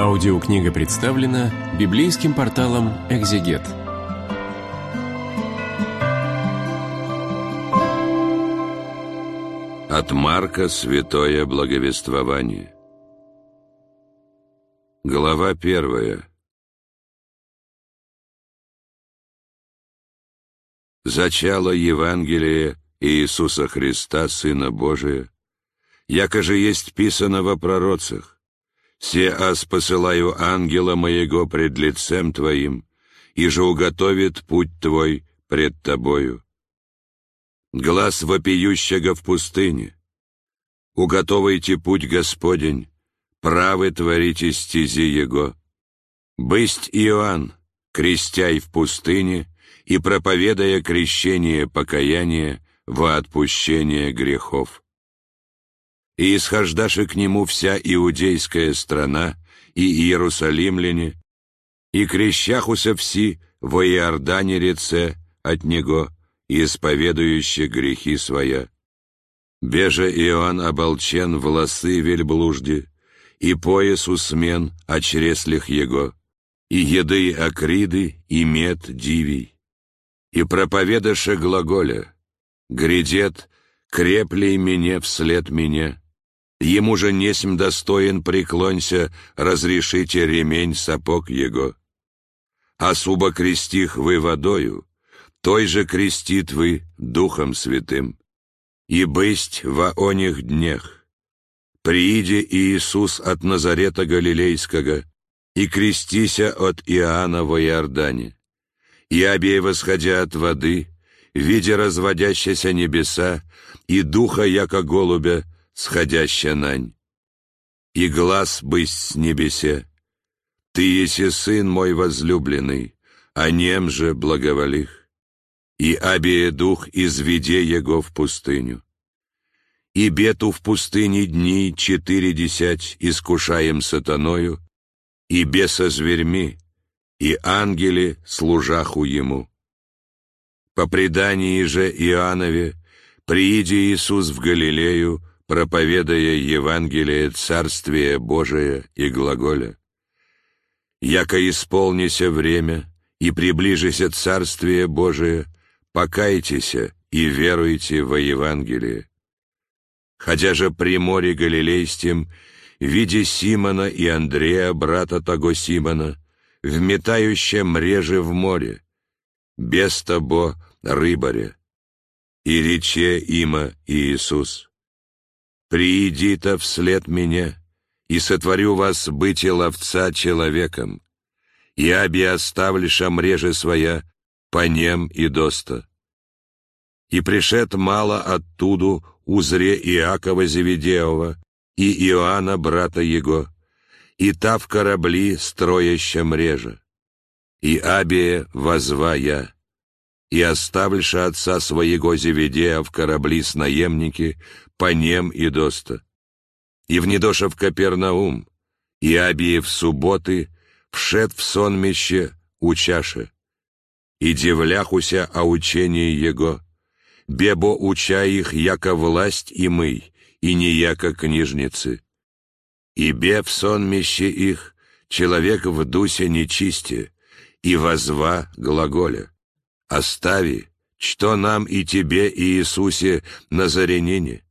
Аудиокнига представлена библейским порталом «Экзегет». От Марка Святое Благовествование Глава первая Зачало Евангелие Иисуса Христа, Сына Божия, яко же есть писано во пророцах, «Се аз посылаю ангела моего пред лицем твоим, и же уготовит путь твой пред тобою». Глаз вопиющего в пустыне. «Уготовайте путь Господень, правы творите стези Его». «Бысть Иоанн, крестяй в пустыне и проповедая крещение покаяния во отпущение грехов» и исхождаши к нему вся иудейская страна, и иерусалимляне, и крещахуся все во Иордане реце от него, и исповедующие грехи своя. Беже Иоанн оболчен волосы вельблужди, и пояс усмен о чреслях его, и еды акриды, и мед дивий. И проповедаше глаголя, грядет, креплей мне вслед меня, Ему же несмь достоин преклонься, разрешите ремень сапог его. А суба крестих вы водою, той же крестит вы Духом Святым. И бысть во оних днях. Прииди Иисус от Назарета Галилейского, и крестися от Иоанна во Иордане. И обей восходя от воды, видя разводящиеся небеса, и духа, яко голубя, сходящая нань. И глаз бысть с небесе, Ты еси сын мой возлюбленный, а нем же благоволих. И обее дух изведе его в пустыню. И бету в пустыне дни четыре десять искушаем сатаною, и беса зверьми, и ангели служаху ему. По предании же Иоаннове, прииди Иисус в Галилею, проповедая Евангелие Царствия Божия и глаголя. «Яко исполнися время, и приближися Царствие Божие, покайтеся и веруйте во Евангелие». Хотя же при море Галилейстем, видя Симона и Андрея, брата того Симона, вметающие мрежи в море, без того рыбаря, и рече има Иисус. «Прииди-то вслед меня, и сотворю вас быть ловца человеком, и аби оставлиша мрежи своя по нем и доста. И пришед мало оттуду узре Иакова Зеведеова и Иоанна, брата его, и та в корабли строяща мрежа. И Абия возва я, и оставльша отца своего Зеведея в корабли с наемники, Панем и Доста, и в Капернаум, и Абиев субботы, вшед в сонмище у чаши, и дивляхуся о учении его, бебо уча их, яко власть и мый, и не яко книжницы. И бе в сонмище их, человек в дусе нечисте, и возва глаголя. Остави, что нам и тебе, Иисусе, Назарянине,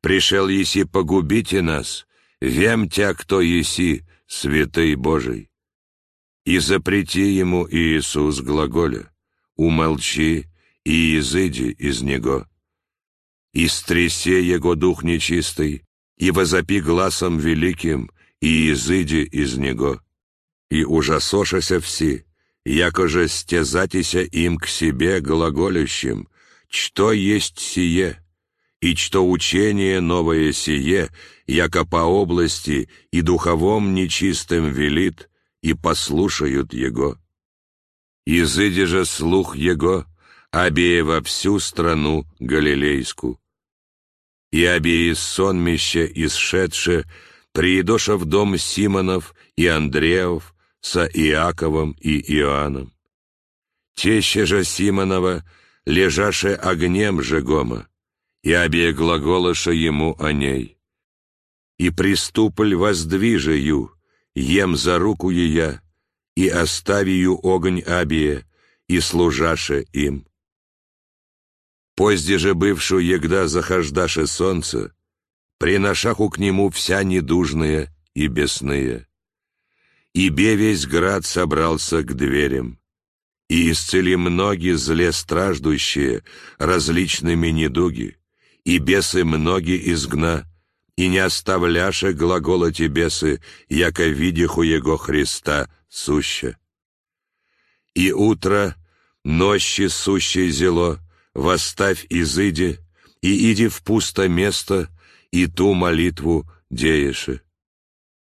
пришел еси погубите нас, вем тя, кто еси, святый Божий. И запрети ему Иисус глаголя, умолчи и изыди из него. И стрясе его дух нечистый, и возопи гласом великим, и изыди из него. И ужасошася все, яко же стезатися им к себе глаголющим, что есть сие, и что учение новое сие, яко по области и духовом нечистым велит, и послушают его. Изыди же слух его, обея во всю страну Галилейскую. И обеи сонмища исшедше, приедоша в дом Симонов и Андреев со Иаковом и Иоанном. Теще же Симонова, лежаше огнем жегома, и обе глаголоша ему о ней. И приступль воздвижею, ем за руку ея, и оставию огонь Абия, и служаше им. Позде же бывшую егда захождаше солнце, приношаху к нему вся недужная и бесные. Ибе весь град собрался к дверям, и исцели многие зле страждущие различными недуги, и бесы многие изгна, и не оставляше глагола бесы, яко видиху Его Христа суще. И утро, нощи сущее зело, восставь изыди, и иди в пусто место, и ту молитву дееше.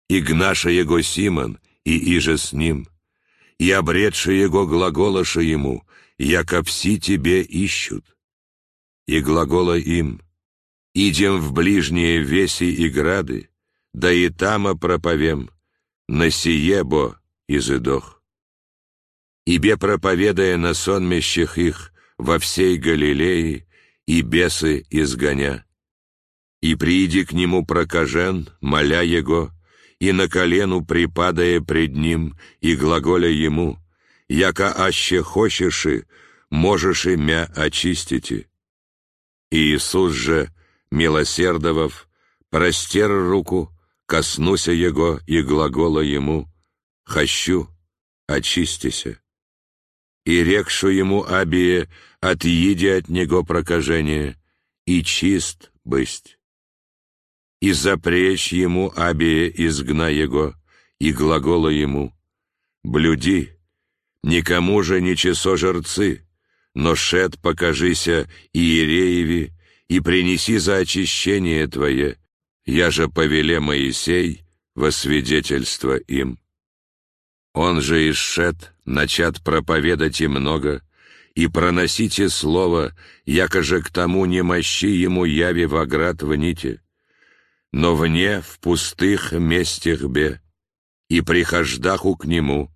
И гнаша его Симон, и иже с ним, и обретши его глаголоша ему, яко все тебе ищут. И глагола им, идем в ближние веси и грады, да и тама проповем, на сие бо изыдох. Ибе проповедая на сонмещах их во всей Галилее, и бесы изгоня. И приди к нему прокажен, моля его, и на колену припадая пред ним, и глаголя ему, яко аще хочеши, можешь и мя очистите. И Иисус же, милосердовав, простер руку, коснуся его и глагола ему, «Хочу, очистися». И рекшу ему Абие, отъеди от него прокажение, и чист бысть и запречь ему Абия изгна его, и глагола ему, «Блюди, никому же не часо жерцы, но шед покажися Иерееви, и принеси за очищение твое, я же повеле Моисей во свидетельство им». Он же из шед начат проповедать и много, и проносите слово, якоже к тому не мощи ему яви в оград в нити, но вне в пустых местях бе, и прихождаху к нему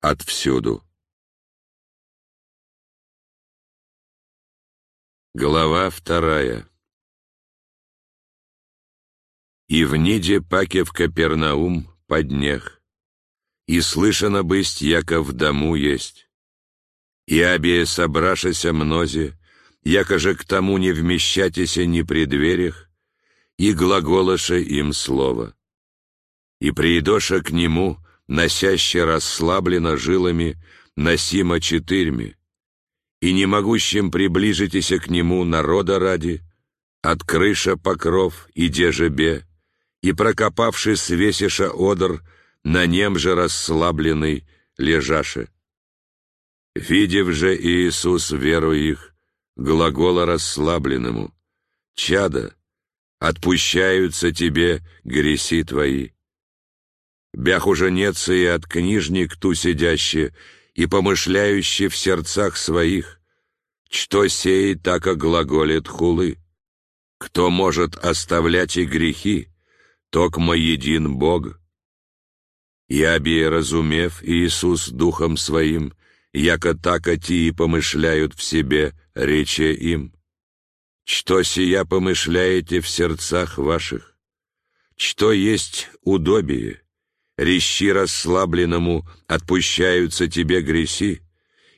отвсюду. Глава вторая И в ниде паке в Капернаум поднех, и слышано бысть, яко в дому есть. И обе собрашися мнозе, яко же к тому не вмещатися ни при дверях, и глаголоша им слово. И приидоша к нему, носяще расслаблено жилами, носимо четырьми, и не могущим приближитеся к нему народа ради, открыша покров и дежебе, и прокопавши свесиша одр, на нем же расслабленный лежаше. Видев же Иисус веру их, глагола расслабленному, «Чада, отпущаются тебе греси твои. Бях уже неца и от книжник ту сидящие, и помышляющие в сердцах своих, что сеет, так и хулы. Кто может оставлять и грехи, ток мой един Бог. И обе разумев Иисус духом своим, яко так оти и помышляют в себе, рече им. Что сия помышляете в сердцах ваших? Что есть удобие? Рещи расслабленному отпущаются тебе греси,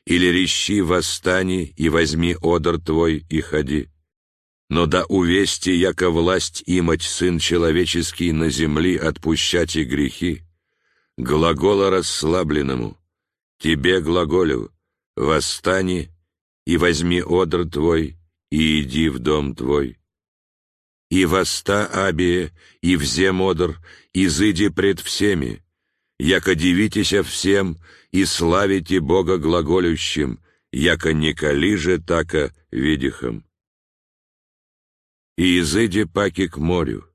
или рещи восстани и возьми одр твой и ходи. Но да увести, яко власть имать Сын Человеческий на земли отпущать и грехи, глагола расслабленному, тебе глаголю, восстани и возьми одр твой и иди в дом твой. И воста Абия, и взе модр, изыди пред всеми, яко дивитеся всем, и славите Бога глаголющим, яко не кали же така видихом. И изыди паки к морю,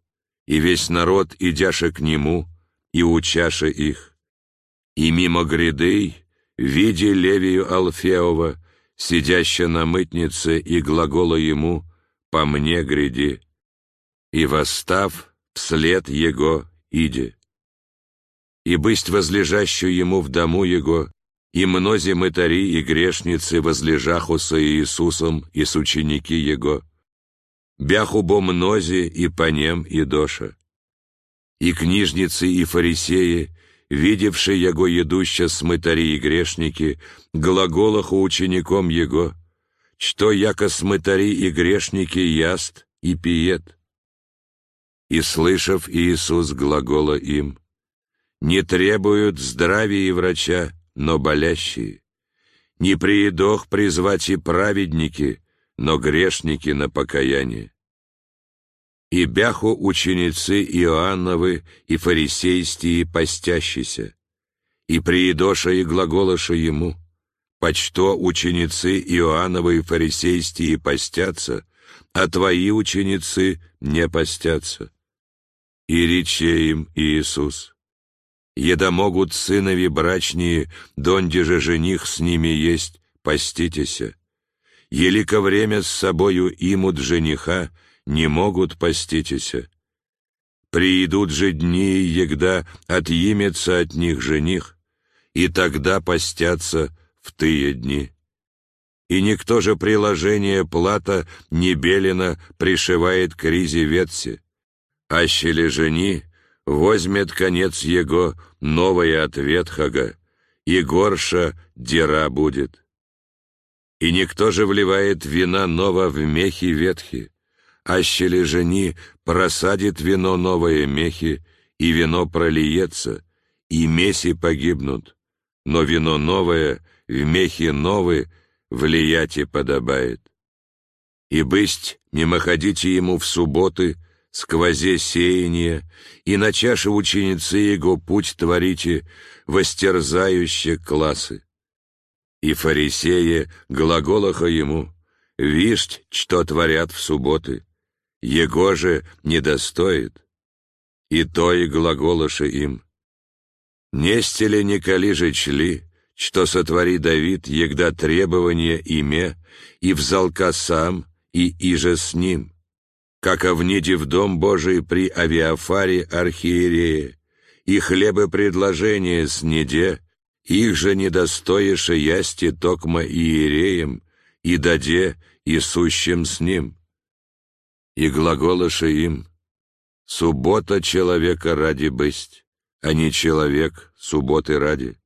и весь народ, идяша к нему, и учаша их. И мимо гряды, видя Левию Алфеова, сидяща на мытнице и глагола ему «по мне гряди», и восстав, вслед его иди. И бысть возлежащую ему в дому его, и мнози мытари и грешницы возлежаху со Иисусом и с ученики его, бяху бо мнози и по нем и доша. И книжницы и фарисеи, видевши его едуща смытари и грешники, глаголах у учеником его, что яко смытари и грешники яст и пиет. И слышав Иисус глагола им, не требуют здравия и врача, но болящие. Не приедох призвать и праведники, но грешники на покаяние. И бяху ученицы Иоанновы и фарисейстии постящиеся, и приедоша и глаголоша ему, почто ученицы Иоанновы и фарисейстии постятся, а твои ученицы не постятся. И рече им Иисус, еда могут сынови брачние, донде же жених с ними есть, поститеся. Елико время с собою имут жениха, не могут поститеся. Приидут же дни, егда отъимется от них жених, и тогда постятся в тые дни. И никто же приложение плата не белено пришивает к ризе ветсе, аще ли жени возьмет конец его новое от ветхого, и горша дера будет. И никто же вливает вина ново в мехи ветхи, аще ли жени просадит вино новое мехи, и вино прольется, и меси погибнут, но вино новое в мехи новые влияте подобает. И бысть ходите ему в субботы, сквозе сеяния, и на чаше ученицы его путь творите, востерзающие классы. И фарисеи глаголаха ему, «Вишь, что творят в субботы, его же не достоит». И то и глаголаша им, «Несте ли Николи же чли, что сотвори Давид, егда требование име, и взалка сам, и иже с ним?» Как овниде в дом Божий при авиафаре архиерея, и хлебы предложения снеде, их же недостоише ясти токма иереем, и даде, и с ним. И глаголыше им, суббота человека ради бысть, а не человек субботы ради.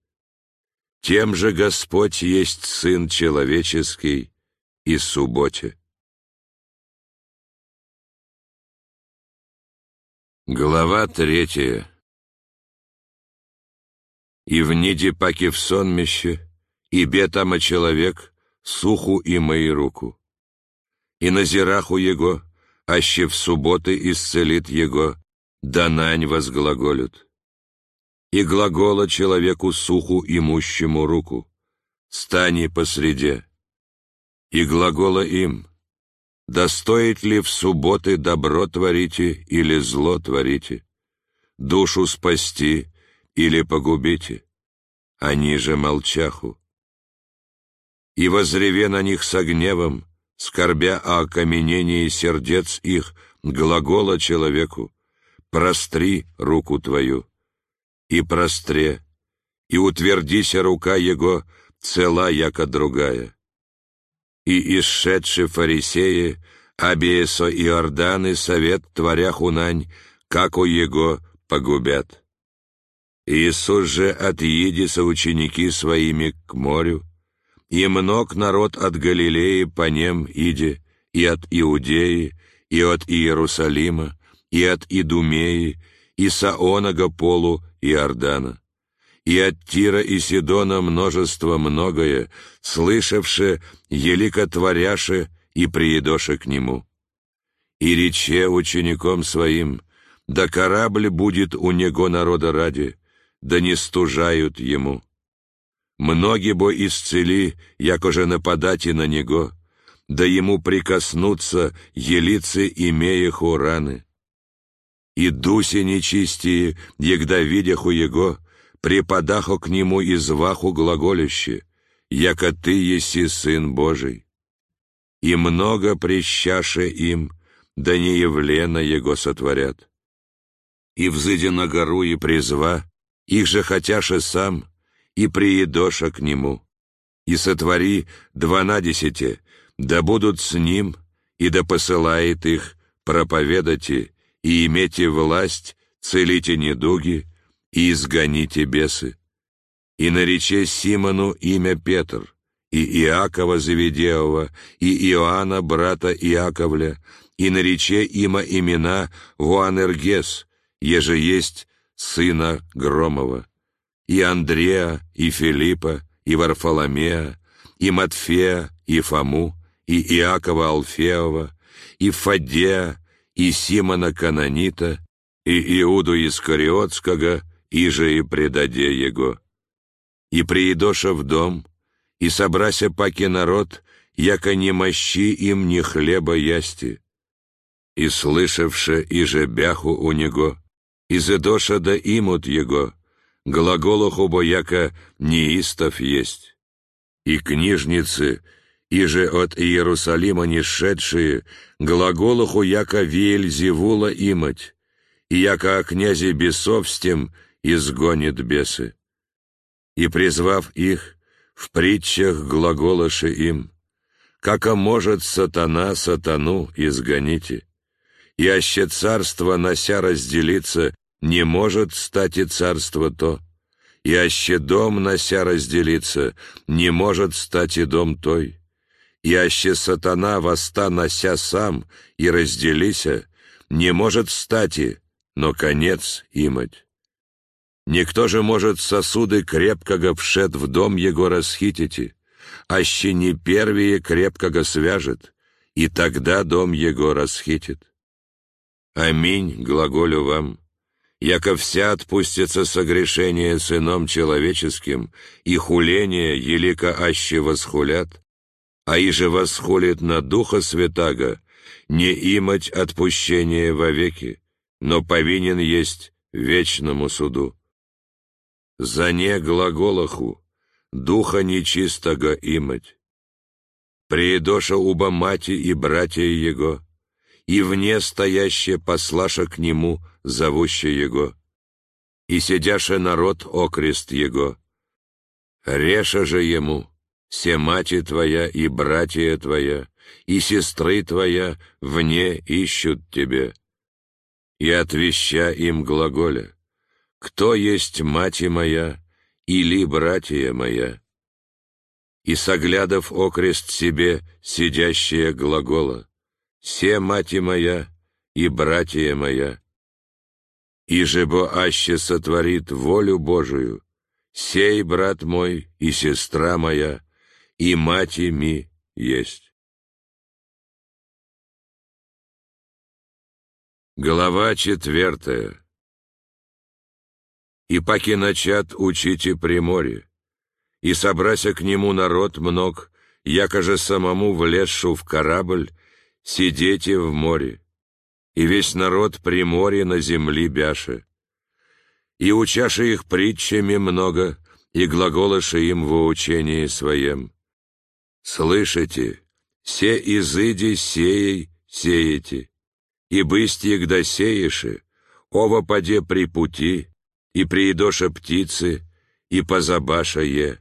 Тем же Господь есть Сын человеческий и субботе. Глава третья «И в ниде паки в сонмище, и бетама человек, суху и мои руку. И на зираху его, аще в субботы исцелит его, да нань возглаголют. И глагола человеку суху имущему руку, стани посреде. И глагола им, да стоит ли в субботы добро творите или зло творите? Душу спасти или погубите? Они же молчаху. И возреве на них с гневом, скорбя о окаменении сердец их, глагола человеку, простри руку твою, и простре, и утвердися рука его, цела, яко другая и исшедшие фарисеи, Абиесо и Иорданы совет творя хунань, как у его погубят. Иисус же отъеди со ученики своими к морю, и мног народ от Галилеи по нем иди, и от Иудеи, и от Иерусалима, и от Идумеи, и Саонага полу Иордана и от Тира и Сидона множество многое, слышавше, елико творяше и приедоше к нему. И рече учеником своим, да корабль будет у него народа ради, да не стужают ему. Многие бо исцели, якоже нападати на него, да ему прикоснуться елицы, имея раны. И дуси нечистие, егда видяху его, преподахо к нему изваху глаголище, яко ты еси Сын Божий. И много прещаше им, да не явлено его сотворят. И взыдя на гору и призва, их же хотяше сам, и приедоша к нему. И сотвори дванадесяте, да будут с ним, и да посылает их проповедати, и имейте власть, целите недуги, и изгоните бесы. И нарече Симону имя Петр, и Иакова Заведеова, и Иоанна, брата Иаковля, и нарече има имена Вуанергес, еже есть сына Громова, и Андрея, и Филиппа, и Варфоломея, и Матфея, и Фому, и Иакова Алфеова, и Фадея, и Симона Канонита, и Иуду Искариотского, и же и предаде его. И приедоша в дом, и собрася паки народ, яко не мощи им ни хлеба ясти. И слышавше и же бяху у него, и задоша да имут его, глаголоху бо яко неистов есть. И книжницы, и же от Иерусалима не шедшие, глаголоху яко Виэльзевула имать, и яко о князе бесовстем изгонит бесы. И, призвав их, в притчах глаголоши им, «Како может сатана сатану изгоните, и аще царство нося разделиться, не может стать и царство то, и аще дом нося разделиться, не может стать и дом той, и аще сатана воста нося сам и разделися, не может стать и, но конец имать. Никто же может сосуды крепкого вшед в дом его расхитите, аще не первые крепкого свяжет, и тогда дом его расхитит. Аминь, глаголю вам, яко вся отпустится согрешение сыном человеческим, и хуление елико аще восхулят, а иже восхулит на Духа Святаго, не имать отпущения вовеки, но повинен есть вечному суду за не глаголаху, духа нечистого имать. Приедоша уба мати и братья его, и вне стоящее послаша к нему, зовущее его, и сидяше народ окрест его. Реша же ему, все мати твоя и братья твоя, и сестры твоя вне ищут тебе. И отвеща им глаголя, кто есть мать моя или братья моя? И соглядов окрест себе сидящая глагола, «Се мати моя и братья моя». И же бо аще сотворит волю Божию, сей брат мой и сестра моя, и мати ми есть. Глава четвертая и паки начат учите при море, и собрася к нему народ мног, якоже самому влезшу в корабль, сидите в море, и весь народ при море на земли бяше. И учаши их притчами много, и глаголоши им во учении своем. Слышите, все изыди сеей сеете, и бысть их досееши, ова поде при пути, и приедоша птицы, и позабаша е.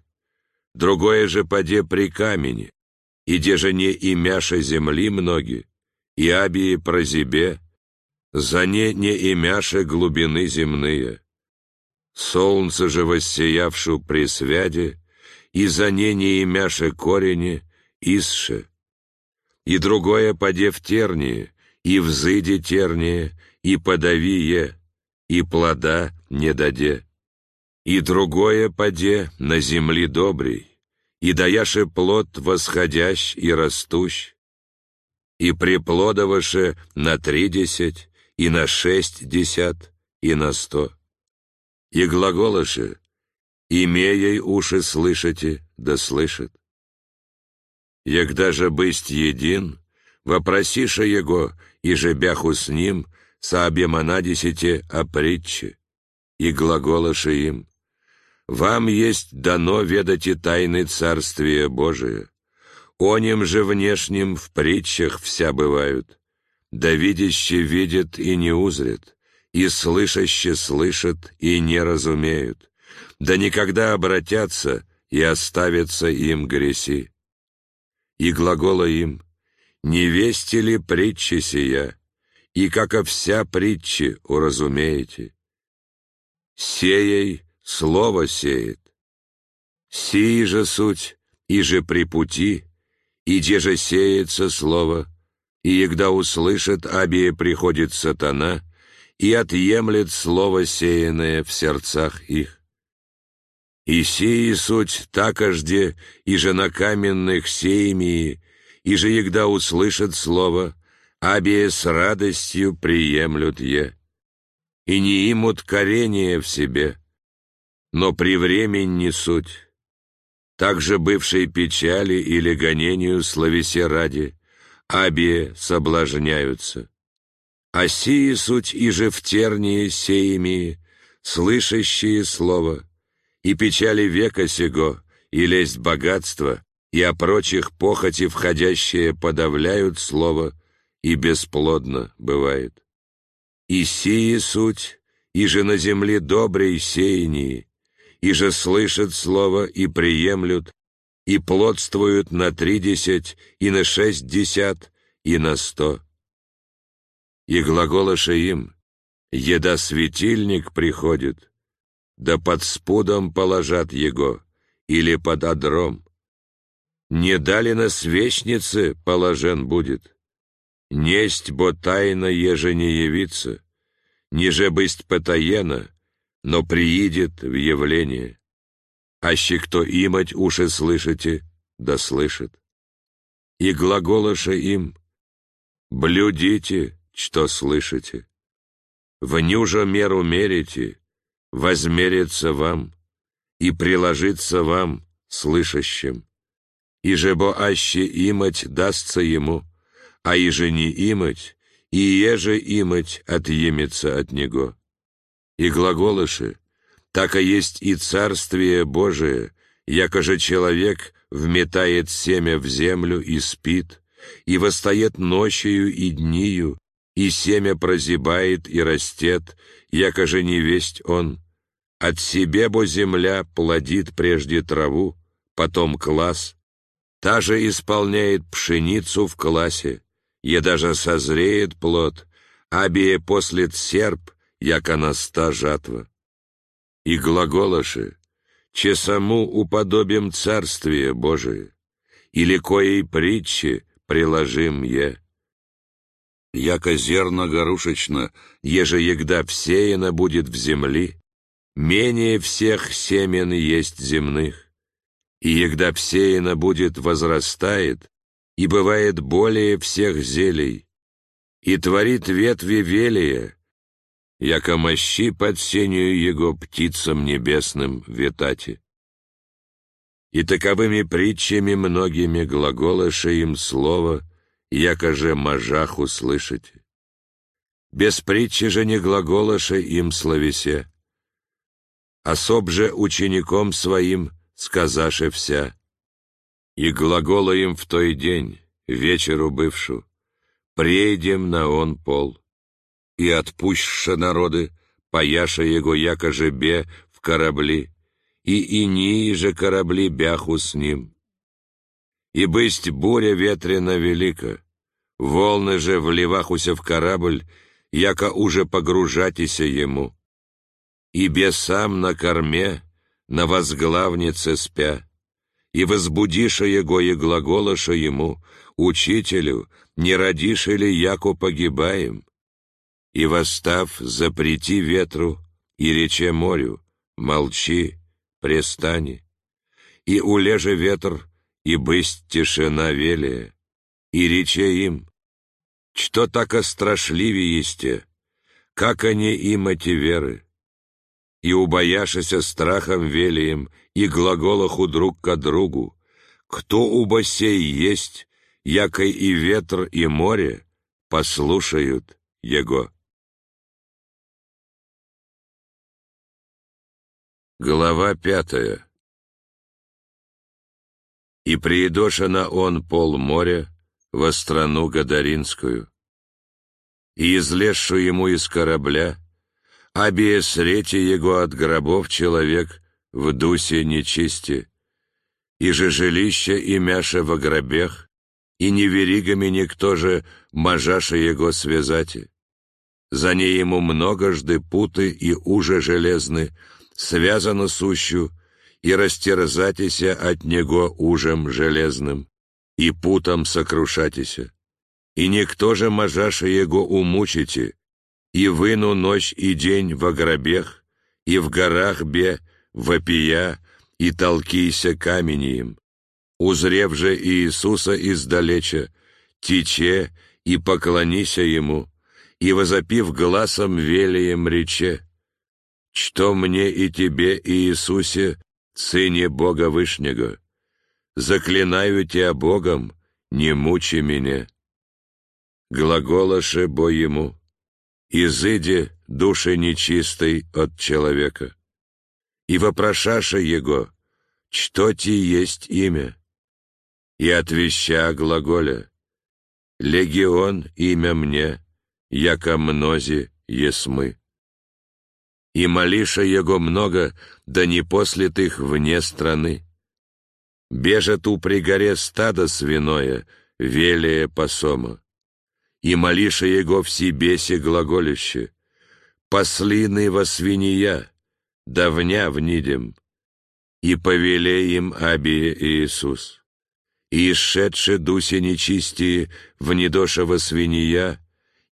Другое же поде при камени, и де же не имяша земли многие, и абии прозибе, за не не имяша глубины земные. Солнце же воссиявшу при свяде, и за не не имяше корени, исше. И другое поде в тернии, и взыди терние, и подави е, и плода не даде. И другое поде на земли добрей, и даяше плод восходящ и растущ, и приплодоваше на тридесять, и на шесть десят, и на сто. И глаголаше, имеей уши слышите, да слышит. Егда же бысть един, вопросиша его, и же бяху с ним, сообемонадисите о притче, и глаголоши им, «Вам есть дано ведать и тайны Царствия Божия, о нем же внешнем в притчах вся бывают, да видяще видят и не узрят, и слышаще слышат и не разумеют, да никогда обратятся и оставятся им греси». И глагола им, «Не вести ли притчи сия?» и как о вся притчи уразумеете. Сеей слово сеет. Сии же суть, и же при пути, и где же сеется слово, и егда услышит, абие приходит сатана, и отъемлет слово сеянное в сердцах их. И сии суть такожде, и же на каменных семьи, и же егда услышат слово, абие с радостью приемлют е, и не имут корение в себе, но при времени суть, также бывшей печали или гонению словесе ради, абие соблажняются. А сии суть и же в тернии сеями, слышащие слово, и печали века сего, и лесть богатства, и о прочих похоти входящие подавляют слово, и бесплодно бывает. И сии суть, и же на земле доброй сеянии, и же слышат слово и приемлют, и плодствуют на тридесять, и на шестьдесят, и на сто. И глаголоша им, еда светильник приходит, да под спудом положат его, или под одром. Не дали на свечнице положен будет. Несть бо тайна еже не явится, ниже бысть потаена, но приидет в явление. Аще кто имать уши слышите, да слышит. И глаголоша им, блюдите, что слышите. В нюжа меру мерите, возмерится вам, и приложится вам, слышащим. И же бо аще имать дастся ему, а иже не имать, и еже имать отъемется от него. И глаголыши, так и есть и Царствие Божие, яко же человек вметает семя в землю и спит, и восстает ночью и днию, и семя прозябает и растет, яко же не весть он. От себе бо земля плодит прежде траву, потом класс, та же исполняет пшеницу в классе, е даже созреет плод, абие после серп, яко наста жатва. И глаголоши, че саму уподобим Царствие Божие, или коей притче приложим е. Яко зерно горушечно, еже егда всеяно будет в земли, менее всех семен есть земных, и егда всеяно будет возрастает, и бывает более всех зелий, и творит ветви велия, яко мощи под сенью его птицам небесным ветати. И таковыми притчами многими глаголыша им слово, яко же можах услышите. Без притчи же не глаголыша им словесе. Особ же учеником своим сказаше вся, и глагола им в той день, вечеру бывшу, приедем на он пол, и отпущша народы, паяша его яко же бе в корабли, и инии же корабли бяху с ним. И бысть буря ветрена велика, волны же вливахуся в корабль, яко уже погружатися ему. И бе сам на корме, на возглавнице спя, и возбудиша его и глаголоша ему, учителю, не родиша ли, яко погибаем? И восстав, запрети ветру, и рече морю, молчи, престани. И улеже ветр, и бысть тишина велия, и рече им, что так острашливи есте, как они имати веры, и убояшися страхом велием, и глаголаху друг к другу, кто убо сей есть, якой и ветр, и море, послушают его. Глава пятая И приедошена он пол моря во страну Гадаринскую, и излезшую ему из корабля, обесрети его от гробов человек в дусе нечисти, и же жилище и мяша во гробех, и не веригами никто же можаше его связати. за ней ему многожды путы и уже железны, связано сущу, и растерзатися от него ужем железным, и путом сокрушатися. И никто же можаше его умучите, и выну ночь и день во гробех, и в горах бе, вопия, и толкися каменем. Узрев же Иисуса издалеча, тече и поклонися Ему, и, возопив глазом велием рече, «Что мне и тебе, Иисусе, Сыне Бога Вышнего? Заклинаю тебя Богом, не мучи меня». Глаголаше бо ему, «Изыди, души нечистой от человека» и вопрошаша его, что ти есть имя? И отвеща глаголя, легион имя мне, яко мнози есмы. И молиша его много, да не послит их вне страны. Бежат у пригоре стадо свиное, велее посома. И молиша его в себе глаголище, послины во свинья, давня внидем, и повеле им обие Иисус. И исшедши дуси нечистие в недошего свинья,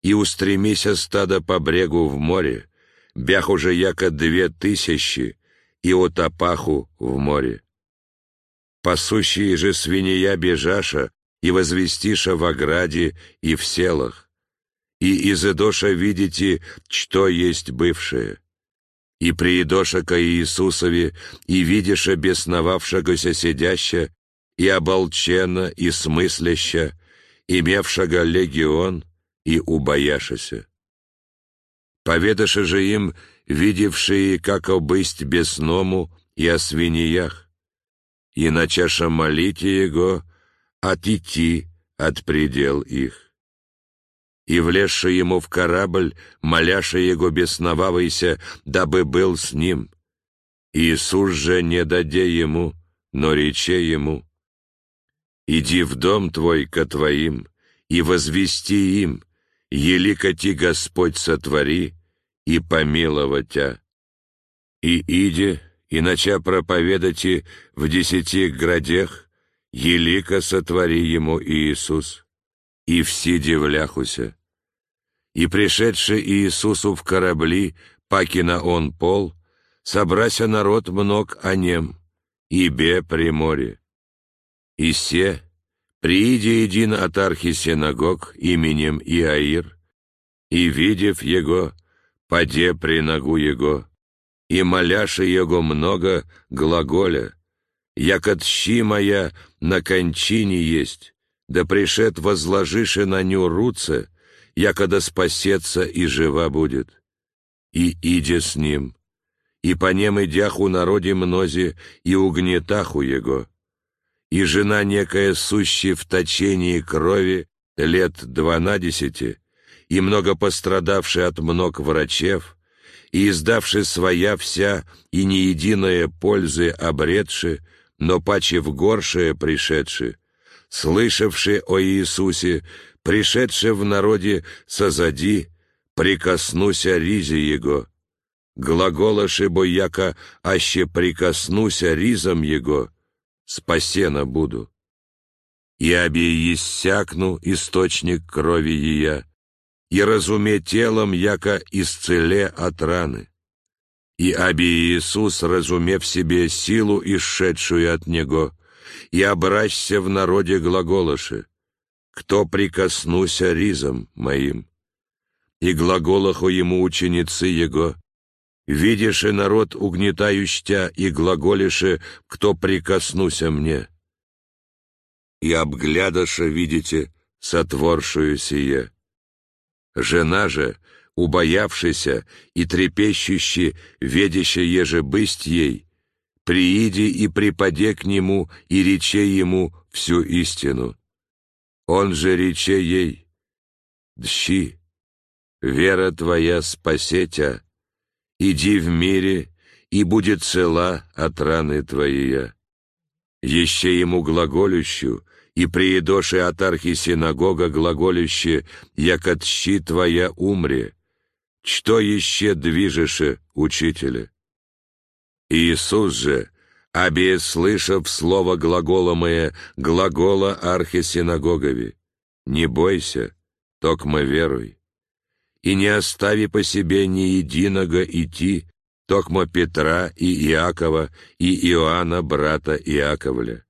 и устремися стадо по брегу в море, бях уже яко две тысячи, и отопаху в море. Пасущие же свинья бежаша, и возвестиша в ограде и в селах, и из Эдоша видите, что есть бывшее и приидоша ко Иисусове, и видиша бесновавшегося сидяща, и оболчена, и смысляща, имевшего легион, и убояшася. Поведаше же им, видевшие, как обысть бесному и о свиньях, и начаша молите его, отойти от предел их и влезший ему в корабль, моляша его бесновавайся, дабы был с ним. Иисус же не даде ему, но рече ему, «Иди в дом твой ко твоим, и возвести им, елико ти Господь сотвори, и помиловатя. И иди, и нача проповедати в десяти градях, елико сотвори ему Иисус, и все дивляхуся и пришедший Иисусу в корабли, пакина он пол, собрася народ мног о нем, и бе при море. И се, прииди един от архисинагог именем Иаир, и, видев его, поде при ногу его, и моляши его много глаголя, як щи моя на кончине есть, да пришед возложиши на ню руце, якода спасется и жива будет. И иде с ним, и по нем идяху народе мнози, и угнетаху его. И жена некая сущая в точении крови лет дванадесяти, и много пострадавшая от мног врачев, и издавши своя вся, и не единая пользы обретши, но паче в горшее пришедши, слышавши о Иисусе, пришедше в народе созади, прикоснуся ризе его. Глаголаши бо яко, аще прикоснуся ризом его, спасена буду. И оби иссякну источник крови ея, и разуме телом, яко исцеле от раны. И оби Иисус, разумев себе силу, исшедшую от Него, и обращся в народе глаголоши, кто прикоснуся ризом моим. И глаголаху ему ученицы его, видиши народ угнетающтя, и глаголише, кто прикоснуся мне. И обглядаше, видите, сотворшую сие. Жена же, убоявшися и трепещущи, ведяща еже бысть ей, прииди и припаде к нему и рече ему всю истину. Он же рече ей, «Дщи, вера твоя спасетя, иди в мире, и будет цела от раны твоей. Еще ему глаголющу, и приедоши от архи синагога глаголюще, як от щи твоя умре, что еще движеше учителя? Иисус же, обеслышав слово глаголомое, глагола архисинагогови, «Не бойся, токмо веруй» и не остави по себе ни единого идти, токмо Петра и Иакова и Иоанна, брата Иаковля.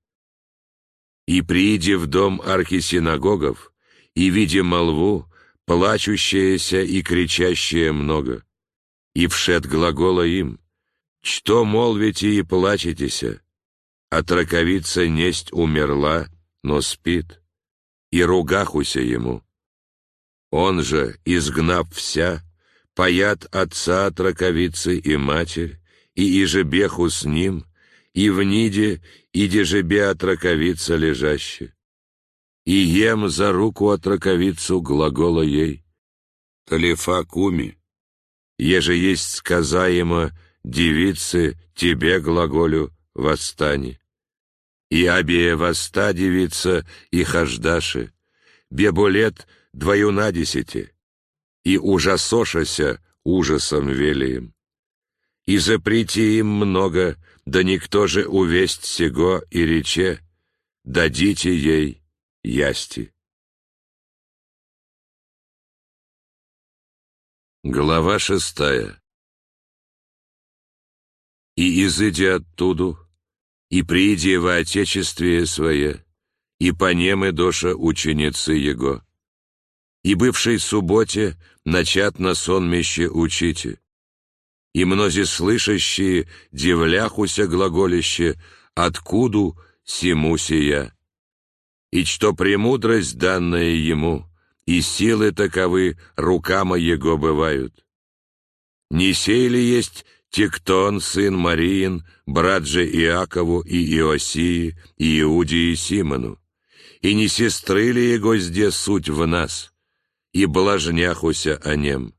И приди в дом архисинагогов, и види молву, плачущаяся и кричащая много, и вшед глагола им, что молвите и плачетеся, а траковица несть умерла, но спит, и ругахуся ему. Он же, изгнав вся, паят отца от раковицы и матерь, и ижебеху с ним, и в ниде, и дежебе от раковица лежаще. И ем за руку от раковицу глагола ей, талифа куми, еже есть сказаемо девицы тебе глаголю восстани. И обея воста девица и хождаши, бебулет — двою на десяти, и ужасошася ужасом велием. И запрети им много, да никто же увесть сего и рече, дадите ей ясти. Глава шестая И изыди оттуду, и приди во Отечествие свое, и понемы доша ученицы Его и бывшей субботе начат на сонмище учите. И мнози слышащие, дивляхуся глаголище, откуду сему сия. И что премудрость данная ему, и силы таковы рукама его бывают. Не сей ли есть Тектон, сын Мариин, брат же Иакову и Иосии, и Иуде и Симону? И не сестры ли его здесь суть в нас? и блажняхуся о нем.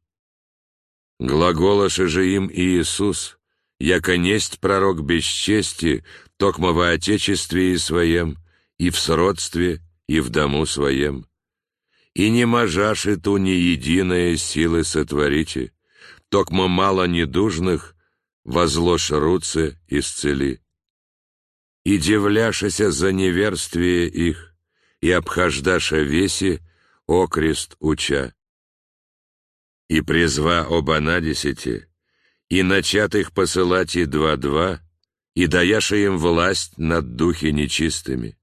Глаголаше же им Иисус, яко несть пророк без чести, токмо во Отечестве и своем, и в сродстве, и в дому своем. И не можаши ту ни единое силы сотворите, токмо мало недужных, возложь руце исцели. И дивляшася за неверствие их, и обхождаша веси, окрест уча. И призва оба на десяти, и начат их посылать и два-два, и даяша им власть над духи нечистыми.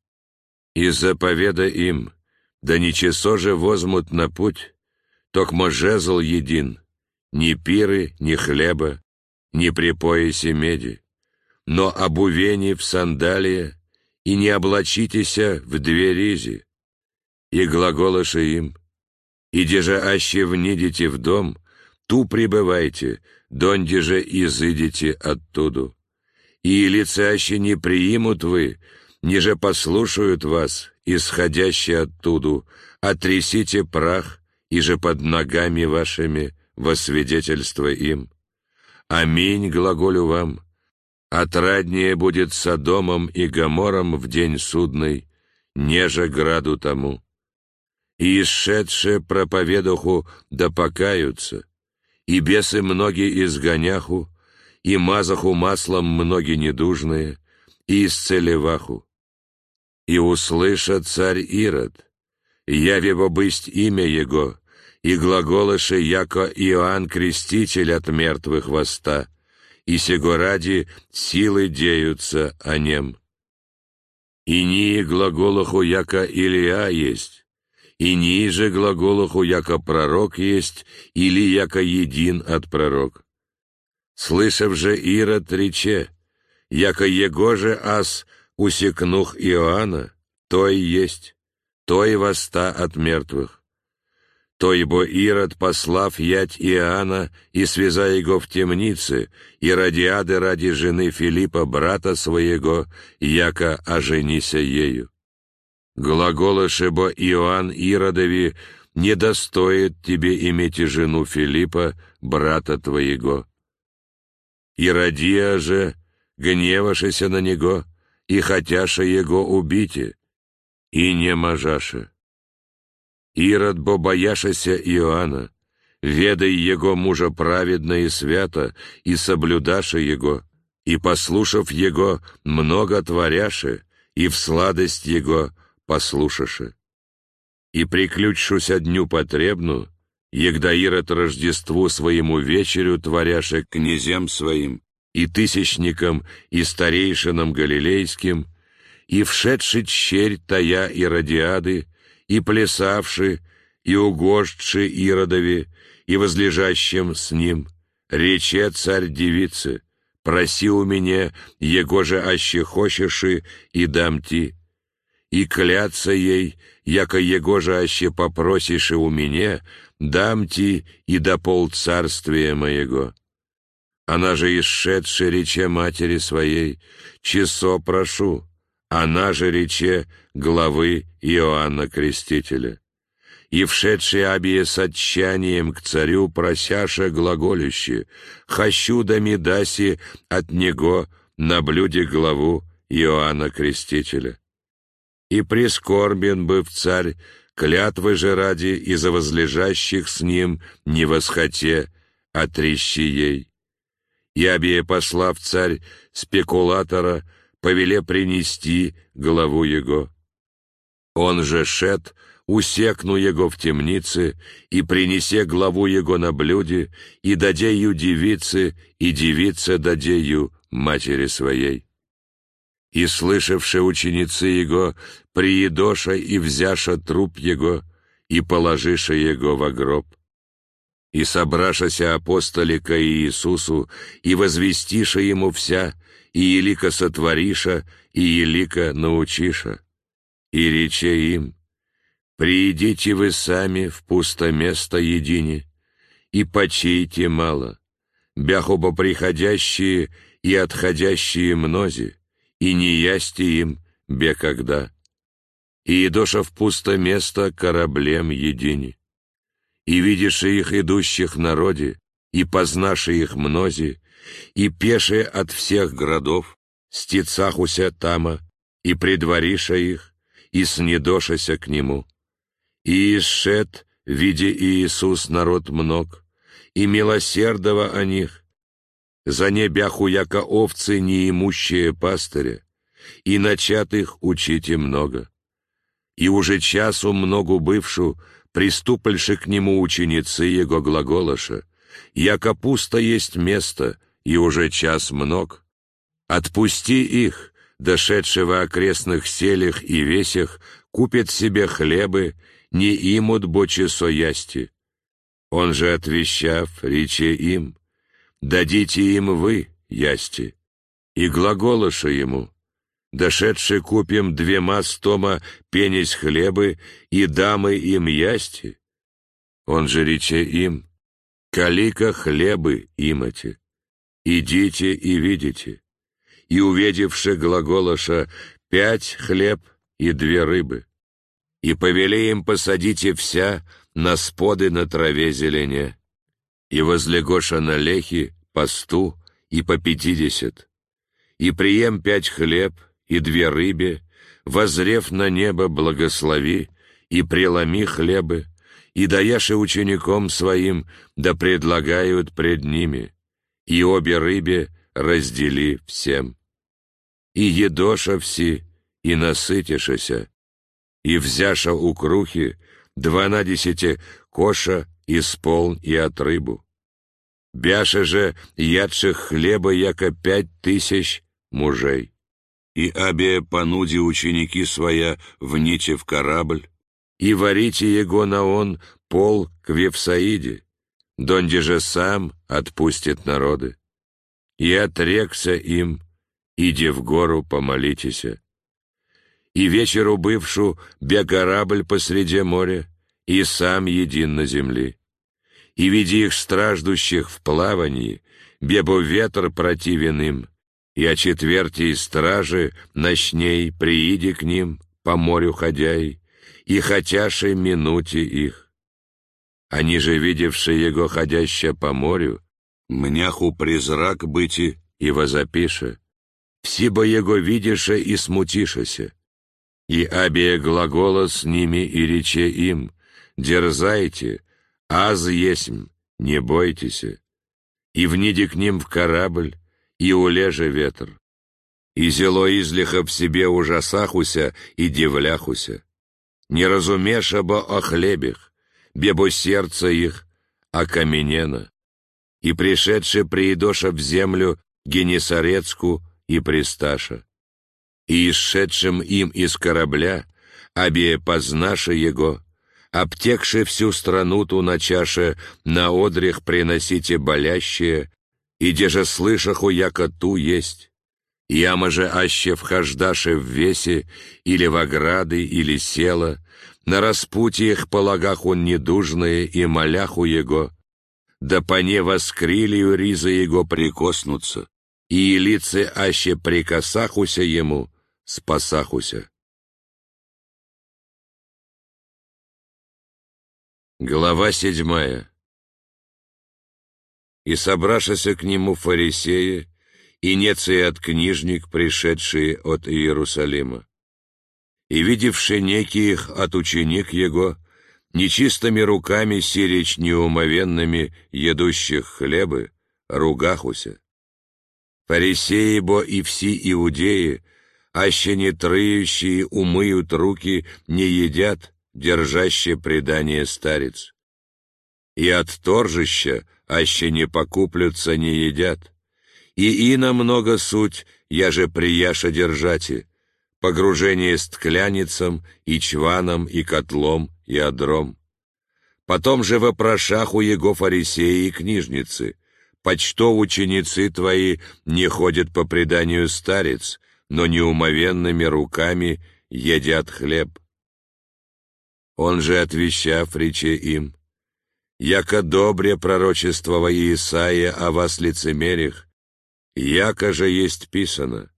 И заповеда им, да ничесо же возьмут на путь, токмо жезл един, ни пиры, ни хлеба, ни при поясе меди, но обувени в сандалия, и не облачитеся в две ризи, и глаголаше им, «Иде же аще внидите в дом, ту пребывайте, донде же изыдите оттуду. И лица не приимут вы, ниже послушают вас, исходящие оттуду, отрясите прах, и же под ногами вашими во свидетельство им. Аминь, глаголю вам, отраднее будет Содомом и Гомором в день судный, неже граду тому и исшедшие проповедуху да покаются, и бесы многие изгоняху, и мазаху маслом многие недужные, и исцелеваху. И услышат царь Ирод, явево бысть имя его, и глаголыши, яко Иоанн Креститель от мертвых воста, и сего ради силы деются о нем. И не глаголаху, яко Илия есть, и ниже глаголуху яко пророк есть, или яко един от пророк. Слышав же Ирод рече, яко его же ас усекнух Иоанна, то и есть, то и воста от мертвых. То ибо Ирод, послав ять Иоанна и связа его в темнице, и ради ады ради жены Филиппа, брата своего, яко оженися ею. Глаголошебо Иоанн Иродови не достоит тебе иметь жену Филиппа, брата твоего. Иродия же, гневашися на него, и хотяша его убите, и не можаша. Ирод бо бояшася Иоанна, ведай Его мужа праведно и свято, и соблюдаше Его, и, послушав Его, много творяше, и в сладость Его послушаше. И приключшуся дню потребну, егда Ирод Рождеству своему вечерю творяше князем своим, и тысячникам, и старейшинам галилейским, и вшедши черь тая Иродиады, и плясавши, и угождши Иродови, и возлежащим с ним, рече царь девицы, проси у меня, его же аще хочеши, и дам ти, и кляться ей, яко его же аще попросишь у меня, дам ти и до пол царствия моего. Она же исшедши рече матери своей, часо прошу, она же рече главы Иоанна Крестителя и вшедший Абия с отчаянием к царю, просяша глаголюще, «Хочу да ми даси от него на блюде главу Иоанна Крестителя». И прискорбен быв царь, клятвы же ради и за возлежащих с ним не восхоте, отрещи ей. И Абия, послав царь спекулятора, повеле принести главу его. Он же шет, усекну его в темнице, и принесе главу его на блюде, и дадею девице, и девица дадею матери своей. И слышавши ученицы его, приедоша и взяша труп его, и положиша его во гроб. И собрашася апостолика Иисусу, и возвестиша ему вся, и елика сотвориша, и елика научиша. И рече им, Приидите вы сами в пусто место едине, и почейте мало, бяхоба приходящие и отходящие мнози, и не ясти им бе когда. И идоша в пусто место кораблем едине. И видишь их идущих народе, и познаши их мнози, и пеше от всех городов, стицахуся тама, и предвариша их, и снедошася к нему. И исшед, видя Иисус народ мног, и милосердого о них, за небяху яко овцы неимущие пастыря, и начатых учите много. И уже часу многу бывшу, приступальши к нему ученицы его глаголоша, яко пусто есть место, и уже час мног. Отпусти их, дошедшие в окрестных селях и весях, купят себе хлебы не имут боче соясти. Он же, отвещав, рече им, дадите им вы, ясти, и глаголоша ему, дошедши купим двема стома пенись хлебы, и дамы им ясти. Он же рече им, калика хлебы имате, идите и видите, и увидевши глаголоша пять хлеб и две рыбы и повели им посадите вся на споды на траве зелене, и возлегоша на лехи по сту и по пятидесят, и прием пять хлеб и две рыбе, возрев на небо благослови, и преломи хлебы, и даяши учеником своим, да предлагают пред ними, и обе рыбе раздели всем. И едоша все, и насытишася, и взяша у крухи два на десяти коша исполн и от рыбу. Бяша же ядших хлеба яко пять тысяч мужей. И обе понуди ученики своя вните в корабль, и варите его на он пол к Вевсаиде, донде же сам отпустит народы. И отрекся им, иди в гору помолитеся и вечеру бывшу бе корабль посреди моря, и сам един на земли. И веди их страждущих в плавании, бебо ветер противен им, и о четверти стражи ночней прииди к ним, по морю ходяй, и хотяши минуте их. Они же, видевши его ходяща по морю, мняху призрак быти и возопише, всибо его видише и смутишася, и обе глагола с ними и рече им, «Дерзайте, аз есмь, не бойтесь, и вниди к ним в корабль, и улеже ветр. И зело излиха в себе ужасахуся и дивляхуся. Не разумеш обо о хлебех, бебо сердце их окаменено. И пришедше приедоша в землю Генесарецку и Присташа. И исшедшим им из корабля, обе познаше его, обтекши всю страну ту на чаше, на одрех приносите болящие, и деже слышаху, яко ту есть. Яма же аще вхождаше в весе, или в ограды, или села, на распутиях полагах он недужные и моляху его, да по не воскрилию риза его прикоснуться, и лице аще прикасахуся ему, спасахуся. Глава седьмая. И собрашася к нему фарисеи, и нецы от книжник, пришедшие от Иерусалима. И видевши неких от ученик его, нечистыми руками сиречь неумовенными, едущих хлебы, ругахуся. Фарисеи бо и все иудеи, аще не трыющие умыют руки, не едят, держаще предание старец. И от торжища, аще не покуплются, не едят. И ино много суть, я же прияша держати, погружение с ткляницам, и чваном, и котлом, и одром. Потом же вопрошах у его фарисеи и книжницы, почто ученицы твои не ходят по преданию старец, но неумовенными руками едят хлеб. Он же, отвещав, рече им, «Яко добре пророчество Исаия о вас лицемерих, яко же есть писано,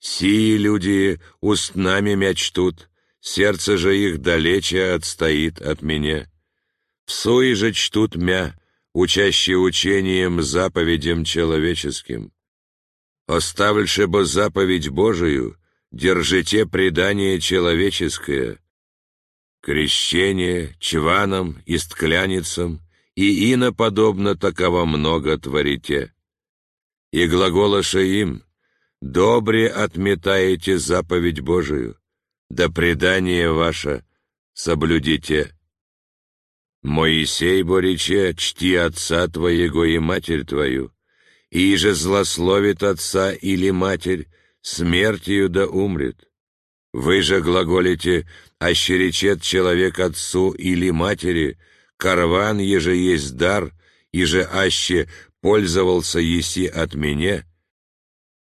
сии люди устнами мячтут, сердце же их далече отстоит от меня. В суе же чтут мя, учащие учением заповедям человеческим. Оставльше бы заповедь Божию, держите предание человеческое, крещение, чванам, исткляницам, и ино подобно таково много творите. И глаголоша им, добре отметаете заповедь Божию, да предание ваше соблюдите. Моисей борече, чти отца твоего и матерь твою, и же злословит отца или матерь, смертью да умрет. Вы же глаголите, ощеречет человек отцу или матери, карван еже есть дар, и же аще пользовался еси от меня,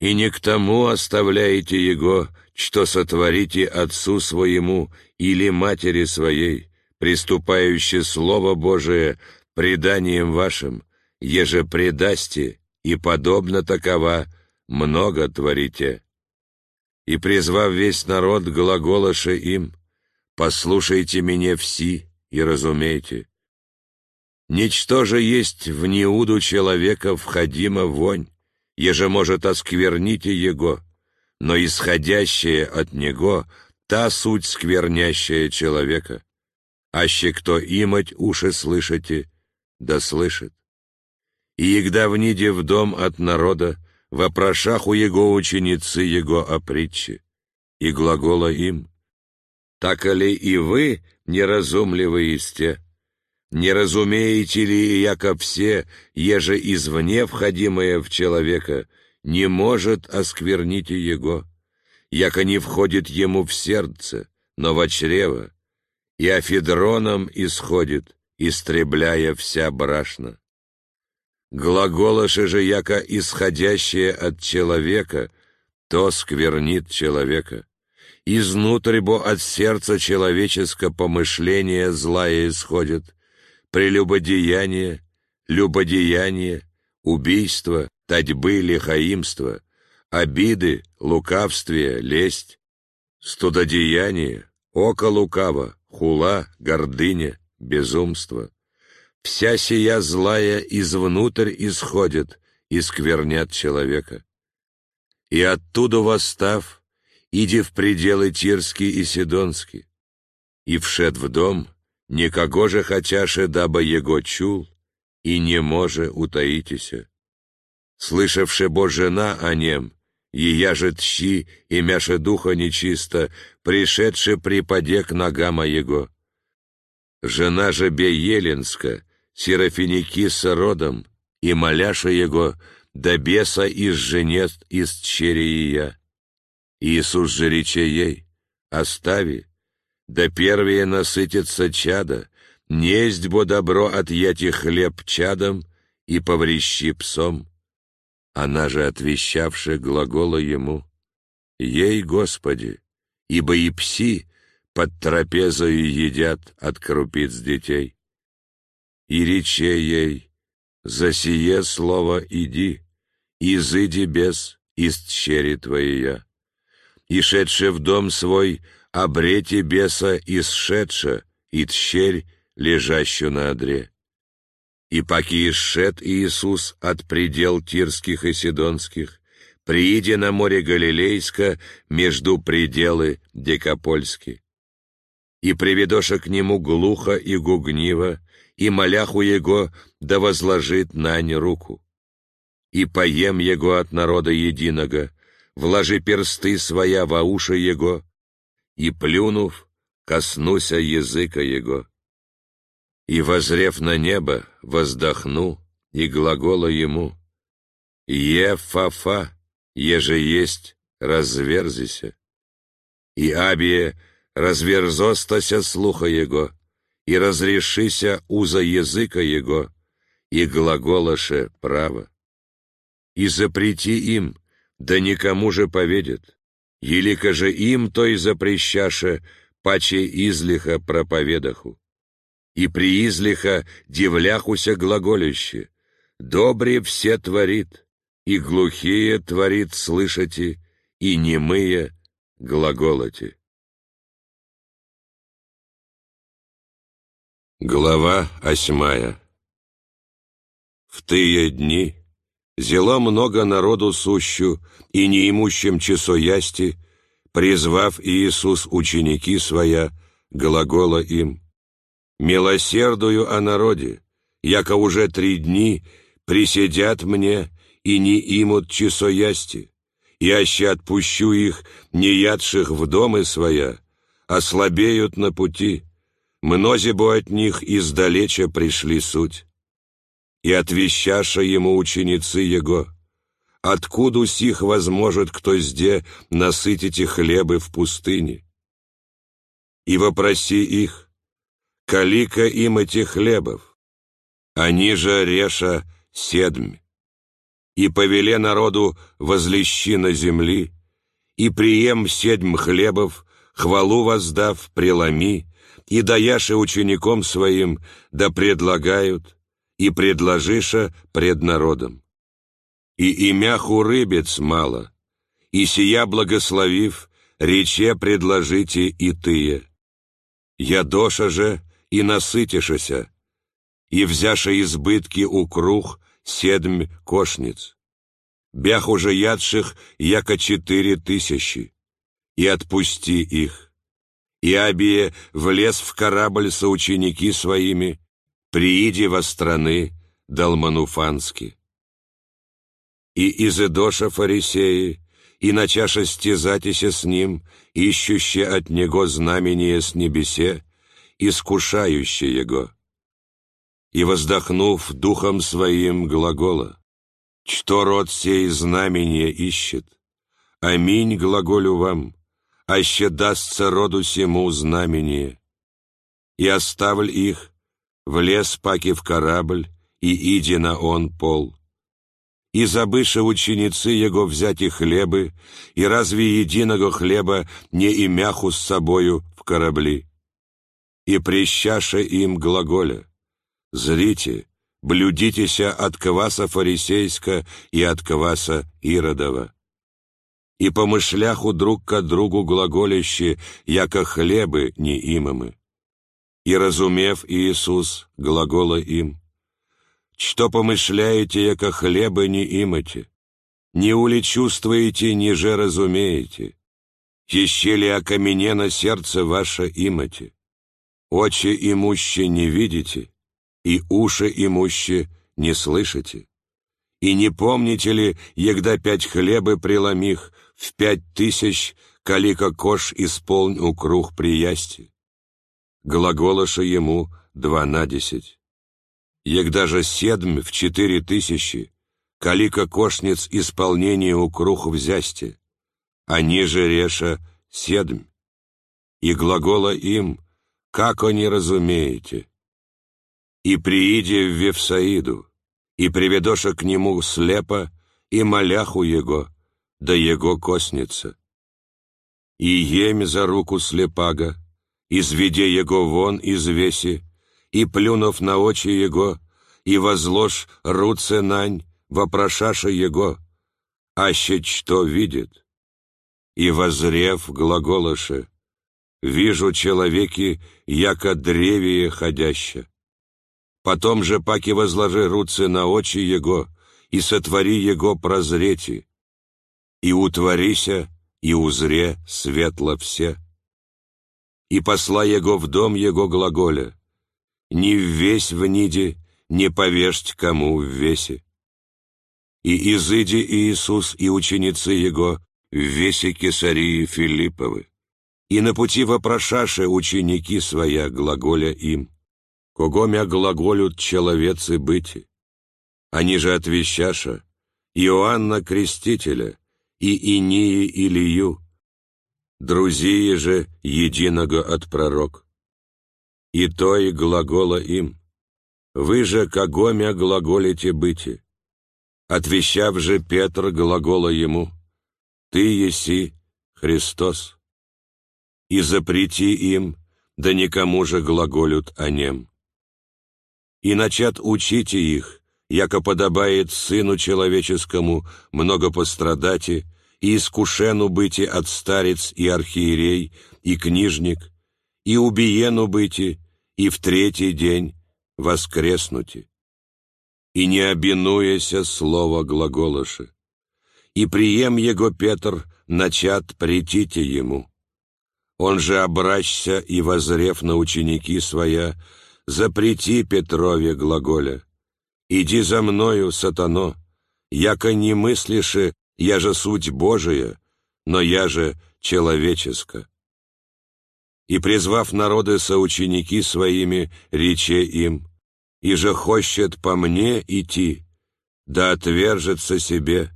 и не к тому оставляете его, что сотворите отцу своему или матери своей, приступающее Слово Божие преданием вашим, еже предасте, и подобно такова много творите и, призвав весь народ, глаголоше им, «Послушайте меня все и разумейте. Ничто же есть в неуду человека входима вонь, еже может оскверните его, но исходящее от него та суть сквернящая человека. Аще кто имать уши слышите, да слышит. И егда вниде в дом от народа, вопрошах у его ученицы его о притче, и глагола им, «Так ли и вы неразумливы исте? Не разумеете ли, яко все, еже извне входимое в человека, не может осквернить его, яко не входит ему в сердце, но в чрево, и афедроном исходит, истребляя вся брашна?» Глаголоши же, яко исходящее от человека, то сквернит человека. Изнутрь бо от сердца человеческого помышления злая исходит, прелюбодеяние, любодеяние, убийство, татьбы, лихаимство, обиды, лукавствие, лесть, студодеяние, око лукаво, хула, гордыня, безумство. Вся сия злая извнутрь исходит и сквернят человека. И оттуда восстав, иди в пределы Тирский и Сидонский, и вшед в дом, никого же хотяше, дабы его чул, и не може утаитеся. Слышавше бо жена о нем, и я же тщи, и мяше духа нечисто, пришедше припаде к ногам его. Жена же Бееленска, Серафиникиса родом, и моляша его, да беса из женет из чери я. Иисус же рече ей, остави, да первее насытится чада, несть бо добро отъяти хлеб чадом и поврещи псом. Она же, отвещавшая глагола ему, «Ей, Господи, ибо и пси под трапезою едят от крупиц детей». И рече ей, «За сие слово иди, изыди без из тщери твоя». И шедше в дом свой, обрете беса исшедша, и тщерь, лежащую на одре. И паки исшед Иисус от предел Тирских и Сидонских, прииде на море Галилейска между пределы Декапольски. И приведоша к нему глухо и гугниво, и моляху его да возложит нань руку. И поем его от народа единого, вложи персты своя во уши его, и, плюнув, коснуся языка его. И, возрев на небо, воздохну, и глагола ему, «Е-фа-фа, еже есть, разверзися». И абие разверзостася слуха его, и разрешися уза языка его, и глаголаше право. И запрети им, да никому же поведет, елика же им то и запрещаше, паче излиха проповедаху и приизлиха дивляхуся глаголище, добре все творит, и глухие творит слышати, и немые глаголоти. Глава осьмая В тые дни зело много народу сущу и неимущим часоясти, призвав Иисус ученики своя, глагола им, Милосердую о народе, яко уже три дни присидят мне и не имут часоясти, и аще отпущу их, не ядших в домы своя, ослабеют на пути, мнози бо от них издалеча пришли суть. И отвещаша ему ученицы его, откуда сих возможет кто сде насытите хлебы в пустыне? И вопроси их, калика им эти хлебов, они же реша седмь. И повеле народу возлещи на земли, и прием седьм хлебов, хвалу воздав, преломи, и даяше учеником своим, да предлагают, и предложиша пред народом. И имяху рыбец мало, и сия благословив, рече предложите и тые. Доша же, и насытишася, и взяша избытки у круг седмь кошниц. Бях уже ядших, яко четыре тысячи, и отпусти их. И Абие влез в корабль со ученики своими, прииди во страны Далмануфански. И Изедоша фарисеи, и начаша стязатися с ним, ищуще от него знамение с небесе, искушающий его. И воздохнув духом своим глагола, что род сей знамение ищет, аминь глаголю вам, аще дастся роду сему знамение. И оставль их, влез паки в корабль, и иди на он пол. И забыше ученицы его взять и хлебы, и разве единого хлеба не имяху с собою в корабли? И прищаша им глаголя. Зрите, блюдитеся от кваса фарисейска и от кваса Иродова. И помышляху друг к другу глаголяще, яко хлебы не имамы. И разумев Иисус глагола им, что помышляете, яко хлебы не имате, не ули чувствуете, ниже разумеете, еще ли окаменено сердце ваше имате. Очи имуще не видите, и уши имуще не слышите. И не помните ли, егда пять хлебы преломих, в пять тысяч, калика кош исполнь круг приясти? Глаголоша ему два на десять. Егда же седмь в четыре тысячи, калика кошниц исполнение у круг взясти, а ниже реша седмь. И глагола им, как они разумеете. И прииди в Вевсаиду, и приведоша к нему слепо, и моляху его, да его косница. И емь за руку слепага, изведе его вон из веси, и, плюнув на очи его, и возложь руце нань, вопрошаша его, аще что видит. И, возрев глаголоше, вижу человеки, яко древие ходяще. Потом же паки возложи руце на очи его, и сотвори его прозрети, и утворися, и узре светло все. И посла его в дом его глаголя, не весь в ниде, не повеждь кому в весе. И изыди Иисус и ученицы Его в весе Кесарии Филипповы, и на пути вопрошаше ученики своя глаголя им, кого мя глаголют человецы быти. Они же отвещаша Иоанна Крестителя и Инии Илию, друзья же единого от пророк и то и глагола им. Вы же когомя глаголите быти. Отвещав же Петр глагола ему, Ты еси Христос. И запрети им, да никому же глаголют о нем. И начат учите их, яко подобает Сыну Человеческому много пострадати, и искушену быти от старец и архиерей, и книжник, и убиену быти, и в третий день воскреснути. И не обинуяся слово глаголоши. И прием его Петр, начат притите ему. Он же обращся и, возрев на ученики своя, запрети Петрове глаголя. «Иди за мною, сатано, яко не мыслиши, я же суть Божия, но я же человеческая и, призвав народы соученики своими, рече им, «И же хочет по мне идти, да отвержется себе,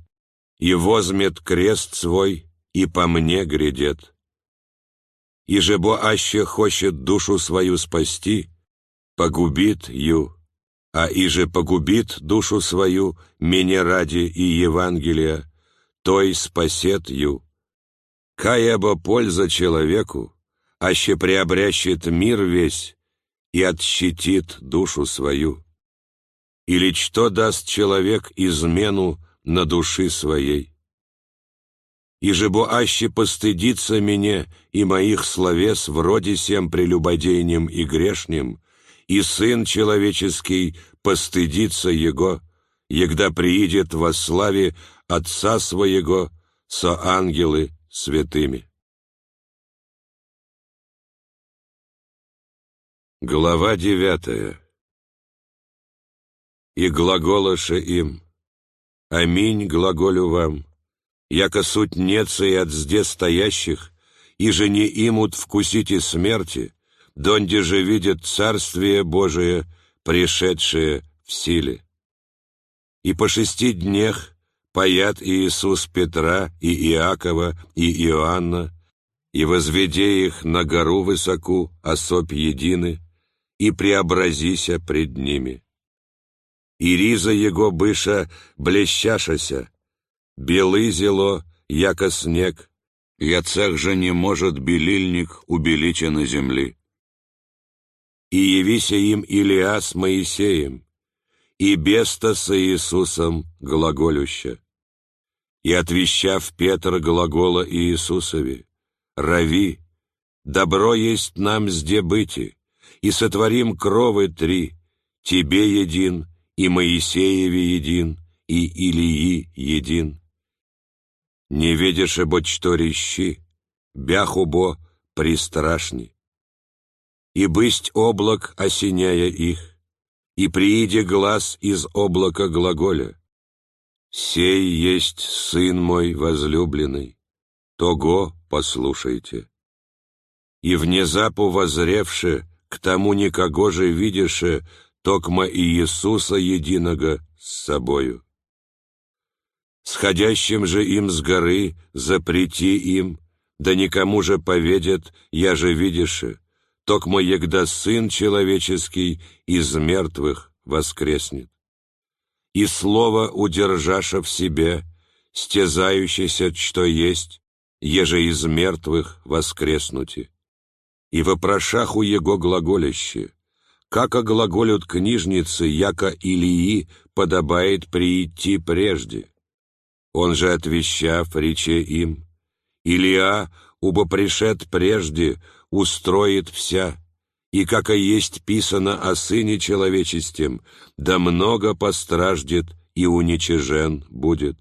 и возьмет крест свой, и по мне грядет. И же бо аще хочет душу свою спасти, погубит ю, а и же погубит душу свою, меня ради и Евангелия, той спасет ю. Кая бо польза человеку, аще приобрящет мир весь и отщитит душу свою. Или что даст человек измену на души своей? И же бо аще постыдится мне и моих словес вроде сем прелюбодейнем и грешним, и Сын Человеческий постыдится Его, егда приидет во славе Отца Своего со ангелы святыми. Глава девятая. И глаголоше им, Аминь глаголю вам, яко суть неца и от зде стоящих, и же не имут вкусите смерти, донде же видят Царствие Божие, пришедшее в силе. И по шести днях паят Иисус Петра и Иакова и Иоанна, и возведе их на гору высоку, особь едины, и преобразися пред ними. И риза его быша блещашася, белы зело, яко снег, яцех же не может белильник убелича на земли. И явися им Илиа с Моисеем, и беста с Иисусом глаголюща. И отвещав Петр глагола Иисусове, «Рави, добро есть нам сде быти, и сотворим кровы три, тебе един, и Моисееве един, и Илии един. Не видишь, бо что рещи, бяху бо пристрашни. и бысть облак, осеняя их, и прииде глаз из облака глаголя. «Сей есть Сын мой возлюбленный, того послушайте». И внезапу возревше, к тому никого же видеше, токма и Иисуса единого с собою. Сходящим же им с горы запрети им, да никому же поведет, я же видише, токмо егда Сын Человеческий из мертвых воскреснет и слово удержаша в себе, стезающийся, что есть, еже из мертвых воскреснути. И вопрошах у его глаголяще, как оглаголют книжницы, яко Илии подобает прийти прежде. Он же, отвещав, рече им, Илия, убо пришед прежде, устроит вся, и как и есть писано о Сыне Человечестем, да много постраждет и уничижен будет.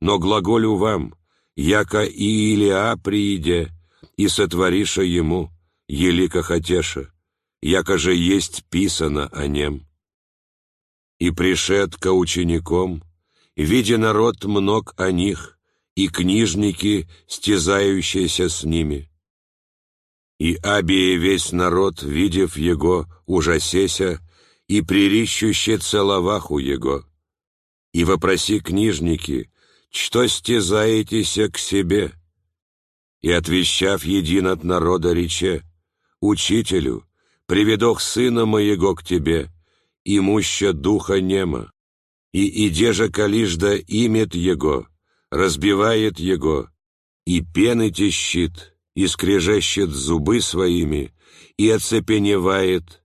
Но глаголю вам, яко и Илия прииде, и сотвориша ему, елика хотеша, яко же есть писано о нем. И пришед ко ученикам, видя народ мног о них, и книжники, стязающиеся с ними, и Абия весь народ, видев его, ужасеся, и пририщуще целоваху его. И вопроси книжники, что стезаетеся к себе? И отвещав един от народа рече, Учителю, приведох сына моего к тебе, имуща духа нема, и идеже калижда имет его, разбивает его, и пены тещит, и скрежещет зубы своими, и оцепеневает,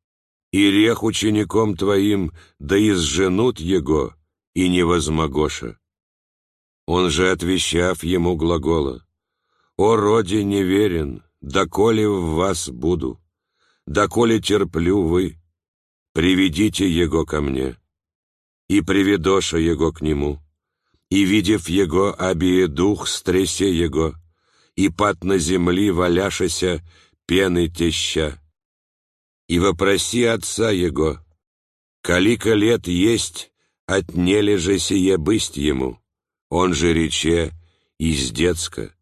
и рех учеником твоим, да изженут его, и невозмогоша. Он же, отвещав ему глагола, «О, роде неверен, доколе в вас буду, доколе терплю вы, приведите его ко мне». И приведоша его к нему, и, видев его, обие дух, стрясе его, и пад на земли валяшася пены теща. И вопроси отца его, калика лет есть, отнели же сие бысть ему, он же рече из детска.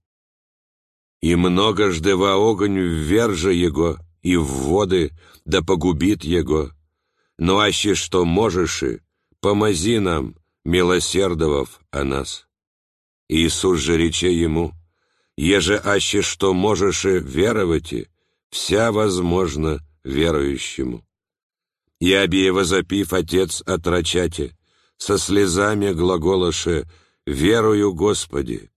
И многожды во огонь вверже его, и в воды, да погубит его. Но аще что можешь и, помози нам, милосердовав о нас. Иисус же рече ему, еже аще что можешь и веровати, вся возможно верующему. И обие возопив отец отрачате, со слезами глаголоше «Верую, Господи,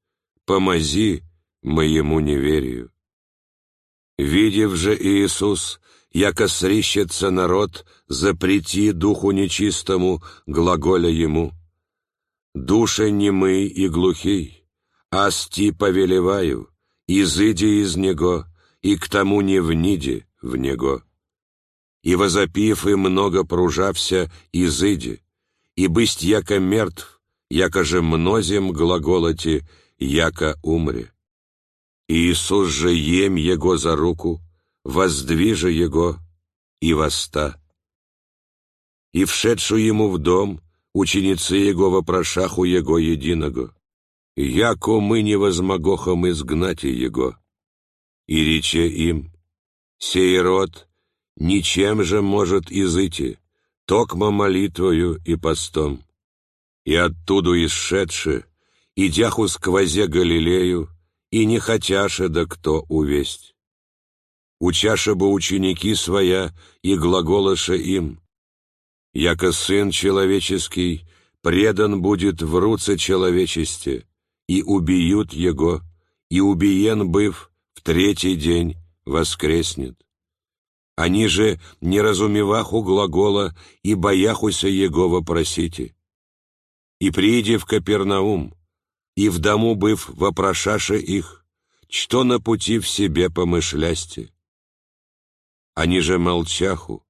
помози моему неверию». Видев же Иисус, яко срищется народ, запрети духу нечистому, глаголя ему. Душа немый и глухий, асти повелеваю, изыди из него, и к тому не вниди в него. И возопив и много пружався, изыди, и бысть яко мертв, яко же мнозем глаголоти, яко умре. Иисус же ем его за руку, воздвижа его и воста. И вшедшу ему в дом, ученицы его вопрошаху его единого яко мы не возмогохом изгнать его. И рече им, сей род ничем же может изыти, токмо молитвою и постом. И оттуда исшедши, идяху сквозе Галилею, и не хотяше да кто увесть. Учаша бы ученики своя и глаголаша им, яко Сын Человеческий предан будет в руце человечести, и убьют его, и убиен быв, в третий день воскреснет. Они же, не разумеваху глагола, и бояхуся его вопросите. И прииди в Капернаум, и в дому быв вопрошаше их, что на пути в себе помышлясте. Они же молчаху,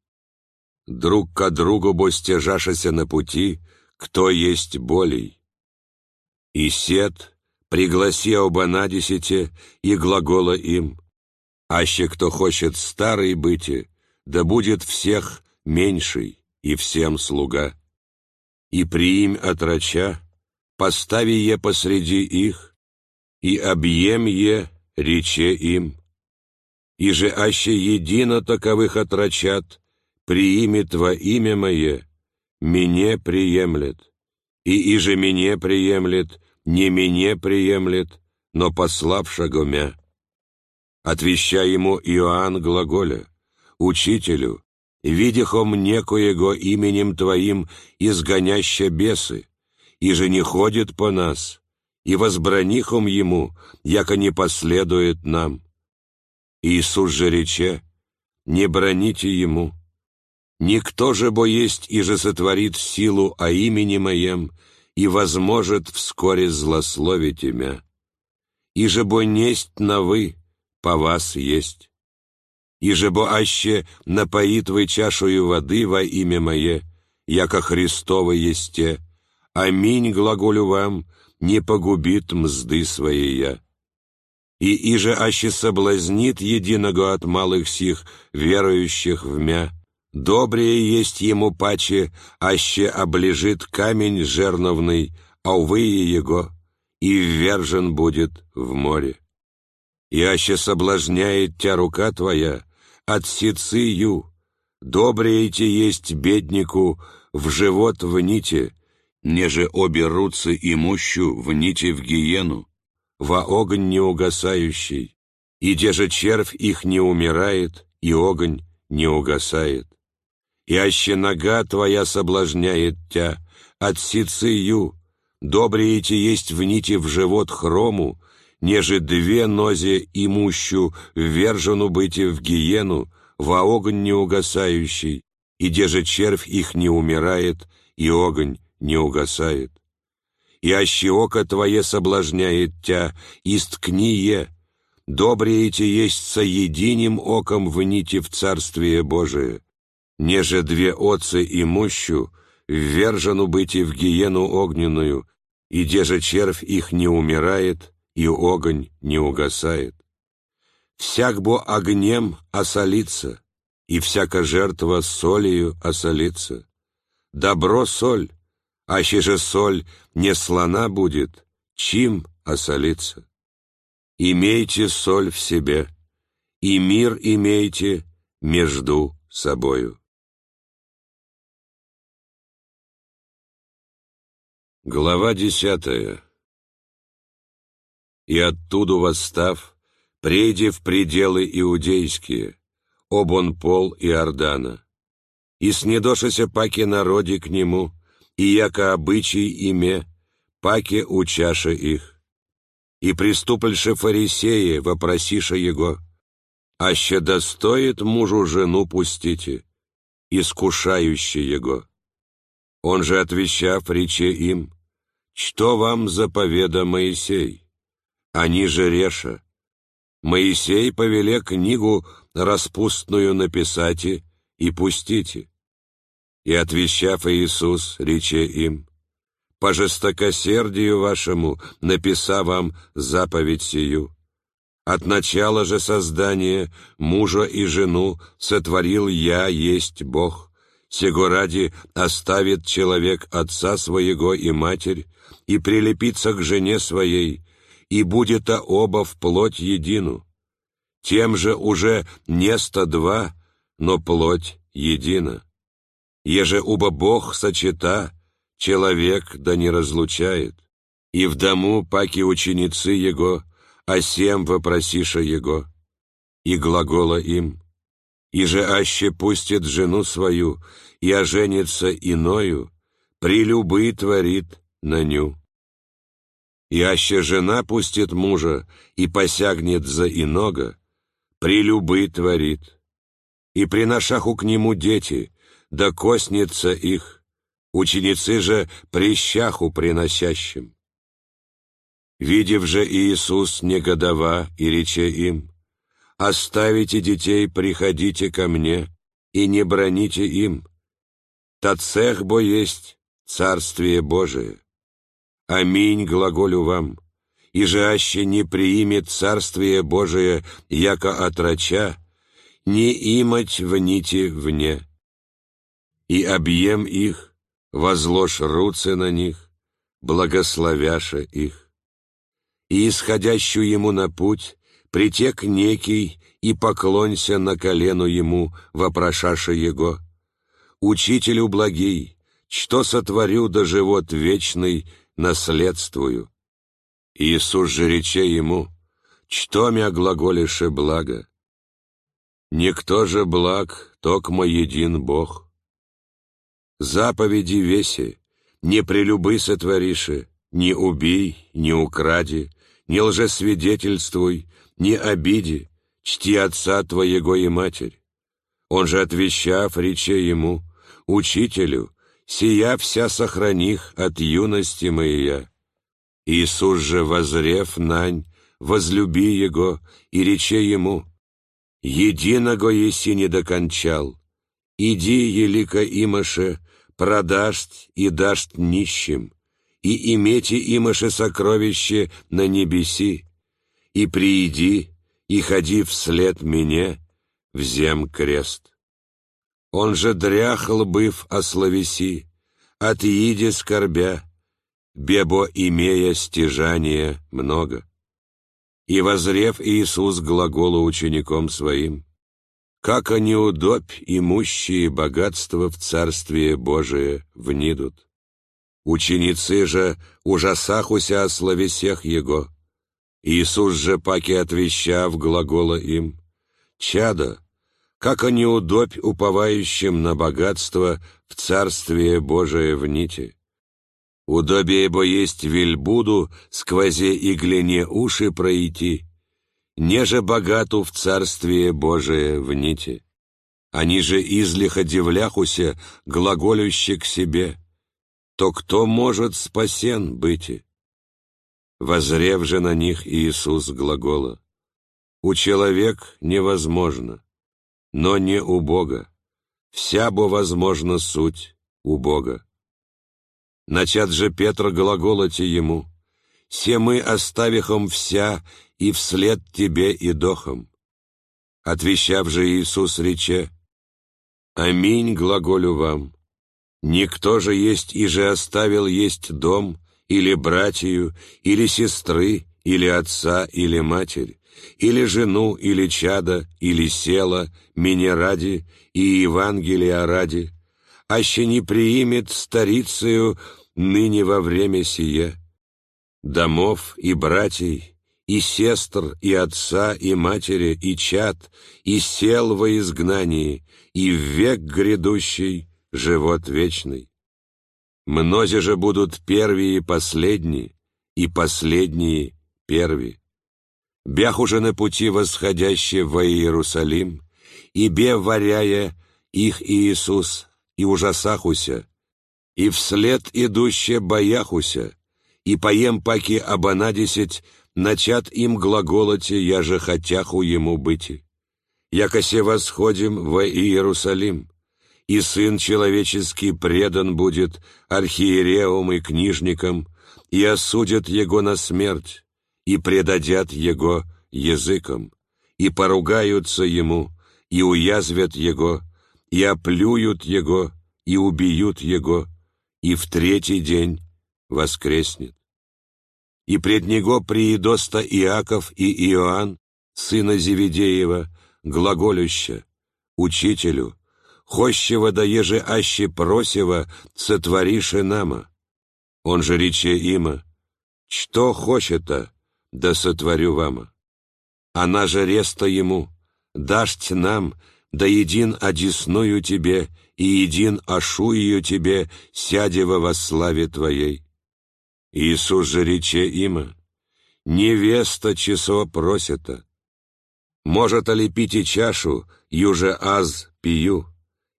друг к другу бо стяжашася на пути, кто есть болей. И сет, пригласи оба на десяте, и глагола им, аще кто хочет старый быти, да будет всех меньший и всем слуга. И приим отрача, постави е посреди их, и объем е, рече им. И же аще едино таковых отрачат, приимет во имя мое, мне приемлет, и иже мне приемлет, не мне приемлет, но пославшего мя. Отвеща ему Иоанн глаголя, «Учителю, видихом некоего именем Твоим изгоняща бесы, и же не ходит по нас, и возбранихом ему, яко не последует нам». Иисус же рече, «Не броните ему, никто же бо есть и же сотворит силу о имени моем, и возможет вскоре злословить имя. И же бо несть на вы, по вас есть. И же бо аще напоит вы чашую воды во имя мое, яко Христово есте, аминь глаголю вам, не погубит мзды своей я. И иже аще соблазнит единого от малых сих, верующих в мя, добрее есть ему паче, аще облежит камень жерновный, а увые его, и ввержен будет в море. И аще соблазняет тя рука твоя, от сицию, добрее те есть беднику в живот в ните, неже обе руцы имущу в нити в гиену, во огонь неугасающий, и где же червь их не умирает, и огонь не угасает. И аще нога твоя соблазняет тя, от сицию, добрее те есть в нити в живот хрому, неже две нозе имущу ввержену быть в гиену, во огонь неугасающий, и где же червь их не умирает, и огонь не угасает. И аще око твое соблазняет тя, исткние, добрее те есть соединим оком в нити в Царствие Божие, неже две отцы имущу, ввержену быть в гиену огненную, и где же червь их не умирает, и огонь не угасает. Всяк бо огнем осолится, и всяка жертва солью осолится. Добро соль, аще же соль не слона будет, чим осолится. Имейте соль в себе, и мир имейте между собою. Глава десятая и оттуда восстав, прейди в пределы иудейские, обон пол Иордана, и снедошися паки народе к нему, и яко обычай име, паки учаша их. И приступальше фарисеи, вопросиша его, аще достоит мужу жену пустите, искушающий его. Он же, отвечав, рече им, что вам заповеда Моисей? Они же реша. Моисей повеле книгу распустную написати и пустите. И отвещав Иисус, рече им, по жестокосердию вашему написа вам заповедь сию. От начала же создания мужа и жену сотворил я есть Бог. Сего ради оставит человек отца своего и матерь и прилепится к жене своей, и будет-то оба в плоть едину. Тем же уже не сто два, но плоть едина. Еже уба Бог сочета, человек да не разлучает. И в дому паки ученицы Его, а сем вопросиша Его. И глагола им, и же аще пустит жену свою, и оженится иною, прелюбы творит на ню. И аще жена пустит мужа и посягнет за иного, прелюбы творит. И приношаху к нему дети, да коснется их, ученицы же прищаху приносящим. Видев же Иисус негодова и рече им, «Оставите детей, приходите ко мне, и не броните им. Та цех бо есть Царствие Божие». Аминь глаголю вам, и же аще не приимет Царствие Божие, яко отрача, не имать в нити вне. И объем их, возложь руце на них, благословяша их. И исходящую ему на путь, притек некий, и поклонься на колену ему, вопрошаша его. Учителю благий, что сотворю да живот вечный, наследствую. Иисус же рече ему, что мя глаголише благо. Никто же благ, токмо един Бог. Заповеди веси, не прелюбы сотвориши, не убей, не укради, не лжесвидетельствуй, не обиди, чти отца твоего и матерь. Он же, отвечав, рече ему, «Учителю, сия вся сохраних от юности моей. Иисус же, возрев нань, возлюби его и рече ему, «Единого еси не докончал, иди, елика имаше, продашь и дашь нищим, и имейте имаше сокровище на небеси, и прииди, и ходи вслед мне, взем крест». Он же дряхл быв о словеси, отъиде скорбя, бебо имея стяжание много. И возрев Иисус глаголу учеником своим, как они удобь имущие богатства в Царствие Божие внидут. Ученицы же ужасахуся о словесех Его. Иисус же паки отвещав глагола им, «Чадо, как они удобь уповающим на богатство в Царствие Божие в нити. Удобие бо есть вельбуду сквозе и глине уши пройти, неже богату в Царствие Божие в нити. Они же излиха дивляхуся, глаголюще к себе, то кто может спасен быть? Возрев же на них Иисус глагола, «У человек невозможно, но не у Бога. Вся бо возможна суть у Бога. Начат же Петр глаголоти ему, «Се мы оставихом вся, и вслед тебе и дохом». Отвещав же Иисус рече, «Аминь глаголю вам. Никто же есть и же оставил есть дом, или братью, или сестры, или отца, или матерь, или жену, или чада, или села, меня ради и Евангелия ради, аще не приимет старицею ныне во время сие, домов и братьей, и сестр, и отца, и матери, и чад, и сел во изгнании, и в век грядущий живот вечный. Мнози же будут первые последние, и последние первые бях уже на пути восходящие во Иерусалим, и бе варяя их Иисус, и ужасахуся, и вслед идуще бояхуся, и поем паки обанадесять, начат им глаголоте, я же хотяху ему быти. Якосе восходим во Иерусалим, и Сын Человеческий предан будет архиереум и книжникам, и осудят его на смерть, и предадят его языком, и поругаются ему, и уязвят его, и оплюют его, и убьют его, и в третий день воскреснет. И пред него приидоста Иаков и Иоанн, сына Зеведеева, глаголюща, учителю, хощего да еже аще просева сотворише нама. Он же рече има, что хочета, да сотворю вам. Она же реста ему, дашь нам, да един одесную тебе, и един ашу тебе, сядева во славе твоей. Иисус же рече има, невеста часо просята. Может ли пить чашу, юже аз пью,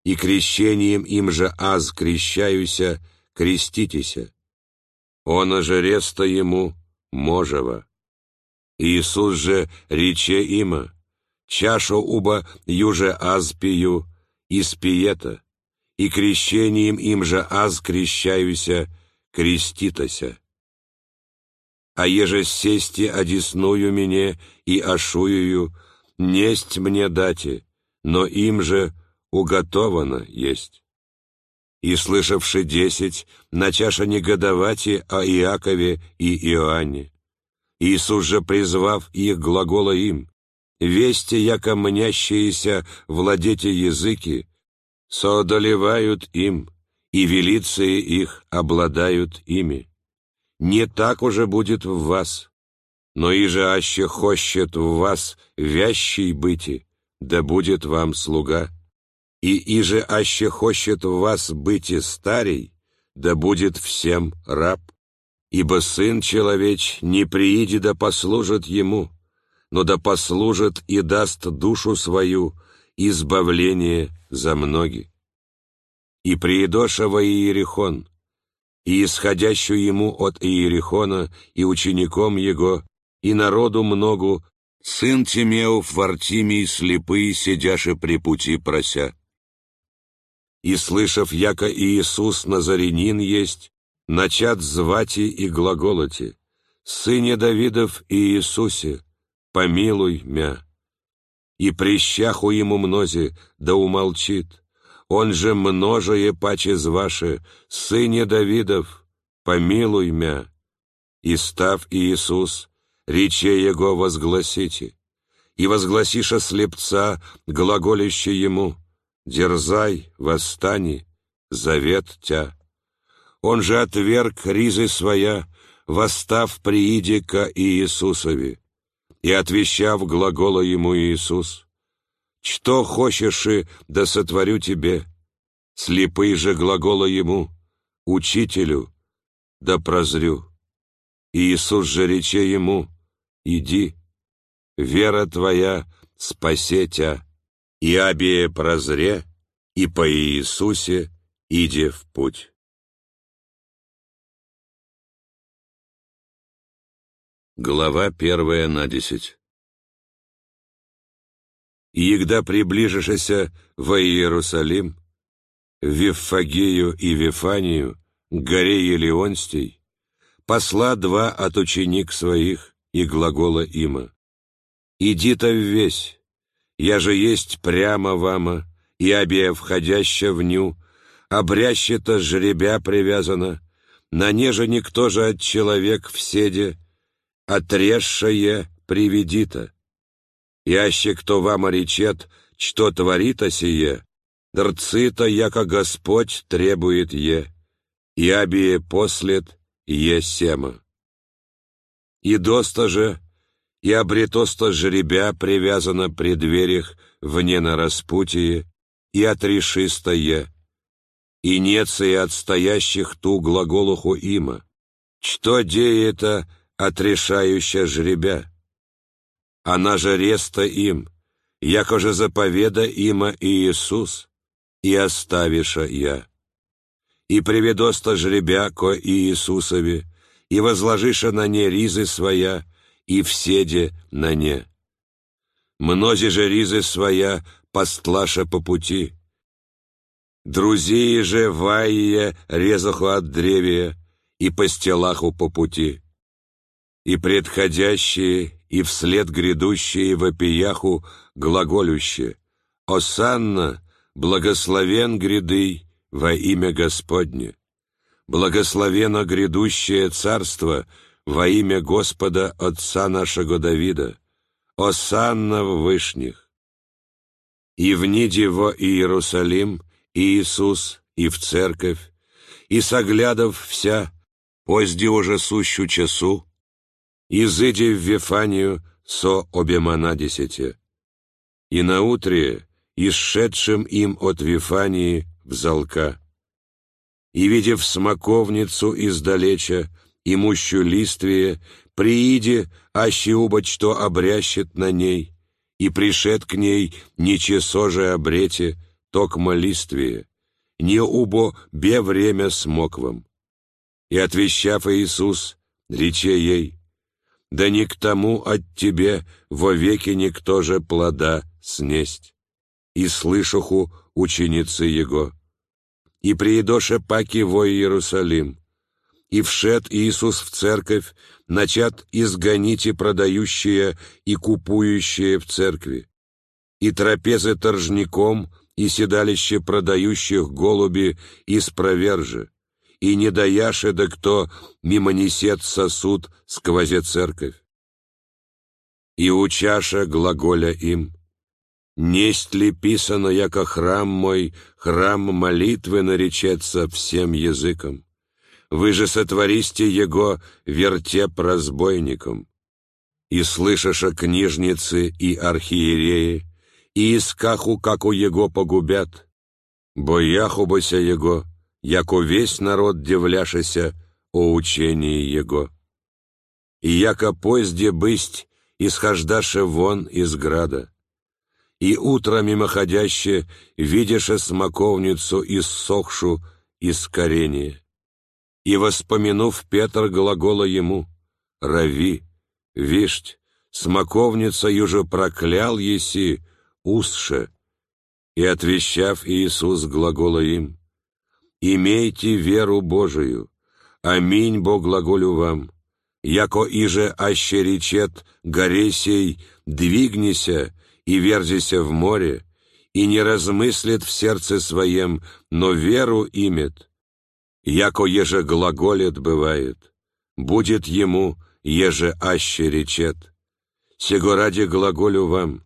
и крещением им же аз крещаюся, креститеся. Он же реста ему, можева. Иисус же рече има, чашу уба юже аз пию, и спиета, и крещением им же аз крещаюся, креститося. А еже сести одесную мне и ашуюю, несть мне дати, но им же уготовано есть. И, слышавши десять, начаша негодовать о Иакове и Иоанне. Иисус же, призвав их глагола им, «Вести, яко мнящиеся владете языки, соодолевают им, и велиции их обладают ими. Не так уже будет в вас, но и же аще хощет в вас вящий быти, да будет вам слуга. И иже аще хочет в вас быть и старей, да будет всем раб. Ибо Сын Человеч не прииди да послужит Ему, но да послужит и даст душу свою избавление за многих. И приедоша во Иерихон, и исходящую ему от Иерихона, и учеником его, и народу многу, сын Тимеов Вартимий слепый, сидяши при пути прося. И, слышав, яко Иисус Назарянин есть, начат звати и глаголоти, «Сыне Давидов Иисусе, помилуй мя». И прищаху ему мнозе, да умолчит, он же множее паче зваше, «Сыне Давидов, помилуй мя». И став Иисус, рече Его возгласите, и возгласиша слепца, глаголище Ему, «Дерзай, восстани, завет тя». Он же отверг ризы своя, восстав прииде ко Иисусове, и отвещав глагола ему Иисус, «Что хочешь да сотворю тебе?» Слепый же глагола ему, «Учителю, да прозрю». Иисус же рече ему, иди, вера твоя спасе тя, и обее прозре, и по Иисусе иди в путь. Глава первая на десять И егда приближишься во Иерусалим, в Виффагею и Вифанию, к горе Елеонстей, посла два от ученик своих, и глагола има. «Иди-то весь, я же есть прямо вама, и обе входяща в ню, обряще-то жребя привязана, на неже никто же от человек в седе, отрежшее приведи-то. Яще кто вам речет, что творит сие, дрцы-то, яко Господь требует е, и обие послед е сема. И доста же, и обретоста жеребя привязана при дверях вне на распутие, и отрешистое, и неция отстоящих ту глаголуху има. Что деета отрешающая жребя? Она же реста им, яко же заповеда има Иисус, и оставиша я. И приведоста жребя ко Иисусове, и возложиша на не ризы своя, и вседе на не. Мнози же ризы своя постлаша по пути. Друзии же ваия резаху от древия, и постелаху по пути. И предходящие, и вслед грядущие вопияху глаголюще. Осанна, благословен гряды во имя Господне благословено грядущее царство во имя Господа Отца нашего Давида, Осанна в вышних. И вниде во Иерусалим Иисус и в церковь, и соглядов вся, позде уже сущу часу, изыди в Вифанию со обемана десяте. И наутре, исшедшим им от Вифании в залка, и, видев смоковницу издалеча, имущую листвие, прииди, аще убать, что обрящет на ней, и пришед к ней нечесо же обрете, токмо листвие, не убо бе время смоквом. И отвещав Иисус, рече ей, да не к тому от тебе во веки никто же плода снесть. И слышуху ученицы его, и приедоше паки во Иерусалим. И вшед Иисус в церковь, начат изгоните продающие и купующие в церкви. и трапезы торжником, и седалище продающих голуби из провержи, и не даяше да кто мимо несет сосуд сквозе церковь. И учаша глаголя им, Несть ли писано, яко храм мой, храм молитвы наречется всем языком? Вы же сотвористе его вертеп разбойником. И слышаша книжницы и архиереи, и искаху, как у его погубят. Бояхубося его, яко весь народ дивляшися о учении его. И яко позде бысть, исхождаше вон из града и утро мимоходяще, видяше смоковницу иссохшу из корения. И, воспомянув Петр глагола ему, «Рави, вишть, смоковница юже проклял еси, усше». И, отвещав Иисус глагола им, «Имейте веру Божию, аминь Бог глаголю вам, яко иже аще речет горе сей, двигнися, и верзися в море, и не размыслит в сердце своем, но веру имет, яко еже глаголет бывает, будет ему, еже аще речет. Сего ради глаголю вам,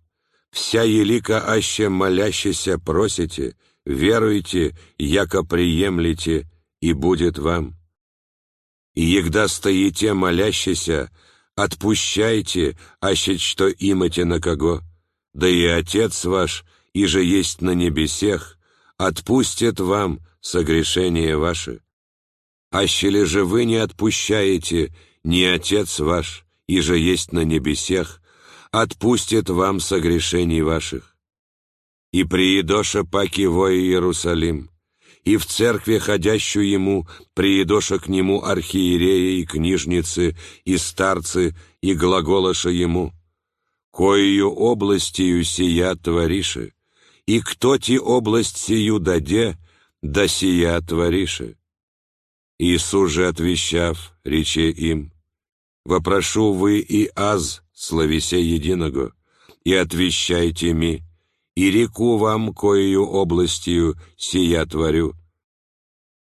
вся елика аще молящийся просите, веруйте, яко приемлете, и будет вам. И егда стоите молящийся, отпущайте, аще что имате на кого, да и Отец ваш, и же есть на небесех, отпустит вам согрешение ваше. Аще же вы не отпущаете, ни Отец ваш, и же есть на небесех, отпустит вам согрешений ваших. И приедоша паки во Иерусалим, и в церкви, ходящую ему, приедоша к нему архиереи и книжницы, и старцы, и глаголоша ему — коею областью сия творише, и кто ти область сию даде, да сия творише. Иисус же отвещав, рече им, «Вопрошу вы и аз, славися единого, и отвещайте ми, и реку вам, коею областью сия творю.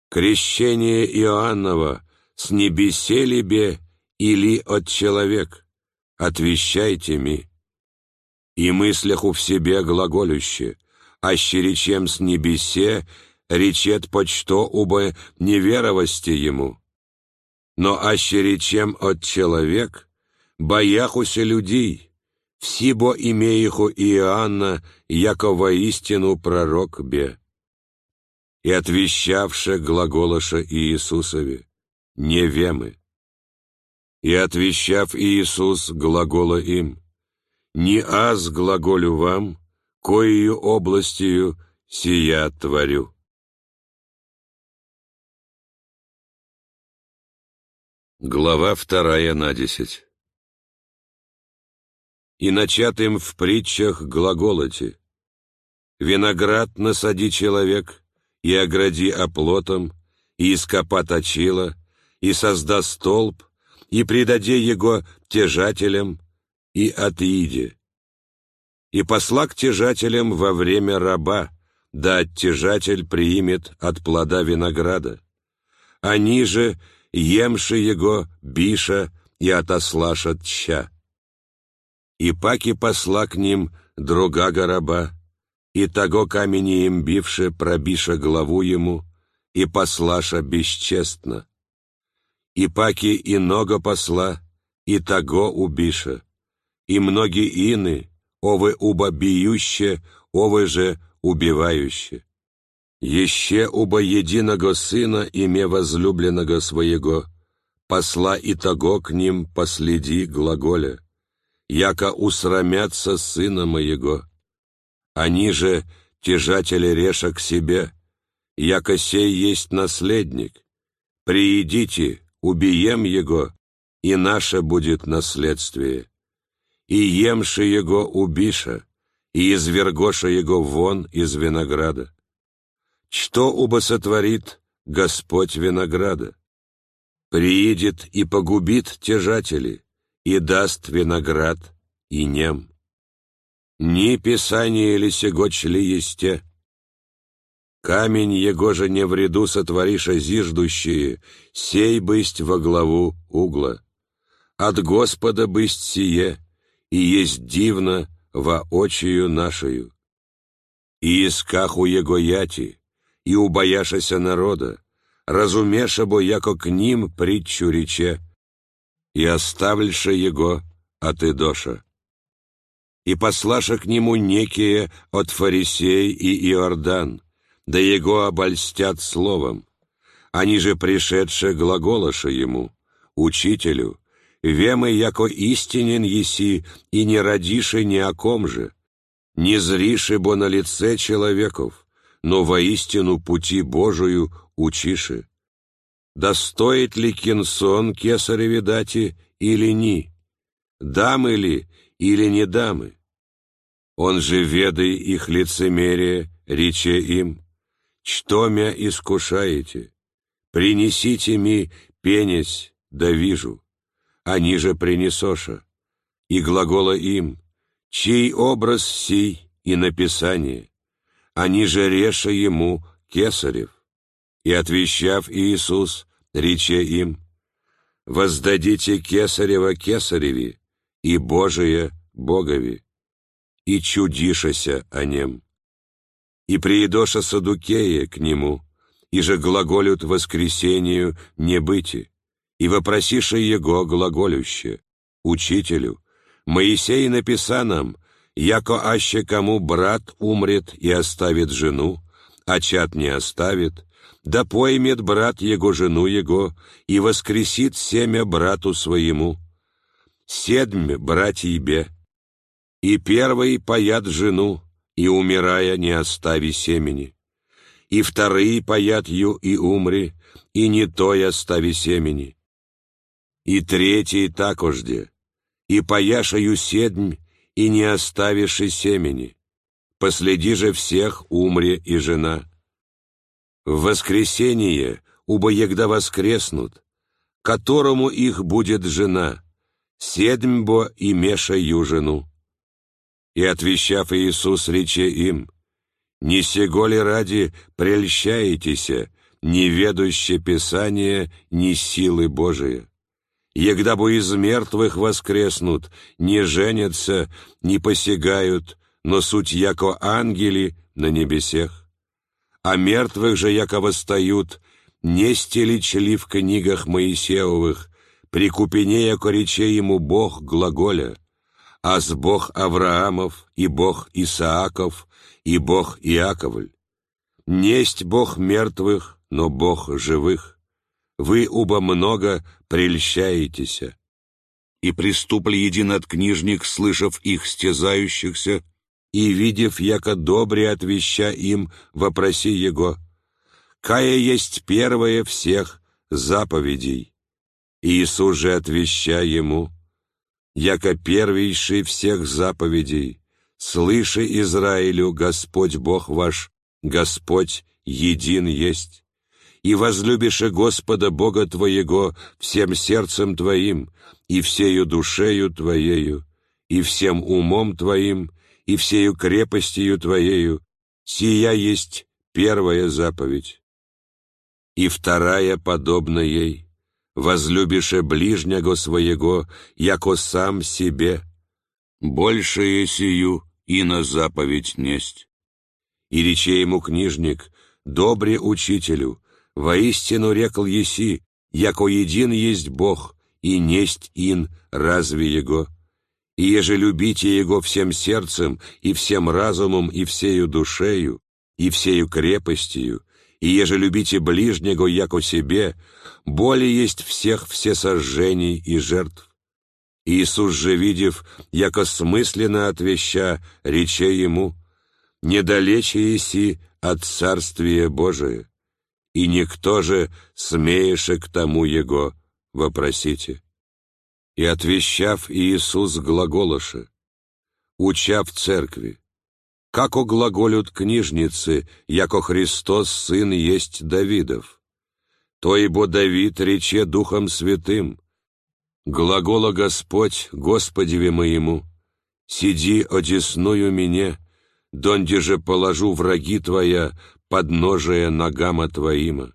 Крещение Иоаннова с небесе либе или от человек? Отвещайте ми» и мыслях у в себе глаголюще, аще речем с небесе, речет почто убо неверовости ему. Но аще речем от человек, бояхуся людей, всибо имеиху Иоанна, яко воистину пророк бе. И отвещавше глаголоша Иисусове, не вемы. И отвещав Иисус глагола им, не аз глаголю вам, коею областью сия творю. Глава вторая на десять. И начатым в притчах глаголоте. Виноград насади человек, и огради оплотом, и ископа точила, и созда столб, и придаде его тяжателям, и отъиде. И посла к тяжателям во время раба, да оттяжатель приимет от плода винограда. Они же, емши его, биша и отослашат ща. И паки посла к ним друга гораба, и того камени им бивше пробиша главу ему, и послаша бесчестно. И паки и нога посла, и того убиша и многие ины, овы уба биюще, овы же убивающе. Еще уба единого сына, име возлюбленного своего, посла и того к ним последи глаголя, яко усрамятся сына моего. Они же, тяжатели к себе, яко сей есть наследник. Приидите, убием его, и наше будет наследствие и емши его убиша, и извергоша его вон из винограда. Что убо сотворит Господь винограда? Приидет и погубит тяжатели, и даст виноград и нем. ни Писание ли сего чли есте? Камень его же не в ряду сотвориша зиждущие, сей бысть во главу угла. От Господа бысть сие, и есть дивно во очию нашою. И искаху его яти, и убояшася народа, разумеша бо яко к ним притчу рече, и оставльша его от Идоша. И послаша к нему некие от фарисей и Иордан, да его обольстят словом. Они же пришедшие глаголоша ему, учителю, вемы, яко истинен еси, и не родиши ни о ком же, не зриши бо на лице человеков, но воистину пути Божию учиши. Достоит ли кинсон кесареве дати или ни? Дамы ли или не дамы? Он же, ведай их лицемерие, рече им, что мя искушаете? Принесите ми пенесь, да вижу. Они же принесоша. И глагола им, чей образ сей и написание. Они же реша ему кесарев. И отвещав Иисус, рече им, «Воздадите кесарева кесареви, и Божие Богови, и чудишася о нем» и приедоша Садукея к нему, и же глаголют воскресению не быти, и вопросиша его глаголюще, учителю, Моисей написа нам, яко аще кому брат умрет и оставит жену, а чат не оставит, да поймет брат его жену его и воскресит семя брату своему. Седмь братьебе, и первый паят жену, и, умирая, не остави семени. И вторые паят ю и умри, и не той остави семени. И третий такожде, и паяшаю седмь, и не оставишь и семени. Последи же всех умре и жена. В воскресение, убо егда воскреснут, которому их будет жена, седмьбо и мешаю жену. И, отвещав Иисус, рече им, «Не сего ли ради не ведуще Писание, ни силы Божие? Егда бы из мертвых воскреснут, не женятся, не посягают, но суть яко ангели на небесех. А мертвых же яко восстают, не стеличли в книгах Моисеевых, при купине яко рече ему Бог глаголя, аз Бог Авраамов, и Бог Исааков, и Бог Иаковль. Несть Бог мертвых, но Бог живых. Вы оба много прельщаетеся. И приступли един от книжник, слышав их стезающихся, и, видев, яко добре отвеща им, вопроси его, «Кая есть первое всех заповедей?» Иисус же отвеща ему, яко первейший всех заповедей. Слыши, Израилю, Господь Бог ваш, Господь един есть. И возлюбише Господа Бога твоего всем сердцем твоим, и всею душею твоею, и всем умом твоим, и всею крепостью твоею, сия есть первая заповедь. И вторая подобна ей — возлюбише ближнего своего, яко сам себе, большее сию и на заповедь несть. И рече ему книжник, добре учителю, воистину рекл еси, яко един есть Бог, и несть ин разве Его. И еже любите Его всем сердцем, и всем разумом, и всею душею, и всею крепостью, и еже любите ближнего, яко себе, более есть всех всесожжений и жертв. Иисус же, видев, яко смысленно отвеща, рече ему, «Недалече еси от Царствия Божия, и никто же смееше к тому Его, вопросите». И отвещав Иисус глаголоше, уча в церкви, как оглаголют книжницы, яко Христос Сын есть Давидов. То ибо Давид рече Духом Святым, глагола Господь Господеве моему, Сиди одесную мне, донде же положу враги твоя подножие ногама твоима.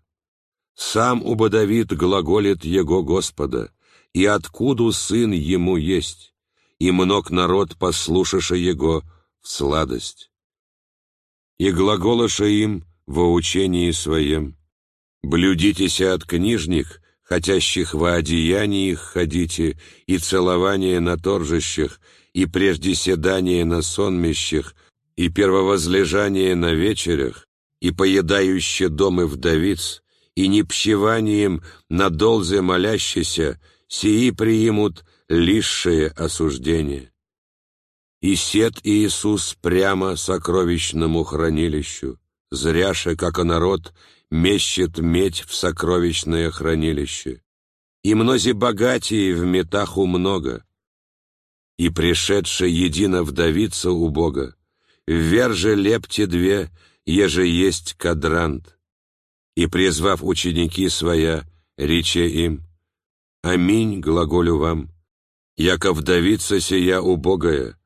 Сам убо Давид глаголит его Господа, и откуда сын ему есть, и мног народ послушаша его в сладость. И глаголаша им во учении своем, блюдитеся от книжник, хотящих во одеяниях ходите, и целование на торжищах, и прежде седание на сонмищах, и первовозлежание на вечерях, и поедающие домы вдовиц, и непщеванием на долзе молящийся, сии приимут лишшее осуждение. И сед Иисус прямо сокровищному хранилищу, зряше, как и народ, мещет медь в сокровищное хранилище. И мнози богатие в метаху много, и пришедше едино вдовица у Бога, вверже лепте две, еже есть кадрант. И, призвав ученики своя, рече им, «Аминь, глаголю вам, яко вдовица сия убогая,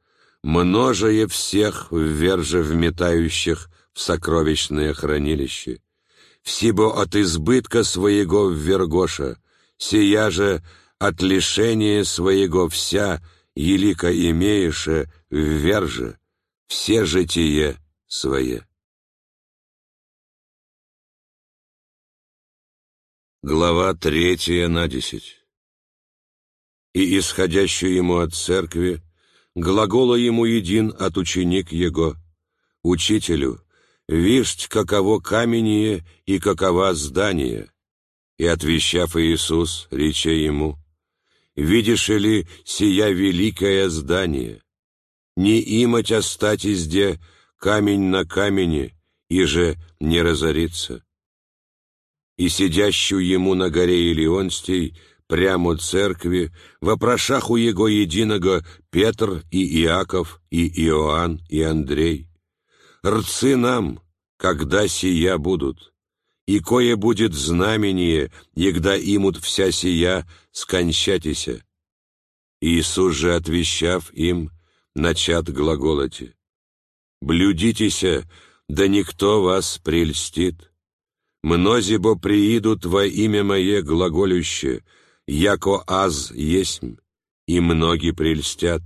множее всех вверже вметающих в сокровищное хранилище. Всибо от избытка своего ввергоша, сия же от лишения своего вся, елика имееше, вверже, все житие свое. Глава третья на десять. И исходящую ему от церкви, глагола ему един от ученик его, учителю, вишь, каково каменье и какова здание. И отвещав Иисус, рече ему, видишь ли сия великое здание? Не имать остать изде камень на камени, и же не разориться и сидящую ему на горе Илионстей, прямо церкви, вопрошах у его единого Петр и Иаков, и Иоанн, и Андрей. Рцы нам, когда сия будут, и кое будет знамение, егда имут вся сия, скончатися. Иисус же, отвещав им, начат глаголоти. Блюдитеся, да никто вас прельстит Мнози бо приидут во имя Мое глаголюще, яко аз есмь, и многие прельстят.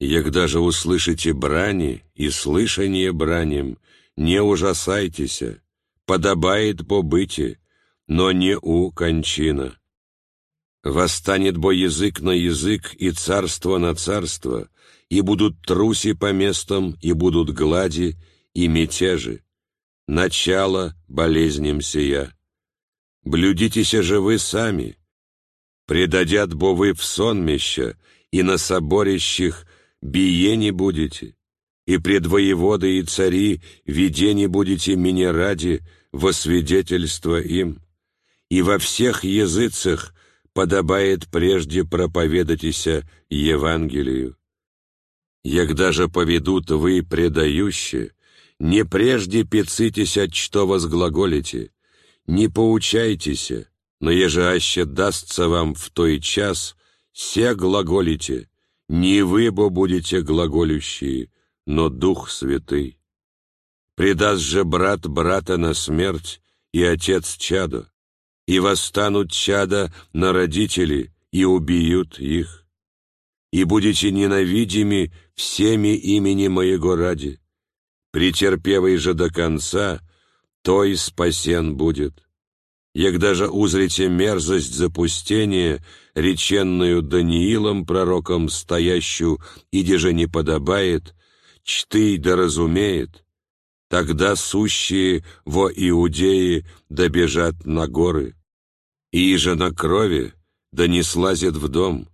Егда же услышите брани и слышание браним, не ужасайтеся, подобает бо быти, но не у кончина. Восстанет бо язык на язык и царство на царство, и будут труси по местам, и будут глади, и мятежи начало болезням сия. Блюдитеся же вы сами, предадят бо вы в сонмища, и на соборищих бие не будете, и пред воеводы и цари веде не будете меня ради во свидетельство им, и во всех языцах подобает прежде проповедатися Евангелию. Егда же поведут вы предающие, не прежде пецитесь, от что возглаголите, не поучайтеся, но еже аще дастся вам в той час, се глаголите, не вы бо будете глаголющие, но Дух Святый. Предаст же брат брата на смерть и отец чада, и восстанут чада на родители и убьют их. И будете ненавидими всеми имени моего ради, претерпевый же до конца, то и спасен будет. Егда же узрите мерзость запустения, реченную Даниилом пророком стоящую, иди же не подобает, чты да разумеет, тогда сущие во Иудее добежат на горы, и же на крови да не слазит в дом,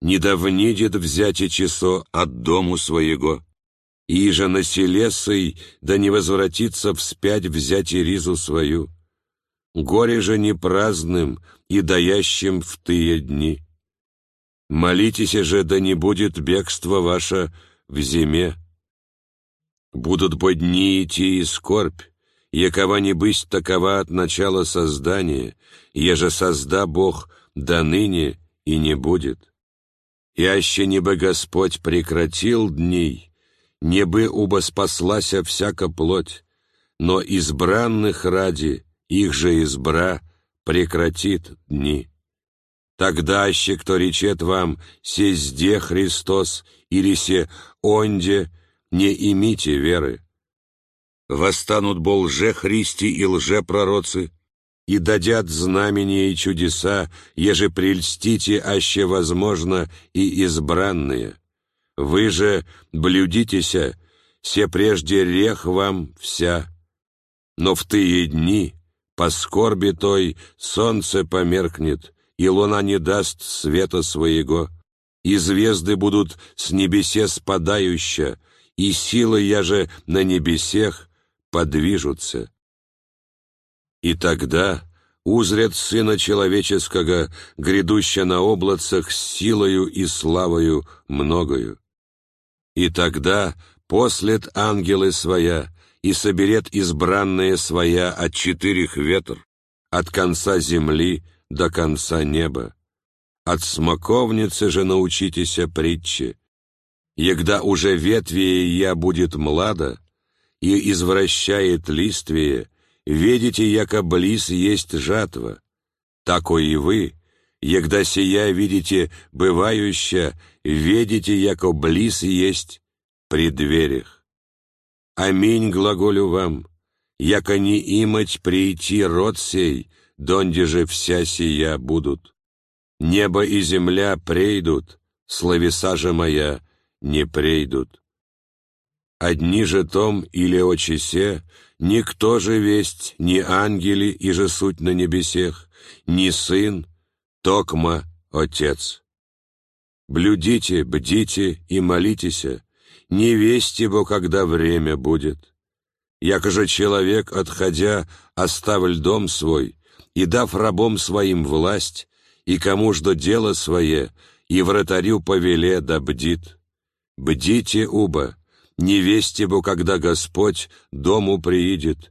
не давнидет взять и часо от дому своего, и же на селесой, да не возвратится вспять взять и свою. Горе же не праздным и даящим в тые дни. Молитесь же, да не будет бегство ваше в зиме. Будут по дни идти и скорбь, якова не быть такова от начала создания, еже созда Бог до ныне и не будет. И аще не бы Господь прекратил дней, не бы убо спаслася всяка плоть, но избранных ради, их же избра, прекратит дни. Тогда аще кто речет вам «Сезде Христос» или «Се онде», не имите веры. Восстанут бо лже-христи и лже-пророцы, и дадят знамения и чудеса, еже прельстите, аще возможно, и избранные. Вы же блюдитеся, все прежде рех вам вся. Но в тые дни, по скорби той, солнце померкнет, и луна не даст света своего, и звезды будут с небесе спадающие, и силы я же на небесех подвижутся. И тогда узрят Сына Человеческого, грядуща на облацах с силою и славою многою. И тогда послет ангелы своя, и соберет избранные своя от четырех ветр, от конца земли до конца неба. От смоковницы же научитеся притчи. Егда уже ветвие я будет млада, и извращает листвие, видите, яко близ есть жатва. Такой и вы, егда сия видите бывающая, видите, яко близ есть при дверях. Аминь глаголю вам, яко не имать прийти род сей, донде же вся сия будут. Небо и земля прейдут, словеса же моя не прейдут. Одни же том или очесе, никто же весть, ни ангели и же суть на небесех, ни сын, токма отец. Блюдите, бдите и молитесь, не вести бо, когда время будет. Яко же человек, отходя, оставль дом свой, и дав рабом своим власть, и кому ждо дело свое, и вратарю повеле да бдит. Бдите уба, не вести бо, когда Господь дому приидет.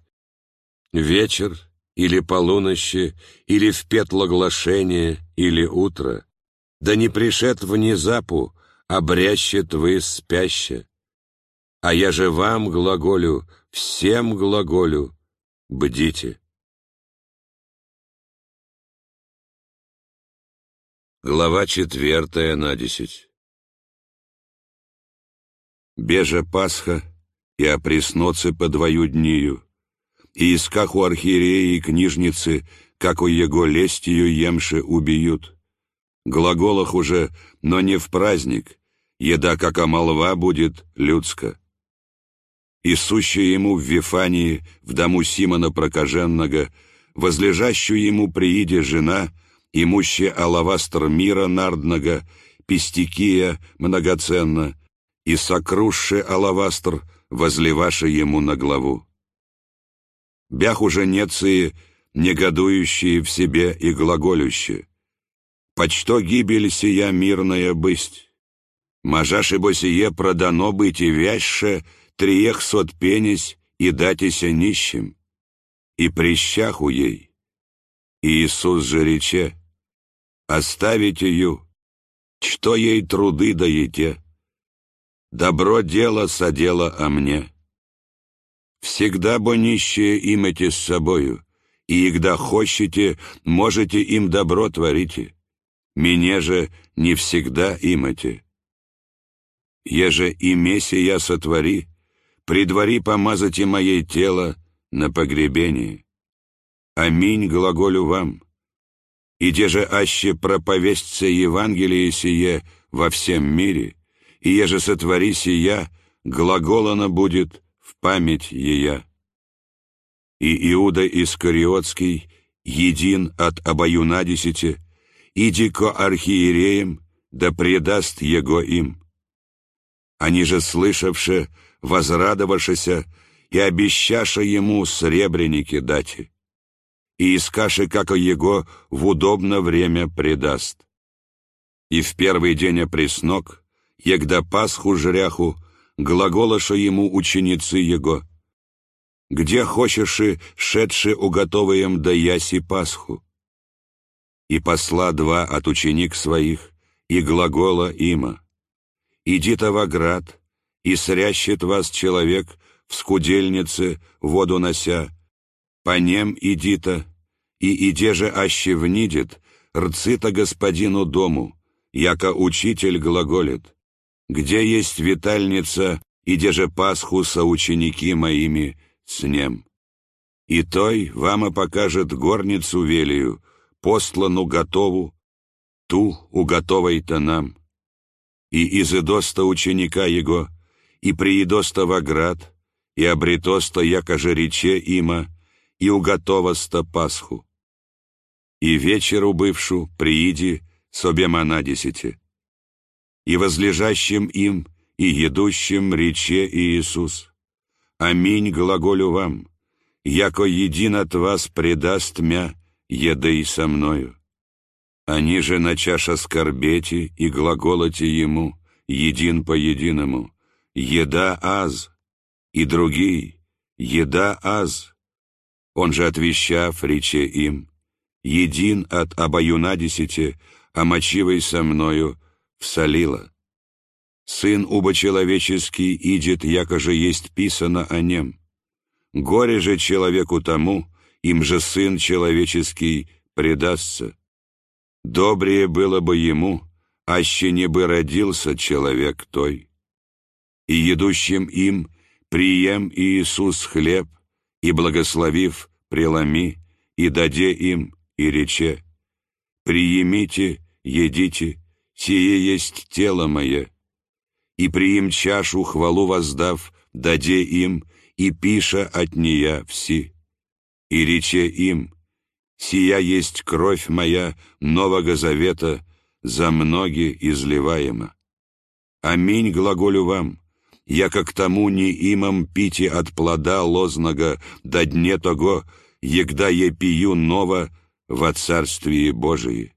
Вечер или полунощи, или в петлоглашение, или утро. Да не пришед внезапу, обрящет вы спяще. А я же вам глаголю, всем глаголю, бдите. Глава четвертая на десять. Бежа Пасха, и опресноцы по двою днию, и исках у архиереи и книжницы, как у его лестью емши убьют. Глаголах уже, но не в праздник, еда, как омолва, будет людска. И сущая ему в Вифании, в дому Симона Прокаженного, возлежащую ему прииде жена — имуще алавастр мира нардного, пестикия многоценно, и сокрушше алавастр, возливаше ему на главу. Бях уже неции, негодующие в себе и глаголющие. Почто гибель сия мирная бысть? Можаше бо сие продано быть и вяще, триехсот пенись и датися нищим. И прищаху ей. И Иисус же рече, оставить ее, что ей труды даете. Добро дело содело о мне. Всегда бо нищие имете с собою, и когда хочете, можете им добро творите. Мне же не всегда имате. Еже и меси я сотвори, предвари помазайте моей тело на погребение. Аминь глаголю вам и же аще проповестся Евангелие сие во всем мире, и еже сотвори сия, глаголана будет память ея. И Иуда Искариотский, един от обоюна десяти, иди ко архиереям, да предаст его им. Они же, слышавши, возрадовавшися и обещаша ему сребреники дати и искаши, како его в удобно время предаст. И в первый день опреснок, егда Пасху жряху, глаголаша ему ученицы его, где хочеши, шедши уготоваем да яси Пасху. И посла два от ученик своих, и глагола има. Идите в оград, и срящет вас человек в скудельнице, воду нося, по нем идита, и иде же аще внидит, рцита господину дому, яко учитель глаголит. Где есть витальница, иде же Пасху соученики моими с нем. И той вам и покажет горницу велию, послану готову, ту уготовай-то нам. И изыдоста ученика его, и приедоста в оград, и обретоста якоже рече има, и уготовоста Пасху. И вечеру бывшу прииди собема на десяти. И возлежащим им, и едущим рече Иисус. Аминь глаголю вам, яко един от вас предаст мя, едой со мною. Они же на чаша скорбете и глаголоте ему, един по единому, еда аз, и другие, еда аз. Он же отвещав, рече им, един от обоюна десяти, а мочивой со мною всолила. Сын убо человеческий идет, якоже есть писано о нем. Горе же человеку тому, им же сын человеческий предастся. Добрее было бы ему, аще не бы родился человек той. И едущим им прием Иисус хлеб, и благословив, преломи, и даде им, и рече, «Приемите, едите, сие есть тело мое, и приим чашу хвалу воздав, даде им, и пиша от нея все, и рече им, сия есть кровь моя нового завета, за многие изливаема. Аминь глаголю вам, яко к тому не имам пити от плода лозного до дне того, егда я пию ново во Царствии Божие.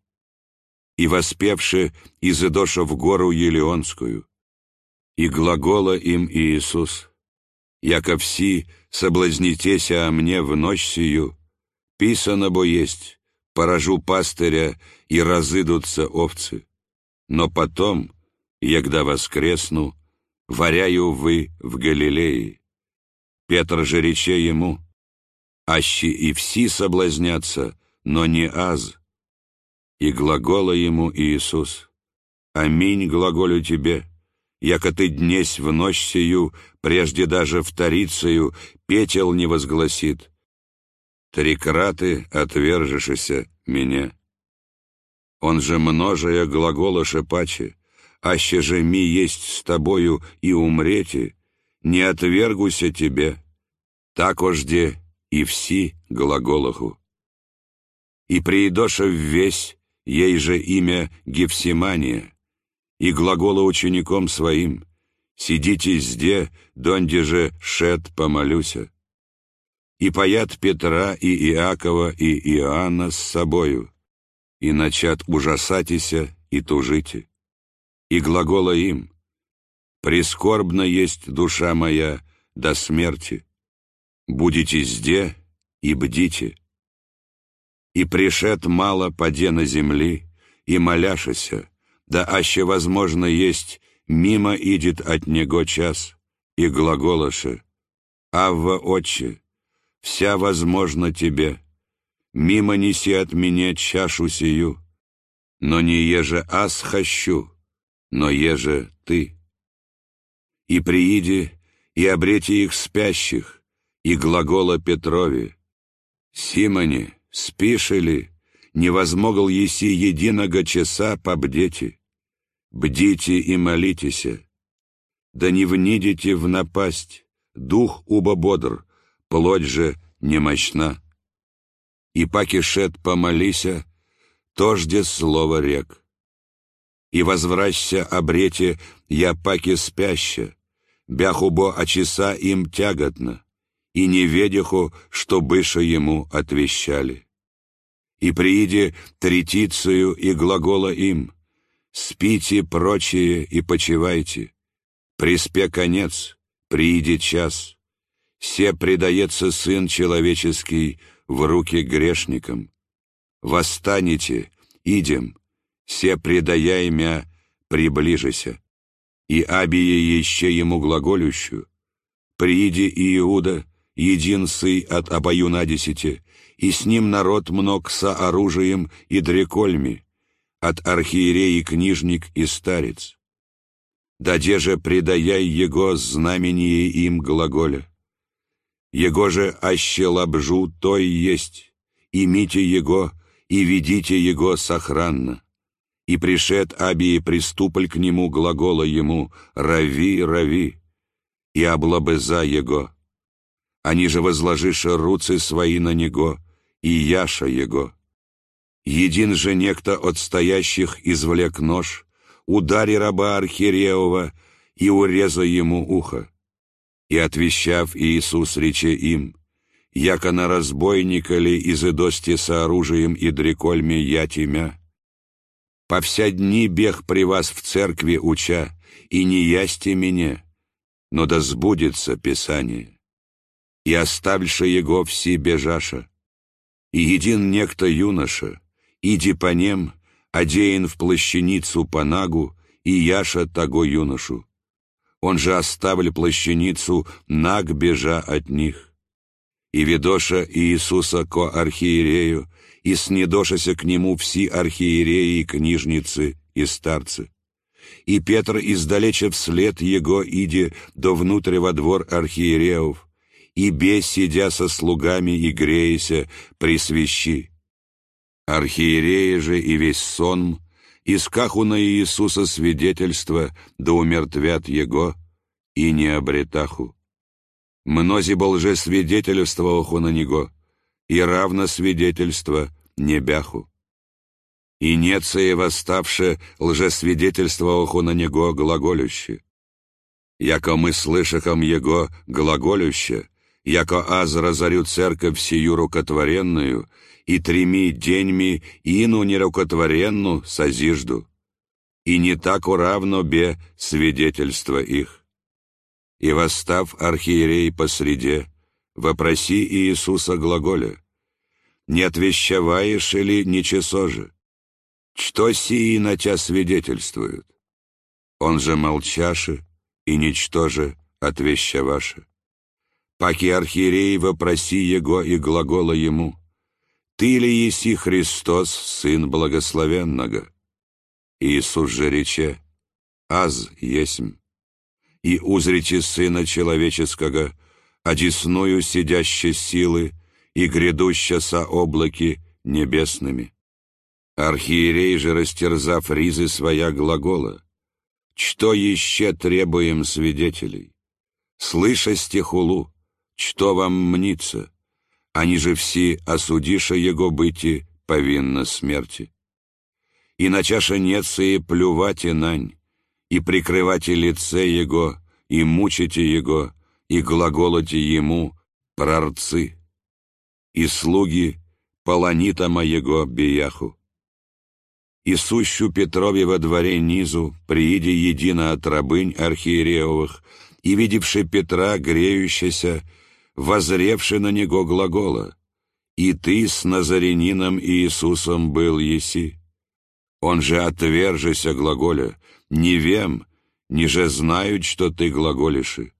И воспевши изыдоша в гору Елеонскую, и глагола им Иисус, яко все соблазнитеся о мне в ночь сию, писано бо есть, поражу пастыря, и разыдутся овцы. Но потом, егда воскресну, варяю вы в Галилее. Петр же рече ему, аще и все соблазнятся, но не аз. И глагола ему Иисус, аминь глаголю тебе, яко ты днесь в ночь сию, прежде даже вторицею, петел не возгласит. Три краты отвержешься меня. Он же множая глагола шепаче, аще же ми есть с тобою и умрете, не отвергуся тебе, так ожде и все глаголоху. И приидоша весь, ей же имя Гефсимания, и глагола учеником своим, «Сидите зде, донде же шет помолюся». И паят Петра и Иакова и Иоанна с собою, и начат ужасатися и тужите. И глагола им, «Прискорбна есть душа моя до смерти, будете зде и бдите». И пришед мало поде на земли, и моляшися, да аще возможно есть, мимо идет от него час, и глаголоше, «Авва, Отче, вся возможно тебе, мимо неси от меня чашу сию, но не еже аз хощу, но еже ты». И прииди, и обрети их спящих, и глагола Петрове, «Симоне, спишь ли?» не возмогл еси единого часа побдете. Бдите и молитесь, да не внидите в напасть, дух уба бодр, плоть же немощна. И паки шед помолися, тожде слово рек. И возвращся обрете, я паки спяща, бяхубо очеса им тяготно, и не ведеху, что быша ему отвещали и прииде третицею и глагола им, спите прочие и почивайте, приспе конец, прииде час, се предается Сын Человеческий в руки грешникам. Восстанете, идем, се предая имя приближися, и Абия еще ему глаголющую, прииди Иуда, един сы от обоюна десяти, и с ним народ мног со оружием и дрекольми, от архиерей книжник и старец. Даде же предаяй его знамение им глаголя. Его же аще лабжу той есть, имите его и ведите его сохранно. И пришед Абии приступль к нему глагола ему «Рави, рави», и облабыза его. Они же возложиша руцы свои на него, и яша его. Един же некто от стоящих извлек нож, удари раба Архиреова и уреза ему ухо. И отвещав Иисус рече им, яко на разбойника ли из идости со оружием и дрекольми я темя. По вся дни бег при вас в церкви уча, и не ясте меня, но да сбудется Писание. И оставльше его все бежаша, и един некто юноша, иди по нем, одеян в плащаницу по нагу, и яша того юношу. Он же оставль плащаницу, наг бежа от них. И ведоша Иисуса ко архиерею, и снедошася к нему все архиереи, книжницы и старцы. И Петр издалече вслед его иди до внутрь во двор архиереев, и бес, сидя со слугами и греяся, присвящи. Архиереи же и весь сон, искаху на Иисуса свидетельство, да умертвят Его, и не обретаху. Мнози был же свидетельствоваху на Него, и равно свидетельство не бяху. И нет сее восставше лжесвидетельствоваху на Него глаголюще. Яко мы слышахом Его глаголюще, яко аз разорю церковь сию рукотворенную, и треми деньми ину нерукотворенну созижду, и не так уравно бе свидетельство их. И восстав архиерей посреде, вопроси Иисуса глаголя, не отвещаваешь или ничего же? Что сии на тебя свидетельствуют? Он же молчаши, и ничто же отвещаваше. Паки архиерей вопроси его и глагола ему, «Ты ли еси Христос, Сын Благословенного?» Иисус же рече, «Аз есмь, и узрите Сына Человеческого, одесную сидящей силы и грядуща со облаки небесными». Архиерей же, растерзав ризы своя глагола, «Что еще требуем свидетелей? Слыша стихулу, что вам мнится? Они же все, осудиша его быти, повинно смерти. И начаша неца и плювати нань, и прикрывати лице его, и мучите его, и глаголоте ему, прорцы, и слуги полонита моего бияху. И сущу Петрове во дворе низу, прииде едино от рабынь архиереевых, и видевши Петра, греющийся, возревши на него глагола, «И ты с Назаренином Иисусом был еси». Он же отвержися глаголя, «Не вем, не же знают, что ты глаголиши».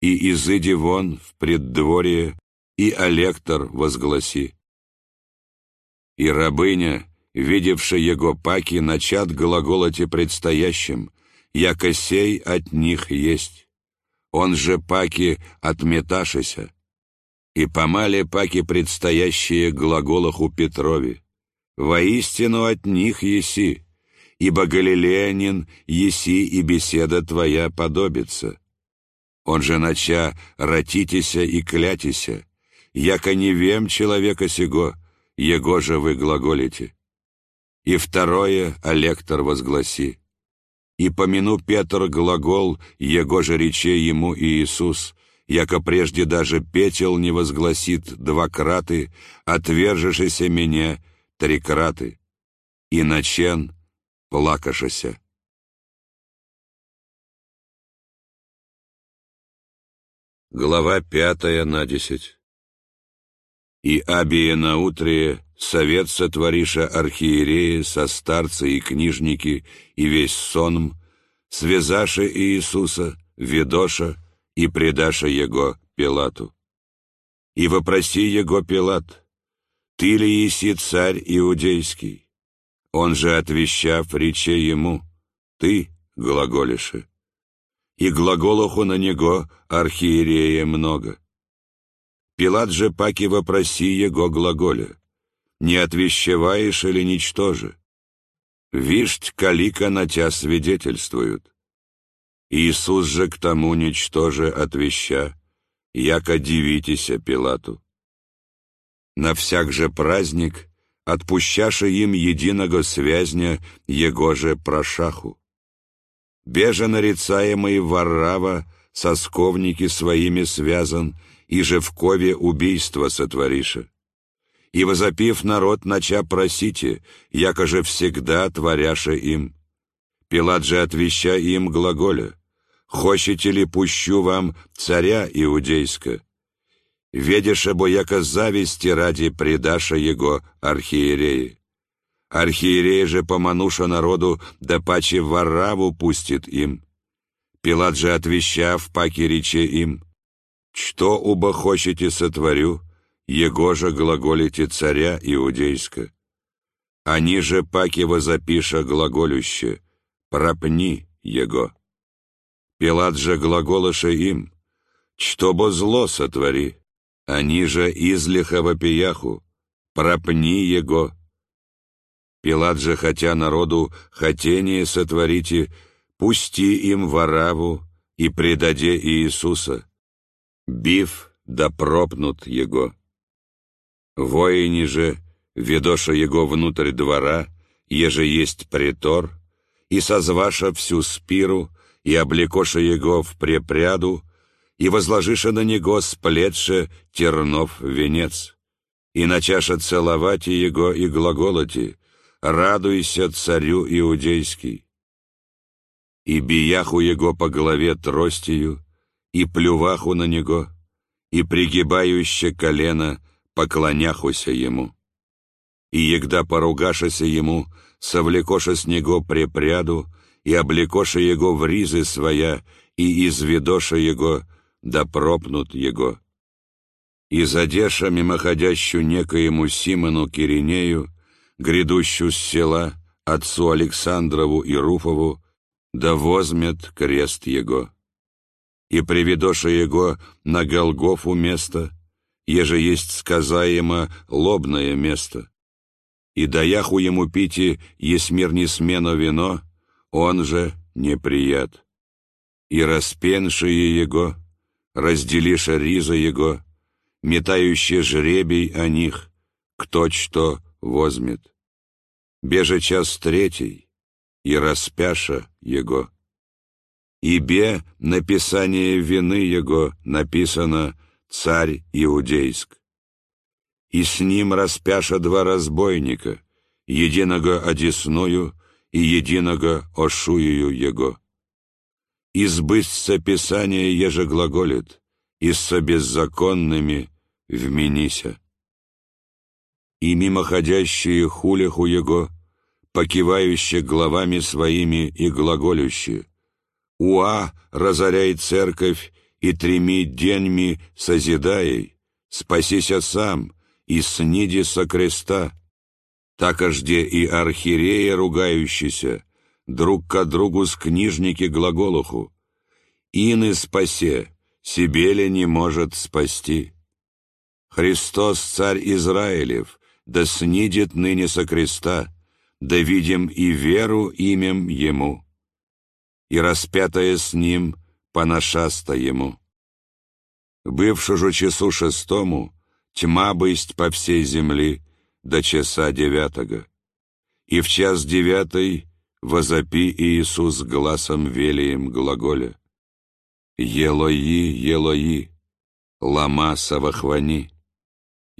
И изыди вон в преддворье, и алектор возгласи. И рабыня, видевши его паки, начат глаголоте предстоящим, яко сей от них есть он же паки отметашися, и помали паки предстоящие глаголах у Петрови. Воистину от них еси, ибо галилеянин еси и беседа твоя подобится. Он же нача ратитеся и клятися, яко не вем человека сего, его же вы глаголите. И второе, алектор возгласи, и помяну Петр глагол, его же рече ему Иисус, яко прежде даже петел не возгласит два краты, отвержешися меня три краты, и начен плакашася. Глава пятая на десять. И Абия наутре совет сотвориша архиереи со старцы и книжники и весь сонм, связаша Иисуса, ведоша и предаша Его Пилату. И вопроси Его Пилат, «Ты ли еси царь иудейский?» Он же, отвещав, рече ему, «Ты, глаголише». И глаголоху на него архиерея много. Пилат же паки вопроси его глаголя, «Не отвещеваешь или ничтоже?» Вишть калика на тя свидетельствуют. Иисус же к тому ничтоже отвеща, яко дивитеся Пилату. На всяк же праздник, отпущаша им единого связня, его же прошаху. Бежа нарицаемый Варрава, сосковники своими связан, и же в кове убийство сотвориша. И возопив народ, нача просите, яко же всегда творяша им. Пилат же отвеща им глаголя, «Хочете ли пущу вам царя иудейска?» Ведеша бо яко зависти ради предаша его архиереи. Архиерей же помануша народу, да паче Вараву пустит им. Пилат же отвещав, паки рече им, «Что уба хочете сотворю, его же глаголите царя иудейска. Они же паки возопиша глаголюще, пропни его». Пилат же глаголыша им, «Что бо зло сотвори, они же излиха вопияху, пропни его». Пилат же, хотя народу хотение сотворите, пусти им вораву и предаде Иисуса. Бив да пропнут его. Воине же, ведоша его внутрь двора, еже есть притор, и созваша всю спиру, и облекоша его в препряду, и возложиша на него сплетше тернов венец, и начаша целовать его и глаголоти, радуйся царю иудейский. И бияху его по голове тростью, и плюваху на него, и пригибающе колено поклоняхуся ему. И егда поругашася ему, совлекоша с него препряду, и облекоша его в ризы своя, и изведоша его, да пропнут его. И задеша мимоходящую некоему Симону Киринею, грядущую с села, отцу Александрову и Руфову, да возьмет крест его. И приведоша его на Голгофу место, еже есть сказаемо лобное место. И даяху ему пити есмир не вино, он же неприят. И распеншие его, разделиша риза его, метающий жребий о них, кто что возьмет беже час третий, и распяша его. Ибе написание вины его написано «Царь Иудейск». И с ним распяша два разбойника, единого одесную и единого ошуюю его. Избыстся Писание ежеглаголит, и со беззаконными вменися и мимоходящие хулиху его, покивающие главами своими и глаголющие. Уа разоряй церковь и треми деньми созидай, спасися сам и сниди со креста. Такожде и архиерея ругающийся, друг к другу с книжники глаголуху. Ины спасе, себе ли не может спасти. Христос, царь Израилев, да снидет ныне со креста, да видим и веру имем Ему, и распятое с Ним понашаста Ему. Же часу шестому, тьма бысть по всей земли до часа девятого, и в час девятый возопи Иисус глазом велием глаголя. Елои, Елои, лама савахвани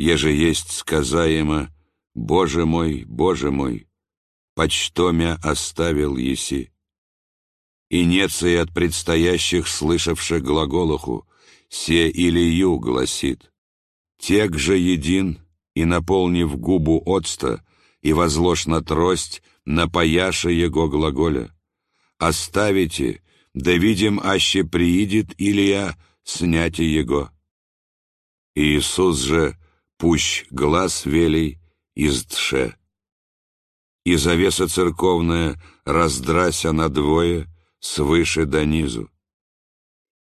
еже есть сказаемо, «Боже мой, Боже мой, почто мя оставил еси». И нецы от предстоящих слышавших глаголуху, «Се Илию» гласит, «Тег же един, и наполнив губу отста, и возложь на трость, напояша его глаголя. Оставите, да видим, аще приидет Илья, сняти его. Иисус же, пущ глаз велей, издше. И завеса церковная, раздрася надвое, свыше до низу.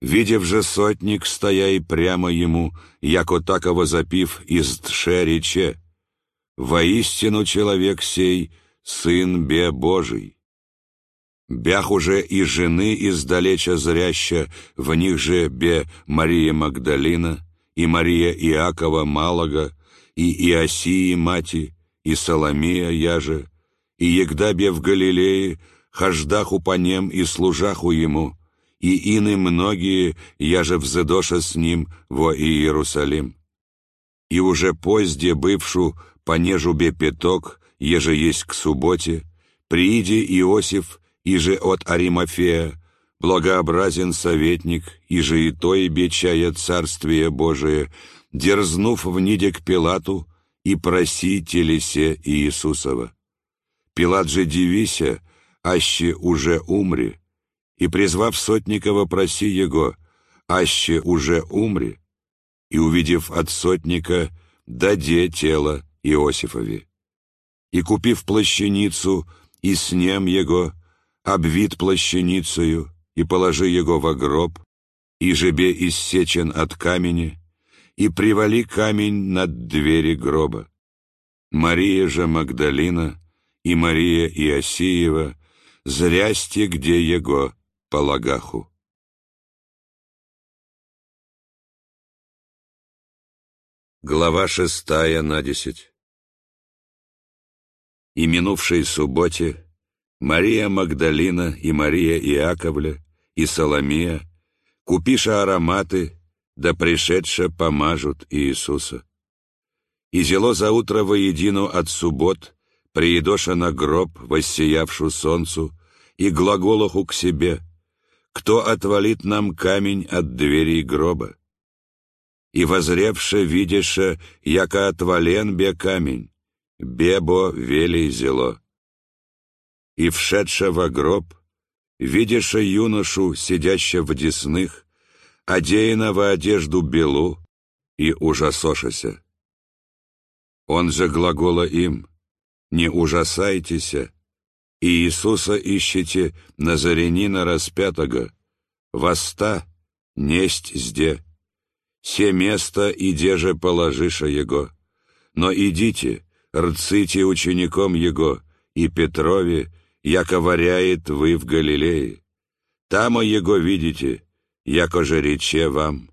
Видев же сотник, стоя и прямо ему, яко таково запив издше рече, «Воистину человек сей, сын бе Божий». Бях уже и жены издалеча зряща, в них же бе Мария Магдалина, и Мария Иакова Малага, и Иосии мати, и Соломия яже, и егда бе в Галилее, хождаху по нем и служаху ему, и ины многие, я же взедоша с ним во Иерусалим. И уже позде бывшу понежу бе пяток, еже есть к субботе, прииди Иосиф, иже от Аримафея, благообразен советник, иже и то и бичая Царствие Божие, дерзнув в ниде к Пилату и проси телесе Иисусова. Пилат же дивися, аще уже умри, и, призвав Сотникова, проси его, аще уже умри, и, увидев от Сотника, даде тело Иосифове. И, купив плащаницу, и снем его, обвит плащаницею, и положи его во гроб, и жебе иссечен от камени, и привали камень над двери гроба. Мария же Магдалина и Мария Иосиева зрясти где его полагаху. Глава шестая на десять. И минувшей субботе Мария Магдалина и Мария Иаковля и Соломия, купиша ароматы, да пришедше помажут Иисуса. И зело за утро воедину от суббот, приедоша на гроб, воссиявшу солнцу, и глаголоху к себе, кто отвалит нам камень от дверей гроба? И возревше видеше, яко отвален бе камень, бебо велей зело. И вшедше во гроб, видеше юношу, сидящего в десных, одеяна во одежду белу, и ужасошася. Он же глагола им, не ужасайтеся, и Иисуса ищете Назарянина распятого, воста несть зде, се место иде же положиша Его, но идите, рците учеником Его, и Петрове, яко варяет вы в Галилее, тамо Его видите, яко же рече вам.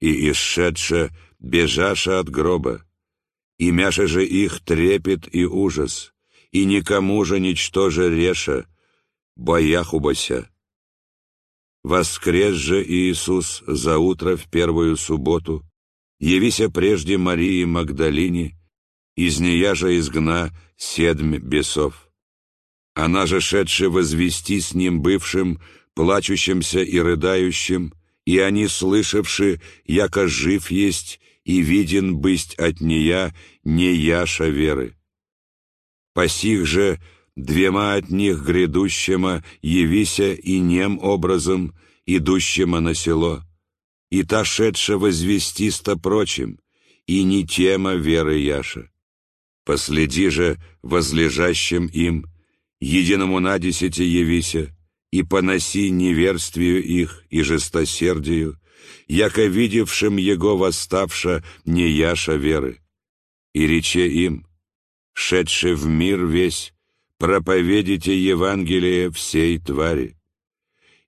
И исшедше бежаша от гроба, и мяша же их трепет и ужас, и никому же ничтоже реша, бояхубася. Воскрес же Иисус за утро в первую субботу, явися прежде Марии Магдалине, из нея же изгна седмь бесов. Она же шедше возвести с ним бывшим, плачущимся и рыдающим, и они, слышавши, яко жив есть и виден бысть от нея, не яша веры. По сих же двема от них грядущема явися и нем образом, идущема на село, и та шедша возвестисто прочим, и не тема веры Яша. Последи же возлежащим им, единому на десяти явися, и поноси неверствию их и жестосердию, яко видевшим его восставша не Яша веры. И рече им, шедше в мир весь, проповедите Евангелие всей твари.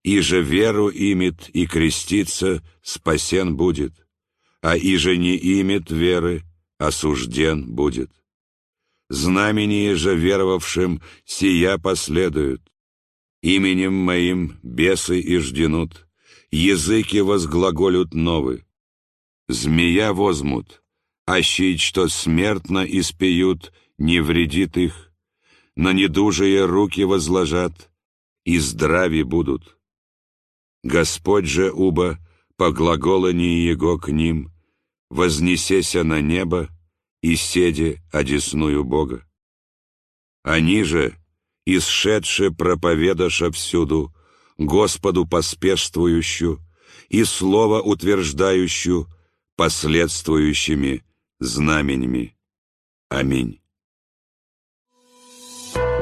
И же веру имет и крестится, спасен будет, а и же не имет веры, осужден будет. Знамение же веровавшим сия последуют. Именем моим бесы и жденут, языки возглаголют новы. Змея возмут, а щить, что смертно испеют, не вредит их, на недужие руки возложат, и здрави будут. Господь же уба, по глаголании Его к ним, вознесеся на небо, и седе одесную Бога. Они же, исшедше проповедаша всюду, Господу поспешствующую и слово утверждающую последствующими знаменями. Аминь.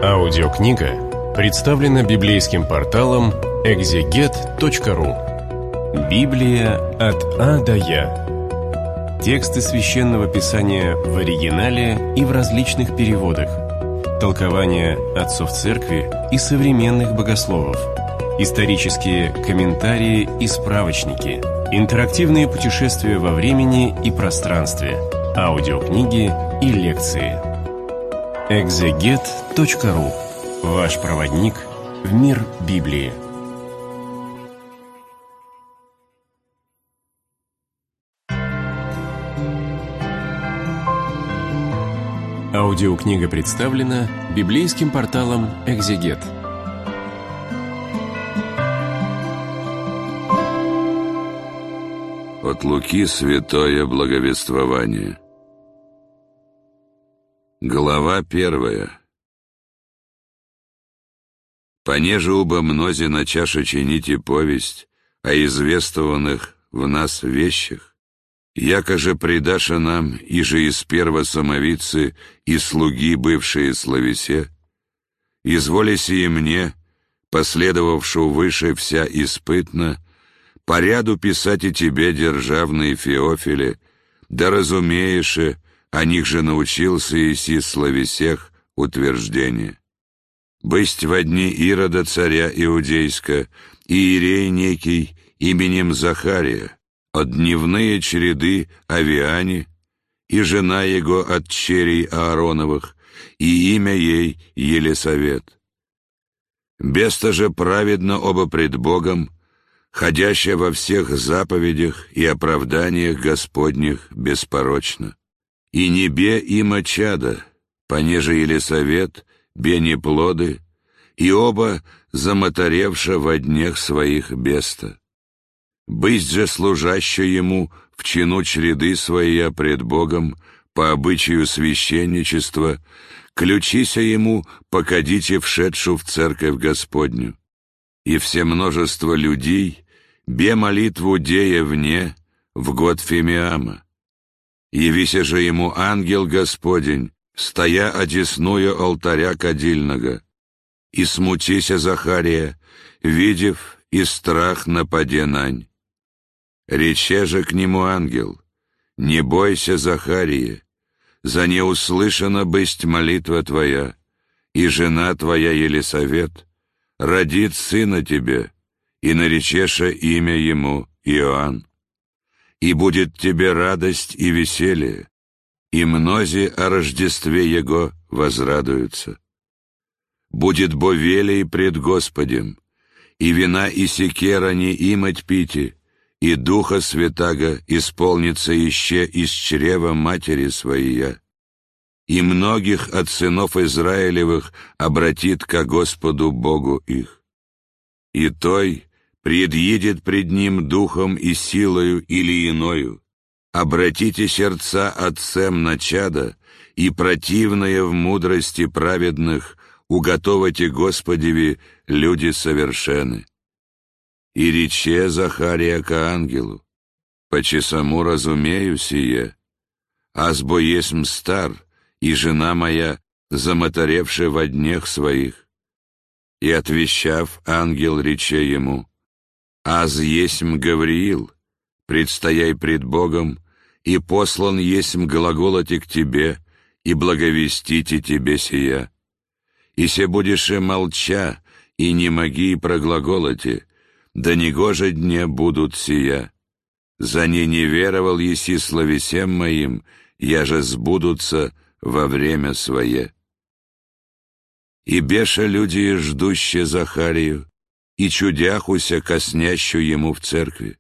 Аудиокнига представлена библейским порталом экзегет.ру. Библия от А до Я. Тексты священного писания в оригинале и в различных переводах. Толкования отцов церкви и современных богословов. Исторические комментарии и справочники. Интерактивные путешествия во времени и пространстве. Аудиокниги и лекции. Экзегет.ру. Ваш проводник в мир Библии. Аудиокнига представлена библейским порталом «Экзегет». От Луки святое благовествование. Глава первая. Понеже уба мнози на чаше чините повесть о известованных в нас вещах, Яко же предаша нам, и же из перво самовицы и слуги бывшие славесе, изволиси и мне, последовавшую выше вся испытно, по ряду писать и тебе, державные Феофиле, да разумеешь, о них же научился Иси славесех утверждение. Бысть в одни Ирода царя Иудейска, и Ирей некий именем Захария, от дневные череды Авиане, и жена его от черей Аароновых, и имя ей Елисавет. Беста же праведно оба пред Богом, ходящая во всех заповедях и оправданиях Господних беспорочно. И небе има чада, понеже Елисавет, бе плоды, и оба замоторевша во днях своих беста. Быть же служаще ему в чину череды своя пред Богом, по обычаю священничества, ключися ему, покадите вшедшу в церковь Господню. И все множество людей, бе молитву дея вне, в год Фемиама. Явися же ему ангел Господень, стоя одесную алтаря кадильного. И смутися Захария, видев, и страх нападе нань. Рече же к нему ангел, «Не бойся, Захария, за неуслышана бысть молитва твоя, и жена твоя Елисавет родит сына тебе, и наречеша имя ему Иоанн. И будет тебе радость и веселье, и мнози о Рождестве Его возрадуются. Будет бовелей пред Господем, и вина и секера не имать пити, и Духа Святаго исполнится еще из чрева матери своей, и многих от сынов Израилевых обратит ко Господу Богу их. И той предъедет пред Ним духом и силою или иною. Обратите сердца отцем на чада, и противное в мудрости праведных уготовайте Господеви люди совершенны и рече Захария к ангелу, почи саму разумею сие, азбо есмь стар, и жена моя, замоторевшая во днях своих. И отвещав, ангел рече ему, «Аз есмь Гавриил, предстояй пред Богом, и послан есмь глаголоти к тебе, и благовестите тебе сия. И се будешь и молча, и не моги проглаголоти, да негоже дне будут сия. За не не веровал еси словесем моим, я же сбудутся во время свое. И беша люди, ждущие Захарию, и чудяхуся, коснящую ему в церкви.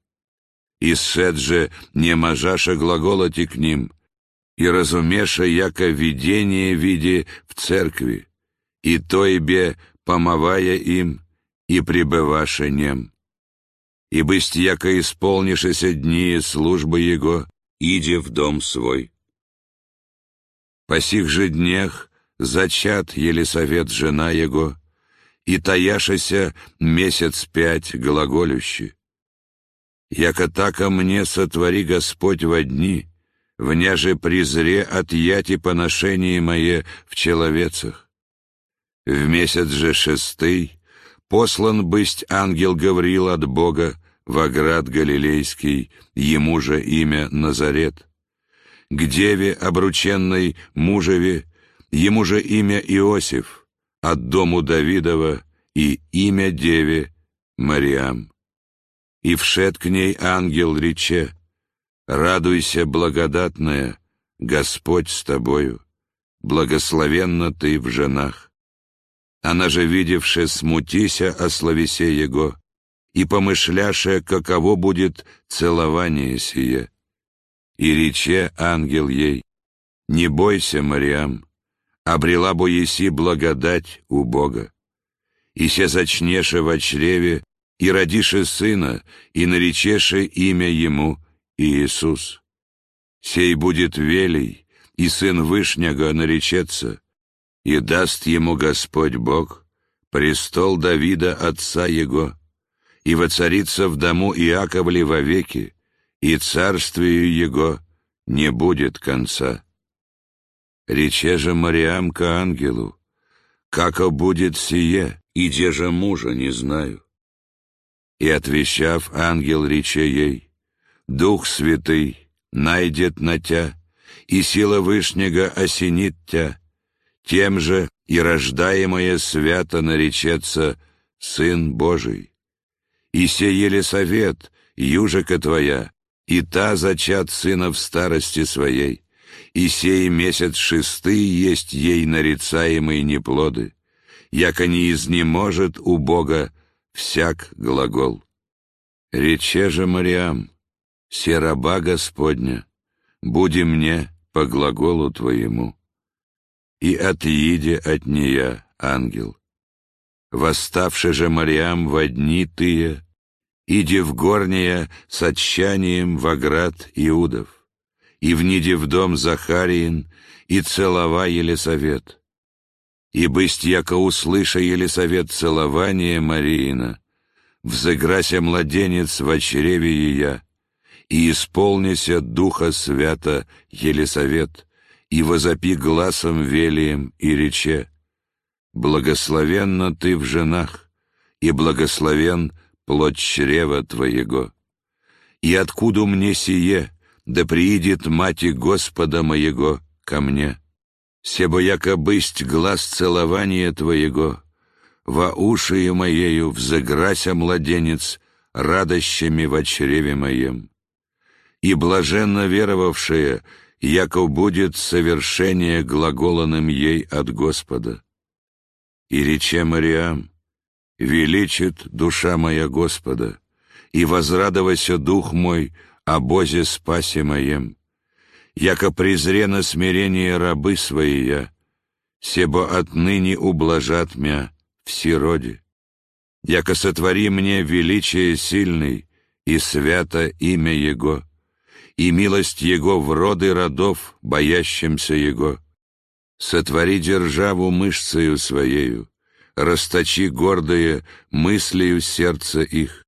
И сет же не можаша глаголоти к ним, и разумеша, яко видение виде в церкви, и то и бе, помывая им, и пребываша нем и бысть яко исполнишися дни службы Его, иди в дом свой. По сих же днях зачат Елисавет жена его, и таяшася месяц пять глаголющий. Яко така мне сотвори Господь во дни, вняже презре отъяти поношение мое в человецах. В месяц же шестый послан бысть ангел Гавриил от Бога в оград Галилейский, ему же имя Назарет. К деве, обрученной мужеве, ему же имя Иосиф, от дому Давидова, и имя деве Мариам. И вшед к ней ангел рече, «Радуйся, благодатная, Господь с тобою, благословенна ты в женах». Она же, видевши, смутися о словесе его, и помышляше, каково будет целование сие. И рече ангел ей, «Не бойся, Мариам, обрела бо еси благодать у Бога. И се зачнеше во чреве, и родише сына, и наречеше имя ему Иисус. Сей будет велей, и сын Вышняга наречется, и даст ему Господь Бог престол Давида отца его, и воцарится в дому Иаковле вовеки, и царствию его не будет конца. Рече же Мариамка ангелу, како будет сие, и где же мужа не знаю. И отвещав ангел рече ей, Дух Святый найдет на тя, и сила Вышнего осенит тя, тем же и рождаемое свято наречется Сын Божий. И се Елисавет, южика твоя, и та зачат сына в старости своей, и сей месяц шестый есть ей нарицаемые неплоды, яко не изнеможет у Бога всяк глагол. Рече же Мариам, се раба Господня, буди мне по глаголу Твоему. И отъиде от нея ангел. Восставши же Мариам во дни тые, иди в горнее с отчанием в оград Иудов и вниди в дом Захариин, и целова Елисавет. И бысть яко услыша Елисавет целование Мариина, взыграся младенец в чреве ее, и исполнися Духа Свята Елисавет, и возопи гласом велием и рече, «Благословенна ты в женах, и благословен плоть чрева твоего. И откуда мне сие, да приидет мати Господа моего ко мне. Себо яко бысть глаз целования твоего, во уши моею взыграся младенец радощами в чреве моем. И блаженно веровавшая, яко будет совершение глаголанным ей от Господа. И рече Мариам, величит душа моя Господа, и возрадовался дух мой о Бозе спасе моем, яко презрено смирение рабы свои я, себо отныне ублажат мя в сироде, яко сотвори мне величие сильный и свято имя Его, и милость Его в роды родов, боящимся Его. Сотвори державу мышцею своею, расточи гордое мыслью сердца их,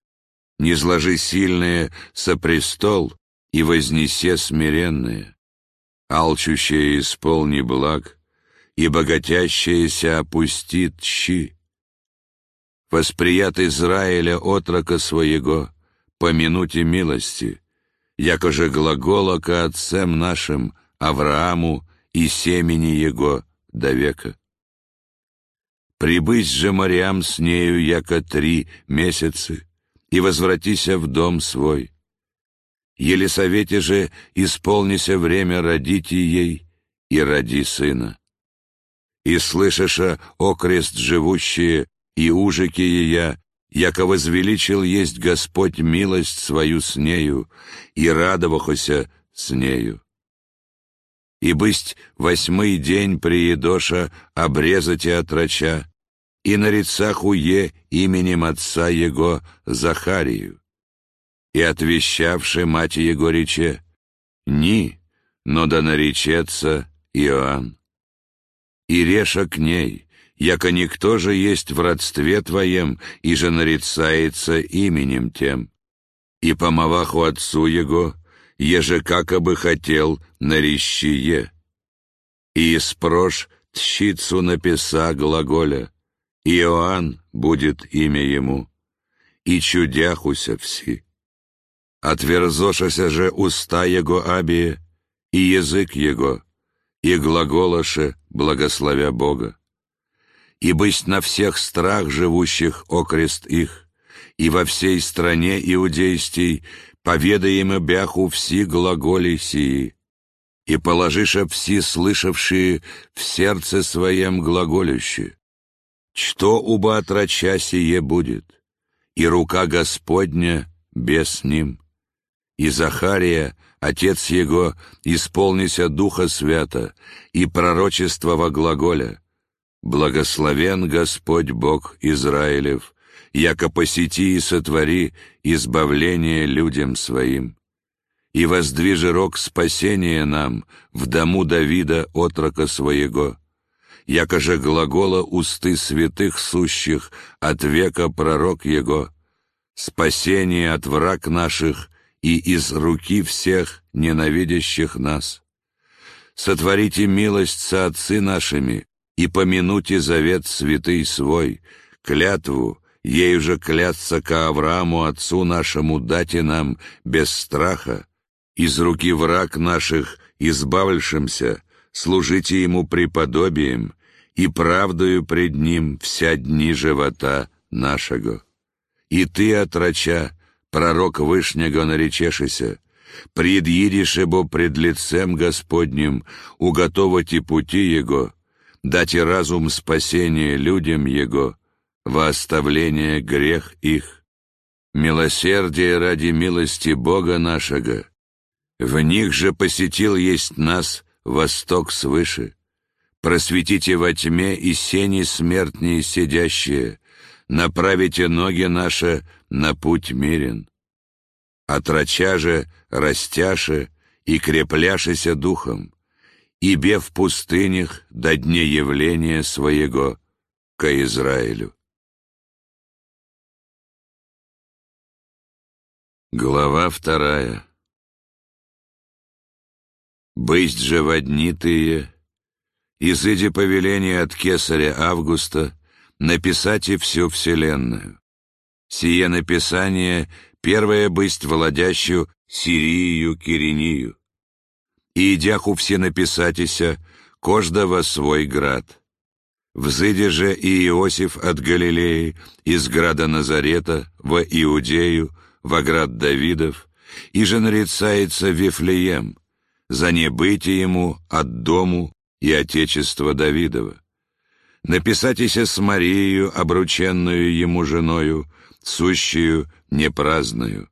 не зложи сильное со престол и вознесе смиренное. Алчущее исполни благ, и богатящееся опустит щи. Восприят Израиля отрока своего, помянуте милости, яко же глагола ко отцем нашим, Аврааму и семени его до века. Прибыть же морям с нею, яко три месяцы, и возвратися в дом свой. Елисавете же исполнися время родите ей и роди сына. И слышаша окрест живущие и ужики ея, яко возвеличил есть Господь милость свою с нею, и радовахося с нею. И бысть восьмый день приедоша обрезати отрача, и нарицах уе именем отца его Захарию. И отвещавши мать его рече, «Ни, но да наречется Иоанн. И реша к ней, яко никто же есть в родстве твоем, и же нарицается именем тем. И помоваху отцу его, еже бы хотел нарищие. И спрош тщицу написа глаголя, Иоанн будет имя ему, и чудяхуся все. Отверзошася же уста его абие, и язык его, и глаголоше, благословя Бога. И быть на всех страх живущих окрест их, и во всей стране иудейстей поведаем бяху все глаголи сии, и положиша все слышавшие в сердце своем глаголюще. Что уба отрача сие будет, и рука Господня без ним. И Захария, отец его, исполнися Духа Свята, и пророчество во глаголя. Благословен Господь Бог Израилев, яко посети и сотвори избавление людям своим. И воздвижи рог спасения нам в дому Давида, отрока своего, яко же глагола усты святых сущих от века пророк его, спасение от враг наших и из руки всех ненавидящих нас. Сотворите милость со отцы нашими и помянуте завет святый свой, клятву, Ей же клясться ко Аврааму, отцу нашему, дате нам без страха, из руки враг наших избавившимся, служите ему преподобием и правдою пред ним вся дни живота нашего. И ты, отрача, пророк Вышнего наречешися, предъедише бо пред лицем Господним, уготовати пути Его, дати разум спасения людям Его, во оставление грех их, милосердие ради милости Бога нашего. В них же посетил есть нас восток свыше. Просветите во тьме и сени смертние сидящие, направите ноги наши на путь мирен. Отрача же, растяше и крепляшися духом, ибе в пустынях до дне явления своего ко Израилю. Глава вторая «Бысть же в одни тые, изыди повеление от кесаря Августа, написать и всю вселенную. Сие написание первое бысть владящую Сирию Киринию. И идяху все написатися, кожда во свой град. Взыди же и Иосиф от Галилеи, из града Назарета, во Иудею, в град Давидов, и же нарицается Вифлеем, за небытие ему от дому и отечества Давидова. Написатися с Марией, обрученную ему женою, сущую непраздную.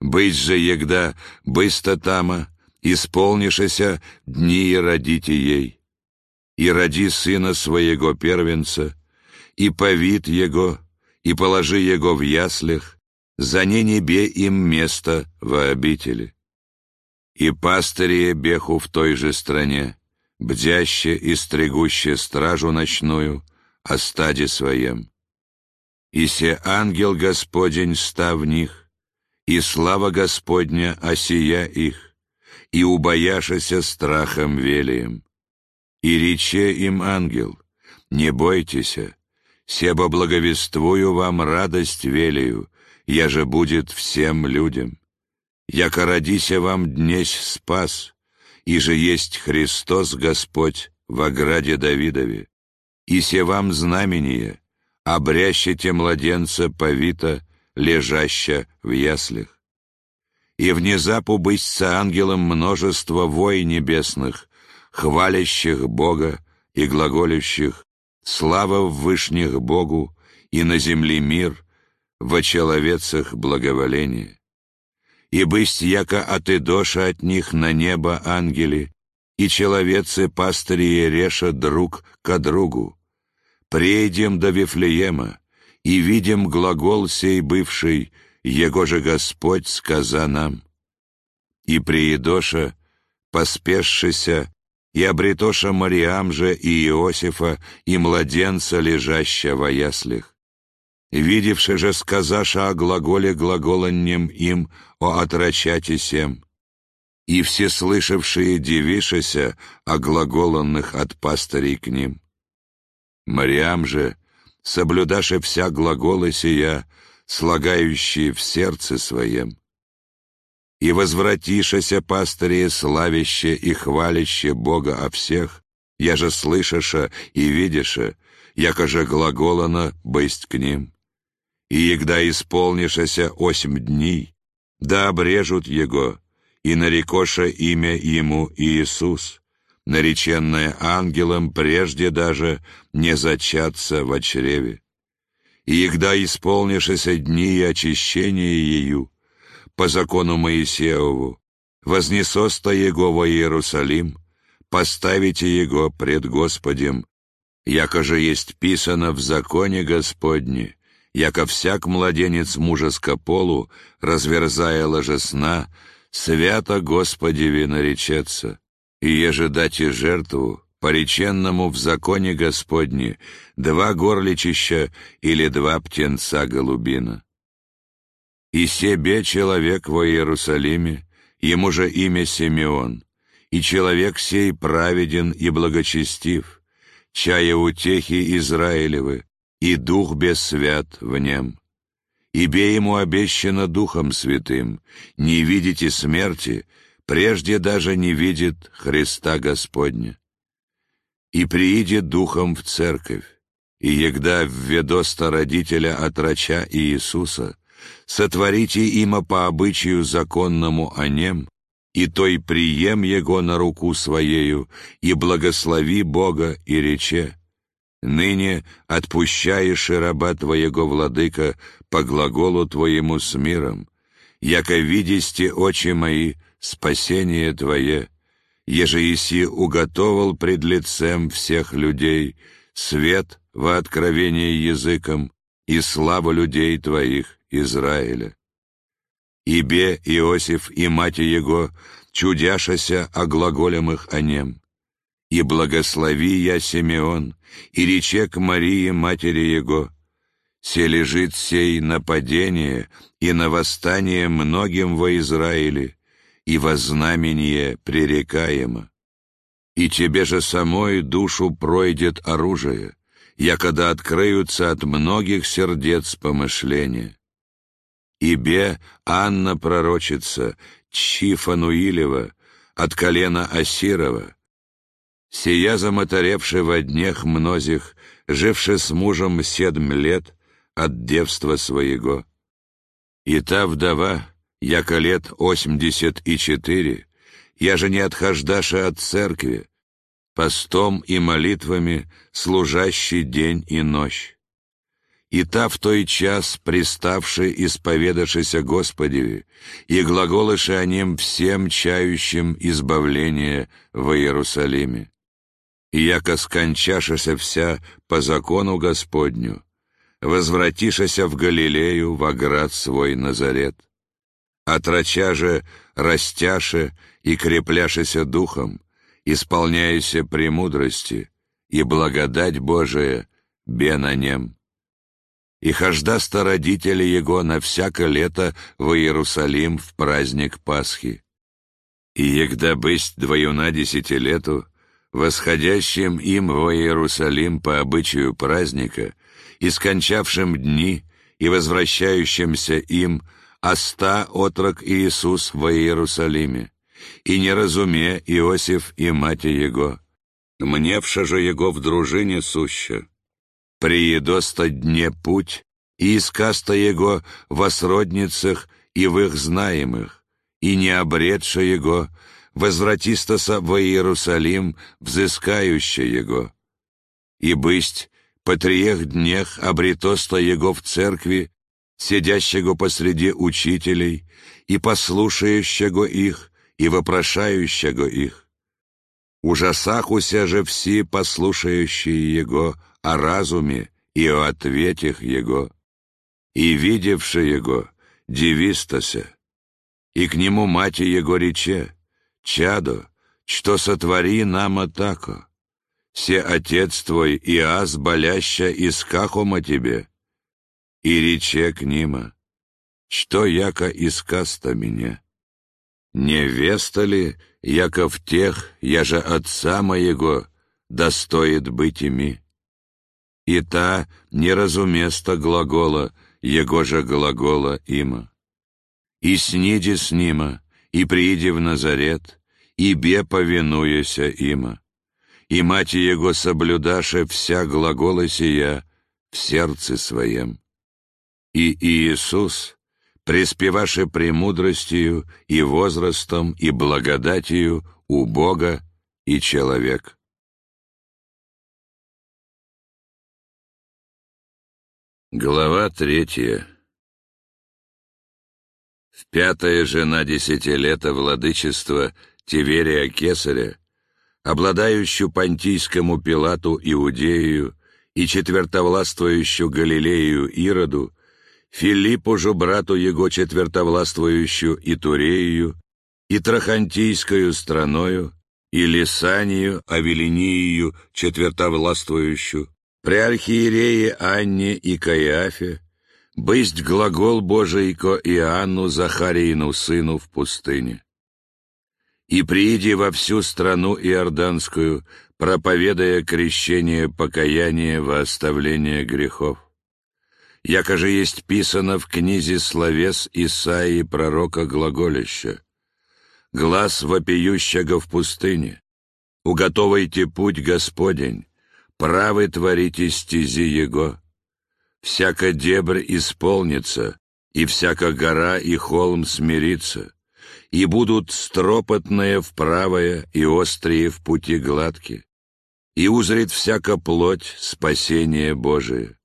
Быть же егда бысто тама, исполнишися дни и родите ей. И роди сына своего первенца, и повид его, и положи его в яслях, за не небе им место во обители. И пастыри беху в той же стране, бдяще и стригуще стражу ночную о стаде своем. И се ангел Господень ста в них, и слава Господня осия их, и убояшася страхом велием. И рече им ангел, не бойтеся, себо благовествую вам радость велию, я же будет всем людям. Яко родися вам днесь спас, и же есть Христос Господь в ограде Давидове. И се вам знамение, обрящите младенца повито, лежаща в яслях. И внезапу бысться ангелом множество вой небесных, хвалящих Бога и глаголющих, слава в вышних Богу, и на земле мир — во человецах благоволение. И бысть яко от идоша от них на небо ангели, и человецы пастыри реша друг ко другу. Прейдем до Вифлеема, и видим глагол сей бывший, Его же Господь сказа нам. И приедоша, поспешшися, и обретоша Мариам же и Иосифа, и младенца, лежащего во яслях. Видевши же сказаша о глаголе глаголаннем им о отрачате сем, и все слышавшие дивишися о глаголанных от пастырей к ним. Мариам же, соблюдаше вся глаголы сия, слагающие в сердце своем, и возвратишася пастыре славяще и хваляще Бога о всех, я же слышаша и видиша, яко же глаголана бысть к ним. И егда исполнишася осемь дней, да обрежут его, и нарекоша имя ему Иисус, нареченное ангелом прежде даже не зачаться в чреве. И егда исполнишася дни очищения ею, по закону Моисееву, вознесоста его во Иерусалим, поставите его пред Господем, яко же есть писано в законе Господне, яко всяк младенец мужеско полу, разверзая ложесна, свято Господеви наречется, и еже дати жертву, пореченному в законе Господне, два горличища или два птенца голубина. И себе человек во Иерусалиме, ему же имя Симеон, и человек сей праведен и благочестив, чая утехи Израилевы, и Дух бессвят в нем. Ибе ему обещано Духом Святым, не видите смерти, прежде даже не видит Христа Господня. И приидет Духом в церковь, и егда введоста родителя отрача Иисуса, сотворите има по обычаю законному о нем, и той прием его на руку своею, и благослови Бога, и рече, «Ныне отпущаешь и раба твоего, владыка, по глаголу твоему с миром, яко видисте очи мои спасение твое, еже иси уготовал пред лицем всех людей свет во откровении языком и славу людей твоих, Израиля. Ибе Иосиф и мать его, чудяшася о глаголемых о нем. И благослови я Симеон, и рече к Марии, матери его, се лежит сей нападение и на восстание многим во Израиле, и во знамение пререкаемо. И тебе же самой душу пройдет оружие, я когда открыются от многих сердец помышления. Ибе Анна пророчица, Чифануилева, от колена Асирова, сия замоторевши во днях мнозих, живши с мужем седм лет от девства своего. И та вдова, яко лет осьмдесят и четыре, я же не отхождаша от церкви, постом и молитвами служащий день и ночь и та в той час, приставши исповедавшися Господи, и глаголыши о нем всем чающим избавление во Иерусалиме. И яко скончашися вся по закону Господню, возвратишася в Галилею, во град свой Назарет. Отрача же, растяше и крепляшися духом, исполняйся премудрости, и благодать Божия бе на нем и хождаста родители его на всяко лето в Иерусалим в праздник Пасхи. И егда бысть двоюна десятилету, восходящим им в Иерусалим по обычаю праздника, и скончавшим дни, и возвращающимся им, оста отрок Иисус в Иерусалиме, и не разуме Иосиф и мать его, мневша же его в дружине суща, приедоста дне путь, и искаста его во сродницах и в их знаемых, и не обретша его, возвратистаса во Иерусалим, взыскающа его. И бысть по трех днях обретоста его в церкви, сидящего посреди учителей, и послушающего их, и вопрошающего их. Ужасахуся же все послушающие его, о разуме и о ответах Его, и видевши Его, дивистася, и к нему мати Его рече, чадо, что сотвори нам атако. Се отец твой и аз боляща искахома тебе, и рече к нима, что яко искаста меня. Невеста ли, яко в тех, я же отца моего, достоит быть ими? И та неразуместа глагола, его же глагола има. И сниди с нима, и приди в Назарет, и бе повинуяся има. И мать его соблюдаше вся глагола сия в сердце своем. И Иисус, преспеваше премудростью и возрастом и благодатью у Бога и человек. Глава третья В пятое же на десятилето владычества Тиверия Кесаря, обладающую понтийскому Пилату Иудею и четвертовластвующую Галилею Ироду, Филиппу же брату его четвертовластвующую и Турею, и Трахантийскую страною, и Лисанию, Авелинию четвертовластвующую, при архиерее Анне и Каиафе, бысть глагол Божий ко Иоанну Захариину сыну в пустыне. И приди во всю страну Иорданскую, проповедая крещение покаяния во оставление грехов якоже есть писано в книзе словес Исаии пророка глаголища. «Глаз вопиющего в пустыне, уготовайте путь Господень, правы творите стези Его. Всяко дебр исполнится, и всяко гора и холм смирится, и будут стропотные вправое и острые в пути гладки, и узрит всяко плоть спасение Божие.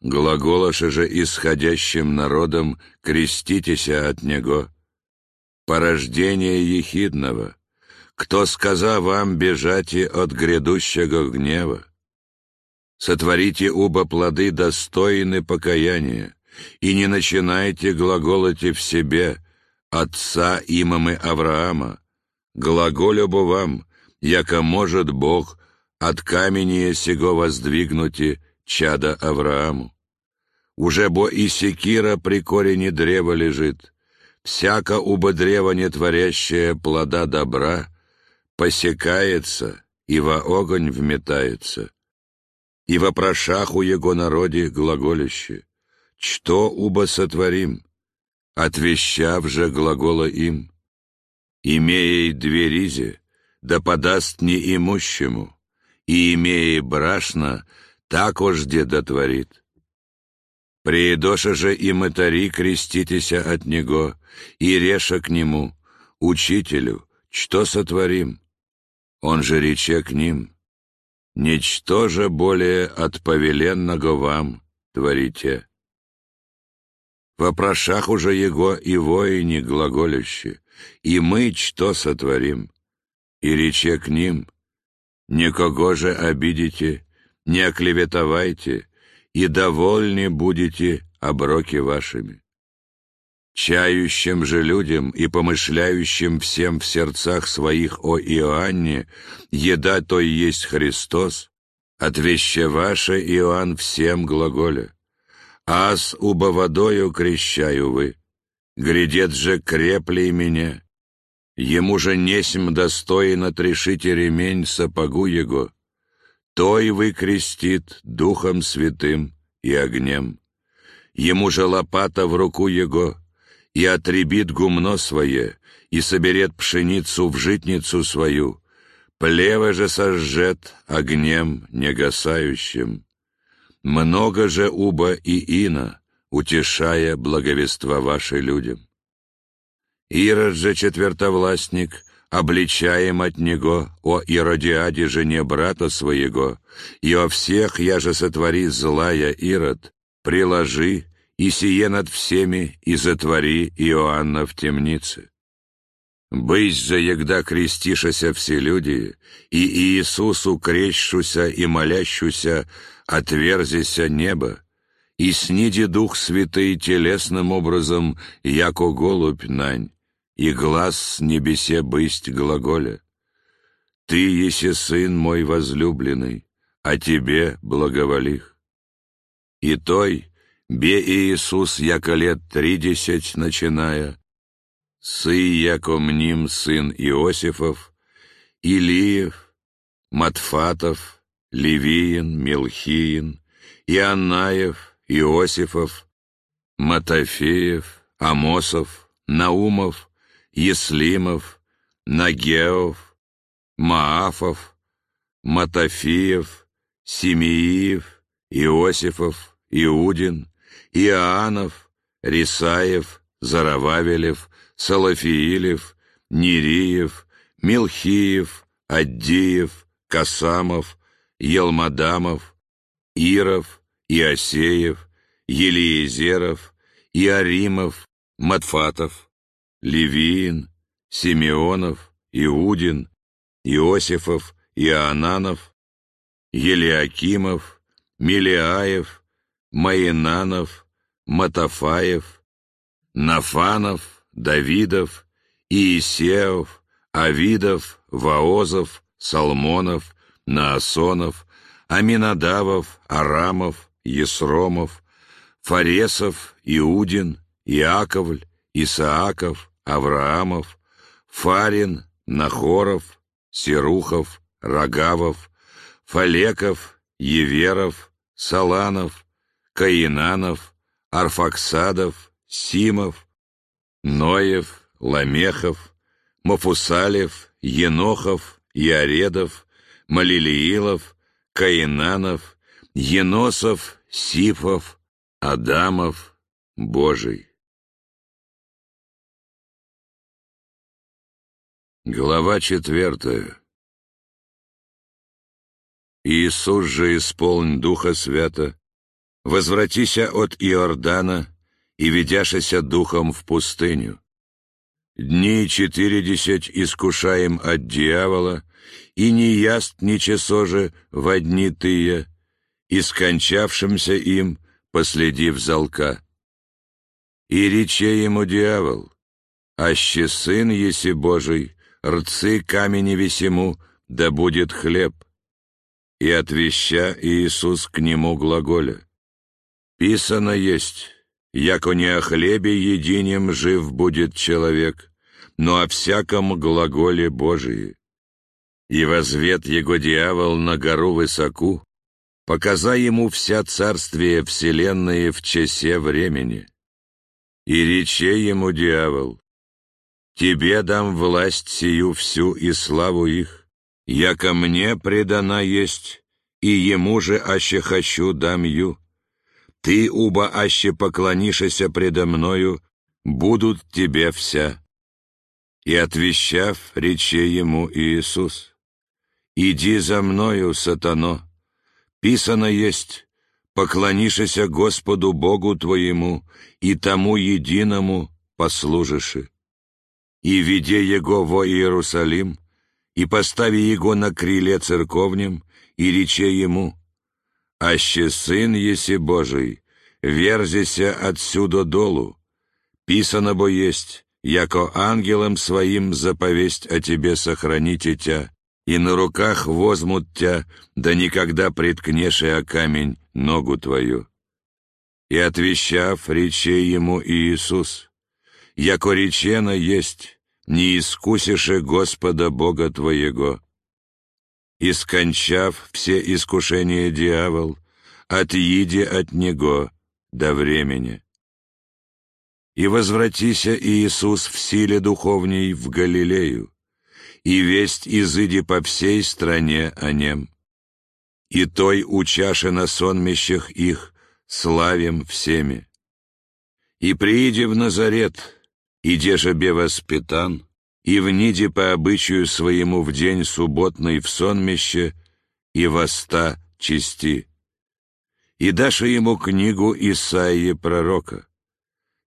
Глаголоше же исходящим народом креститеся от Него. Порождение ехидного, кто сказа вам бежати от грядущего гнева. Сотворите оба плоды достойны покаяния, и не начинайте глаголоте в себе, отца имамы Авраама, глаголю бы вам, яко может Бог от камени сего воздвигнути чада Аврааму. Уже бо и секира при корени древа лежит, всяко убо древа нетворящее плода добра, посекается и во огонь вметается. И во прошаху его народе глаголище, что убо сотворим, отвещав же глагола им, имея две ризе, да подаст неимущему, и имея брашна, так ожде дотворит. Приедоша же и мытари креститеся от него, и реша к нему, учителю, что сотворим? Он же рече к ним, ничто же более от повеленного вам творите. Вопрошах уже его и воине глаголюще, и мы что сотворим? И рече к ним, никого же обидите, не оклеветовайте, и довольны будете оброки вашими. Чающим же людям и помышляющим всем в сердцах своих о Иоанне, еда то и есть Христос, отвеще ваше, Иоанн, всем глаголе. Аз убо водою крещаю вы, грядет же крепли меня, ему же несем достойно трешите ремень сапогу его, той вы крестит Духом Святым и огнем. Ему же лопата в руку его, и отребит гумно свое, и соберет пшеницу в житницу свою, плево же сожжет огнем негасающим. Много же уба и ина, утешая благовества ваши людям. Ирод же четвертовластник обличаем от него, о Иродиаде, жене брата своего, и о всех я же сотвори злая Ирод, приложи, и сие над всеми, и затвори Иоанна в темнице. Бысь же, егда крестишася все люди, и Иисусу крещуся и молящуся, отверзися небо, и сниди Дух Святый телесным образом, яко голубь нань, и глаз с небесе бысть глаголя. Ты еси сын мой возлюбленный, а тебе благоволих. И той, бе Иисус, яко лет тридесять начиная, сы яко мним сын Иосифов, Илиев, Матфатов, Левиин, Мелхиин, Иоаннаев, Иосифов, Матофеев, Амосов, Наумов, Еслимов, Нагеов, Маафов, Матофиев, Семиев, Иосифов, Иудин, Иоаннов, Рисаев, Зарававелев, Салафиилев, Нериев, Милхиев, Аддиев, Касамов, Елмадамов, Иров, Иосеев, Елиезеров, Иаримов, Матфатов, Левиин, Симеонов, Иудин, Иосифов, Иоананов, Елиакимов, Милиаев, Маинанов, Матафаев, Нафанов, Давидов, Иисеов, Авидов, Ваозов, Салмонов, Наасонов, Аминадавов, Арамов, Есромов, Фаресов, Иудин, Иаковль, Исааков, Авраамов, Фарин, Нахоров, Серухов, Рогавов, Фалеков, Еверов, Саланов, Каинанов, Арфаксадов, Симов, Ноев, Ламехов, Мафусалев, Енохов, Яредов, Малилиилов, Каинанов, Еносов, Сифов, Адамов, Божий. Глава четвертая. Иисус же исполнь Духа Свята, возвратися от Иордана и ведяшися Духом в пустыню. Дни четыредесять искушаем от дьявола, и не яст ничесо же во дни тыя, и скончавшимся им, последив залка. И рече ему дьявол, «Аще сын еси Божий, рцы камени весему, да будет хлеб». И отвеща Иисус к нему глаголя. «Писано есть, яко не о хлебе единем жив будет человек, но о всяком глаголе Божии». И возвет его дьявол на гору высоку, показа ему вся царствие вселенной в часе времени. И рече ему дьявол, «Тебе дам власть сию всю и славу их, яко мне предана есть, и ему же аще хочу дам ю. Ты, уба аще поклонишься предо мною, будут тебе вся». И отвещав, рече ему Иисус, «Иди за мною, сатано, писано есть, поклонишься Господу Богу твоему, и тому единому послужиши. И веде Его во Иерусалим, и постави Его на криле церковнем, и рече Ему, «Аще Сын еси Божий, верзися отсюда долу, писано бо есть, яко ангелам своим заповесть о тебе сохраните тя, и на руках возьмут тя, да никогда приткнеши о камень ногу твою». И отвещав, рече ему Иисус, «Яко речено есть, не искусиши Господа Бога твоего». И скончав все искушения дьявол, отъиди от него до времени. И возвратися Иисус в силе духовней в Галилею, и весть изыди по всей стране о нем. И той учаше на сонмищах их славим всеми. И прииди в Назарет, и бе воспитан, и вниди по обычаю своему в день субботный в сонмище, и воста чисти. И дашь ему книгу Исаии пророка,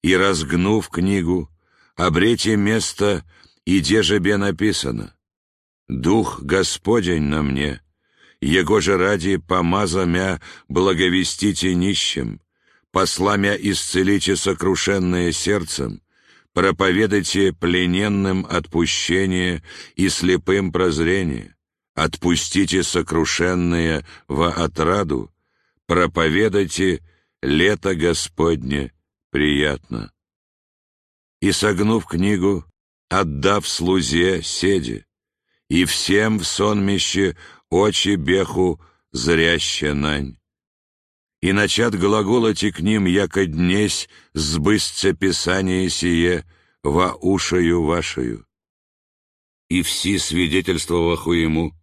и разгнув книгу, обрете место, и бе написано, «Дух Господень на мне, Его же ради помаза мя благовестите нищим, посла мя исцелите сокрушенное сердцем, проповедайте плененным отпущение и слепым прозрение, отпустите сокрушенные во отраду, проповедайте лето Господне приятно. И, согнув книгу, отдав слузе седи, и всем в сонмище очи беху зряще нань. И начат глаголати к ним, яко днесь сбыстся Писание сие во ушою вашою. И все свидетельствоваху ему,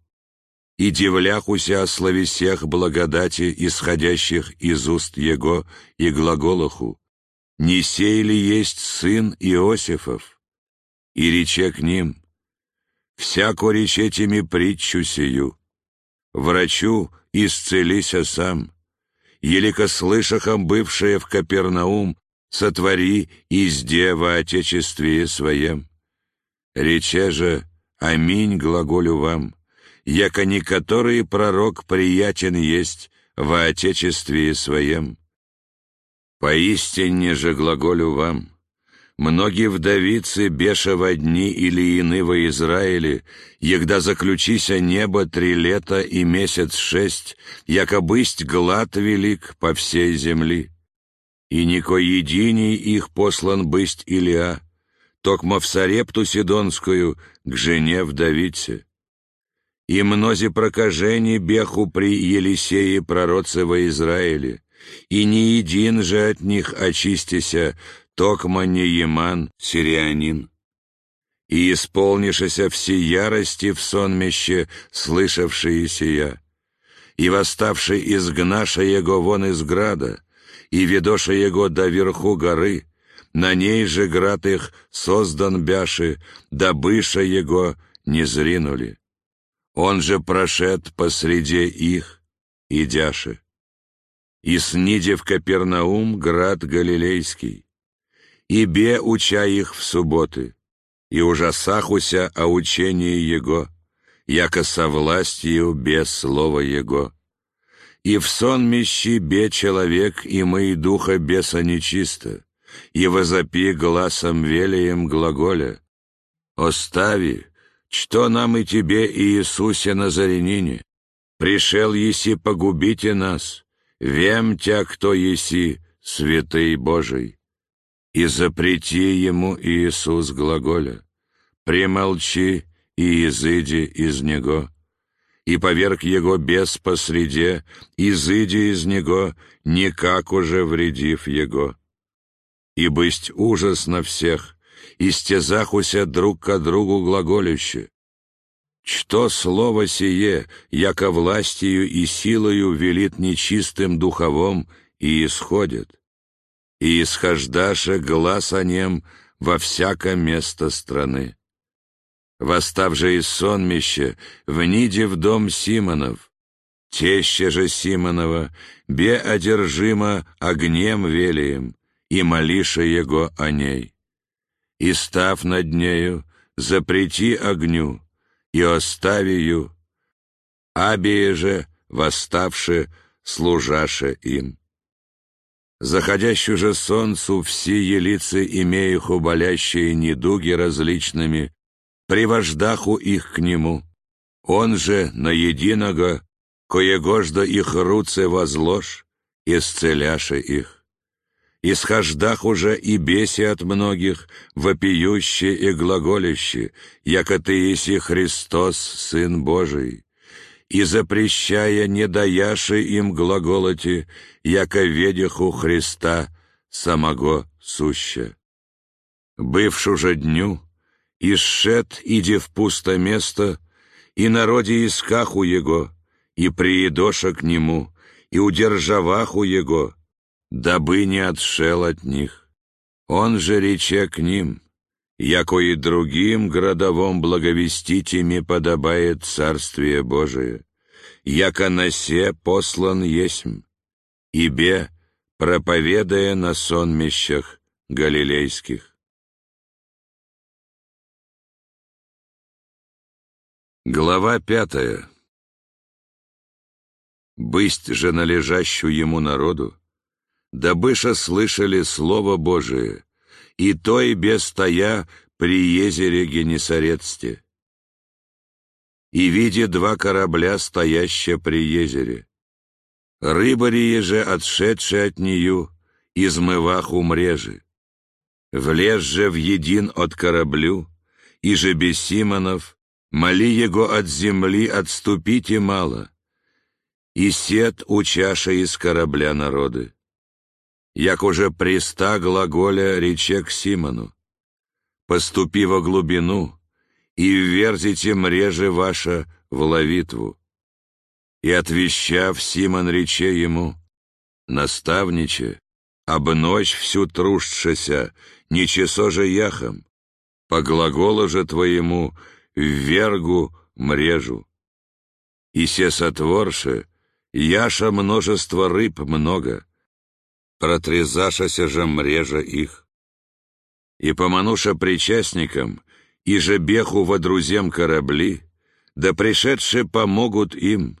и дивляхуся о словесях благодати, исходящих из уст его, и глаголаху, не сей ли есть сын Иосифов? И рече к ним, всяко речетими притчу сию, врачу исцелися сам, елико слышахом бывшее в Капернаум, сотвори изде во Отечестве своем. Рече же, аминь глаголю вам, яко не который пророк приятен есть во Отечестве своем. Поистине же глаголю вам, многие вдовицы беша во дни или ины во Израиле, егда заключися небо три лета и месяц шесть, яко бысть глад велик по всей земли. И нико единий их послан бысть Илия, токмо в Сарепту Сидонскую к жене вдовице и мнози прокажений беху при Елисее пророце во Израиле, и не един же от них очистися, токма не сирианин. И исполнишися все ярости в сонмище, слышавшие сия, и восставший изгнаша его вон из града, и ведоша его до верху горы, на ней же град их создан бяши, добыша его не зринули. Он же прошед посреди их, идяши. И сниде Капернаум град Галилейский, и бе уча их в субботы, и ужасахуся о учении Его, яко со властью без слова Его. И в сон мещи бе человек, и мы и духа беса нечисто, и возопи гласом велием глаголя, «Остави, что нам и тебе, Иисусе Назаренине? Пришел еси погубите нас, вем тя, кто еси, святый Божий. И запрети ему Иисус глаголя, примолчи и изыди из него. И поверг его без посреде, изыди из него, никак уже вредив его. И бысть ужас на всех, истязахуся друг ко другу глаголюще. Что слово сие, яко властью и силою велит нечистым духовом и исходит, и исхождаше глаз о нем во всяко место страны. Восстав же из сонмища, вниде в дом Симонов, теща же Симонова, бе одержима огнем велием, и молиша его о ней и, став над нею, запрети огню, и оставию, абие же, восставши, служаше им. Заходящую же солнцу все елицы, имеюху болящие недуги различными, привождаху их к нему. Он же на единого, коегожда их руце возложь, исцеляше их исхождах уже и беси от многих, вопиюще и глаголище, яко ты еси Христос, Сын Божий, и запрещая не даяши им глаголоти, яко ведеху Христа самого суща. Бывшу же дню, исшед, иди в пусто место, и народе искаху его, и приедоша к нему, и удержаваху его, дабы не отшел от них. Он же рече к ним, яко и другим городовом благовеститями подобает Царствие Божие, яко на се послан есмь, ибе проповедая на сонмищах галилейских. Глава пятая. Бысть же належащую ему народу, дабыша слышали Слово Божие, и то и без стоя при езере Генесарецте. и види два корабля, стоящие при езере. Рыбари же, отшедшие от нее, измывах умрежи. Влез же в един от кораблю, и же без Симонов, моли его от земли отступите мало, и сет у чаша из корабля народы. Як уже приста глаголя рече к Симону, поступи во глубину, и вверзите мреже ваша в ловитву. И отвещав, Симон рече ему, наставниче, об ночь всю трушшася, не часо же яхом, по глаголу же твоему ввергу мрежу. И се сотворше, яша множество рыб много, протрезашася же мрежа их. И помануша причастникам, и же беху во друзем корабли, да пришедшие помогут им,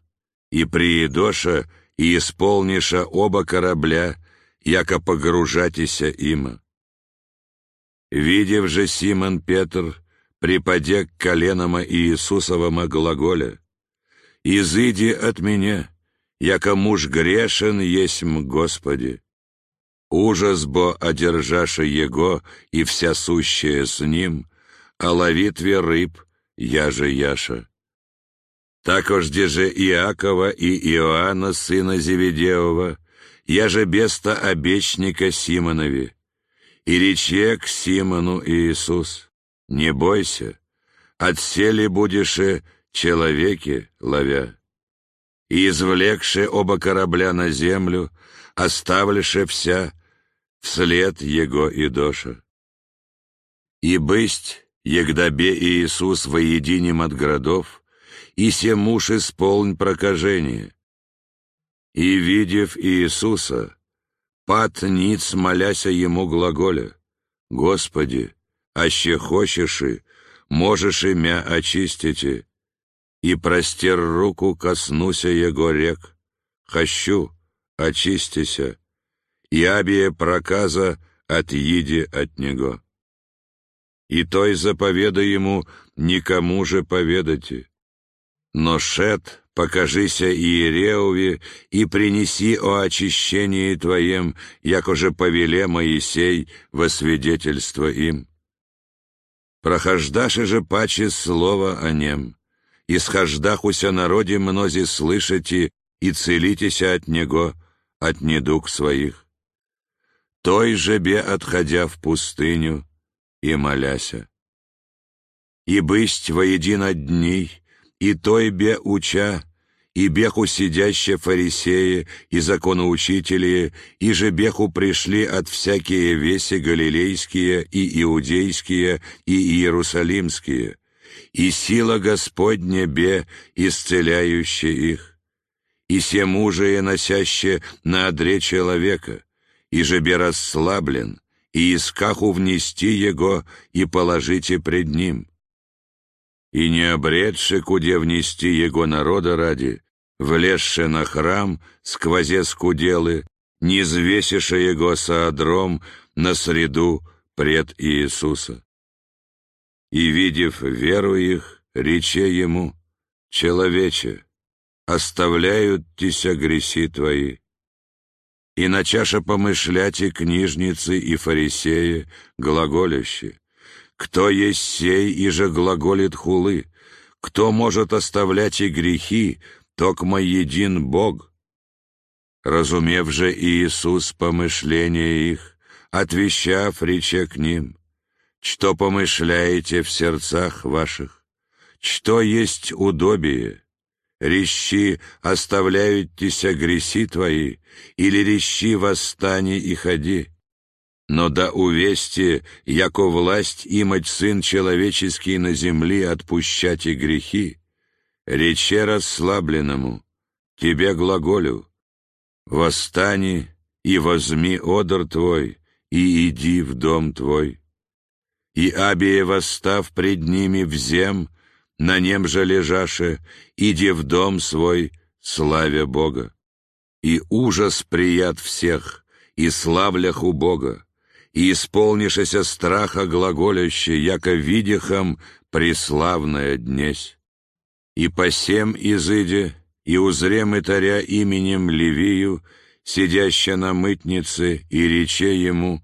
и приедоша, и исполниша оба корабля, яко погружатися има. Видев же Симон Петр, припаде к коленам Иисусовому глаголя, «Изыди от меня, яко муж грешен есмь Господи». Ужас бо одержаше его и вся сущая с ним, а ловитве рыб, я же Яша. Також же Иакова и Иоанна, сына Зеведеова, я же беста обечника Симонови. И рече к Симону Иисус, не бойся, отсели будешь человеки ловя. И извлекши оба корабля на землю, оставлеше вся, вслед его и доша. И бысть, егдобе Иисус воединем от городов, и се муж исполнь прокажение. И, видев Иисуса, пад ниц, моляся ему глаголя, «Господи, аще хочешь и, можешь имя очистите, и простер руку коснуся его рек, хочу, очистися, и абия проказа отъиди от него. И той заповеда ему никому же поведайте, но шет, покажися Иереове и принеси о очищении твоем, як уже повеле Моисей во свидетельство им. Прохождаше же паче слово о нем, исхождахуся народе мнози слышите и целитеся от него, от недуг своих. Той же бе отходя в пустыню и моляся. И бысть воедино дней, и той бе уча, и беху сидящие фарисеи и законоучители, и же беху пришли от всякие веси галилейские и иудейские и иерусалимские, и сила Господня бе, исцеляющая их, и все мужи, носящие на одре человека, и же бе расслаблен, и искаху внести его и положите пред ним и не обретши, куде внести его народа ради, влезши на храм, сквозе скуделы, не взвесише его саадром на среду пред Иисуса. И, видев веру их, рече ему, «Человече, оставляют тися греси твои». И начаша помышлять и книжницы, и фарисеи, глаголящие, кто есть сей, и же глаголит хулы? Кто может оставлять и грехи, токмо един Бог? Разумев же Иисус помышления их, отвещав, рече к ним, что помышляете в сердцах ваших, что есть удобие, рещи оставляют тися греси твои, или рещи восстани и ходи, но да увести, яко власть имать Сын Человеческий на земли отпущать и грехи, рече расслабленному, тебе глаголю, восстани и возьми одр твой, и иди в дом твой. И абие восстав пред ними в зем, на нем же лежаше, иди в дом свой, славя Бога. И ужас прият всех, и славлях у Бога и исполнишься страха глаголяще, яко видихом преславная днесь. И по всем изыде, и узрем и таря именем Левию, сидяща на мытнице, и рече ему,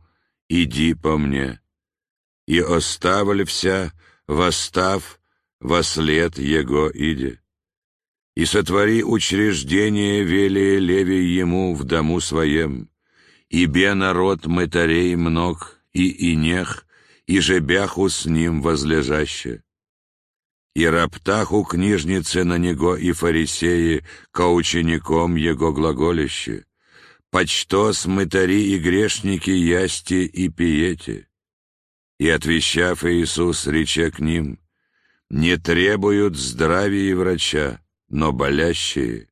«Иди по мне». И оставль вся, восстав, во след его иди. И сотвори учреждение велие леви ему в дому своем, и бе народ мытарей мног, и инех, и жебяху с ним возлежаще. И раптаху книжницы на него и фарисеи, ко учеником его глаголище, почто смытари и грешники ясти и пиете. И отвещав Иисус, рече к ним, не требуют здравия врача, но болящие,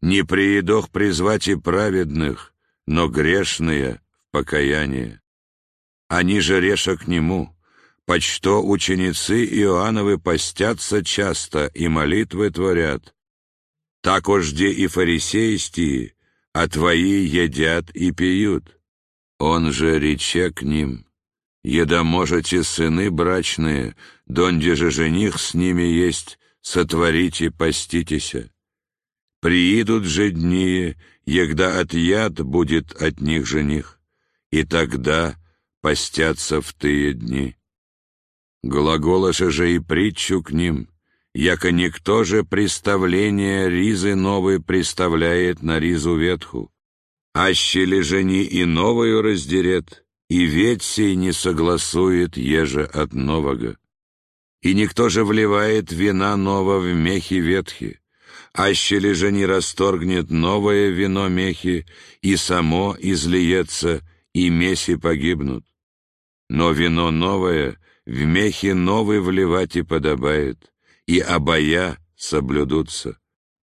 не приедох призвать и праведных, но грешные в покаяние. Они же реша к нему, почто ученицы Иоанновы постятся часто и молитвы творят. Так ожде и фарисеистии, а твои едят и пьют. Он же рече к ним, еда можете сыны брачные, донде же жених с ними есть, сотворите, поститеся. Приидут же дни, егда отъят будет от них жених, и тогда постятся в тые дни. Глаголоша же и притчу к ним, яко никто же представление ризы новой представляет на ризу ветху, аще ли жени и новую раздерет, и ведь сей не согласует еже от нового. И никто же вливает вина нового в мехи ветхи, аще же не расторгнет новое вино мехи, и само излиется, и меси погибнут. Но вино новое в мехи новый вливать и подобает, и обоя соблюдутся.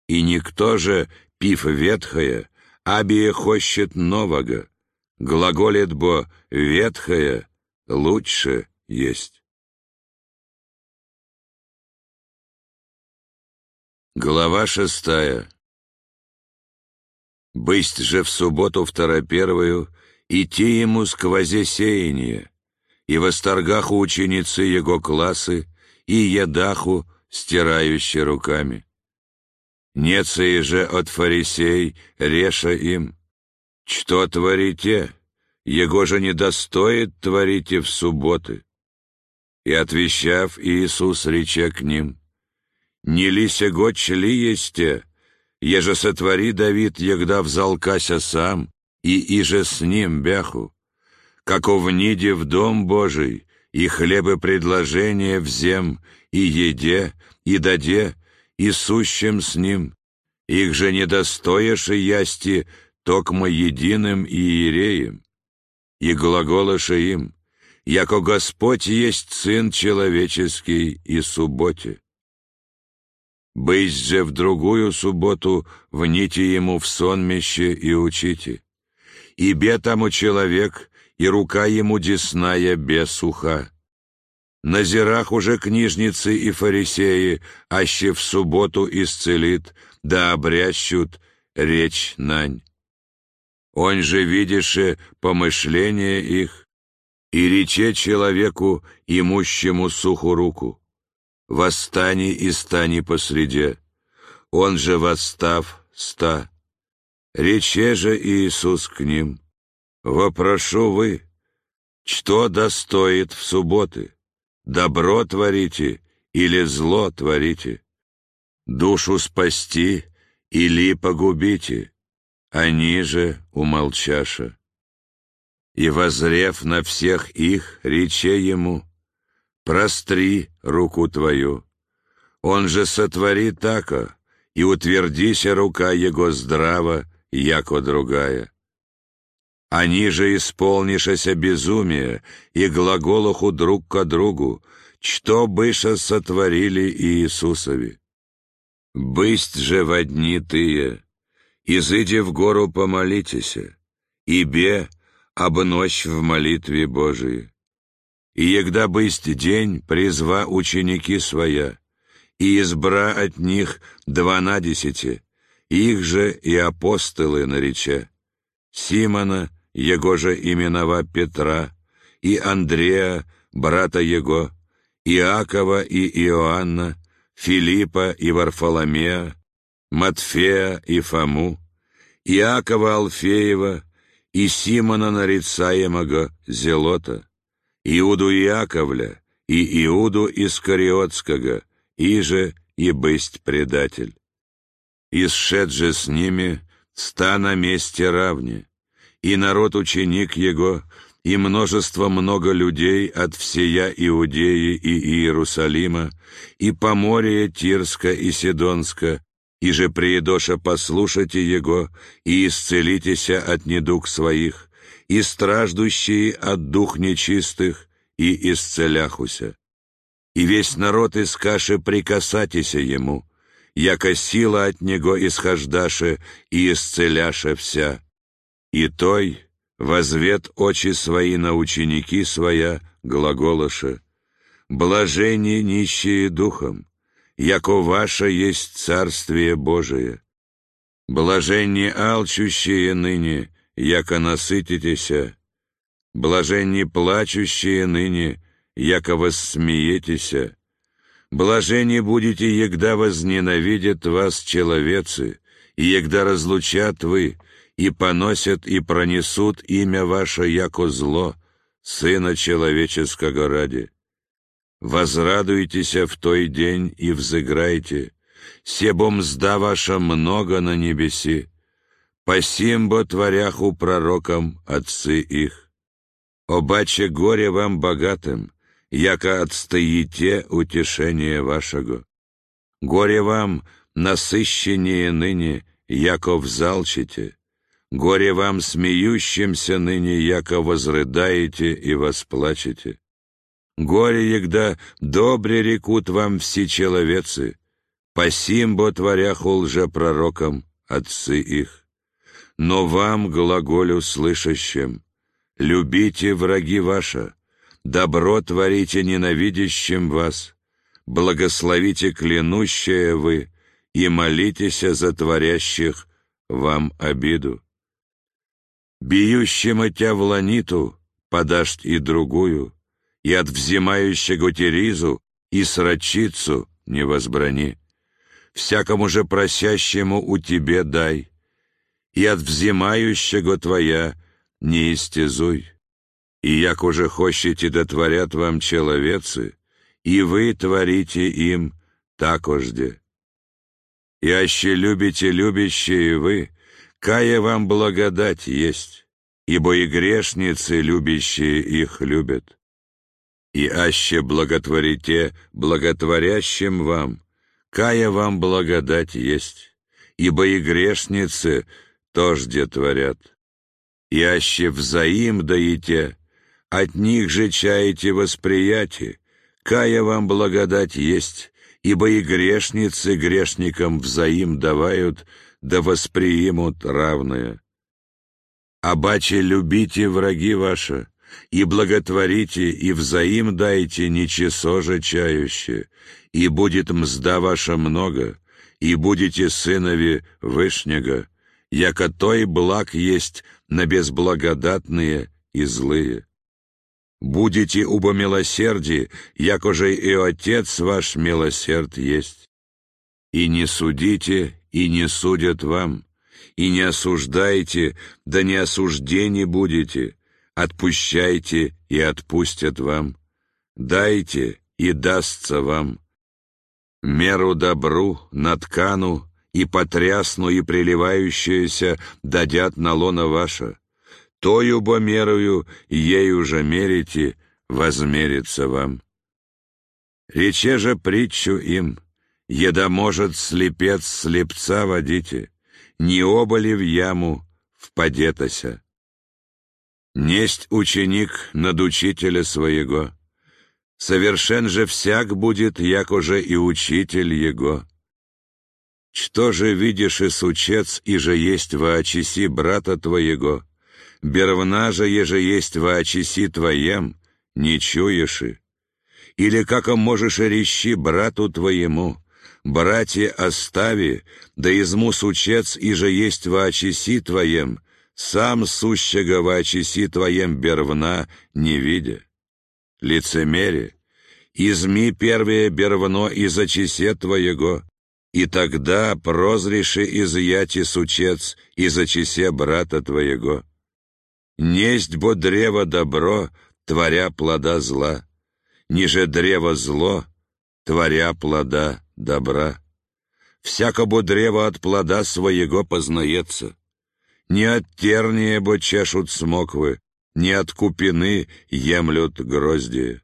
И никто же, пив ветхое, абие хочет нового, глаголит бо ветхое лучше есть. Глава шестая. Бысть же в субботу второпервую, идти ему сквозе сеяние, и восторгаху ученицы его классы, и едаху, стирающие руками. Неция же от фарисей, реша им, что творите, его же не достоит творите в субботы. И отвещав Иисус рече к ним, «Не ли сего чли есте, еже сотвори Давид, егда взалкася сам, и иже с ним бяху, како вниде в дом Божий, и хлебы предложения в зем, и еде, и даде, и сущим с ним. Их же не достоишь и ясти, токмо единым и иереем. И глаголоша им, яко Господь есть Сын человеческий и субботе. Быть же в другую субботу, вните ему в сонмище и учите. Ибе тому человек, и рука ему десная без уха. На зирах уже книжницы и фарисеи, аще в субботу исцелит, да обрящут речь нань. Он же, видише, помышление их, и рече человеку, имущему суху руку, «Восстани и стани посреде». Он же, восстав, ста. Рече же Иисус к ним, Вопрошу вы, что достоит в субботы? Добро творите или зло творите? Душу спасти или погубите? Они же умолчаша. И, возрев на всех их, рече ему, «Простри руку твою». Он же сотвори тако, и утвердися рука его здраво, яко другая. Они же, исполнишася безумия и глаголоху друг к другу, что быша сотворили Иисусови. Бысть же в одни тые, изыди в гору помолитеся, ибе обнощ в молитве Божией. И егда бысть день призва ученики своя, и избра от них дванадесяти, их же и апостолы нареча, Симона, его же именова Петра, и Андрея, брата его, Иакова и Иоанна, Филиппа и Варфоломея, Матфея и Фому, Иакова Алфеева и Симона нарицаемого Зелота, Иуду Иаковля и Иуду Искариотского, иже и бысть предатель. Исшед же с ними, ста на месте равне, и народ ученик его, и множество много людей от всея Иудеи и Иерусалима, и Поморья Тирска и Сидонска, и же приедоша послушайте Его, и исцелитеся от недуг своих, и страждущие от дух нечистых, и исцеляхуся. И весь народ из каши прикасатися Ему, яко сила от Него исхождаше и исцеляша вся. И той, возвет очи свои на ученики своя, глаголоша, блажение нищие духом, яко ваше есть Царствие Божие. Блаженни алчущие ныне, яко насытитеся, блаженни плачущие ныне, яко воссмеетеся, блаженни будете, егда возненавидят вас человецы, и егда разлучат вы, и поносят и пронесут имя ваше яко зло, Сына Человеческого ради. Возрадуйтеся в той день и взыграйте, себо мзда ваша много на небеси, посим бо творяху пророкам отцы их. Обаче горе вам богатым, яко отстоите утешение вашего. Горе вам, насыщение ныне, яко взалчите. Горе вам, смеющимся ныне, яко возрыдаете и восплачете. Горе егда добре рекут вам все человецы, посим бо творяху лжепророкам отцы их. Но вам, глаголю слышащим, любите враги ваши, добро творите ненавидящим вас, благословите клянущее вы и молитесь за творящих вам обиду. Бьющим тебя в ланиту подашь и другую, и от взимающего теризу и срочицу не возбрани. Всякому же просящему у тебе дай, и от взимающего твоя не истязуй. И як уже хочете дотворят вам человецы, и вы творите им такожде. И аще любите любящие вы, кая вам благодать есть, ибо и грешницы, любящие их, любят и аще благотворите благотворящим вам, кая вам благодать есть, ибо и грешницы тожде творят. И аще взаим даете, от них же чаете восприятие, кая вам благодать есть, ибо и грешницы грешникам взаим давают, да восприимут равное. Абаче любите враги ваши, и благотворите, и взаим дайте нечесо же чающе, и будет мзда ваша много, и будете сынови Вышнего, яко той благ есть на безблагодатные и злые. Будете убо милосердии, яко же и Отец ваш милосерд есть. И не судите, и не судят вам, и не осуждайте, да не осуждени будете, отпущайте и отпустят вам, дайте и дастся вам. Меру добру, на ткану и потрясну и приливающуюся дадят на лона ваша. Тою бо мерою, ею же мерите, возмерится вам. Рече же притчу им, еда может слепец слепца водите, не оба ли в яму впадетася. Несть ученик над учителя своего. Совершен же всяк будет, як уже и учитель его. Что же видишь и сучец, и же есть воочиси брата твоего? Бервна же, еже есть воочиси твоем, не чуешь и. Или как можешь рещи брату твоему, братья остави, да изму сучец, и же есть воочиси твоем, сам сущего в очиси твоем бервна не видя. Лицемере, изми первое бервно из очесе твоего, и тогда прозреши изъяти сучец из очесе брата твоего. Несть бо древо добро, творя плода зла, ниже древо зло, творя плода добра. Всяко бо древо от плода своего познается. Не от терния бо чешут смоквы, не от купины емлют грозди.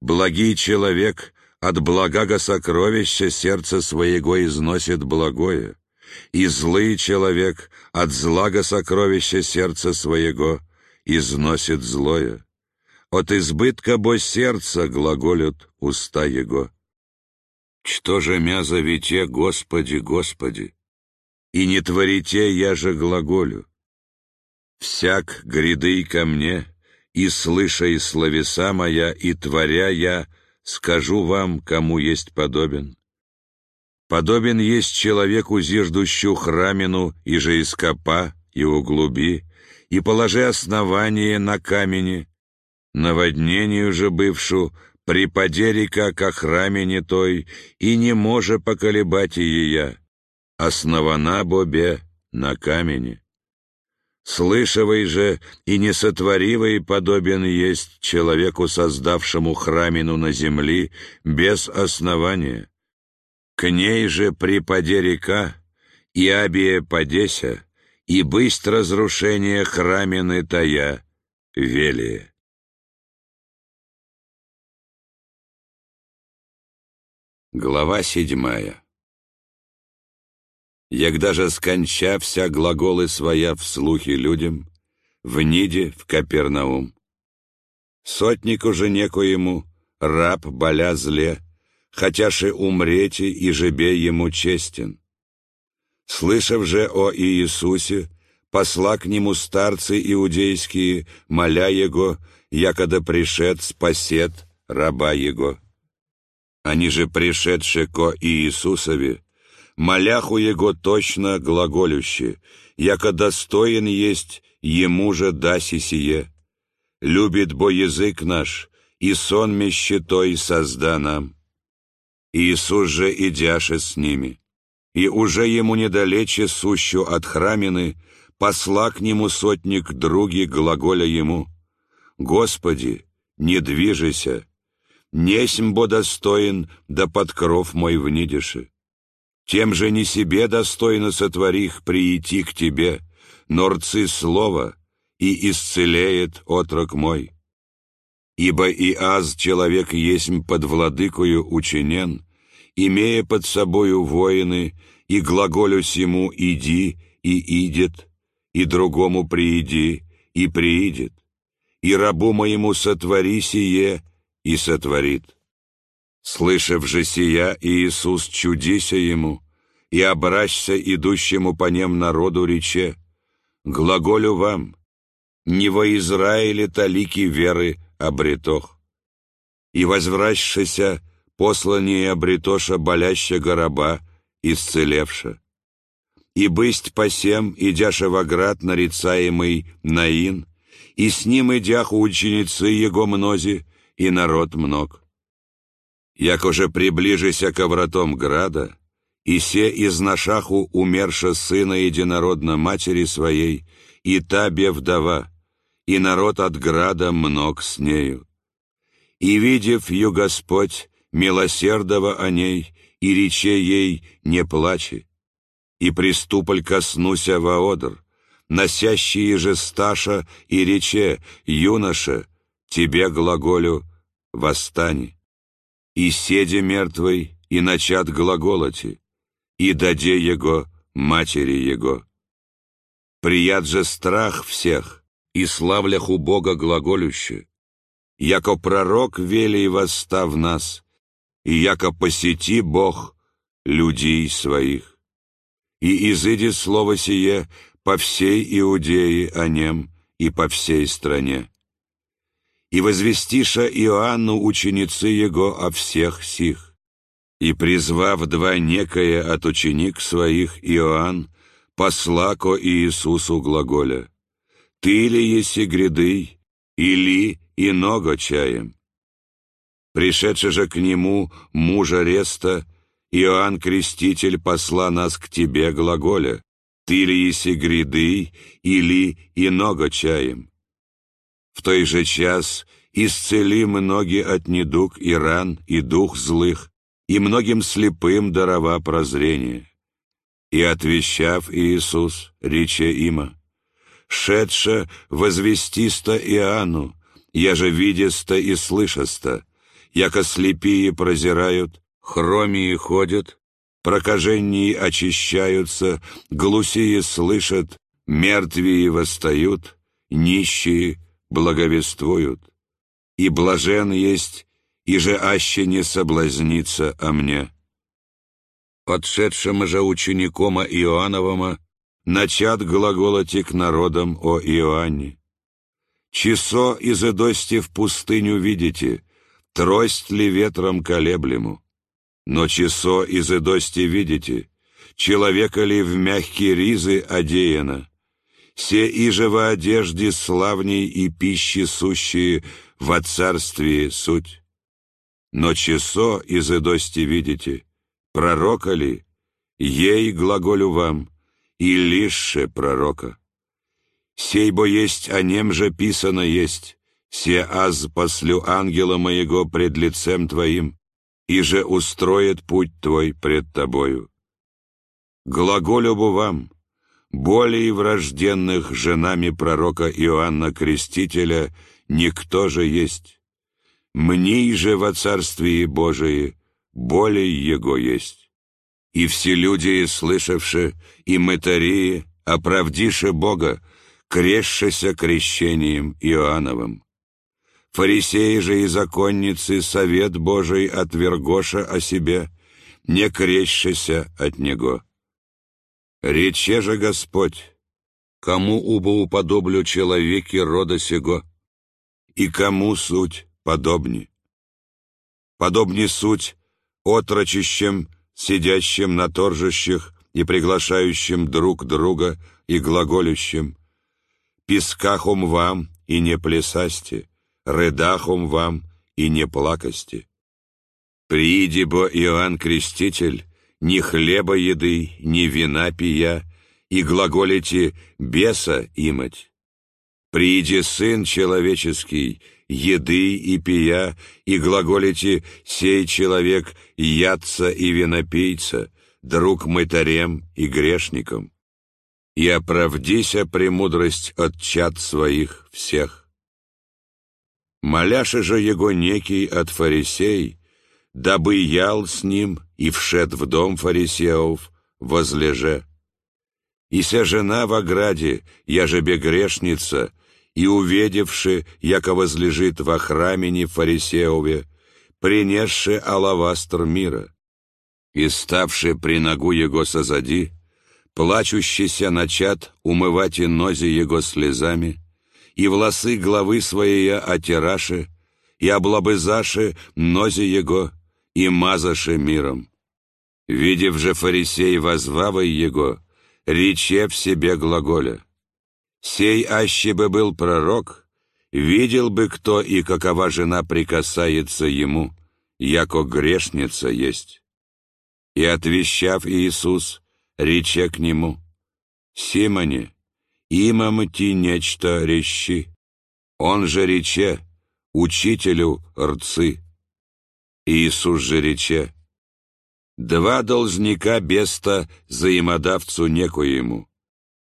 Благий человек от благого сокровища сердца своего износит благое, и злый человек от злага сокровища сердца своего износит злое. От избытка бо сердца глаголют уста его. Что же мя зовите, Господи, Господи? И не творите, я же глаголю. Всяк гряды ко мне, и слыша и словеса моя, и творя я, скажу вам, кому есть подобен. Подобен есть человеку, зиждущу храмину, и же ископа, и углуби, и положи основание на камени, наводнению же бывшу, припаде река ко храмине той, и не може поколебать ее, основана бобе на камени. Слышавый же и несотворивый подобен есть человеку, создавшему храмину на земли без основания. К ней же припаде река, и абие падеся, и бысть разрушение храмины тая, велие. Глава седьмая Егда же скончався глаголы своя в слухе людям, в Ниде, в Капернаум. Сотнику же некоему, раб боля зле, хотяши умрете, и жебе ему честен. Слышав же о Иисусе, посла к нему старцы иудейские, моля его, якода пришед спасет раба его. Они же пришедшие ко Иисусове, моляху его точно глаголюще, яко достоин есть ему же даси сие. Любит бо язык наш, и сон мещетой созда нам. Иисус же идяше с ними, и уже ему недалече сущу от храмины, посла к нему сотник други глаголя ему, «Господи, не движися, несмь бо достоин, да под кров мой внидиши. Тем же не себе достойно сотворих прийти к тебе, но рцы слова, и исцеляет отрок мой. Ибо и аз человек есть под владыкою учинен, имея под собою воины, и глаголю сему «иди» и «идет», и другому «прииди» и «приидет», и рабу моему «сотвори сие» и «сотворит». Слышав же сия, Иисус чудися ему, и обращся идущему по нем народу рече, «Глаголю вам, не во Израиле талики веры обретох, и возвращася послание обретоша болящего раба, исцелевша. И бысть посем, идяша в оград нарицаемый Наин, и с ним идях ученицы его мнози, и народ мног. Як уже приближися ко вратом града, и се из нашаху умерша сына единородно матери своей, и та вдова, и народ от града мног с нею. И, видев ее Господь, милосердого о ней, и рече ей «не плачи», и приступоль коснуся воодр, носящие же сташа, и рече «юноша, тебе глаголю, восстани» и седе мертвой, и начат глаголоти, и даде его матери его. Прият же страх всех, и славлях у Бога глаголюще, яко пророк велей восстав нас, и яко посети Бог людей своих. И изыди слово сие по всей Иудее о нем и по всей стране и возвестиша Иоанну ученицы его о всех сих. И призвав два некое от ученик своих Иоанн, посла ко Иисусу глаголя, «Ты ли еси гряды, или иного чаем?» Пришедший же к нему мужа Реста, Иоанн Креститель посла нас к тебе, глаголя, ты ли еси гряды, или иного чаем? В той же час исцели многие от недуг и ран, и дух злых, и многим слепым дарова прозрение. И отвещав Иисус, рече има, «Шедша возвестиста Иоанну, я же видеста и слышаста, яко слепие прозирают, хромии ходят, прокаженнии очищаются, глусие слышат, мертвые восстают, нищие благовествуют. И блажен есть, и же аще не соблазнится о мне. Отшедшим же ученикома Иоанновома начат глаголоти к народам о Иоанне. Часо из Эдости в пустыню видите, трость ли ветром колеблему? Но часо из Эдости видите, человека ли в мягкие ризы одеяно? Се иже во одежде славней и пищи сущие во царствии суть. Но часо из Эдости видите, пророка ли? Ей глаголю вам, и лишь пророка. Сей бо есть о нем же писано есть, се аз послю ангела моего пред лицем твоим, и же устроит путь твой пред тобою. Глаголю бы вам, более вражденных женами пророка Иоанна Крестителя никто же есть. Мне же во Царствии Божие более Его есть. И все люди, слышавши, и мытарии, оправдише Бога, крещася крещением Иоанновым. Фарисеи же и законницы совет Божий отвергоша о себе, не крещася от Него. Рече же Господь, кому убо уподоблю человеки рода сего, и кому суть подобни. Подобни суть отрочищем, сидящим на торжищах и приглашающим друг друга и глаголющим, «Пескахом вам и не плясасти, рыдахом вам и не плакости». Прииди бо Иоанн Креститель, ни хлеба еды, ни вина пия, и глаголите беса имать. Прииди Сын Человеческий, еды и пия, и глаголите «сей человек ядца и винопийца, друг мытарем и грешникам». И оправдися премудрость от чад своих всех. Моляше же его некий от фарисей, дабы ял с ним и вшед в дом фарисеев, возлеже. И ся жена в ограде, я же бегрешница, и увидевши, яко возлежит во храмине фарисеове, принесши алавастр мира, и ставши при ногу его созади, плачущийся начат умывать и нози его слезами, и волосы главы своей отираши, и облобызаши нози его, и мазаше миром. Видев же фарисей возвавой его, рече в себе глаголя. Сей аще бы был пророк, видел бы кто и какова жена прикасается ему, яко грешница есть. И отвещав Иисус, рече к нему, «Симоне, имам ти нечто рещи». Он же рече, учителю рцы. Иисус же рече, «Два должника беста взаимодавцу некоему.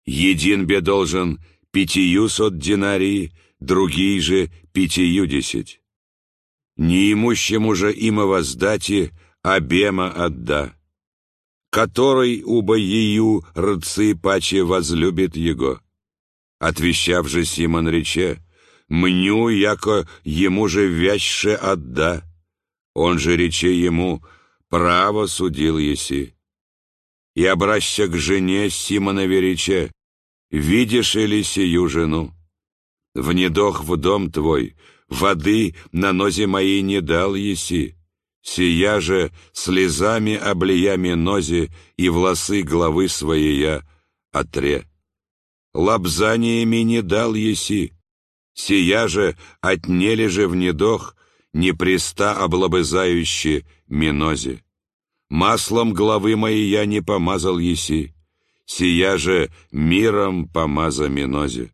Един бе должен пятию сот динарии, другие же пятию десять. Неимущему же има воздати, обема отда. Который уба ею рыцы паче возлюбит его. Отвещав же Симон рече, мню, яко ему же вяще отда. Он же рече ему, право судил еси. И обращся к жене Симона рече, видишь ли сию жену? В недох в дом твой, воды на нозе моей не дал еси. Сия же слезами облиями нози и волосы главы своей я отре. Лобзаниями не дал еси. Сия же отнели же в недох, непреста облобызающе минозе. Маслом главы моей я не помазал еси, сия же миром помаза минозе.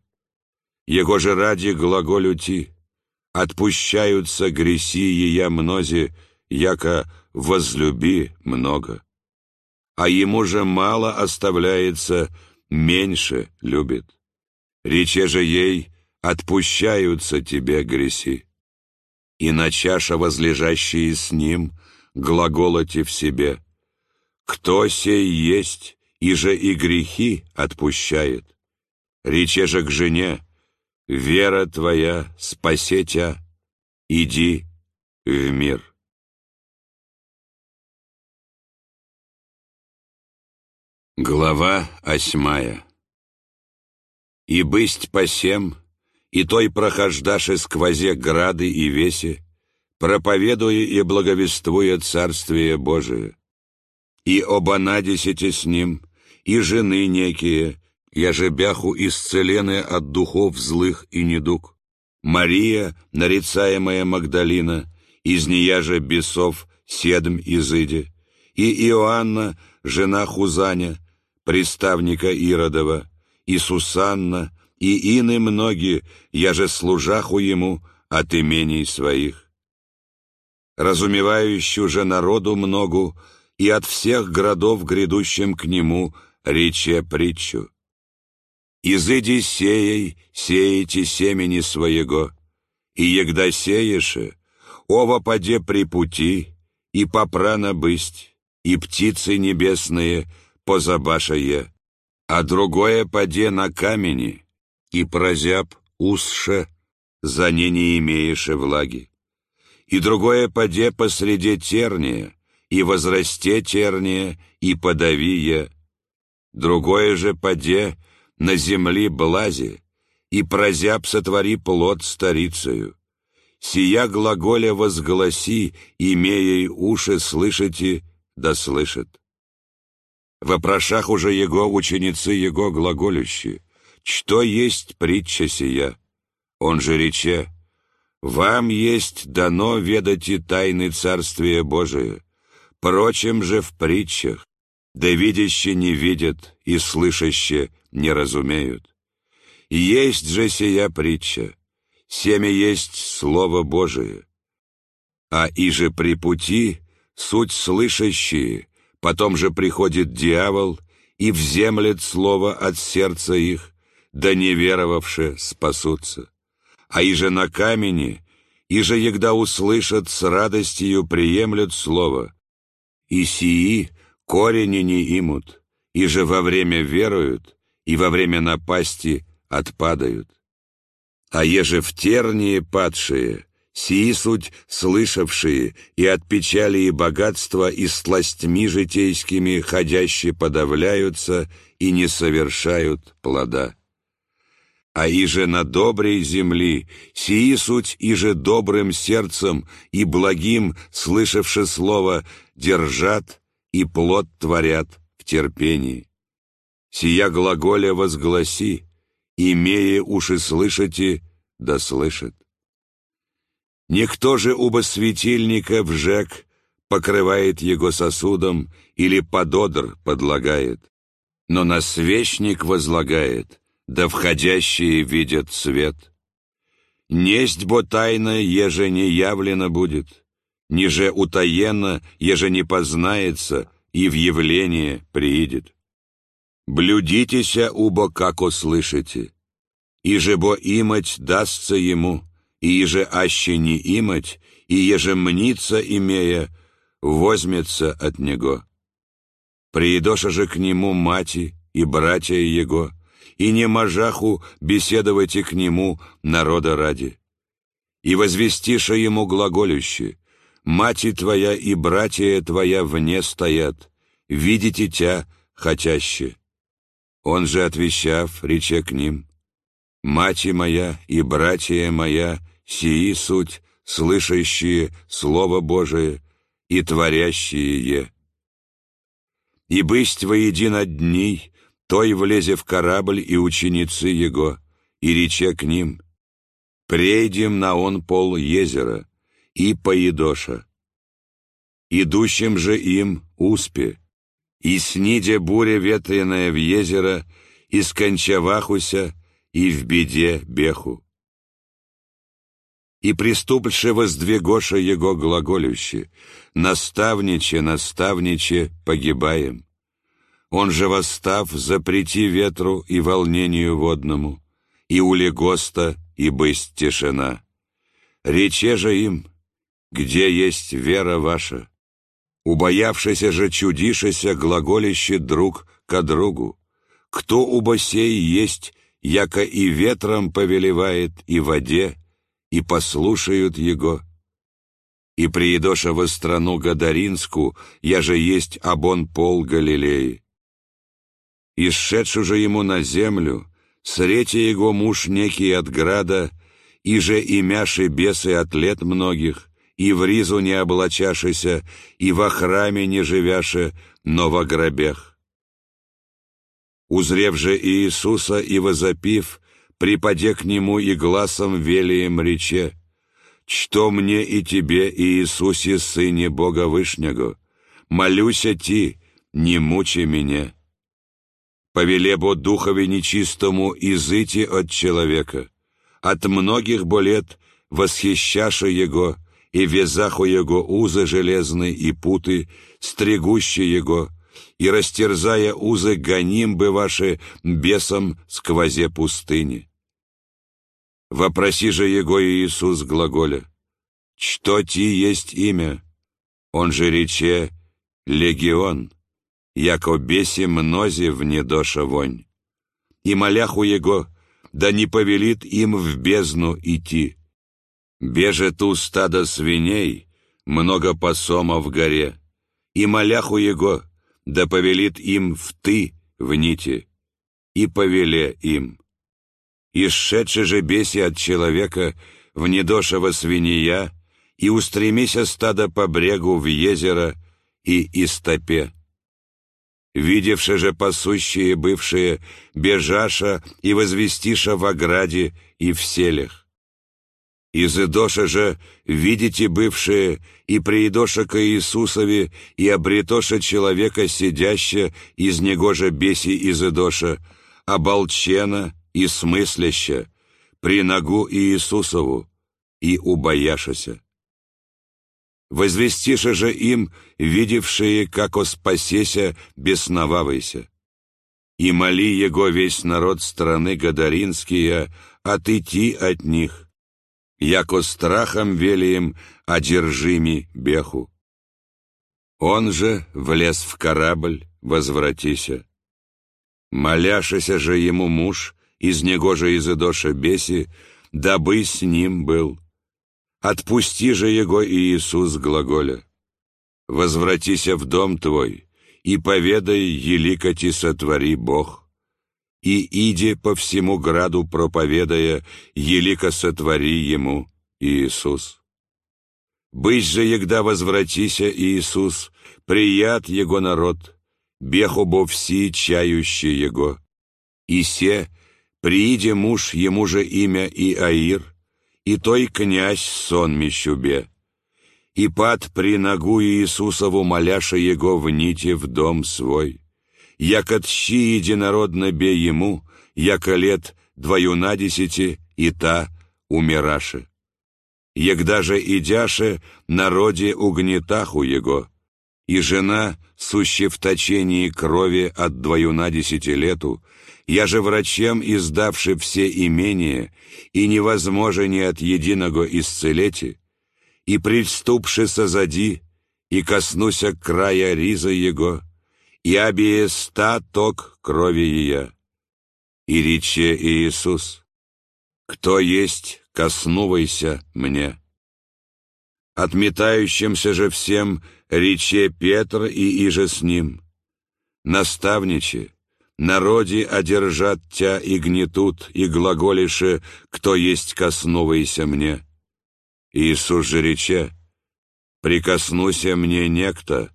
Его же ради глаголю ти, отпущаются греси ея мнозе, яко возлюби много. А ему же мало оставляется, меньше любит. Рече же ей, отпущаются тебе греси. И на чаша возлежащие с ним, глаголоте в себе, кто сей есть, и же и грехи отпущает. Рече же к жене, вера твоя спасетя, иди в мир. Глава осьмая «И бысть посем, и той прохождаши сквозе грады и веси, проповедуя и благовествуя Царствие Божие. И оба надесите с ним, и жены некие, я же бяху исцелены от духов злых и недуг. Мария, нарицаемая Магдалина, из нея же бесов седм изыди, и Иоанна, жена Хузаня, приставника Иродова, и Сусанна, и ины многие, я же служаху ему от имений своих. Разумевающую же народу многу, и от всех городов, грядущим к нему, рече притчу. «Изыди сеей, сеете семени своего, и егда сееше, ова поде при пути, и попрана бысть, и птицы небесные позабашае, а другое поде на камени, и прозяб усше, за не не имееше влаги. И другое поде посреди терния, и возрасте терния, и подавие, другое же поде на земли блази, и прозяб сотвори плод старицею. Сия глаголя возгласи, имея уши слышите, да слышит. Вопрошах уже его ученицы его глаголющие, что есть притча сия? Он же рече, вам есть дано ведать и тайны Царствия Божия, прочим же в притчах, да видяще не видят и слышаще не разумеют. Есть же сия притча, семя есть Слово Божие, а и же при пути суть слышащие, потом же приходит дьявол и вземлет Слово от сердца их, да неверовавшие спасутся. А и же на камени, и же егда услышат с радостью приемлют Слово, и сии — корени не имут, и же во время веруют, и во время напасти отпадают. А еже в тернии падшие, сии суть слышавшие, и от печали и богатства и сластьми житейскими ходящие подавляются и не совершают плода. А иже на доброй земли, сии суть иже добрым сердцем и благим, слышавши слово, держат и плод творят в терпении. Сия глаголя возгласи, имея уши слышите, да слышит. Никто же уба светильника в жек покрывает его сосудом или пододр подлагает, но на свечник возлагает, да входящие видят свет. Несть бо тайна, еже не явлено будет, ниже утаенно, еже не познается, и в явление приидет. Блюдитеся, убо, как услышите, и же бо имать дастся ему, и еже аще не имать, и еже мнится имея, возьмется от него. Приедоша же к нему мати и братья его, и не можаху беседовайте к нему народа ради. И возвестиша ему глаголюще, Мати твоя и братья твоя вне стоят, видите тя хотяще. Он же, отвечав, рече к ним, «Мати моя и братья моя, сии суть, слышащие Слово Божие и творящие И бысть воедин от дней, той влезе в корабль и ученицы его, и рече к ним, «Прейдем на он пол езера, и поедоша. Идущим же им успе, и сниде буря ветреная в езеро, и скончавахуся, и в беде беху. И приступше воздвигоша его глаголюще, наставниче, наставниче, погибаем. Он же восстав, запрети ветру и волнению водному, и улегоста, и бысть тишина. Рече же им, где есть вера ваша? Убоявшийся же чудишися глаголище друг ко другу. Кто у сей есть, яко и ветром повелевает, и воде, и послушают его. И приедоша во страну Гадаринску, я же есть обон пол Галилеи. Исшедшу же ему на землю, срети его муж некий от града, и же имяши бесы от лет многих, и в ризу не облачашися, и во храме не живяше, но во гробех. Узрев же Иисуса и возопив, припаде к нему и глазом велием рече, «Что мне и тебе, Иисусе, Сыне Бога Вышнего? Молюся ти, не мучи меня» повелебо духове нечистому изыти от человека, от многих болет восхищаша его, и вязаху его узы железные и путы, стригущие его, и растерзая узы гоним бы ваши бесом сквозе пустыни. Вопроси же его Иисус глаголя, что ти есть имя? Он же рече легион, яко беси мнози в недоша вонь. И моляху его, да не повелит им в бездну идти. Бежет у стада свиней, много посома в горе, и моляху его, да повелит им в ты в нити, и повеле им. И шедше же беси от человека в недошего свинья, и устремися стада по брегу в езеро и истопе видевши же пасущие бывшие, бежаша и возвестиша в ограде и в селях. Из Идоша же видите бывшие, и приидоша к Иисусове, и обретоша человека сидяща, из него же беси из Идоша, оболчена и смысляща, при ногу Иисусову, и убояшася. Возвестише же им, видевшие, как о спасеся, бесновавайся. И моли его весь народ страны Гадаринские отойти от них, яко страхом велием одержими беху. Он же влез в корабль, возвратися. Моляшися же ему муж, из него же из Идоша беси, дабы с ним был. Отпусти же его, Иисус, глаголя. Возвратися в дом твой, и поведай, еликоти сотвори Бог. И иди по всему граду, проповедая, елико сотвори ему, Иисус. Быть же, егда возвратися, Иисус, прият его народ, беху бо все чающие его. И се, прииде муж, ему же имя Иаир, и той князь сон мещубе. И пад при ногу Иисусову моляша его в нити в дом свой. Як отщи единородно бе ему, яко лет двою на десяти, и та умираше. Егда же идяше народе угнетаху его, и жена, суще в точении крови от двою на десяти лету, я же врачем, издавши все имения, и невозможно ни от единого исцелете, и приступши созади, и коснуся края риза его, и обие ста ток крови ее. И рече Иисус, «Кто есть, коснувайся мне». Отметающимся же всем рече Петр и иже с ним, «Наставниче, Народи одержат тя и гнетут, и глаголише, кто есть коснувайся мне. Иисус же рече, прикоснуся мне некто,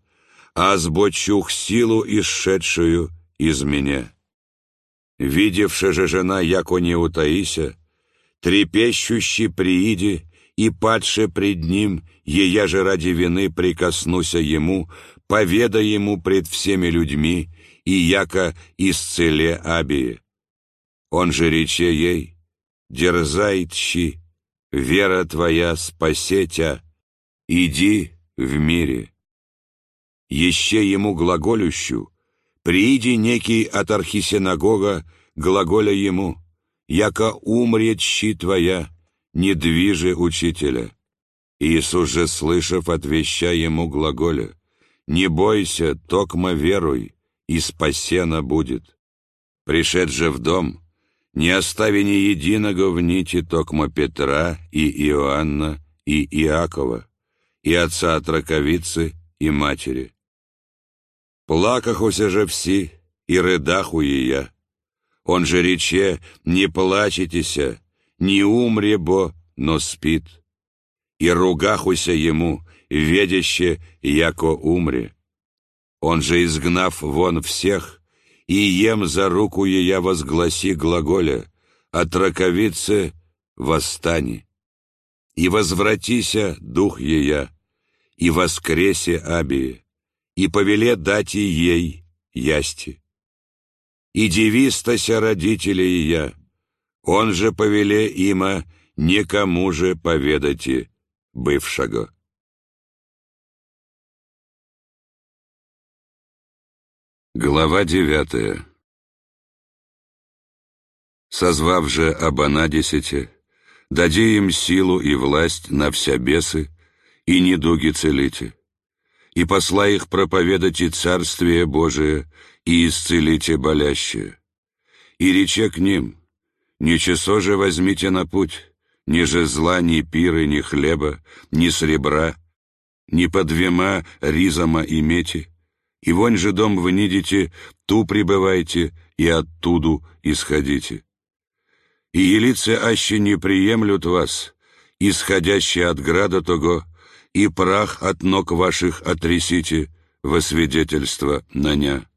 а сбочух силу исшедшую из меня. Видевши же жена, яко не утаися, трепещущий прииди, и падше пред ним, ея же ради вины прикоснуся ему, поведа ему пред всеми людьми, и яко исцеле Абии. Он же рече ей, дерзай тщи, вера твоя спасетя, иди в мире. Еще ему глаголющу, прииди некий от архисинагога, глаголя ему, яко умрет щи твоя, не движи учителя. Иисус же, слышав, отвеща ему глаголя, не бойся, токмо веруй, и спасена будет. Пришед же в дом, не остави ни единого в нити токмо Петра и Иоанна и Иакова, и отца от раковицы и матери. Плакахуся же все, и рыдаху я. Он же рече, не плачетеся, не умре бо, но спит. И ругахуся ему, ведяще, яко умре. Он же, изгнав вон всех, и ем за руку ея возгласи глаголя, от раковицы восстани. И возвратися дух ея, и воскресе Абии, и повеле дати ей ясти. И девистася родителей я, он же повеле има никому же поведати бывшего. Глава девятая Созвав же об Анадесете, дади им силу и власть на вся бесы, и недуги целите, и посла их проповедать и Царствие Божие, и исцелите болящие. И рече к ним, «Ничего же возьмите на путь, ни же зла, ни пиры, ни хлеба, ни сребра, ни по двема ризома имейте, и вонь же дом вы нидите, ту пребывайте, и оттуду исходите. И елицы аще не приемлют вас, исходящие от града того, и прах от ног ваших отрисите во свидетельство наня.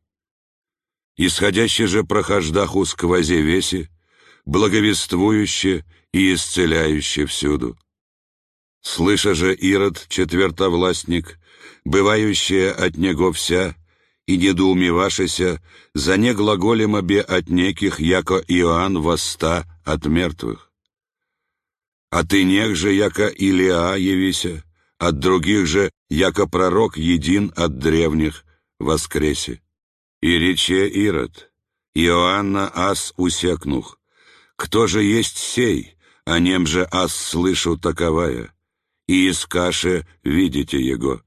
Исходяще же прохождаху сквозе веси, благовествующе и исцеляюще всюду. Слыша же Ирод, четвертовластник, бывающая от него вся, и недоумевашися, за не глаголем обе от неких, яко Иоанн восста от мертвых. А ты нех же, яко Илиа явися, от других же, яко пророк един от древних, воскресе. И рече Ирод, Иоанна ас усекнух, кто же есть сей, о нем же ас слышу таковая, и из каши видите его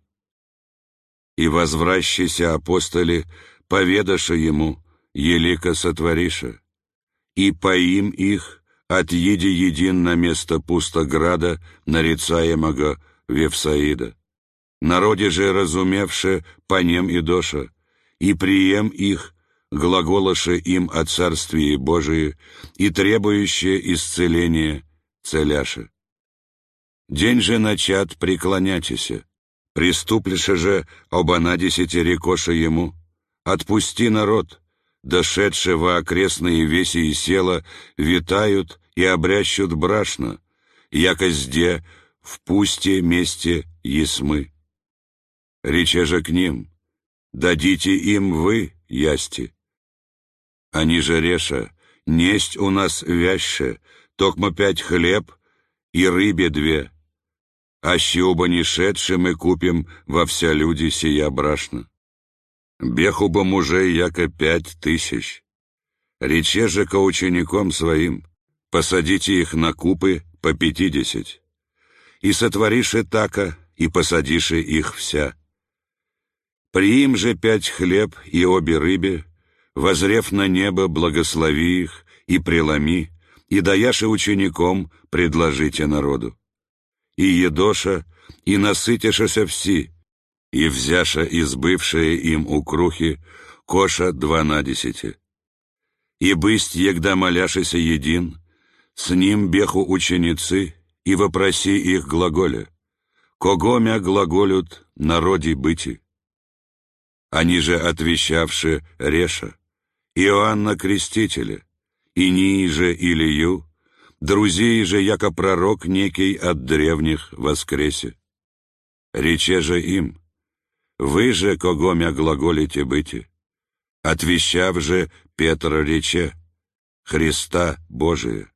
и возвращися апостоли, поведаша ему, елика сотвориша, и поим их, отъеди един на место пустограда, нарицаемого Вевсаида. Народе же разумевше по нем и доша, и прием их, глаголаше им о Царствии Божии и требующее исцеления целяше. День же начат преклонятися, Приступлише же оба десяти рекоша ему, «Отпусти народ, дошедшие во окрестные веси и села, витают и обрящут брашно, яко зде в пусте месте есмы. Рече же к ним, дадите им вы, ясти. Они же реша, несть у нас вяще, токмо пять хлеб и рыбе две, аще оба не шедши мы купим во вся люди сия брашна. Бехуба мужей яко пять тысяч. Рече же ко ученикам своим, посадите их на купы по пятидесять. И сотвориши така, и посадиши их вся. Приим же пять хлеб и обе рыбе, возрев на небо, благослови их и преломи, и даяши ученикам предложите народу и едоша, и насытишася все, и взяша избывшие им укрухи, коша два на десяти. И бысть, егда моляшися един, с ним беху ученицы, и вопроси их глаголя, кого мя глаголют народи быти. Они же отвещавши Реша, Иоанна Крестителя, и ниже Илью, друзей же, яко пророк некий от древних воскресе. Рече же им, вы же, кого мя глаголите быти, отвещав же Петра рече, Христа Божия.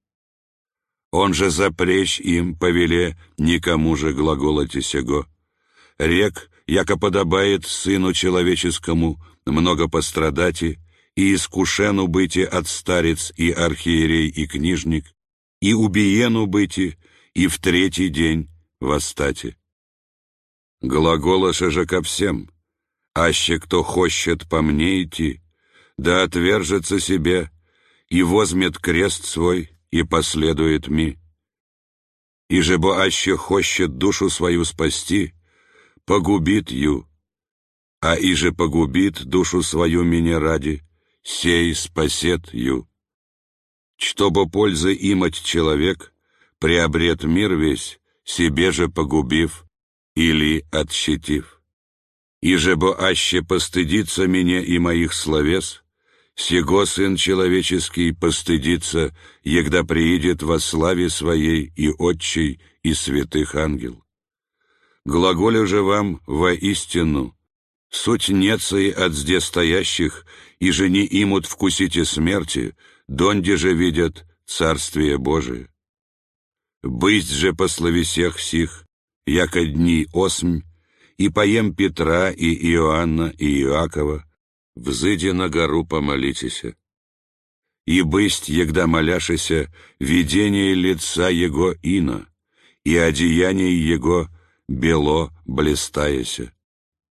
Он же запрещ им повеле никому же глаголоте сего. Рек, яко подобает Сыну Человеческому много пострадати, и искушену быти от старец и архиерей и книжник, и убиену быти, и в третий день восстати. Глаголоша же ко всем, аще кто хочет по мне идти, да отвержется себе, и возьмет крест свой, и последует ми. И же бо аще хочет душу свою спасти, погубит ю, а и же погубит душу свою меня ради, сей спасет ю. Чтобы пользы имать человек, приобрет мир весь, себе же погубив или отщитив. И же бо аще постыдится меня и моих словес, сего Сын Человеческий постыдится, егда приидет во славе Своей и Отчей, и святых ангел. Глаголю же вам воистину, суть нецы от здесь стоящих, и же не имут вкусите смерти, донде же видят Царствие Божие. Быть же по словесех сих, яко дни осмь, и поем Петра и Иоанна и Иакова, взыди на гору помолитеся. И бысть, егда моляшися, видение лица Его ина, и одеяние Его бело блистаяся.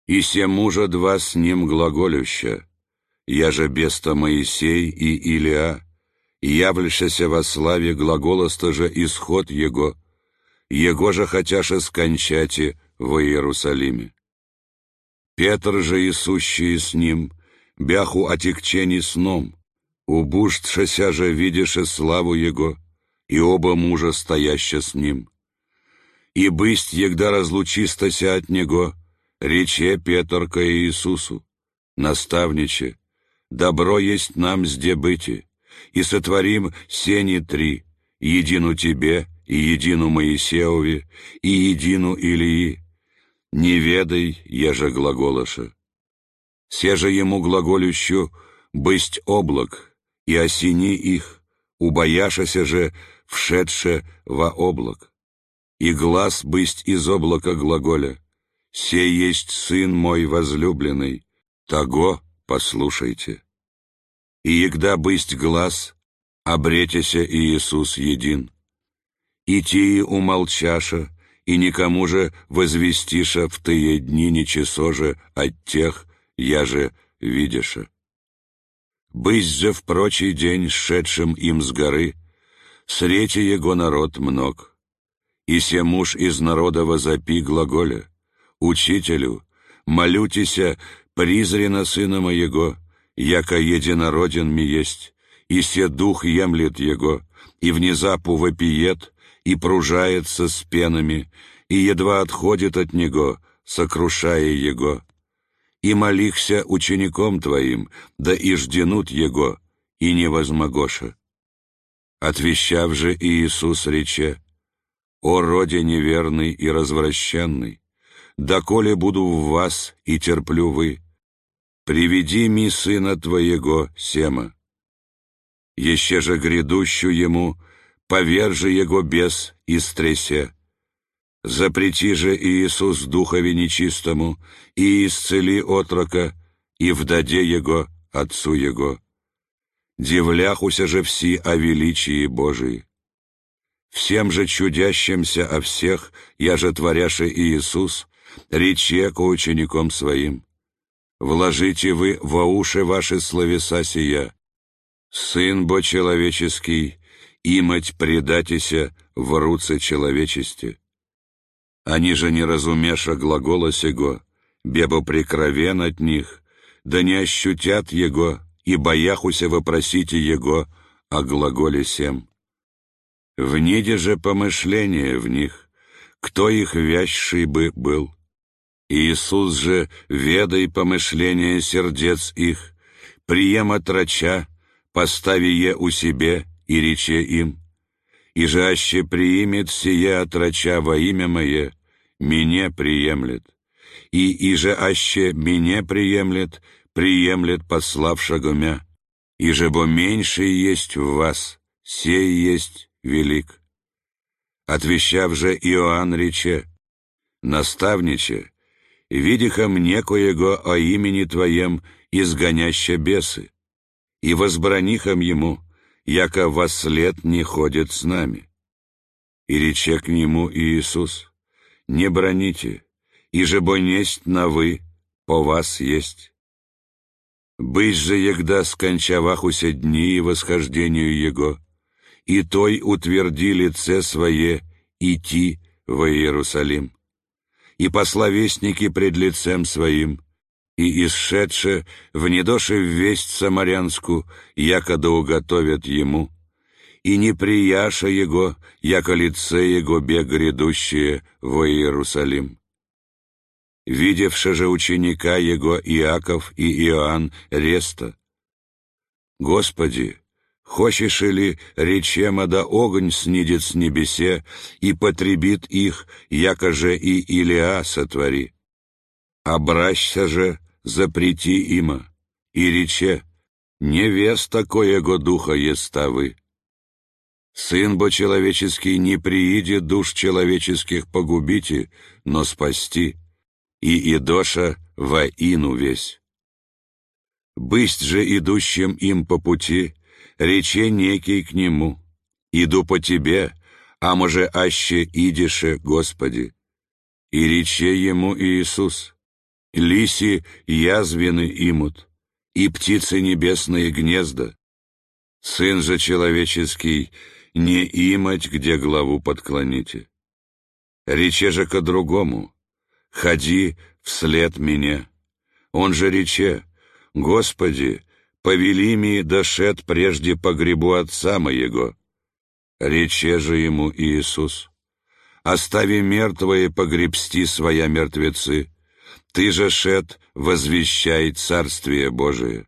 И се мужа два с ним глаголюща, я же беста Моисей и Илия, явлющася во славе глаголоста же исход Его, Его же хотяше скончати во Иерусалиме. Петр же Иисущий с ним, бяху отекчени сном, убуждшася же видише славу Его, и оба мужа стояща с ним. И бысть, егда разлучистася от Него, рече Петрка Иисусу, наставниче, добро есть нам сде быти, и сотворим сени три, едину тебе, и едину Моисеове, и едину Илии. Не ведай, еже глаголоша. Се же ему глаголющу «бысть облак», и осени их, убояшася же, вшедше во облак. И глаз бысть из облака глаголя, «Сей есть Сын мой возлюбленный, того послушайте». И егда бысть глаз, обретеся Иисус един. И тии умолчаша, и никому же возвестиша в тые дни ничесо же от тех, я же видиша. Бысь же в прочий день, шедшим им с горы, срети его народ мног. И се муж из народа возопи глаголя, «Учителю, молютеся, призрено сына моего, яко единороден ми есть, и се дух емлет его, и внезапу вопиет, и пружается с пенами, и едва отходит от него, сокрушая его. И молихся учеником твоим, да и жденут его, и не возмогоша. Отвещав же Иисус рече, «О роде неверный и развращенный, доколе буду в вас и терплю вы, приведи ми сына твоего, Сема. Еще же грядущую ему, повержи его бес и стресе. Запрети же Иисус Духове нечистому, и исцели отрока, и вдаде его Отцу его. Дивляхуся же все о величии Божии. Всем же чудящимся о всех, я же творяше Иисус, рече ко учеником своим. Вложите вы во уши ваши словеса сия. Сын бо человеческий, имать предатися в руце человечести. Они же не разумеша глагола сего, бебо прикровен от них, да не ощутят его, и бояхуся вопросите его о глаголе сем. В ниде же помышление в них, кто их вящий бы был. Иисус же, ведай помышления сердец их, приема трача, постави е у себе и рече им, и же аще приимет сие отрача во имя мое, мне приемлет, и иже аще мне приемлет, приемлет пославшего мя, и же бо меньше есть в вас, сей есть велик. Отвещав же Иоанн рече, наставниче, видиха мне коего о имени Твоем изгоняща бесы, и возбранихом ему, яко во след не ходит с нами. И рече к нему Иисус, не броните, и же бо несть на вы, по вас есть. Быть же егда скончавахуся дни и восхождению Его, и той утверди лице свое идти во Иерусалим. И посла вестники пред лицем своим, и исшедше в недоше весть самарянску, яко да уготовят ему, и не прияша его, яко лице его бег грядущее во Иерусалим. Видевши же ученика его Иаков и Иоанн Реста, «Господи, хочешь ли, речема да огонь снидет с небесе и потребит их, яко же и Илиа сотвори? Обращся же, запрети има, и рече, невеста коего духа еставы. Сын бо человеческий не прииде душ человеческих погубите, но спасти, и идоша во ину весь. Бысть же идущим им по пути, рече некий к нему, иду по тебе, а може аще идише, Господи. И рече ему Иисус, лиси язвины имут, и птицы небесные гнезда. Сын же человеческий не имать, где главу подклоните. Рече же ко другому, ходи вслед меня. Он же рече, Господи, повели ми дошед прежде по грибу отца моего. Рече же ему Иисус, остави мертвые погребсти своя мертвецы, ты же, шед, возвещай Царствие Божие.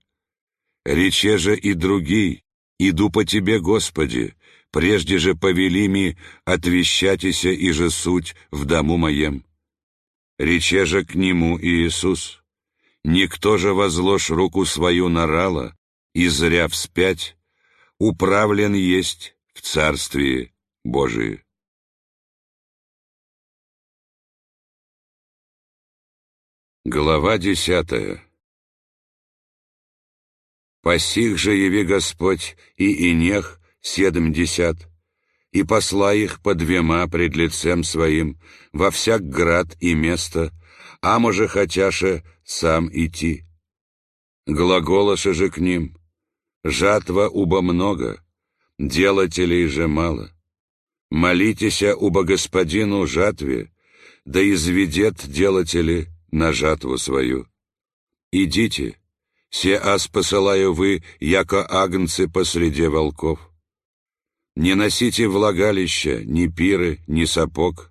Рече же и другие, иду по тебе, Господи, прежде же повели ми отвещатися и же суть в дому моем. Рече же к нему Иисус, никто же возложь руку свою на рала, и зря вспять, управлен есть в Царствие Божие. Глава десятая «Посих же яви Господь и инех седмдесят, и посла их по двема пред лицем своим во всяк град и место, а може хотяше сам идти. Глаголаше же к ним, жатва уба много, делателей же мало. Молитеся уба господину жатве, да изведет делатели на жатву свою. Идите, се аз посылаю вы, яко агнцы посреди волков. Не носите влагалища, ни пиры, ни сапог,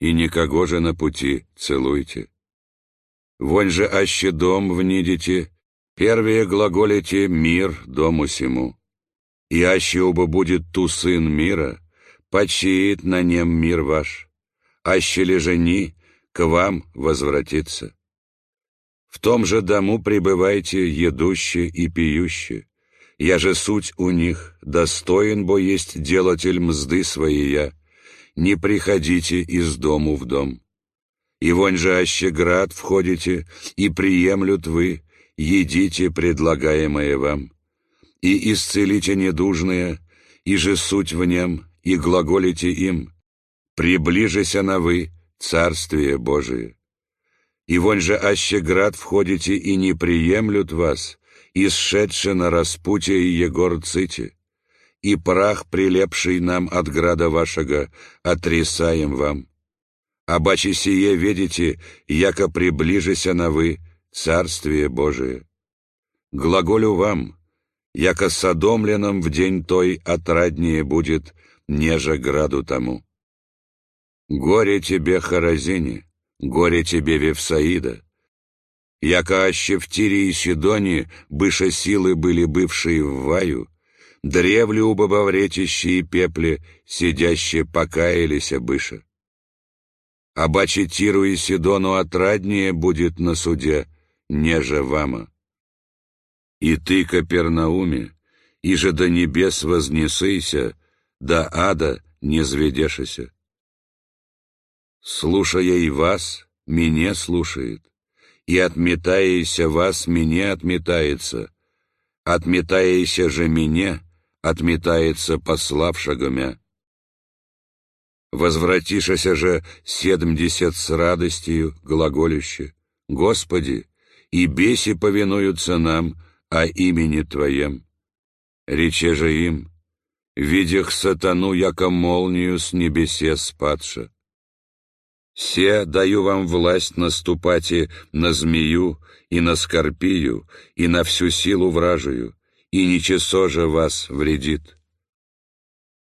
и никого же на пути целуйте. Вонь же аще дом внидите, первые глаголите «мир дому сему». И аще оба будет ту сын мира, почиет на нем мир ваш, аще ли жени, к вам возвратится. В том же дому пребывайте едуще и пиюще. Я же суть у них, достоин бо есть делатель мзды своей я. Не приходите из дому в дом. И вонь же аще град входите, и приемлют вы, едите предлагаемое вам. И исцелите недужное, и же суть в нем, и глаголите им. Приближися на вы, Царствие Божие. И вонь же аще град входите и не приемлют вас, исшедше на распутие Егор ците, и прах, прилепший нам от града вашего, отрисаем вам. Обаче сие видите, яко приближися на вы, Царствие Божие. Глаголю вам, яко содомленном в день той отраднее будет, неже граду тому. Горе тебе, Харазине, горе тебе, Вевсаида! Яко аще в Тире и Сидоне быше силы были бывшие в Ваю, в речище и пепле, сидящие покаялися быша. Обаче Тиру и Сидону отраднее будет на суде, неже вама. И ты, Капернауме, и же до небес вознесыся, до ада не зведешися. Слушая и вас, меня слушает, и отметаяся вас, меня отметается, отметаяся же меня, отметается пославшего мя. Возвратишася же седмдесят с радостью глаголюще, Господи, и беси повинуются нам о имени Твоем. Рече же им, видях сатану, яко молнию с небесе спадша. Се даю вам власть наступать и на змею, и на скорпию, и на всю силу вражию, и ничесо же вас вредит.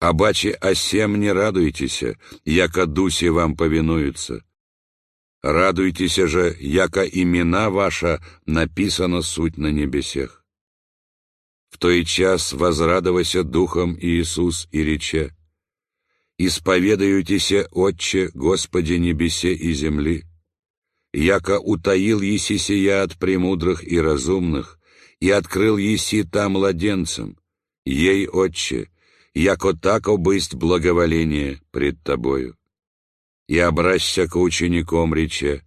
Обаче осем не радуйтесь, яко дуси вам повинуются. Радуйтесь же, яко имена ваша написано суть на небесех. В той час возрадовася Духом Иисус и рече, «Исповедуйтеся, Отче, Господи небесе и земли, яко утаил еси сия от премудрых и разумных, и открыл еси там младенцам, ей, Отче, яко тако бысть благоволение пред тобою. И обращся к ученикам рече,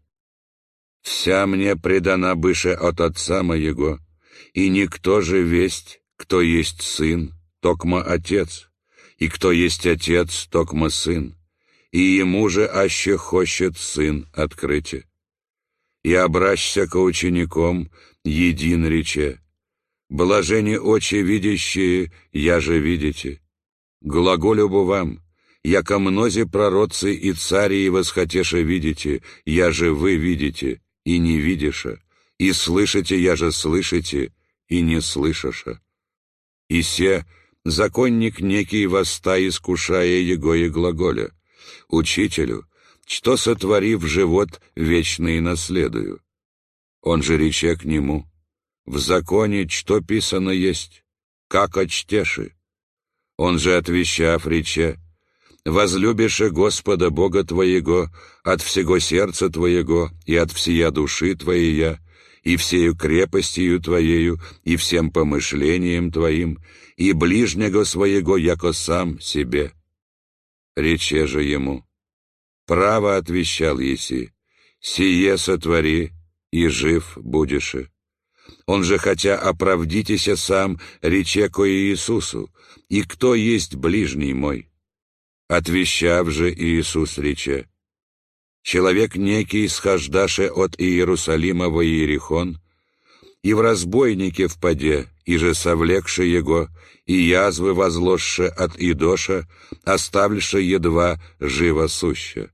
«Вся мне предана быше от отца моего, и никто же весть, кто есть сын, токма отец, и кто есть отец, токма сын, и ему же аще хочет сын открытие. И обращся к ученикам, един рече, «Блажени очи видящие, я же видите, Глаголю бы вам, яко мнози пророцы и цари восхотеша видите, я же вы видите, и не видиша, и слышите, я же слышите, и не слышаша. И се, законник некий воста искушая его и глаголя, учителю, что сотворив живот, вечный наследую. Он же рече к нему, в законе что писано есть, как очтеши, он же, отвещав, рече, «Возлюбише Господа Бога твоего от всего сердца твоего и от всея души твоей, и всею крепостью твоею, и всем помышлением твоим, и ближнего своего, яко сам себе». Рече же ему, «Право отвещал еси, сие сотвори, и жив будешь». Он же, хотя оправдитеся сам, рече ко Иисусу, и кто есть ближний мой? Отвещав же Иисус рече, человек некий, схождаше от Иерусалима во Иерихон, и в разбойнике впаде, и же совлекше его, и язвы возложше от Идоша, оставльше едва живо суще.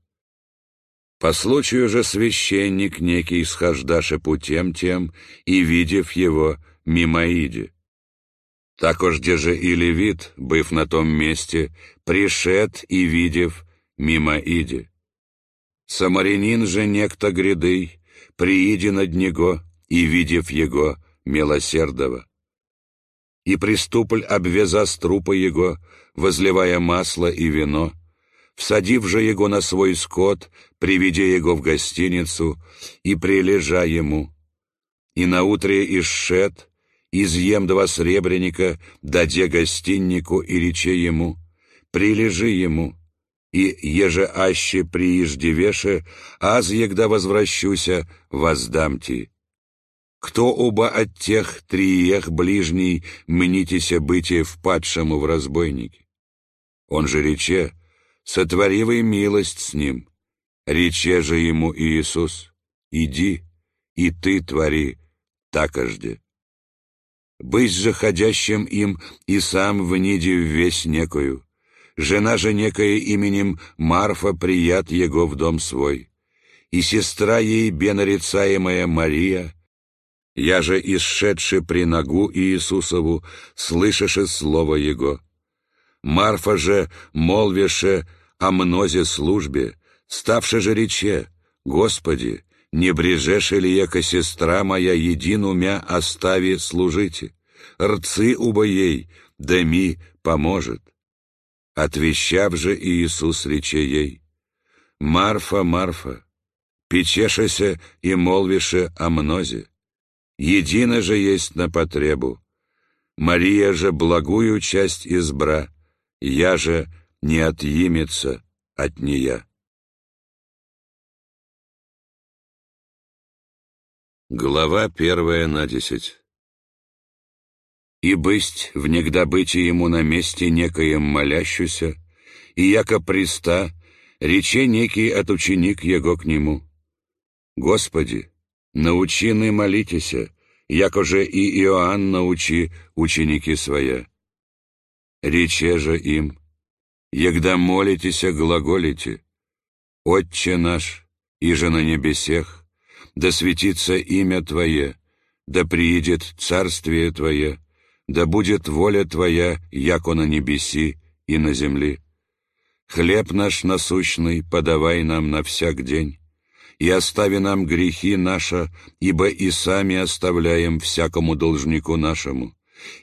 По случаю же священник некий схождаше путем тем, и, видев его, мимо иди. Також где же и левит, быв на том месте, пришед и, видев, мимо иди. Самарянин же некто грядый, прииди над него, и, видев его, милосердого. И приступль обвяза с трупа его, возливая масло и вино, всадив же его на свой скот, приведя его в гостиницу и прилежа ему. И наутре исшед, изъем два сребреника, даде гостиннику и рече ему, прилежи ему, и еже аще прииждевеше, аз егда возвращуся, воздам ти. Кто оба от тех триех ближний мнитеся бытие впадшему в разбойнике? Он же рече, сотворивай милость с ним. Рече же ему Иисус, иди, и ты твори, такожде. Быть же ходящим им и сам в ниде весь некою. Жена же некая именем Марфа прият его в дом свой. И сестра ей бенарицаемая Мария, я же исшедши при ногу Иисусову, слышаше слово Его. Марфа же, молвеше о мнозе службе, ставше же рече, Господи, не брежеше ли яко сестра моя един умя остави служите? рцы убо ей, да ми поможет. Отвещав же Иисус рече ей, «Марфа, Марфа, печешася и молвише о мнозе, едино же есть на потребу, Мария же благую часть избра, я же не отъимется от нея». Глава первая на десять. «И бысть внегда быти ему на месте некоем молящуся, и яко приста, рече некий от ученик его к нему. Господи, научи ны молитеся, яко же и Иоанн научи ученики своя. Рече же им, егда молитеся глаголите, Отче наш, и же на небесех, да светится имя Твое, да приидет царствие Твое, да будет воля Твоя, яко на небеси и на земли. Хлеб наш насущный подавай нам на всяк день, и остави нам грехи наши, ибо и сами оставляем всякому должнику нашему,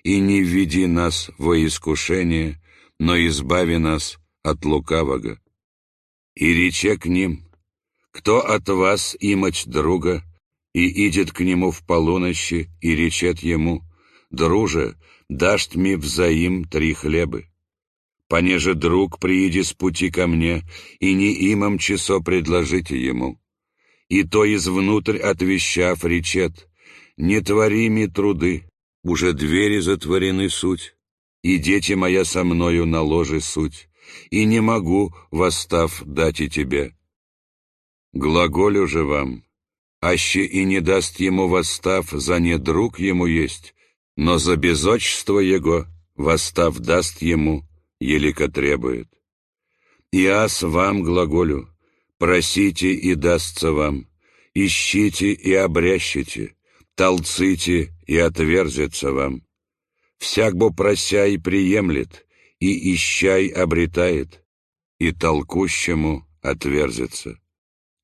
и не введи нас во искушение, но избави нас от лукавого. И рече к ним, кто от вас имать друга, и идет к нему в полунощи, и речет ему, «Друже, дашь ми взаим три хлебы». Понеже друг прииди с пути ко мне, и не имам часо предложите ему. И то извнутрь отвещав речет, «Не твори ми труды, уже двери затворены суть, и дети моя со мною на ложе суть, и не могу, восстав, дать и тебе». Глаголю же вам, аще и не даст ему восстав, за не друг ему есть, но за безочество его, восстав даст ему, елико требует. И ас вам глаголю, просите и дастся вам, ищите и обрящите, толците и отверзится вам. Всяк бо прося и приемлет, и ищай обретает, и толкущему отверзится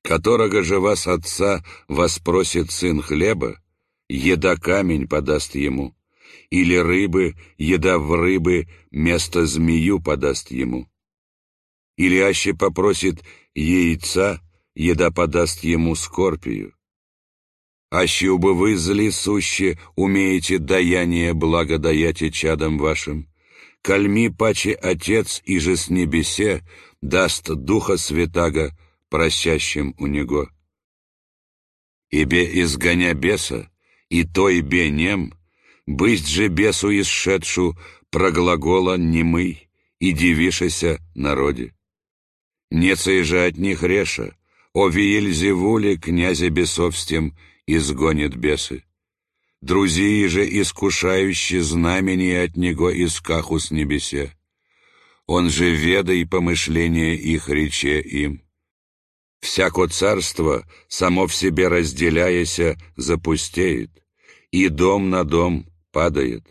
которого же вас отца воспросит сын хлеба, еда камень подаст ему, или рыбы, еда в рыбы, место змею подаст ему. Или аще попросит яйца, еда подаст ему скорпию. Аще убы вы зли суще умеете даяние благодаяти чадам вашим, кальми паче Отец и же с небесе даст Духа Святаго, просящим у него. «Ибе изгоня беса, и то и бе нем, бысть же бесу исшедшу проглагола немый, и дивишеся народе. Нецей же от них реша, о Виельзевуле князя бесовстем изгонит бесы. Друзии же искушающие знамени от него искаху с небесе. Он же веда и помышления их рече им. Всяко царство, само в себе разделяяся, запустеет, и дом на дом падает.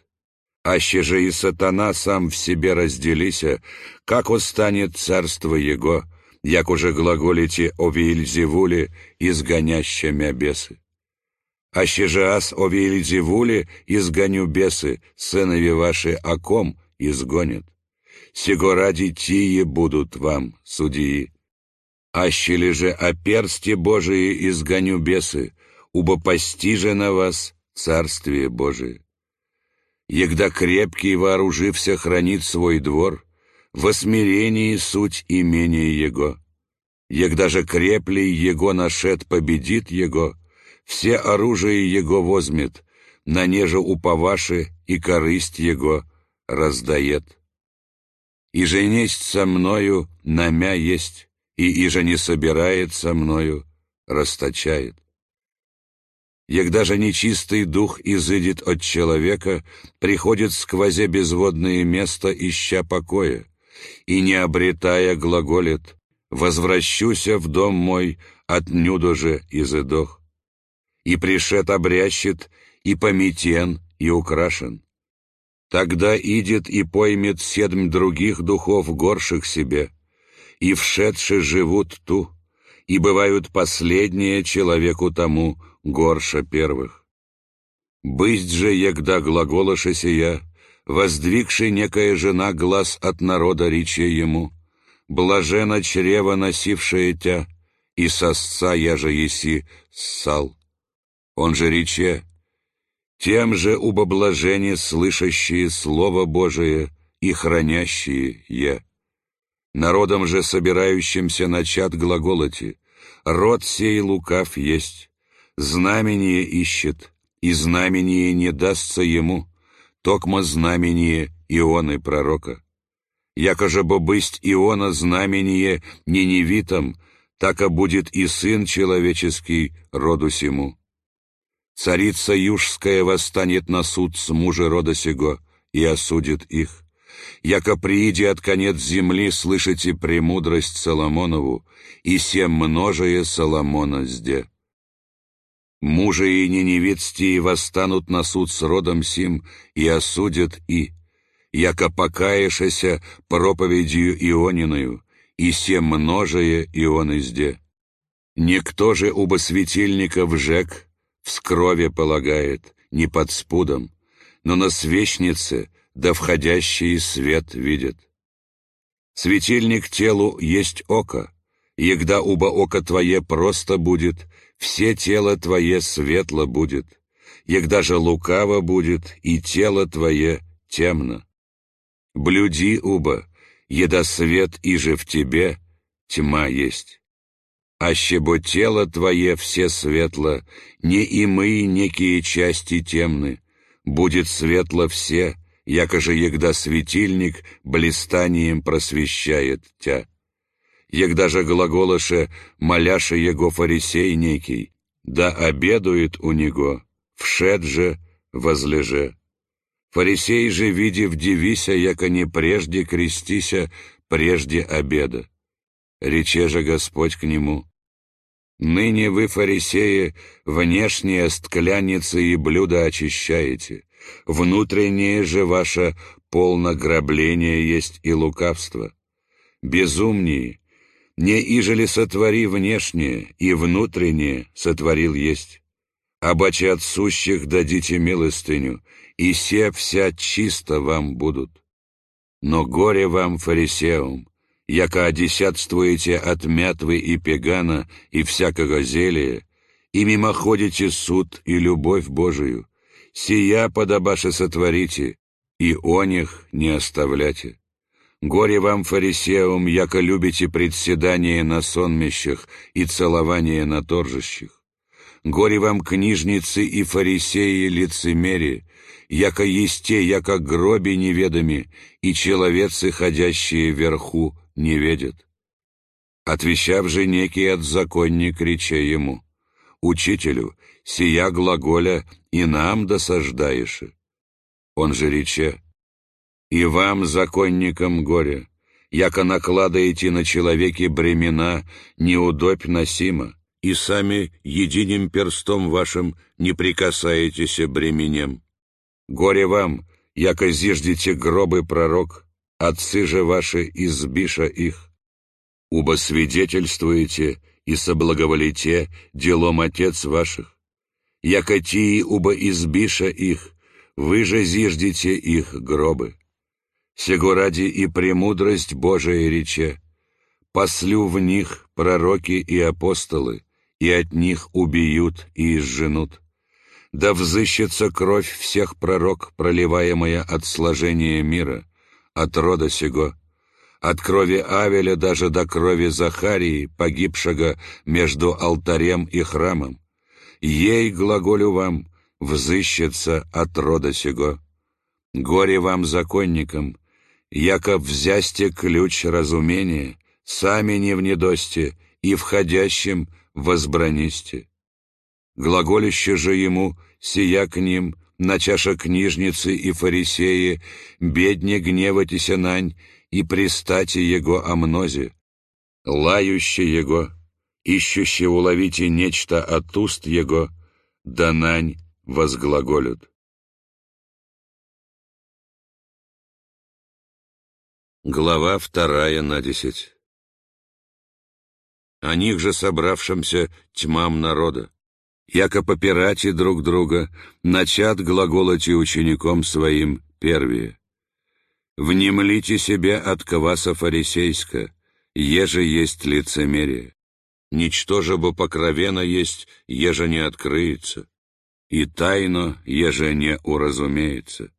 Аще же и сатана сам в себе разделися, как останет царство его, як уже глаголите о Виильзевуле, изгонящими бесы. Аще же ас о Виильзевуле изгоню бесы, сынови ваши о ком изгонят. Сего ради тие будут вам, судьи, Аще же о персте Божие изгоню бесы, убо постиже на вас Царствие Божие. Егда крепкий, вооружився, хранит свой двор, во смирении суть имения его. Егда же креплей его нашед победит его, все оружие его возьмет, на неже уповаши и корысть его раздает. И же несть со мною намя есть, и иже не собирает со мною, расточает. Егда же нечистый дух изыдет от человека, приходит сквозя безводное место, ища покоя, и, не обретая, глаголит, «Возвращуся в дом мой, от нюдо же изыдох». И пришед обрящет, и пометен, и украшен. Тогда идет и поймет седм других духов горших себе, и вшедшие живут ту, и бывают последние человеку тому горше первых. Бысть же, егда глаголоша сия, воздвигши некая жена глаз от народа рече ему, блажена чрево носившая тя, и сосца я же еси ссал. Он же рече, тем же убоблажение слышащие Слово Божие и хранящие я. Народом же собирающимся начат глаголоти, род сей лукав есть, знамение ищет, и знамение не дастся ему, токмо знамение Ионы пророка. Якоже бы бысть Иона знамение не невитом, так а будет и сын человеческий роду сему. Царица Южская восстанет на суд с мужа рода сего и осудит их. Яко прииде от конец земли слышите премудрость Соломонову, и сем множие Соломона сде. Мужа и неневидстии восстанут на суд с родом сим и осудят и, яко покаешася проповедью Иониною, и сем множие Ион изде. Никто же убо светильника в жек в скрове полагает, не под спудом, но на свечнице, да входящий свет видит. Светильник телу есть око, егда уба око твое просто будет, все тело твое светло будет, егда же лукаво будет, и тело твое темно. Блюди уба, еда свет и же в тебе, тьма есть. Аще бо тело твое все светло, не и мы некие части темны, будет светло все, якоже егда светильник блистанием просвещает тя. Егда же глаголоше моляше его фарисей некий, да обедует у него, вшед же, возлеже. Фарисей же, видев, дивися, яко не прежде крестися, прежде обеда. Рече же Господь к нему, «Ныне вы, фарисеи, внешние стклянницы и блюда очищаете, внутреннее же ваше полнограбление есть и лукавство. Безумнее, не ижели сотвори внешнее, и внутреннее сотворил есть. Обаче от сущих дадите милостыню, и се вся чисто вам будут. Но горе вам, фарисеум, яко одесятствуете от мятвы и пегана и всякого зелия, и мимоходите суд и любовь Божию, сия подобаше сотворите, и о них не оставляйте. Горе вам, фарисеум, яко любите председание на сонмищах и целование на торжищах. Горе вам, книжницы и фарисеи лицемерие, яко есте, яко гроби неведоми, и человецы, ходящие вверху, не ведят. Отвечав же некий от законник, рече ему, «Учителю, сия глаголя и нам досаждаешь». Он же рече, «И вам, законникам горе, яко накладаете на человеке бремена, неудобь носима, и сами единым перстом вашим не прикасаетесь бременем. Горе вам, яко зиждете гробы пророк, отцы же ваши избиша их. Уба свидетельствуете и соблаговолите делом отец ваших. Яко тии уба избиша их, вы же зиждете их гробы. Сего ради и премудрость Божия рече, послю в них пророки и апостолы, и от них убьют и изженут. Да взыщется кровь всех пророк, проливаемая от сложения мира, от рода сего, от крови Авеля даже до крови Захарии, погибшего между алтарем и храмом. Ей, глаголю вам, взыщется от рода сего. Горе вам, законникам, яко взясте ключ разумения, сами не в недосте, и входящим возбранисте. Глаголище же ему, сия к ним, на чаша книжницы и фарисеи, бедне гневайтеся нань, и пристати его о мнозе. Лающий его, ищущий уловите нечто от уст его, да нань возглаголют. Глава вторая на десять. О них же собравшимся тьмам народа. яко попирати друг друга, начат глаголати учеником своим первее. Внемлите себе от кваса фарисейска, еже есть лицемерие. Ничто же покровено есть, еже не открыется, и тайно, еже не уразумеется.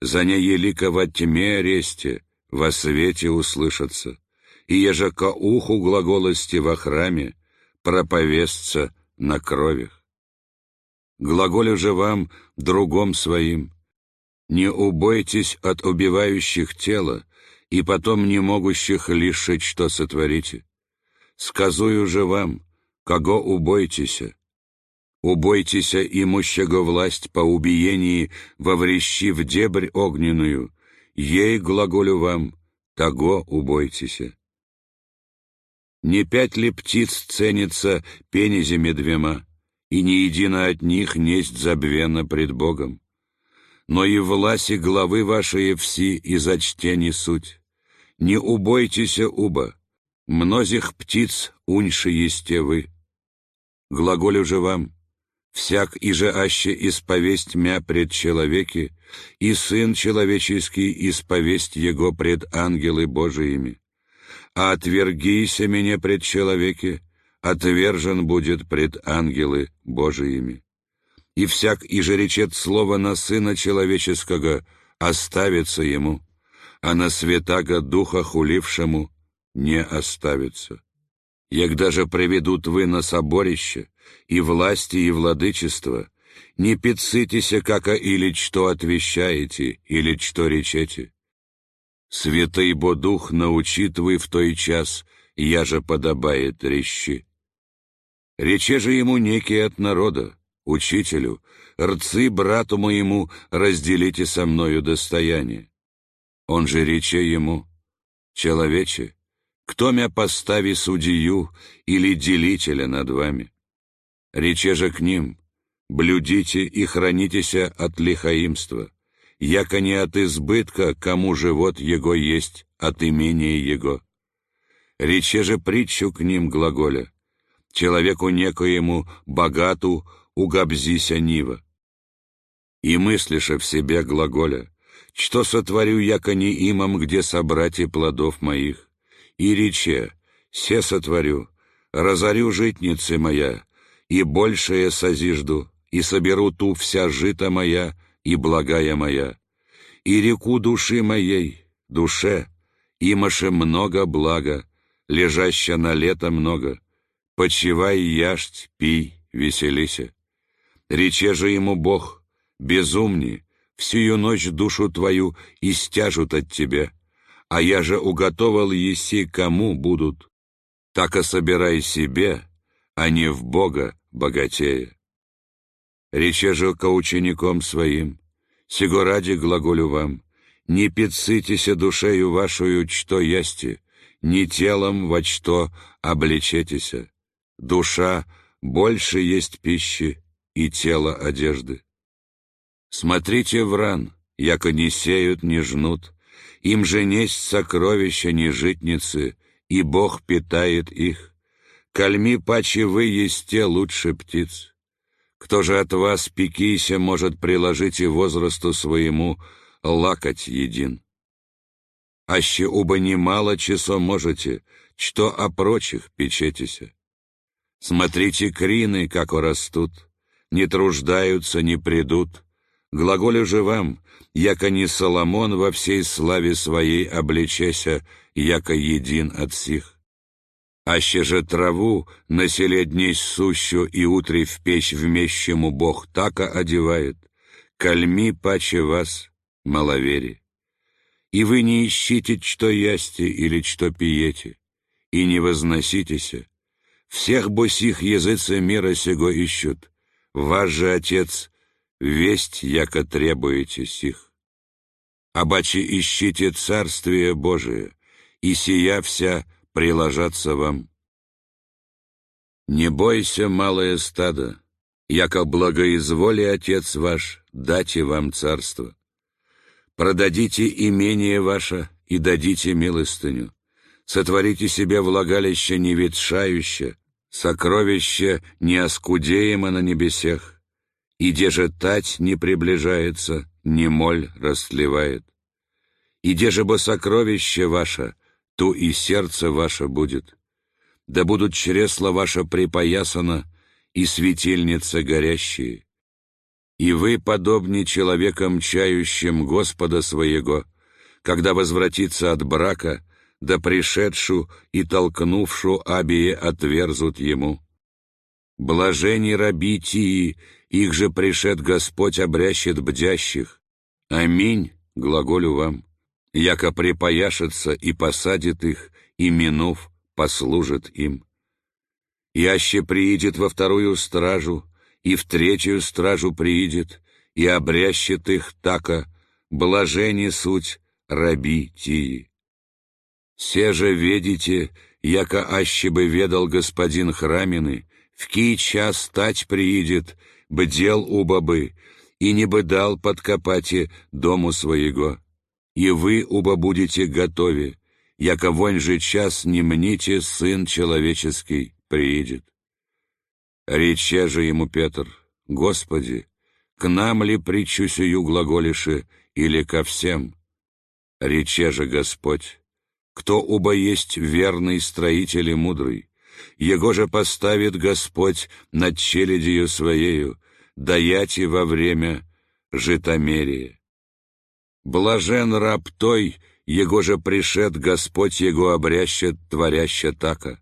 За неелика во тьме ресте, во свете услышаться, и еже ко уху глаголости во храме, проповестся на кровях. Глаголю же вам другом своим, не убойтесь от убивающих тела, и потом не могущих лишить, что сотворите. Сказую же вам, кого убойтеся. Убойтеся имущего власть по убиении, воврещи в дебрь огненную, ей глаголю вам, того убойтеся. Не пять ли птиц ценится пенезями двема, и ни едино от них несть забвена пред Богом? но и власи главы вашей все и зачтени суть. Не убойтеся уба, мнозих птиц уньше есте вы. Глаголю же вам, всяк и же аще исповесть мя пред человеки, и Сын Человеческий исповесть Его пред ангелы Божиими. А отвергися меня пред человеки, отвержен будет пред ангелы Божиими и всяк иже речет слово на Сына Человеческого, оставится ему, а на святаго Духа хулившему не оставится. Егда же приведут вы на соборище, и власти, и владычество, не пицитеся, как или что отвещаете, или что речете. Святый бо Дух научит вы в той час, я же подобает рещи. Рече же ему некий от народа, Учителю, рцы брату моему, разделите со мною достояние. Он же рече ему, человече, кто мя постави судью или делителя над вами? Рече же к ним, блюдите и хранитеся от лихаимства, яко не от избытка, кому живот его есть, от имения его. Рече же притчу к ним глаголя, человеку некоему богату угобзися нива. И мыслиша в себе глаголя, что сотворю яко не имам, где собрать и плодов моих, и рече, се сотворю, разорю житницы моя, и большее созижду, и соберу ту вся жита моя, и благая моя, и реку души моей, душе, имаше много блага, лежаща на лето много, почивай, яшь, пей, веселися. Рече же ему Бог, безумни, всю ночь душу твою истяжут от тебя, а я же уготовал еси, кому будут. Так и собирай себе, а не в Бога богатея. Рече же ко учеником своим, сего ради глаголю вам, не пицитеся душею вашую, что ясти, не телом во что облечетеся. Душа больше есть пищи, и тело одежды. Смотрите в ран, яко не сеют, не жнут, им же несть сокровища не житницы, и Бог питает их. Кальми паче вы есте лучше птиц. Кто же от вас, пекися, может приложить и возрасту своему лакать един? Аще уба немало часо можете, что о прочих печетеся. Смотрите крины, как растут, не труждаются, не придут. Глаголю же вам, яко не Соломон во всей славе своей обличеся, яко един от сих. Аще же траву на селе дней сущу и утре в печь вмещему Бог така одевает, кальми паче вас, маловери. И вы не ищите, что ясте или что пиете, и не возноситеся. Всех босих языцы мира сего ищут, Ваш же Отец, весть, яко требуете сих. Обаче ищите Царствие Божие, и сия вся приложатся вам. Не бойся, малое стадо, яко благоизволи Отец ваш, дайте вам царство. Продадите имение ваше и дадите милостыню. Сотворите себе влагалище неветшающее, Сокровище не оскудеемо на небесех, и где же тать не приближается, ни моль растлевает. И где же бы сокровище ваше, то и сердце ваше будет. Да будут чресла ваше припоясано, и светильницы горящие. И вы подобны человекам, чающим Господа своего, когда возвратится от брака, да пришедшу и толкнувшу Абие отверзут ему. Блажени раби Тии, их же пришед Господь обрящет бдящих. Аминь, глаголю вам, яко припояшется и посадит их, и минув, послужит им. Яще приидет во вторую стражу, и в третью стражу приидет, и обрящет их така, блажени суть раби Тии. Се же ведите, яко аще бы ведал господин храмины, в кий час стать приидет, бдел у бабы, и не бы дал подкопате дому своего. И вы уба будете готове, яко вонь же час не мните, сын человеческий приидет. Рече же ему Петр, Господи, к нам ли притчу сию глаголише, или ко всем? Рече же Господь, кто уба есть верный строитель и мудрый, его же поставит Господь над челядью своею, даяти во время житомерия. Блажен раб той, его же пришед Господь его обрящет, творяща така.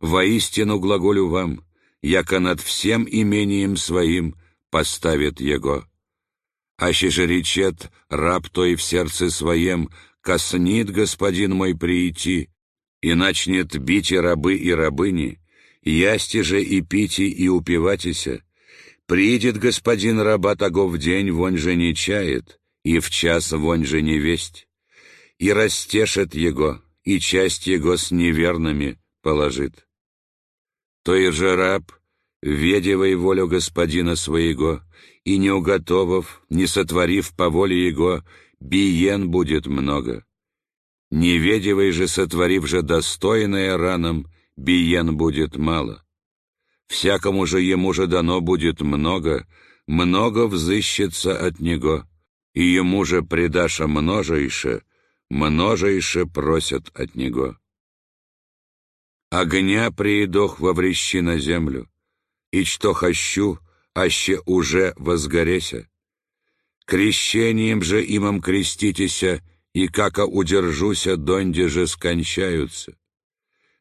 Воистину глаголю вам, яко над всем имением своим поставит его. Аще же речет раб той в сердце своем, коснит господин мой прийти, и начнет бить и рабы и рабыни, ясти же и пити и упиватися. Приидет господин раба того в день, вонь же не чает, и в час вонь же не весть, и растешет его, и часть его с неверными положит. То и же раб, ведевай волю господина своего, и не уготовав, не сотворив по воле его, биен будет много. Неведевый же, сотворив же достойное раном, биен будет мало. Всякому же ему же дано будет много, много взыщется от него, и ему же предаша множейше, множейше просят от него. Огня приедох во врещи на землю, и что хочу, аще уже возгореся. Крещением же имам креститеся, и како удержуся, донде же скончаются.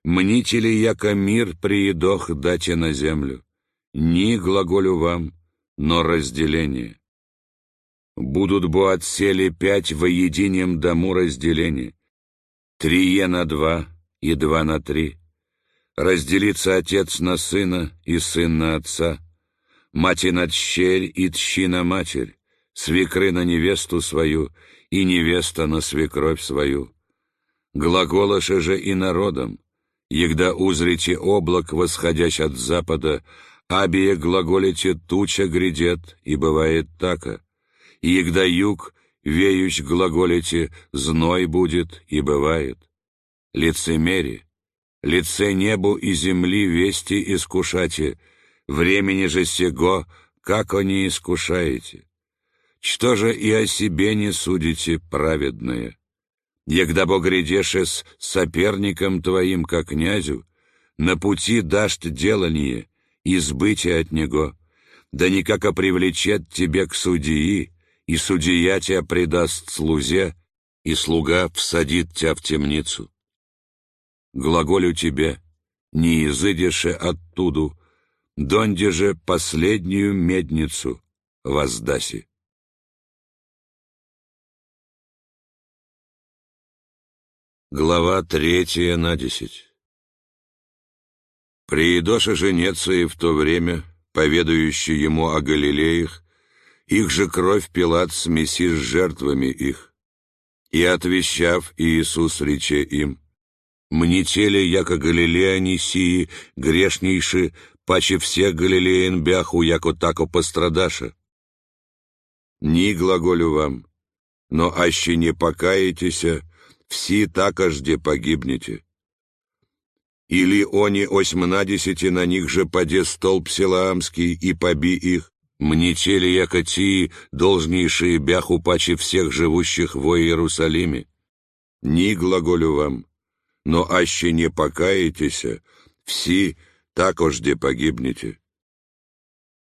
Мните ли яко мир приедох дате на землю? Ни глаголю вам, но разделение. Будут бо отсели пять воединем дому разделения, трие на два и два на три. Разделится отец на сына и сын на отца, мать на тщерь и тщи на матерь, свекры на невесту свою и невеста на свекровь свою. Глаголоше же и народом, егда узрите облак, восходящ от запада, абие глаголите туча грядет, и бывает така, и егда юг, веющ глаголите, зной будет, и бывает. Лицемере, лице небу и земли вести искушате, времени же сего, как они искушаете. Что же и о себе не судите, праведное? Егда бо грядеше с соперником твоим, как князю, на пути дашь делание, избытие от него, да никако привлечет тебе к судьи, и судья тебя предаст слузе, и слуга всадит тебя в темницу. Глаголю тебе, не изыдеше оттуду, донде же последнюю медницу воздаси. Глава третья на десять. Приидоша женеться и в то время, поведающий ему о Галилеях, их же кровь Пилат смеси с жертвами их. И отвещав Иисус рече им, «Мне ли, яко Галилеяне сии, грешнейши, паче всех Галилеян бяху, яко тако пострадаша? Ни глаголю вам, но аще не покаетеся, все такожде погибнете. Или они осьмнадесяти на них же поде столб Силаамский и поби их, мне теле яко должнейшие бяху паче всех живущих во Иерусалиме. Ни глаголю вам, но аще не покаетеся, все такожде погибнете.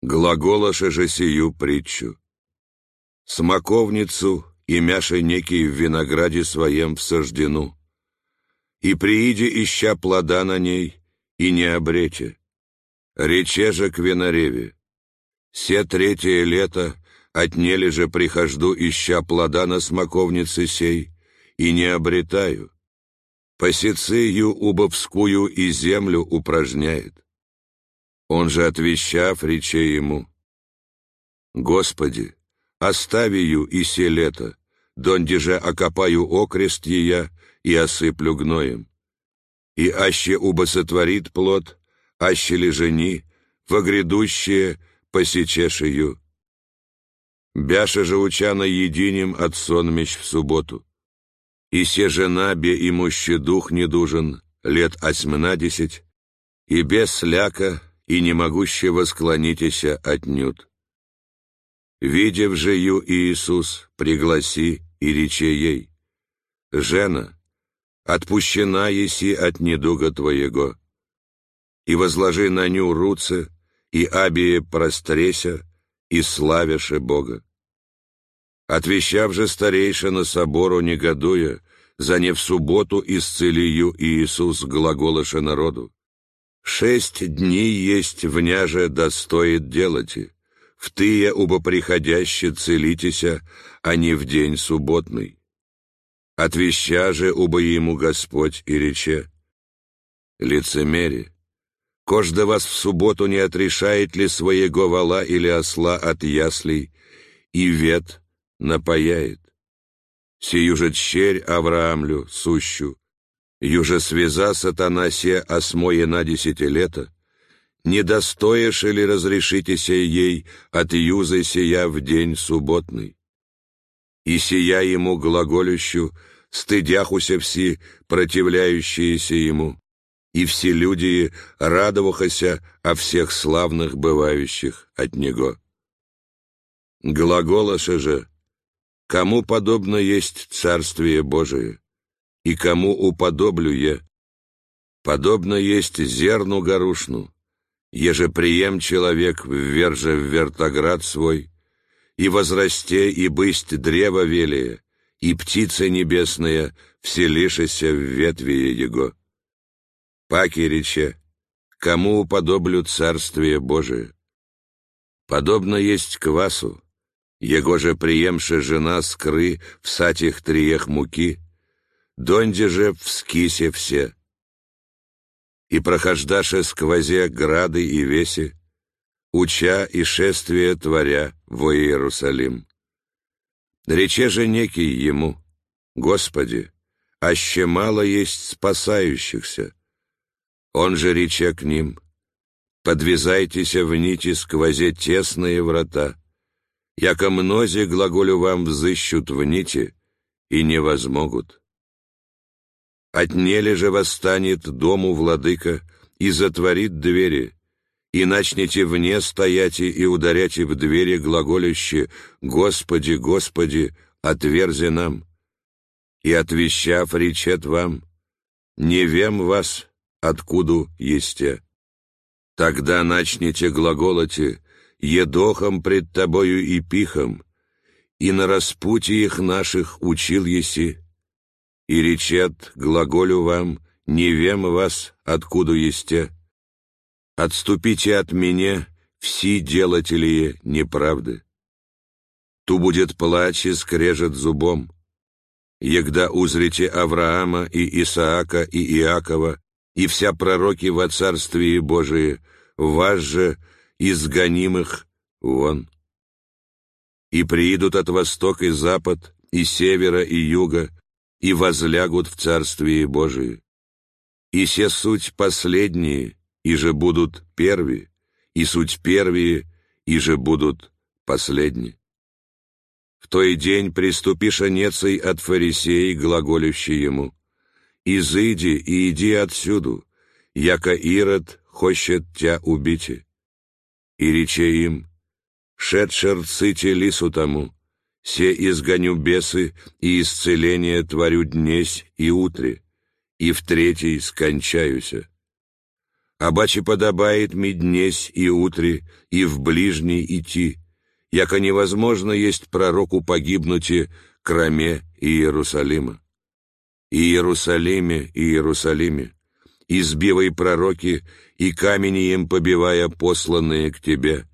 Глаголаше же сию притчу. Смоковницу и мяше некий в винограде своем всаждену, и прииде ища плода на ней, и не обрете. Рече же к винореве, все третье лето отнели же прихожду, ища плода на смоковнице сей, и не обретаю. Посицию убовскую и землю упражняет. Он же, отвещав, рече ему, «Господи, оставию и се лето, донде же окопаю окрест ея и осыплю гноем. И аще убо сотворит плод, аще ли жени, во грядущее посечешь ее. Бяша же учана единим от сонмищ в субботу. И се жена бе имуще дух недужен, лет осьмнадесять, и без сляка, и не могущего склонитеся отнюдь. Видев же ю Иисус, пригласи и рече ей, «Жена, отпущена еси от недуга твоего, и возложи на ню руце, и Абие простреся, и славяше Бога. Отвещав же старейшина собору, негодуя, за не в субботу исцелию Иисус глаголоша народу. Шесть дней есть вняже достоит делати, в тыя убо приходяще целитеся, а не в день субботный. Отвеща же убо ему Господь и рече, лицемере, Кожда вас в субботу не отрешает ли своего вала или осла от яслей, и вет напаяет. Сию же тщерь Авраамлю, сущу, юже связа сатана се осмое на десятилета, не достоишь ли разрешитеся ей от юзы сия в день субботный? И сия ему глаголющу, стыдяхуся все, противляющиеся ему, и все люди радовахася о всех славных бывающих от Него. Глаголаше же, кому подобно есть Царствие Божие, и кому уподоблю я, подобно есть зерну горушну, еже прием человек вверже в вертоград свой, и возрасте, и бысть древо велие, и птица небесная, вселишися в ветви его. Пакерича, кому уподоблю Царствие Божие. Подобно есть квасу, его же приемша жена скры в сатих триех муки, донде же в скисе все. И прохождаше сквозе грады и веси, уча и шествие творя во Иерусалим. Рече же некий ему, Господи, аще мало есть спасающихся, он же рече к ним, «Подвязайтеся в нити сквозе тесные врата, яко мнози глаголю вам взыщут в нити, и не возмогут. Отнели же восстанет дому владыка и затворит двери, и начнете вне стояти и ударяте в двери глаголяще «Господи, Господи, отверзи нам!» И отвещав, речет вам «Не вем вас, откуда есте. Тогда начнете глаголоте, едохом пред тобою и пихом, и на распутиях наших учил еси. И речет глаголю вам, не вем вас, откуда есте. Отступите от меня, все делатели неправды. Ту будет плач и скрежет зубом. Егда узрите Авраама и Исаака и Иакова, и вся пророки во Царствии Божие, вас же, изгонимых, вон. И приидут от востока и запад, и севера, и юга, и возлягут в Царствии Божие. И все суть последние, и же будут первые, и суть первые, и же будут последние. В той день приступи шанецей от фарисеи, глаголющий ему, «Изыди и иди отсюду, яко Ирод хочет тя убить. И рече им, шедше рците лису тому, се изгоню бесы, и исцеление творю днесь и утре, и в третий скончаюся. Абаче подобает ми днесь и утре, и в ближний идти, яко невозможно есть пророку погибнути, кроме Иерусалима. Иерусалиме, Иерусалиме, избивай пророки, и каменем побивая посланные к тебе.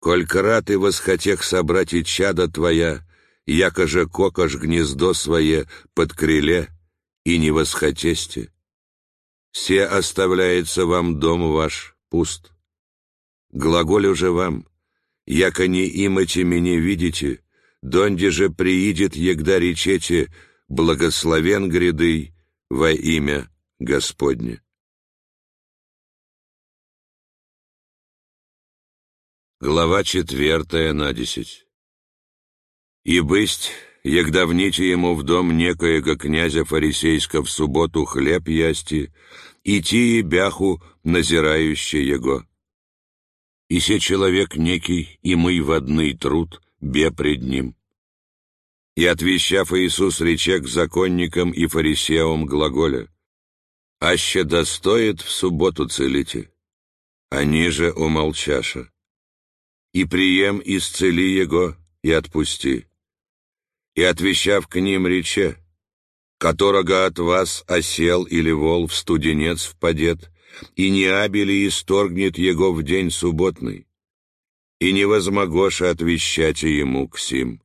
Колька рад и восхотех собрать и чада твоя, яко же кокош гнездо свое под крыле, и не восхотесте. Все оставляется вам дом ваш пуст. Глаголю же вам, яко не имате меня видите, донде же приидет, егда речете, благословен гряды во имя Господне. Глава четвертая на десять. «И бысть, егда вните ему в дом некоего князя фарисейска в субботу хлеб ясти, и бяху, назирающий его. И се человек некий, и мы в одный труд, бе пред ним. И отвещав Иисус рече к законникам и фарисеям глаголя, «Аще достоит в субботу целите, они же умолчаша и прием исцели его и отпусти. И отвещав к ним рече, которого от вас осел или вол в студенец впадет, и не абели исторгнет его в день субботный, и не возмогоша отвещать ему к сим.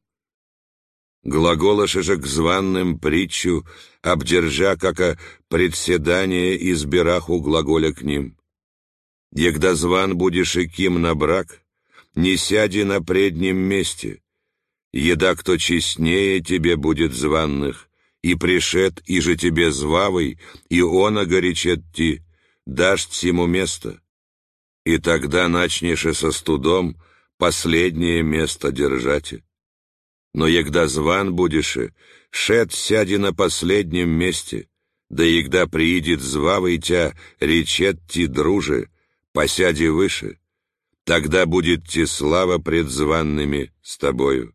Глаголоша же к званным притчу, обдержа, как председание избираху глаголя к ним. Егда зван будешь и ким на брак, не сяди на преднем месте. Еда, кто честнее тебе будет званных, и пришед, и же тебе звавый, и он огоречет ти, дашь ему место. И тогда начнешь со студом последнее место держать. Но егда зван будешь, шед сяди на последнем месте, да егда приидет звавый тя, речет ти, друже, посяди выше тогда будет те слава пред званными с тобою.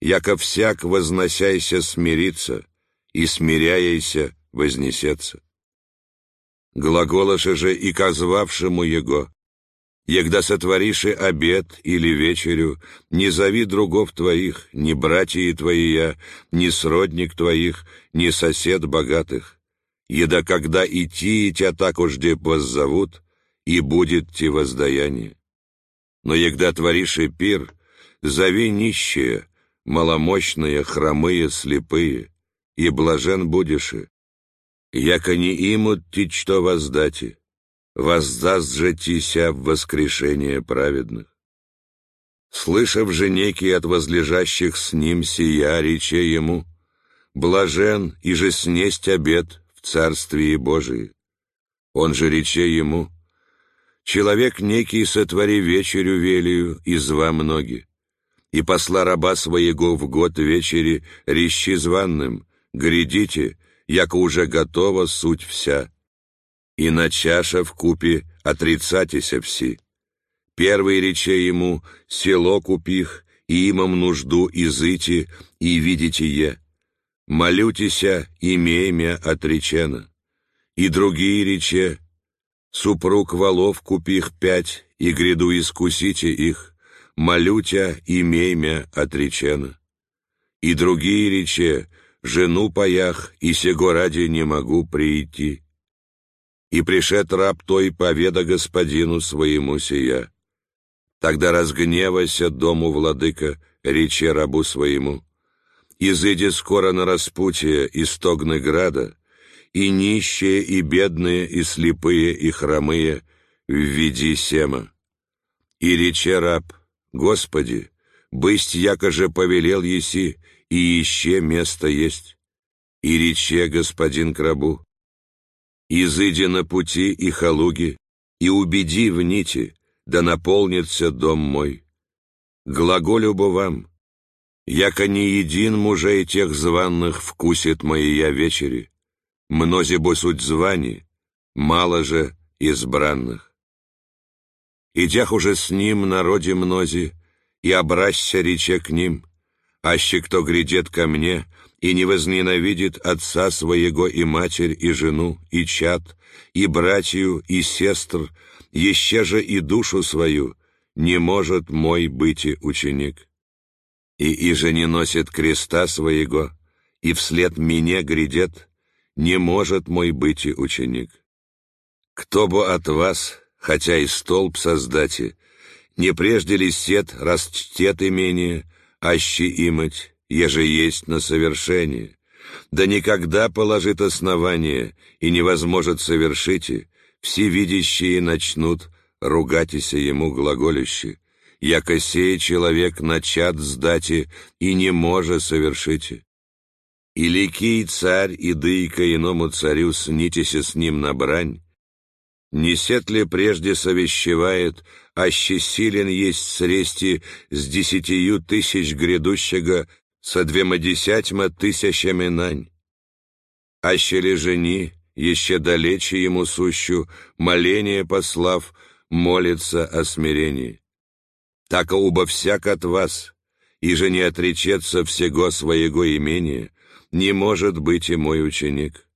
Яко всяк возносяйся смириться, и смиряйся вознесется. Глаголоше же и козвавшему его, Егда сотвориши обед или вечерю, не зови другов твоих, ни братья твои я, ни сродник твоих, ни сосед богатых. Еда когда идти и тебя так уж где позовут, и будет те воздаяние. Но егда творишь и пир, зови нищие, маломощные, хромые, слепые, и блажен будешь и. Яко не имут ти что воздати, воздаст же тися в воскрешение праведных. Слышав же некий от возлежащих с ним сия, рече ему, блажен и же снесть обед в Царствии Божии. Он же рече ему, Человек некий сотвори вечерю велию, и зва многие. И посла раба своего в год вечери, рещи званным, грядите, яко уже готова суть вся. И на чаша в купе отрицатися все. Первый рече ему, село купих, и имам нужду изыти, и видите е. Молютися, имея отречено. И другие рече, Супруг волов купих пять, и гряду искусите их, молю тя, имей мя отречено. И другие рече, жену паях, и сего ради не могу прийти. И пришед раб той поведа господину своему сия. Тогда разгневайся дому владыка, рече рабу своему. Изыди скоро на распутие из тогны града, и нищие, и бедные, и слепые, и хромые, введи сема. И рече раб, Господи, бысть яко же повелел еси, и еще место есть. И рече господин к рабу, изыди на пути и халуги, и убеди в нити, да наполнится дом мой. Глаголю бы вам, яко не един мужей тех званных вкусит мои я вечери, Мнозе бо суть звани, мало же избранных. Идях уже с ним народе мнози, и обращся рече к ним, аще кто грядет ко мне и не возненавидит отца своего и матерь, и жену, и чад, и братью, и сестр, еще же и душу свою, не может мой быть и ученик. И иже не носит креста своего, и вслед мне грядет, не может мой быть и ученик. Кто бы от вас, хотя и столб создати, не прежде ли сет расчтет имение, аще имать, еже есть на совершение, да никогда положит основание и невозможет совершите, все видящие начнут ругатися ему глаголюще, яко сей человек начат сдати и не може совершите. И ликий царь, и дыйка иному царю снитеся с ним на брань, несет ли прежде совещевает, аще силен есть срести с десятию тысяч грядущего со двема десятьма тысячами нань. Аще ли жени, еще далече ему сущу, моление послав, молится о смирении. Так убо всяк от вас, и же не отречется всего своего имения, не может быть и мой ученик.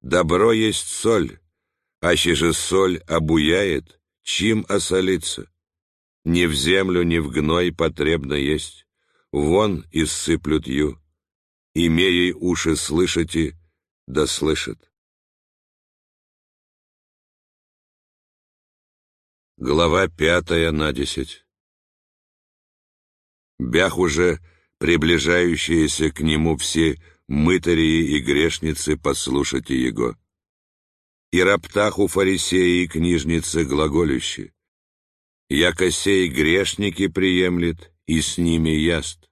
Добро есть соль, аще же соль обуяет, чим осолиться. Ни в землю, ни в гной потребно есть вон иссыплют ю, имея уши слышите, да слышат. Глава пятая на десять. Бях уже приближающиеся к нему все мытари и грешницы, послушайте его. И роптаху фарисеи и книжницы глаголющие. Яко сей грешники приемлет, и с ними яст.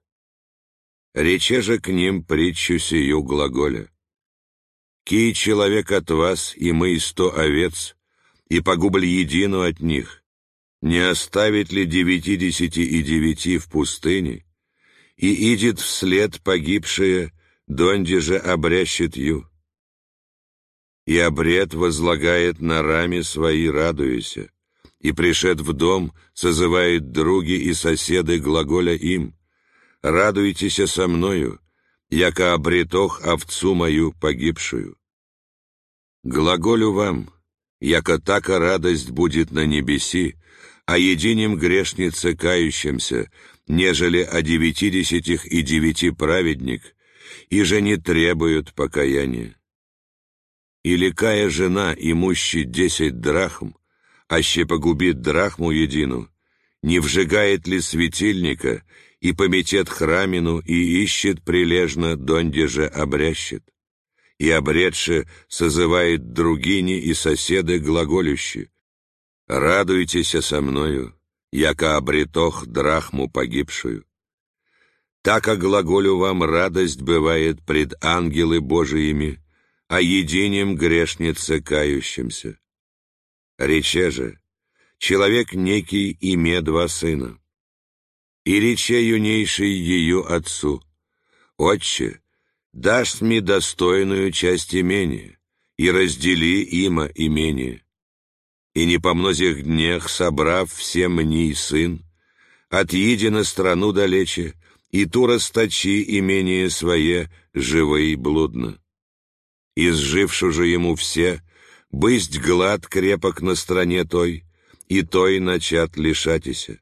Рече же к ним притчу сию глаголя. Кий человек от вас, и мы сто овец, и погубли едину от них, не оставит ли девятидесяти и девяти в пустыне, и идет вслед погибшие, донде же обрящет ю. И обред возлагает на раме свои, радуяся, и пришед в дом, созывает други и соседы глаголя им, «Радуйтесь со мною, яко обретох овцу мою погибшую». Глаголю вам, яко така радость будет на небеси, а единим грешнице кающимся, нежели о девятидесятих и девяти праведник, и же не требуют покаяния. Или кая жена, имущий десять драхм, аще погубит драхму едину, не вжигает ли светильника и пометет храмину и ищет прилежно, донде же обрящет? И обретше созывает другини и соседы глаголющие. Радуйтесь со мною, яко обретох драхму погибшую. Так о глаголю вам радость бывает пред ангелы Божиими, а единим грешнице кающимся. Рече же, человек некий име два сына. И рече юнейший ее отцу, «Отче, дашь мне достойную часть имения, и раздели има имение. И не по многих днях, собрав все мне сын, отъеди на страну далече, и ту расточи имение свое, живо и блудно. Изжившу же ему все, бысть глад крепок на стране той, и той начат лишатися.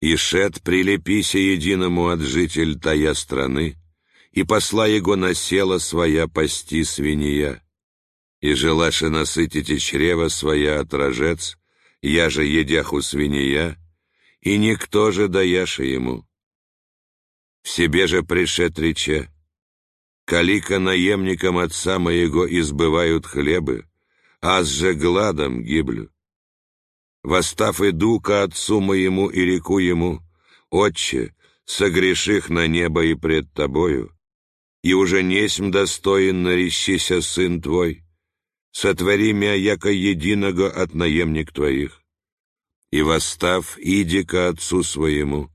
И шет прилепися единому от житель тая страны, и посла его на село своя пасти свинья. И желаше насытите чрева своя отражец, я же едяху свинья, и никто же даяше ему. В себе же пришед рече, калика наемникам отца моего избывают хлебы, аз же гладом гиблю. Восстав иду ко отцу моему и реку ему, «Отче, согреших на небо и пред тобою, и уже несмь достоин нарещися сын твой, сотвори мя яко единого от наемник твоих. И восстав, иди ко отцу своему,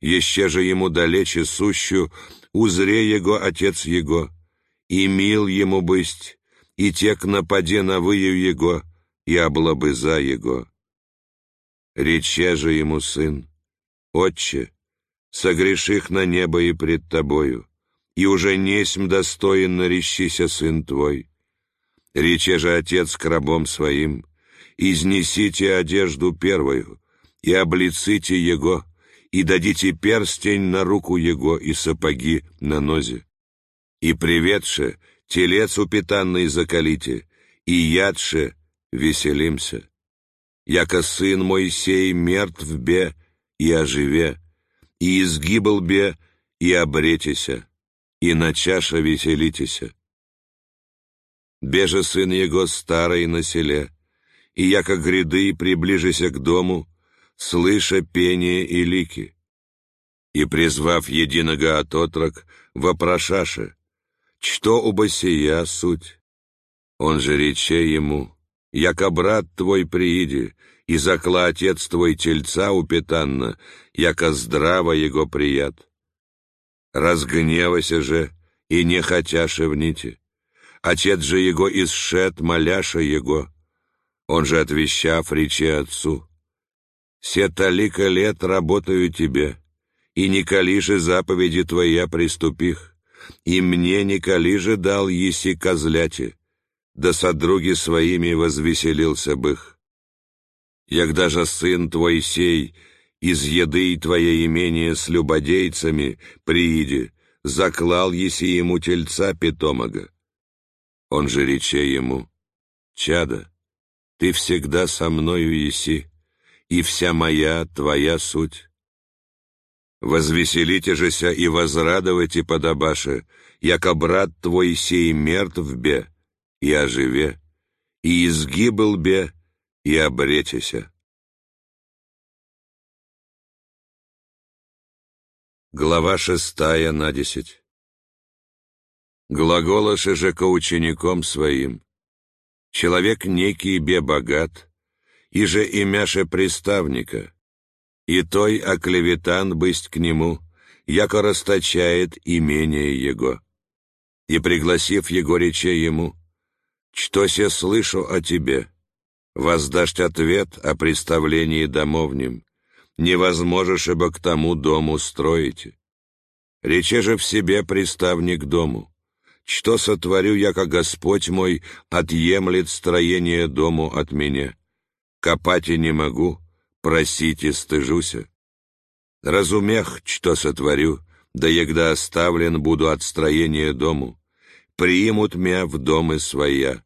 еще же ему далече сущу, узре его отец его, и мил ему бысть, и тек нападе на выю его, и облобыза его. Рече же ему сын, «Отче, согреших на небо и пред тобою, и уже несмь достоин нарещися сын твой. Рече же отец к рабом своим, изнесите одежду первую, и облиците его, и дадите перстень на руку его и сапоги на нозе. И приветше телец упитанный закалите, и ядше веселимся. Яко сын Моисей мертв бе и оживе, и изгибал бе и обретися, и на чаша веселитеся. Беже сын его старый на селе, и яко гряды приближися к дому, слыша пение и лики. И, призвав единого от отрок, вопрошаше, что у сия суть? Он же рече ему, яко брат твой прииди, и закла отец твой тельца упитанна, яко здраво его прият. Разгневайся же, и не хотяше вните. Отец же его исшет, моляша его. Он же, отвещав, рече отцу, «Се талика лет работаю тебе, и не калише заповеди твоя приступих, и мне не калиже дал еси козляти, да содруги своими возвеселился бы их. Ягда же сын твой сей, из еды твоей имения с любодейцами, прииди, заклал еси ему тельца питомога. Он же рече ему, «Чада, ты всегда со мною еси, и вся моя твоя суть. Возвеселите жеся и возрадовайте подобаше, яко брат твой сей мертв бе, и оживе, и изгибл бе, и обретеся. Глава шестая на десять. Глаголоше же ко учеником своим. Человек некий бе богат, и же имяше приставника, и той оклеветан бысть к нему, яко расточает имение его. И, пригласив его, рече ему, «Что се слышу о тебе? Воздашь ответ о представлении домовним. Невозможешь ибо к тому дому строите. Рече же в себе приставник дому. Что сотворю, яко Господь мой отъемлет строение дому от меня? Копать и не могу, просить и стыжуся. Разумех, что сотворю, да егда оставлен буду от строения дому, примут мя в домы своя.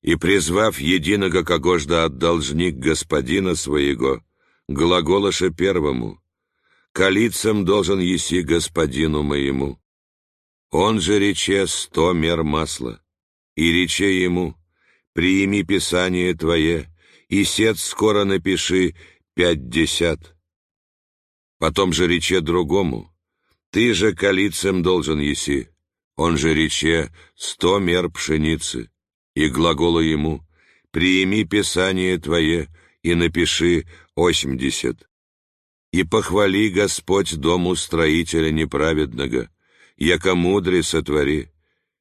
И, призвав единого когожда от должник господина своего, глаголоше первому, «Калицам должен еси господину моему». Он же рече сто мер масла, и рече ему, «Приими писание твое, и сет скоро напиши пятьдесят». Потом же рече другому, «Ты же калицам должен еси». Он же рече сто мер пшеницы, и глагола ему, «Приими писание твое и напиши восемьдесят». И похвали Господь дому строителя неправедного, яко мудрый сотвори,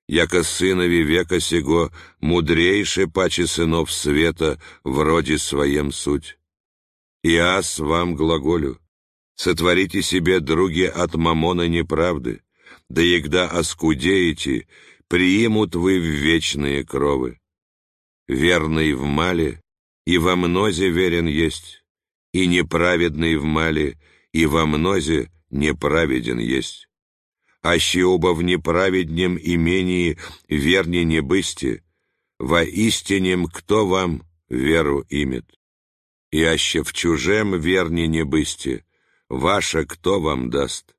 яко сынови века сего мудрейше паче сынов света в роде своем суть. И ас вам глаголю, сотворите себе други от мамона неправды, да егда оскудеете, приимут вы в вечные кровы. Верный в мале и во мнозе верен есть, и неправедный в мале и во мнозе неправеден есть. Аще оба в неправеднем имении верни не бысти, во истинем кто вам веру имет. И аще в чужем верни не бысти, ваша кто вам даст.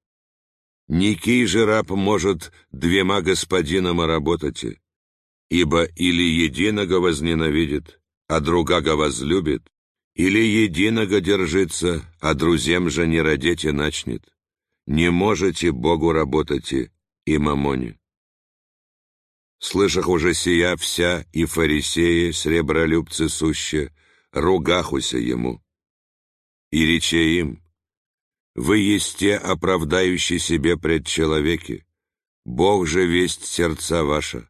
Никий же раб может двема господинама работать, ибо или единого возненавидит, а другого возлюбит, или единого держится, а друзьям же не родите начнет. Не можете Богу работать и мамоне. Слышах уже сия вся и фарисеи, сребролюбцы суще, ругахуся ему. И рече им, вы есть те, оправдающие себе пред человеки. Бог же весть сердца ваша.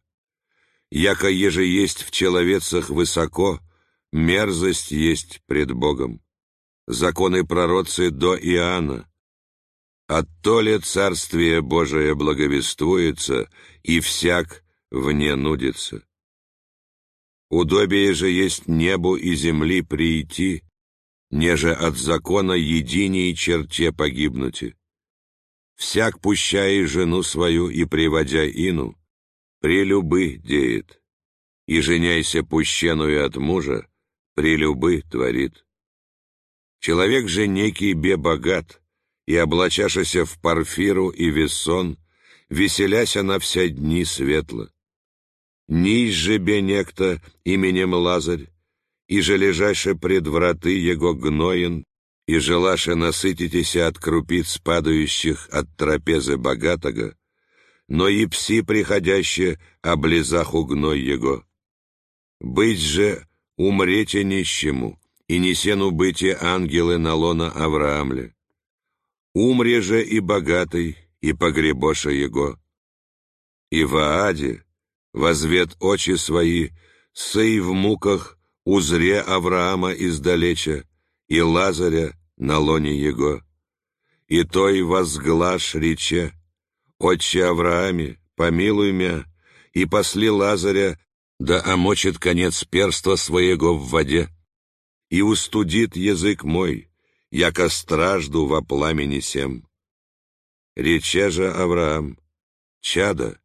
яко еже есть в человецах высоко, мерзость есть пред Богом. Законы пророцы до Иоанна. От то ли Царствие Божие благовествуется, и всяк вне нудится. Удобие же есть небу и земли прийти, неже от закона единей черте погибнути. Всяк, пущая жену свою и приводя ину, прелюбы деет, и женяйся пущеную от мужа, прелюбы творит. Человек же некий бе богат, и облачашася в парфиру и весон, веселяся на вся дни светло. Нись же бе некто именем Лазарь, и же лежаше пред враты его гноен, и желаше насытитеся от крупиц, падающих от трапезы богатого, но и пси приходящие облизаху гной его. Быть же умрете нищему, и несену быте ангелы на лона Авраамле. Умре же и богатый, и погребоша его. И в Ааде возвет очи свои, сей в муках узре Авраама издалеча, и Лазаря на лоне его. И той возглаш рече, «Отче Аврааме, помилуй мя, и посли Лазаря, да омочит конец перства своего в воде, и устудит язык мой, яко стражду во пламени сем». Рече же Авраам, «Чада,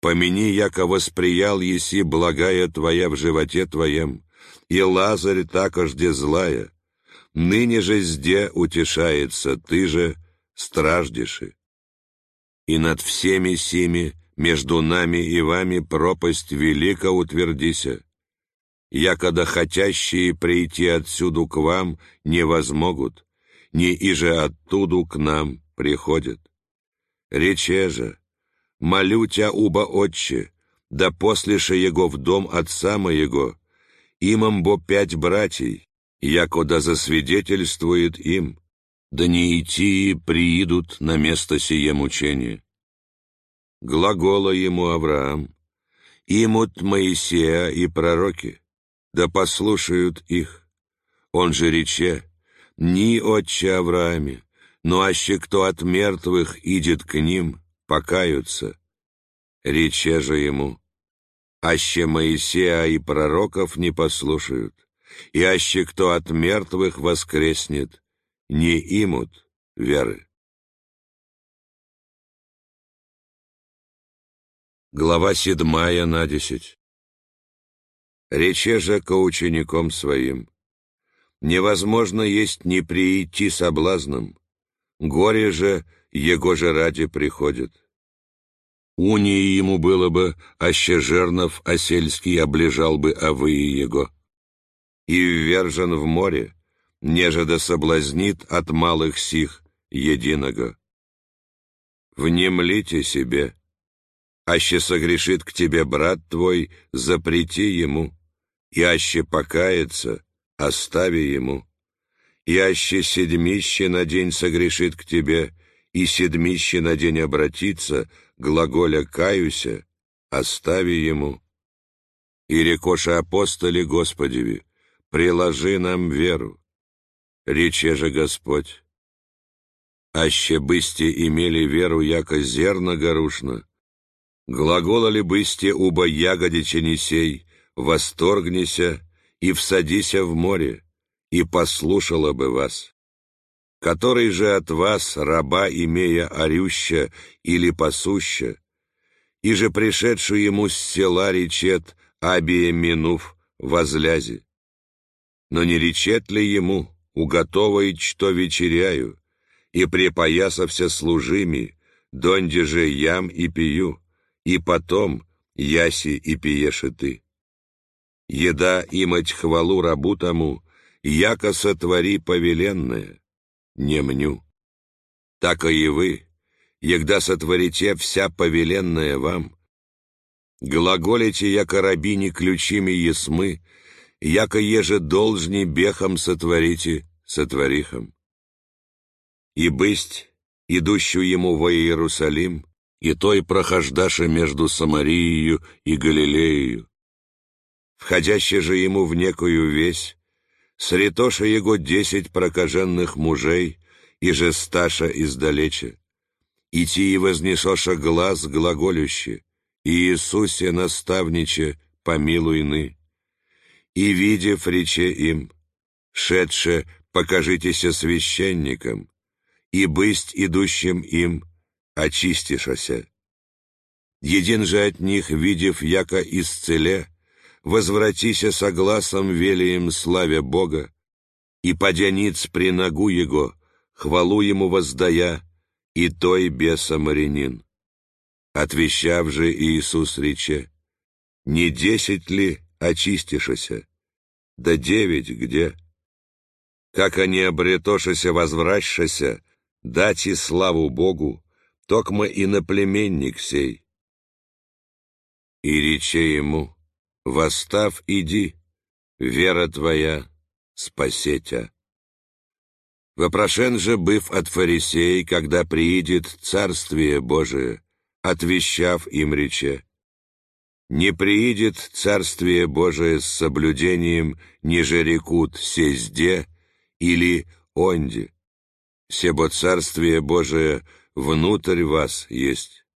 помяни, яко восприял еси благая твоя в животе твоем, и Лазарь такожде злая, ныне же зде утешается, ты же страждеши. И над всеми сими, между нами и вами, пропасть велика утвердися, якода хотящие прийти отсюду к вам не возмогут, не иже оттуду к нам приходят. Рече же, молю тебя, уба отче, да послеша его в дом отца моего, имам бо пять братьей, якода засвидетельствует им, да не идти приидут на место сие мучения. Глагола ему Авраам, имут Моисея и пророки, да послушают их. Он же рече, ни отче Аврааме, но аще кто от мертвых идет к ним, покаются. Рече же ему, аще Моисея и пророков не послушают и аще кто от мертвых воскреснет, не имут веры. Глава седьмая на десять. Рече же ко ученикам своим. Невозможно есть не прийти соблазном, горе же его же ради приходит. Унии ему было бы, аще жернов осельский облежал бы авые его и ввержен в море, неже да соблазнит от малых сих единого. Внемлите себе, аще согрешит к тебе брат твой, запрети ему, и аще покается, остави ему, и аще седмище на день согрешит к тебе, и седмище на день обратится, глаголя «каюся», остави ему. И рекоша апостоли Господеви, приложи нам веру. Рече же Господь, аще бысте имели веру, яко зерна горушно, глаголали бысте уба ягодича несей, восторгнися и всадися в море, и послушала бы вас. Который же от вас, раба имея орюща или пасуща, и же пришедшую ему с села речет, абия минув, возлязи но не речет ли ему, уготовает, что вечеряю, и припоясався служими, донде же ям и пью, и потом яси и пиеши ты. Еда имать хвалу рабу тому, яко сотвори повеленное, не мню. Так и вы, егда сотворите вся повеленная вам, глаголите, яко рабини ключими ясмы, яко еже должни бехом сотворите, сотворихом. И бысть, идущую ему во Иерусалим, и той прохождаше между Самарией и Галилеей. Входяще же ему в некую весь, сретоша его десять прокаженных мужей, и же сташа издалече. Идти и вознесоша глаз глаголюще, и Иисусе наставниче помилуйны. И, видев, рече им, шедше, покажитеся священникам, и бысть идущим им, очистишася. Един же от них, видев, яко исцеле, возвратися согласом велием славя Бога, и подяниц при ногу Его, хвалу Ему воздая, и той бесомарянин. Отвещав же Иисус рече, «Не десять ли очистишься? Да девять где? Как они обретошися возвращася, дать и славу Богу, токмо иноплеменник сей». И рече ему, «Восстав, иди, вера твоя спасетя». Вопрошен же, быв от фарисей, когда приидет Царствие Божие, отвещав им рече, «Не приидет Царствие Божие с соблюдением, ниже рекут сезде или онде, себо Царствие Божие внутрь вас есть».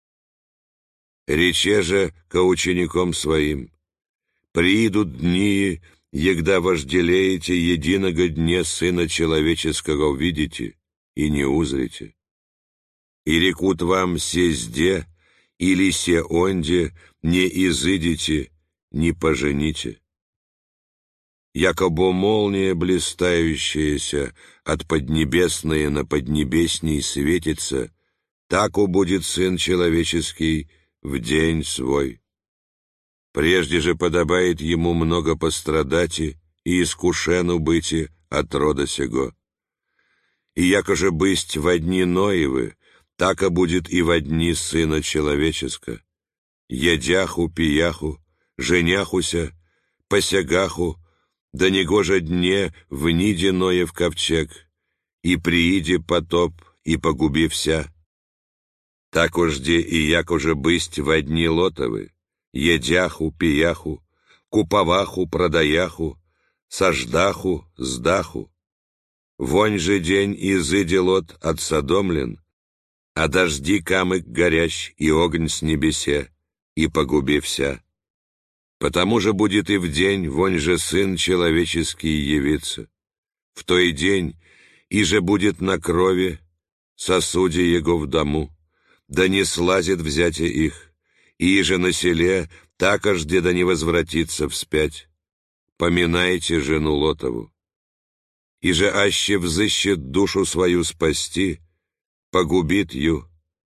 Рече же ко ученикам своим, «Приидут дни, егда вожделеете единого дне Сына Человеческого увидите и не узрите. И рекут вам сезде, или се онде, не изыдите, не пожените. Якобы молния блистающаяся от поднебесной на поднебесней светится, так убудет Сын Человеческий в день свой. Прежде же подобает ему много пострадать и искушену быти от рода сего. И яко же бысть во дни Ноевы, так и будет и во дни Сына Человеческа. Едяху, пияху, женяхуся, посягаху, да негоже дне в ниде Ноев ковчег, и прииде потоп, и погуби вся. Так ужде и яко же бысть во дни Лотовы, едяху, пияху, куповаху, продаяху, саждаху, сдаху. Вонь же день изыди лот отсодомлен, а дожди камык горящ и огонь с небесе, и погуби вся. Потому же будет и в день вонь же Сын Человеческий явиться. В той день и же будет на крови сосуде Его в дому, да не слазит взятие их, и же на селе такожде да не возвратится вспять. Поминайте жену Лотову. И же аще взыщет душу свою спасти, погубит ю,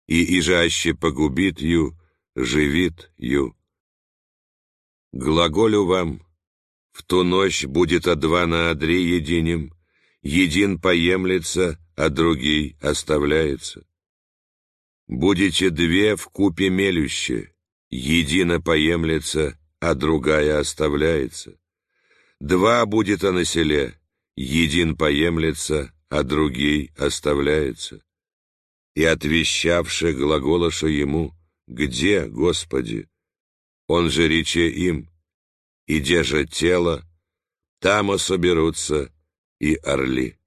и иже аще погубит ю, живит ю. Глаголю вам, в ту ночь будет о два на одри единим, един поемлется, а другий оставляется. Будете две в купе мелюще, едино поемлется, а другая оставляется. Два будет о на селе, един поемлется, а другий оставляется. И отвещавши глаголоша ему, «Где, Господи?» Он же рече им, «Иде же тело, там соберутся и орли».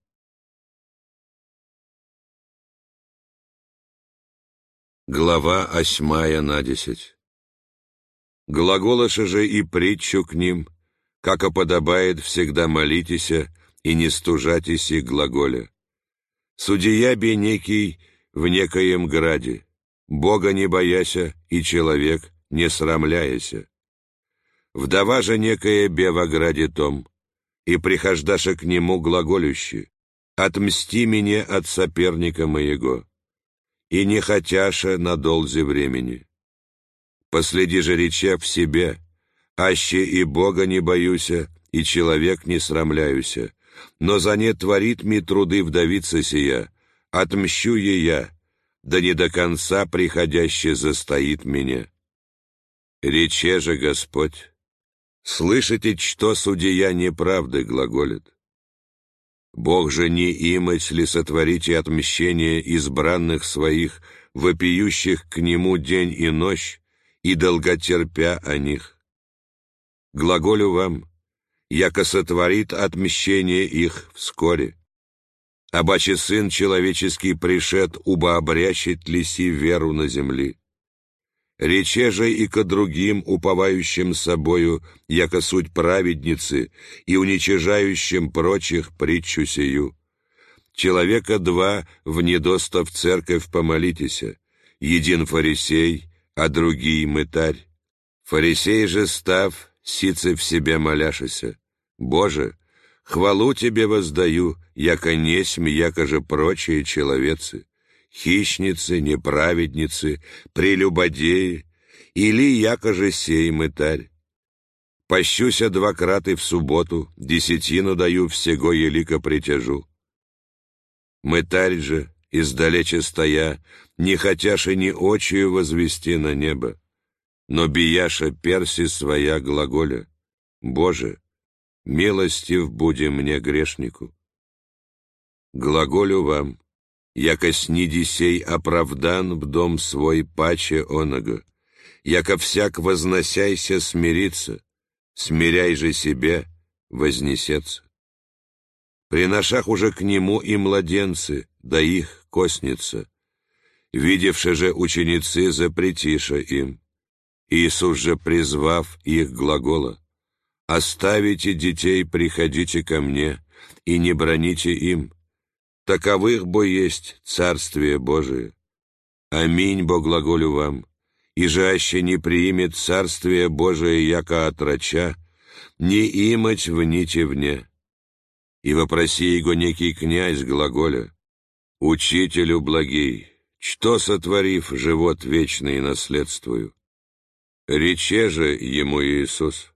Глава осьмая на десять Глаголоша же и притчу к ним, как оподобает всегда молитеся и не стужатесь и глаголя. Судья би некий в некоем граде, Бога не бояся и человек не срамляяся. Вдова же некая бе в ограде том, и прихождаша к нему глаголюще, «Отмсти мне от соперника моего, и не хотяша на долзе времени». Последи же реча в себе, аще и Бога не боюся, и человек не срамляюся, но за не творит ми труды вдовица сия, отмщу ей я, да не до конца приходяще застоит меня. Рече же Господь, слышите, что судья неправды глаголит? Бог же не имать ли сотворите отмщение избранных своих вопиющих к нему день и ночь, и долготерпя о них. Глаголю вам, яко сотворит отмщение их вскоре. Обаче Сын Человеческий пришед, уба обрящет лиси веру на земли. Рече же и ко другим, уповающим собою, яко суть праведницы, и уничижающим прочих притчу сию. Человека два в недоста в церковь помолитеся, един фарисей, а другий мытарь. Фарисей же став, сице в себе моляшися. Боже, хвалу Тебе воздаю, яко несмь, яко же прочие человецы хищницы, неправедницы, прелюбодеи, или якоже сей мытарь. Пощуся два краты в субботу, десятину даю, всего елика притяжу. Мытарь же, издалече стоя, не хотяше ни очию возвести на небо, но бияша перси своя глаголя. Боже, милостив буди мне грешнику. Глаголю вам, яко сниди сей оправдан в дом свой паче оного, яко всяк возносяйся смириться, смиряй же себе, вознесется. Приношах уже к нему и младенцы, да их косница, видевши же ученицы запретиша им. Иисус же, призвав их глагола, «Оставите детей, приходите ко мне, и не броните им, Таковых бо есть Царствие Божие. Аминь, Бог глаголю вам, и жаще не примет Царствие Божие, яко отрача, не имать в нити вне. И вопроси его некий князь глаголя, «Учителю благий, что сотворив живот вечный наследствую?» Рече же ему Иисус,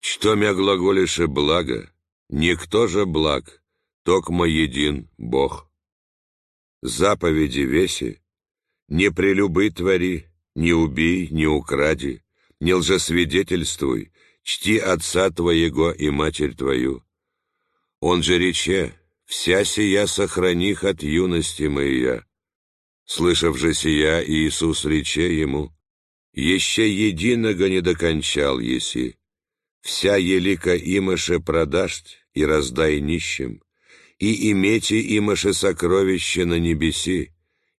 «Что мя глаголише благо, никто же благ, токмо един Бог. Заповеди веси, не прелюбы твори, не убей, не укради, не лжесвидетельствуй, чти отца твоего и матерь твою. Он же рече, вся сия сохраних от юности моя. Слышав же сия, Иисус рече ему, еще единого не докончал еси, вся елика имаше продашь и раздай нищим, и имейте имаше сокровище на небеси,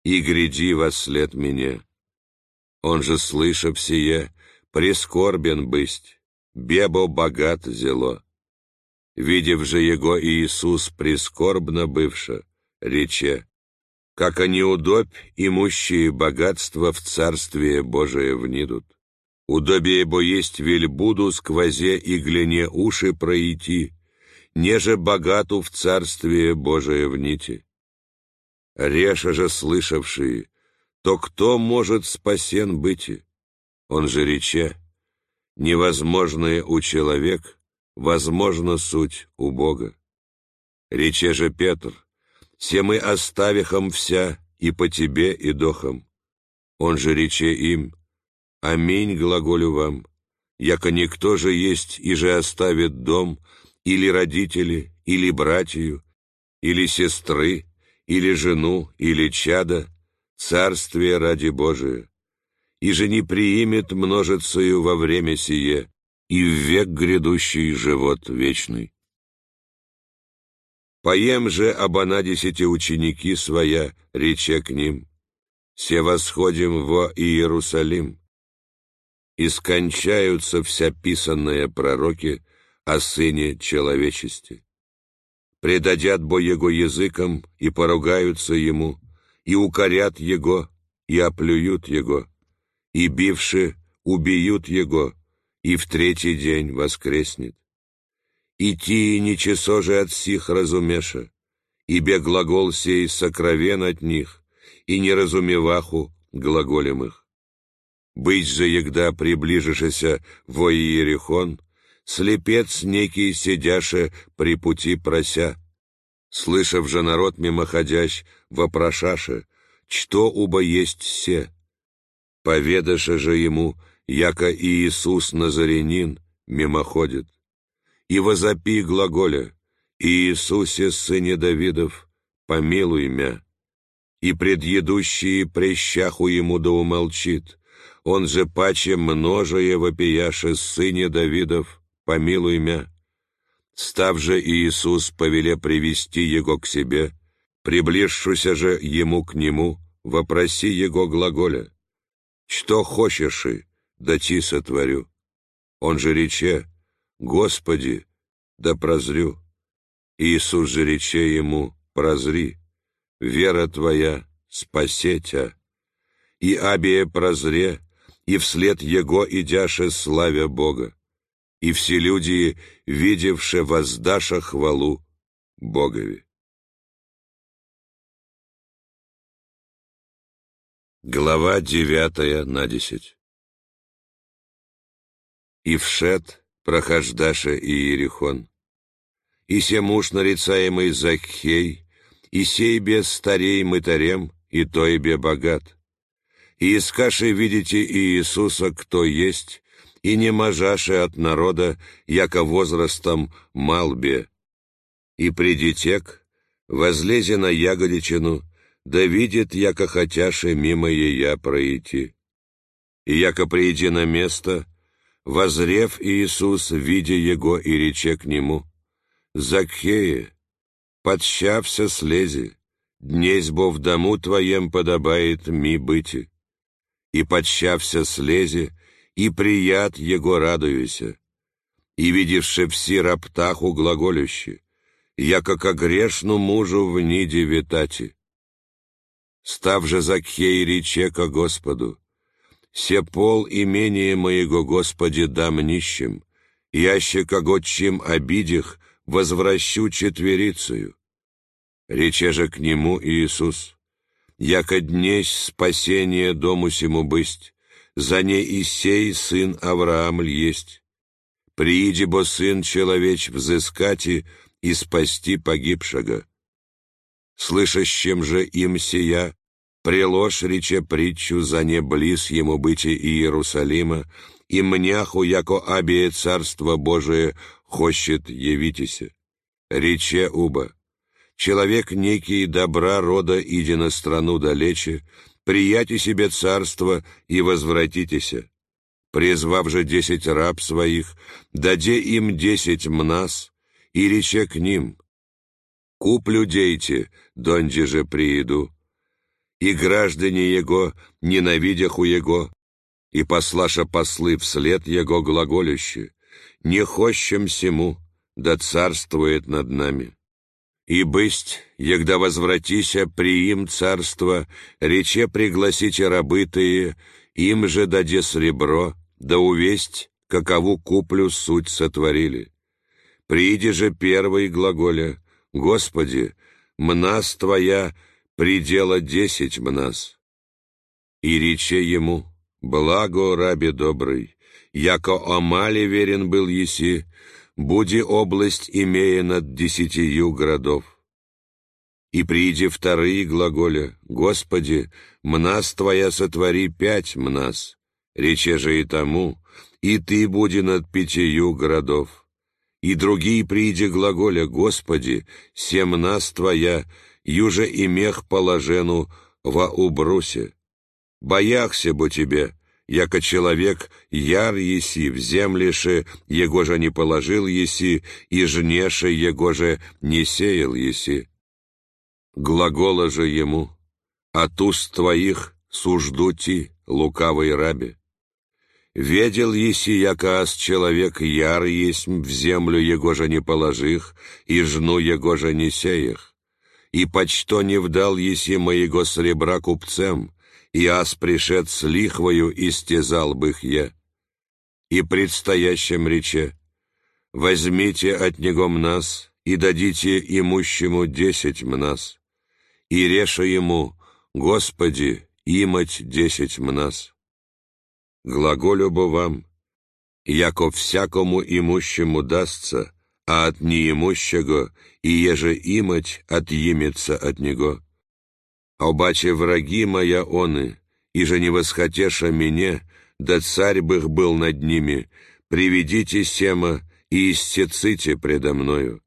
и гряди во след меня. Он же, слышав сие, прискорбен бысть, бебо богат зело. Видев же его Иисус прискорбно бывша, рече, как они удобь, имущие богатство в Царствие Божие внидут. Удобие бо есть вельбуду сквозе и гляне уши пройти, неже богату в Царствие Божие вните. Реша же слышавшие, то кто может спасен быть? Он же рече, невозможное у человек, возможно суть у Бога. Рече же Петр, все мы оставихом вся и по тебе и дохом. Он же рече им, аминь глаголю вам, яко никто же есть и же оставит дом, или родители, или братью, или сестры, или жену, или чада, царствие ради Божие, и же не приимет множицею во время сие, и в век грядущий живот вечный. Поем же об десяти ученики своя, рече к ним, все восходим во Иерусалим, и скончаются вся писанная пророки, о Сыне Человечести. Предадят бо Его языком и поругаются Ему, и укорят Его, и оплюют Его, и бивши убьют Его, и в третий день воскреснет. И ти ничесо же от сих разумеша, ибе глагол сей сокровен от них, и не разумеваху глаголем их. Быть же, егда приближишься во Иерихон, слепец некий сидяше при пути прося. Слышав же народ мимоходящ, вопрошаше, что уба есть се. Поведаше же ему, яко Иисус Назарянин мимоходит. И возопи глаголя, Иисусе, сыне Давидов, помилуй мя. и предъедущие прещаху ему да умолчит, он же паче множие вопияше сыне Давидов, помилуй мя. Став же Иисус повеле привести его к себе, приближшуся же ему к нему, вопроси его глаголя, «Что хочешь да ти сотворю». Он же рече, «Господи, да прозрю». Иисус же рече ему, «Прозри, вера твоя спасетя». И абие прозре, и вслед его идяше славя Бога. И все люди, видевши воздаша хвалу Богови. Глава девятая на десять И вшед, прохождаше Иерихон, и се муж нарицаемый Захей, и сей без старей мытарем, и той бе богат. И искаше видите Иисуса, кто есть, и не можаше от народа, яко возрастом малбе. И придитек, возлезе на ягодичину, да видит, яко хотяше мимо ея пройти. И яко приди на место, возрев Иисус, видя его и рече к нему, «Закхее, подщався слези, днесь бо в дому твоем подобает ми быти». И подщався слези, и прият его радуюся, и видевши все раптаху глаголющи, яко ко грешну мужу в ниде витати став же Закхей речека Господу, «Се пол имение моего Господи дам нищим, яще коготчим обидях возвращу четверицею». Рече же к нему Иисус, «Яко днесь спасение дому сему бысть, за не и сей сын Авраам ль есть. Прииди бо сын человеч взыскати и спасти погибшего» слышащим же им сия, приложь рече притчу за не близ ему быти Иерусалима, и мняху, яко абие царство Божие, хочет явитеся. Рече уба, человек некий добра рода, иди на страну далече, прияти себе царство и возвратитеся. Призвав же десять раб своих, даде им десять мнас, и рече к ним, Куплю дейте, донде же прииду. И граждане его, ненавидяху его, и послаша послы вслед его глаголюще, не хощем сему, да царствует над нами. И бысть, егда возвратися при им царство, рече пригласите рабытые, им же даде сребро, да увесть, какову куплю суть сотворили. Приди же первый глаголя, Господи, мнас Твоя предела десять мнас. И рече ему, благо, рабе добрый, яко Амале верен был еси, буди область имея над десятию городов. И приди вторые глаголя, Господи, мнас Твоя сотвори пять мнас, рече же и тому, и Ты буди над пятию городов и другие приди глаголя «Господи, сем нас Твоя, юже и мех положену во убрусе. Бояхся бы Тебе, яко человек яр еси, в землише его же не положил еси, и жнеше его же не сеял еси. Глагола же ему, от уст Твоих сужду ти, лукавый рабе. Ведел еси, яко аз человек яр есть в землю его же не положих, и жну его же не сеях. И почто не вдал еси моего сребра купцем, и аз пришед с лихвою истязал бы их я. И предстоящем рече, возьмите от него мнас, и дадите имущему десять мнас, и реша ему, Господи, имать десять мнас глаголю бы вам, яко всякому имущему дастся, а от неимущего и еже имать отъимется от него. Обаче враги моя оны, и же не восхотеша мне, да царь бы их был над ними, приведите сема и истеците предо мною.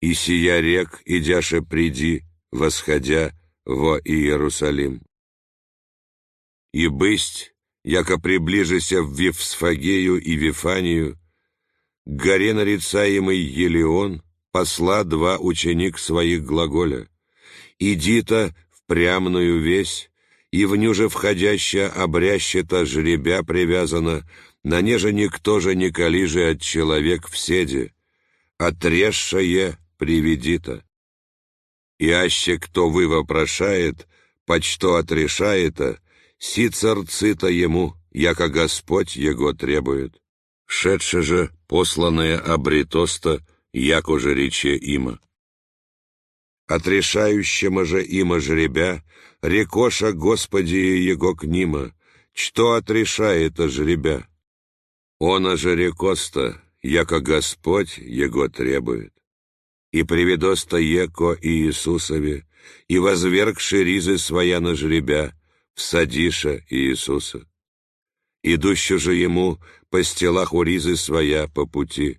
И сия рек, идяше приди, восходя, во Иерусалим. И бысть, яко приближися в Вифсфагею и Вифанию, к горе нарицаемый Елеон посла два ученик своих глаголя. Иди-то в прямную весь, и в ню же входящая обрящета жребя привязана, на неже никто же не калиже от человек в седе, отрежшее приведита. И аще кто вы вопрошает, почто отрешает-то, си царцита ему, яко Господь его требует. Шедше же посланное обретоста, яко же рече има. Отрешающему же има жребя, рекоша Господи его к нима, что отрешает жребя. Он же рекоста, яко Господь его требует и приведоста еко Иисусове, и возвергши ризы своя на жребя, всадиша Иисуса. Идущу же ему по стелах у ризы своя по пути,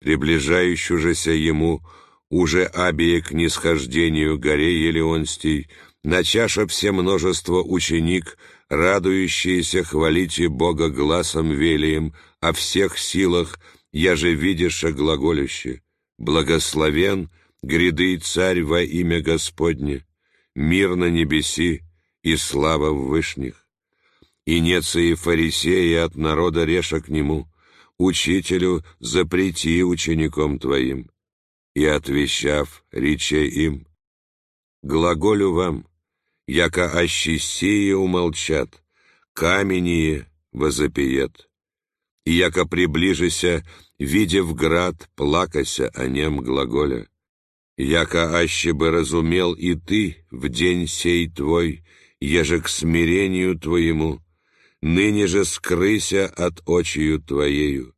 приближающужеся ему уже абие к нисхождению горе Елеонстий, начаша все множество ученик, радующиеся хвалите Бога глазом велием о всех силах, я же видиша глаголюще. Благословен гряды царь во имя Господне, мир на небеси и слава в вышних. И нецы фарисеи от народа реша к нему, учителю запрети учеником твоим, и отвещав, рече им, глаголю вам, яко ощисие умолчат, камение возопиет, и яко приближися видев град, плакася о нем глаголя. Яко аще бы разумел и ты в день сей твой, еже к смирению твоему, ныне же скрыся от очию твоею.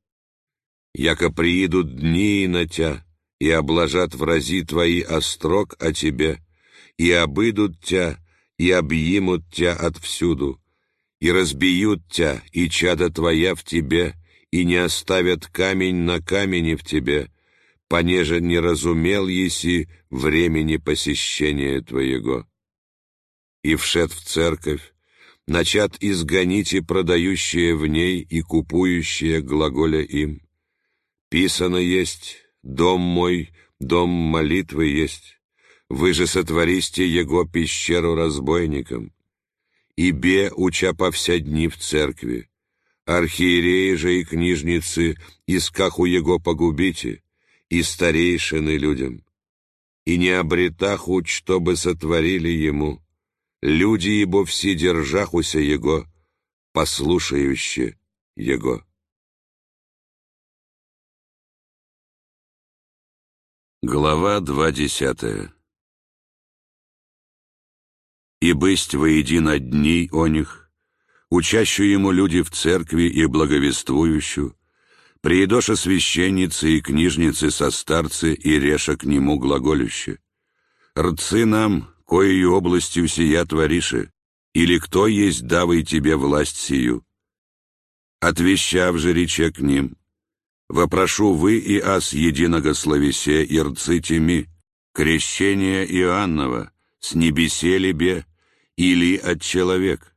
Яко приидут дни на тя, и обложат врази твои острог о тебе, и обыдут тя, и объимут тя отвсюду, и разбиют тя, и чада твоя в тебе, и не оставят камень на камени в тебе, понеже не разумел еси времени посещения твоего. И вшед в церковь, начат изгоните продающие в ней и купующие глаголя им. Писано есть, дом мой, дом молитвы есть, вы же сотвористе его пещеру разбойникам. И бе, уча по вся дни в церкви, архиереи же и книжницы, искаху его погубите, и старейшины людям. И не обретаху, чтобы сотворили ему, люди его все держахуся его, послушающе его. Глава двадцатая «И бысть воедино дней о них, учащую ему люди в церкви и благовествующую, приедоша священницы и книжницы со старцы и реша к нему глаголюще. «Рцы нам, коею областью сия твориши, или кто есть давый тебе власть сию?» Отвещав же рече к ним, «Вопрошу вы и ас единого словесе и рцы теми, крещение Иоаннова, с небесе либе, или от человек?»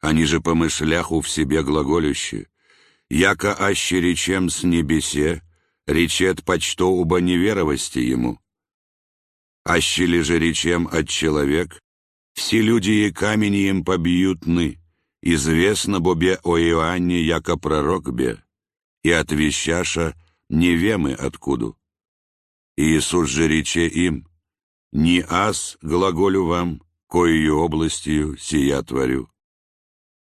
Они же помышляху в себе глаголюще, яко аще речем с небесе, речет почто уба неверовости ему. Аще же речем от человек, все люди и им побьютны, известно бобе о Иоанне, яко пророк бе, и отвещаша не вемы откуда. Иисус же рече им, «Не ас глаголю вам, коею областью сия творю».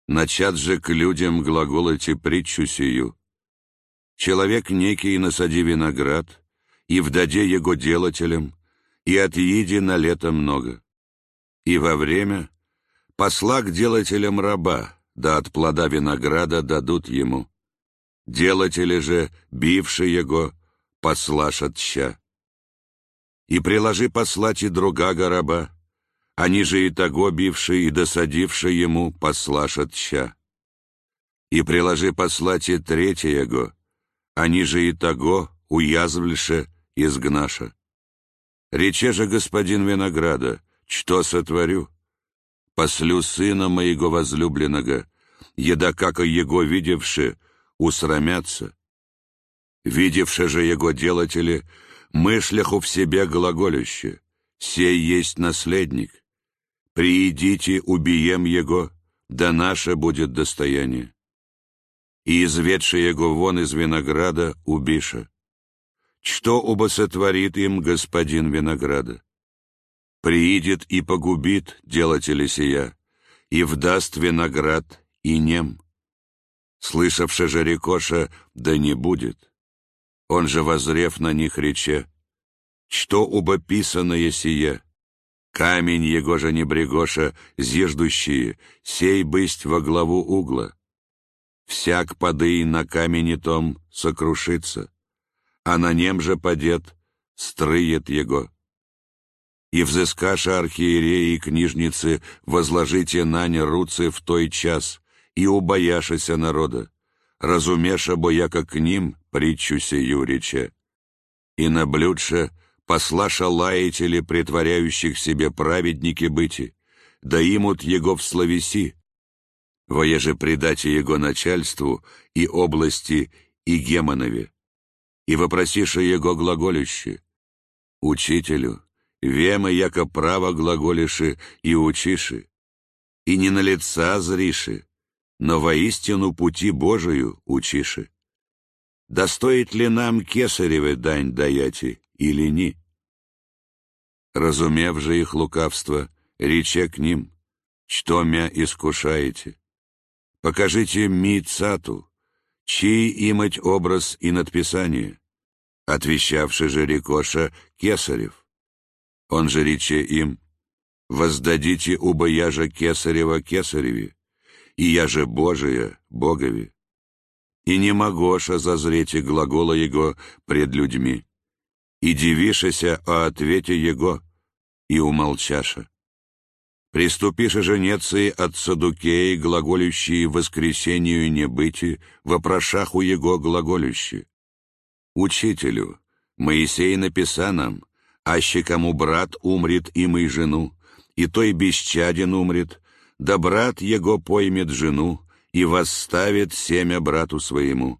Начат же к людям глаголоте притчу сию. Человек некий насади виноград, и вдаде его делателям, и отъеди на лето много. И во время посла к делателям раба, да от плода винограда дадут ему. Делатели же, бивши его, послашат ща. И приложи послать и другага раба, они же и того бившие и досадившие ему послашат ща. И приложи послать и третьего, они же и того уязвльше изгнаша. Рече же господин винограда, что сотворю? Послю сына моего возлюбленного, еда, как его видевши, усрамятся. Видевши же его делатели, мышляху в себе глаголюще, сей есть наследник. Приидите, убием его, да наше будет достояние. И изведши его вон из винограда, убиша. Что оба сотворит им господин винограда? Приидет и погубит делатели сия, и вдаст виноград и нем. Слышавши же Рикоша, да не будет. Он же, возрев на них, рече, что оба писанное сие, камень его же не брегоша, зиждущие, сей бысть во главу угла. Всяк подый на камени том сокрушится а на нем же падет, стрыет его. И взыскаша архиереи и книжницы, возложите нань руцы в той час, и убояшися народа, разумеша, бо яко к ним притчу сию рече. И наблюдше послаша лаятели, притворяющих себе праведники быти, да имут его в словеси, воеже предате его начальству и области и Гемонове и вопросише его глаголище. Учителю, вема яко право глаголиши и учиши, и не на лица зриши, но воистину пути Божию учиши. Достоит ли нам кесаревы дань даяти или ни? Разумев же их лукавство, рече к ним, что мя искушаете. Покажите ми цату, чей имать образ и надписание, отвещавший же Рикоша Кесарев. Он же рече им, «Воздадите уба я же Кесарева Кесареве, и я же Божия Богови. И не могоша зазреть глагола Его пред людьми, и дивишася о ответе Его, и умолчаша. Приступише же неции от Садукеи, глаголющие воскресению небыти, вопрошаху Его глаголющие. Учителю, Моисей написа нам, аще кому брат умрет им и жену, и той бесчаден умрет, да брат его поймет жену и восставит семя брату своему.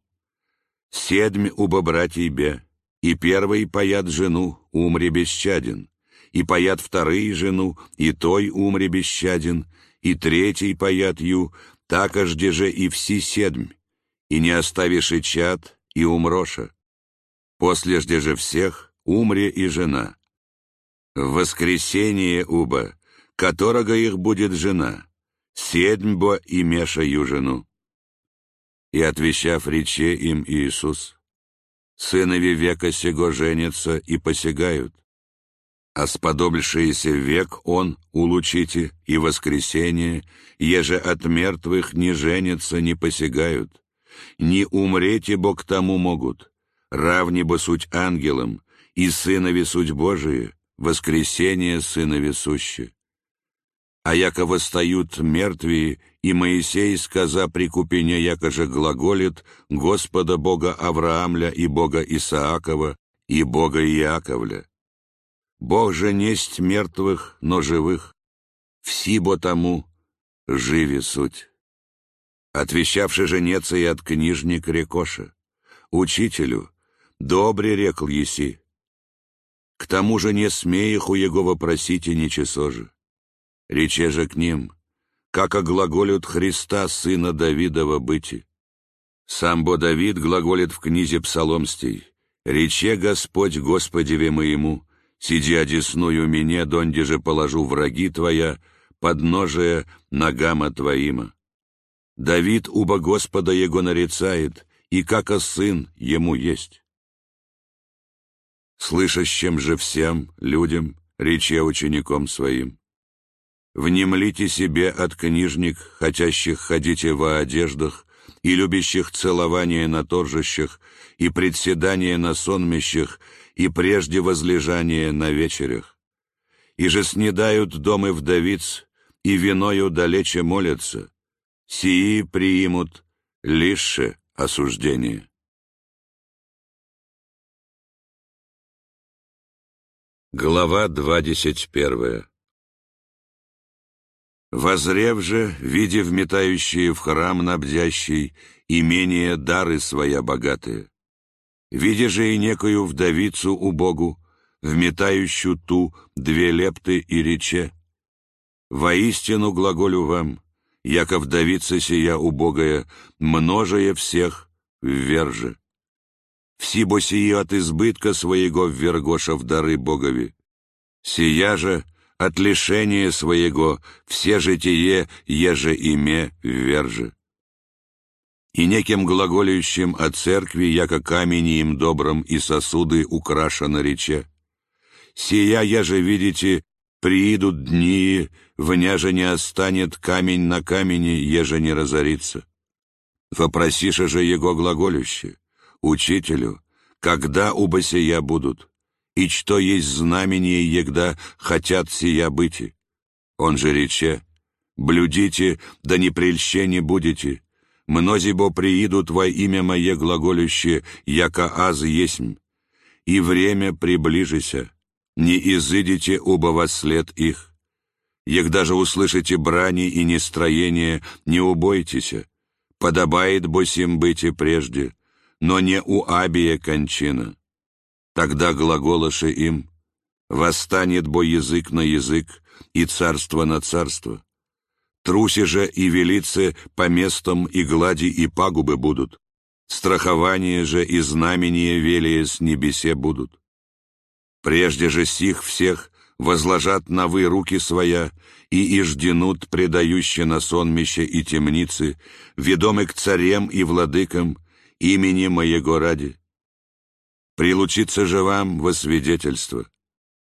Седмь уба братьей бе, и первый паят жену, умре бесчаден, и паят вторые жену, и той умре бесчаден, и третий паят ю, так ажде же и все седмь, и не оставишь и чад, и умроша. После жде же всех умре и жена. В воскресение уба, которого их будет жена, седьмбо и мешаю жену. И отвещав рече им Иисус, сынови века сего женятся и посягают, а сподобившийся век он улучите и воскресение, еже от мертвых не женятся, не посягают, не умрете, бо к тому могут, равни бы суть ангелам, и сынови суть Божие, воскресение сынови суще. А яко восстают мертвые, и Моисей, сказа прикупине, яко же глаголит Господа Бога Авраамля и Бога Исаакова и Бога Иаковля. Бог же несть мертвых, но живых, всибо тому живи суть. Отвещавши женеца и от книжник Рекоша, учителю, Добре рекл еси. К тому же не смей их у его вопросить и ничего же. Рече же к ним, как оглаголют Христа, сына Давидова, быти. Сам бо Давид глаголит в книзе псаломстей, «Рече Господь Господеве моему, сиди одесную мне, донде же положу враги твоя, подножие ногама твоима». Давид уба Господа его нарицает, и как сын ему есть слышащим же всем людям, рече учеником своим. Внемлите себе от книжник, хотящих ходите во одеждах, и любящих целование на торжищах, и председание на сонмищах, и прежде возлежание на вечерях. И же снедают домы вдовиц, и виною далече молятся, сии приимут лишь осуждение. Глава двадцать первая Возрев же, видя вметающие в храм набдящий, имение дары своя богатые. Видя же и некую вдовицу убогу, вметающую ту две лепты и рече. Воистину глаголю вам, яко вдовица сия убогая, множая всех, вверже. Всибо сии от избытка своего ввергоша в дары Богови. Сия же от лишения своего все житие еже име вверже. И неким глаголющим о церкви, яко камени им добром и сосуды украшено рече. Сия, я же видите, приидут дни, вняже не останет камень на камени, еже не разорится. Вопросише же его глаголюще, учителю, когда убо сия будут? и что есть знамение, егда хотят сия быти. Он же рече, блюдите, да не прельщение будете, мнози бо приидут во имя мое глаголюще, яко аз есмь, и время приближися, не изыдите оба во след их. Егда же услышите брани и нестроение, не убойтеся, подобает бо сим быти прежде, но не у Абия кончина. Тогда глаголоши им, «Восстанет бо язык на язык, и царство на царство. Труси же и велицы по местам и глади и пагубы будут. Страхование же и знамение велие с небесе будут. Прежде же сих всех возложат на вы руки своя, и ижденут предающие на сонмище и темницы, ведомы к царем и владыкам, имени моего ради Прилучиться же вам во свидетельство.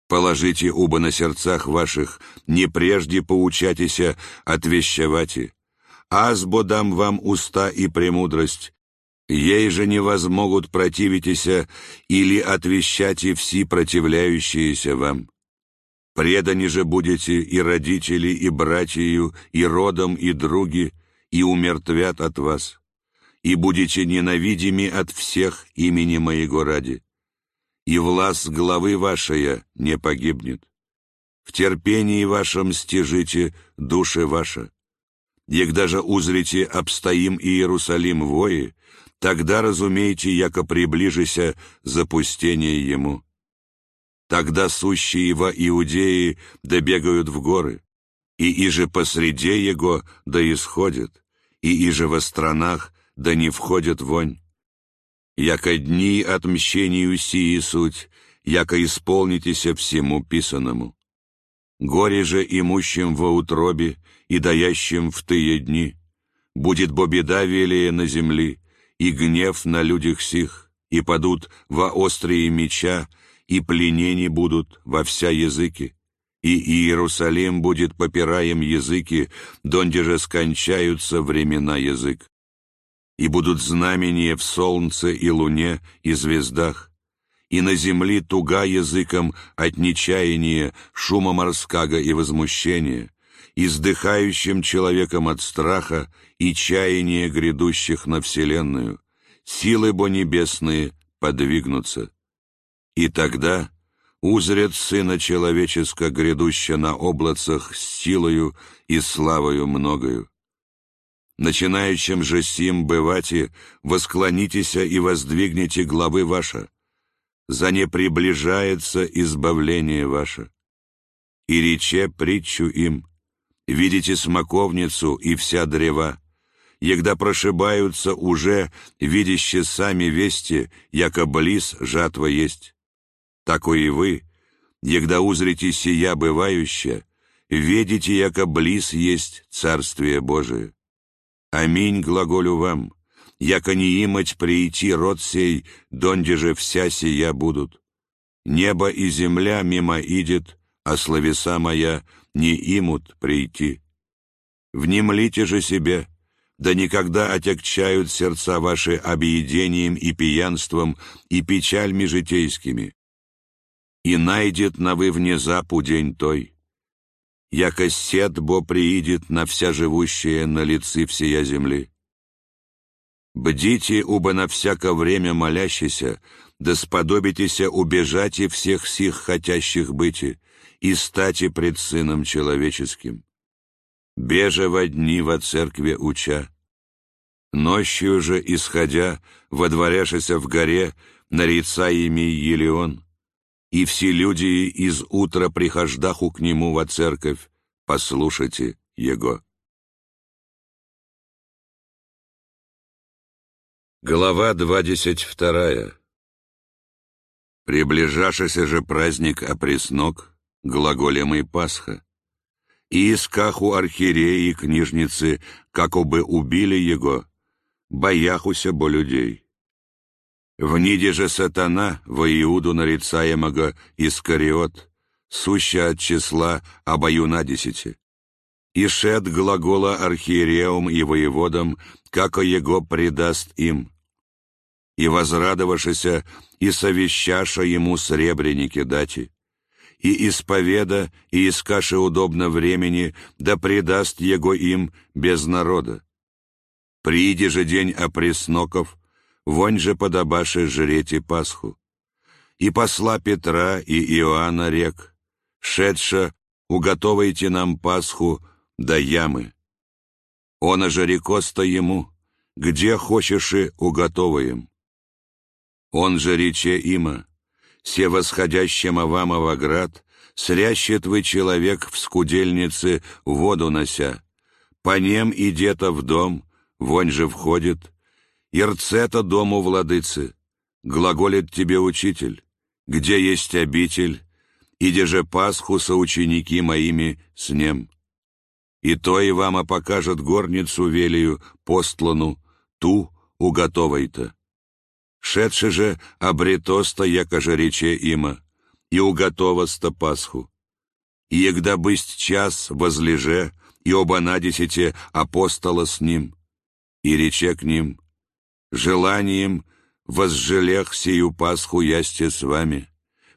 Положите уба на сердцах ваших, не прежде поучатися отвещавати. Азбо дам вам уста и премудрость, ей же не возмогут противитеся или отвещати все противляющиеся вам. Предани же будете и родители, и братью, и родом, и други, и умертвят от вас и будете ненавидими от всех имени моего ради, и власть главы вашая не погибнет. В терпении вашем стяжите души ваша. Егда же узрите обстоим Иерусалим вои, тогда разумейте, яко приближися запустение ему. Тогда сущие во Иудеи добегают в горы, и иже посреди его да исходят, и иже во странах да не входит вонь. Яко дни отмщению сии суть, яко исполнитеся всему писанному. Горе же имущим во утробе и даящим в тые дни, будет бо беда велия на земли, и гнев на людях сих, и падут во острые меча, и пленени будут во вся языки, и Иерусалим будет попираем языки, донде же скончаются времена язык и будут знамения в солнце и луне и звездах, и на земли туга языком от нечаяния, шума морского и возмущения, издыхающим человеком от страха и чаяния грядущих на вселенную, силы бо небесные подвигнутся. И тогда узрят Сына Человеческа, грядуща на облацах с силою и славою многою Начинающим же сим бывати, восклонитеся и воздвигните главы ваша, за не приближается избавление ваше. И рече притчу им, видите смоковницу и вся древа, егда прошибаются уже, видяще сами вести, яко близ жатва есть. Тако и вы, егда узрите сия бывающее, видите, яко близ есть Царствие Божие. Аминь глаголю вам, яко не имать прийти род сей, донде же вся сия будут. Небо и земля мимо идет, а словеса моя не имут прийти. Внемлите же себе, да никогда отягчают сердца ваши объедением и пьянством и печальми житейскими. И найдет на вы внезапу день той, яко сед бо приидет на вся живущие на лицы всея земли. Бдите, убо на всяко время молящийся, да сподобитеся убежать и всех сих хотящих быти, и стати пред Сыном Человеческим. беже во дни во церкви уча. Нощью же, исходя, водворяшися в горе, нарицаеми Елеон, и все люди из утра прихождаху к нему во церковь, послушайте его. Глава двадцать вторая. Приближашися же праздник опреснок, глаголемый Пасха. И искаху архиереи и книжницы, как бы убили его, бояхуся бо людей. В ниде же сатана во Иуду нарицаемого Искариот, суща от числа обоюна десяти. И шед глагола архиереум и воеводам, како его предаст им. И возрадовавшися, и совещаша ему сребреники дати. И исповеда, и искаше удобно времени, да предаст его им без народа. Прииди же день опресноков, вонь же подобаше жрете Пасху. И посла Петра и Иоанна рек, шедша, уготовайте нам Пасху до ямы. Он же рекоста ему, где хочешь и уготоваем. Он же рече има, се восходящем вам в град, срящет вы человек в скудельнице воду нося, по нем идета в дом, вонь же входит, Ирцета дому владыцы, глаголит тебе учитель, где есть обитель, иди же Пасху соученики моими с ним. И то и вам покажет горницу велию, постлану, ту уготовай-то. Шедше же обретоста, яко же рече има, и уготовоста Пасху. И егда бысть час возлеже, и оба на десяте апостола с ним, и рече к ним, желанием возжелех сию Пасху ясте с вами,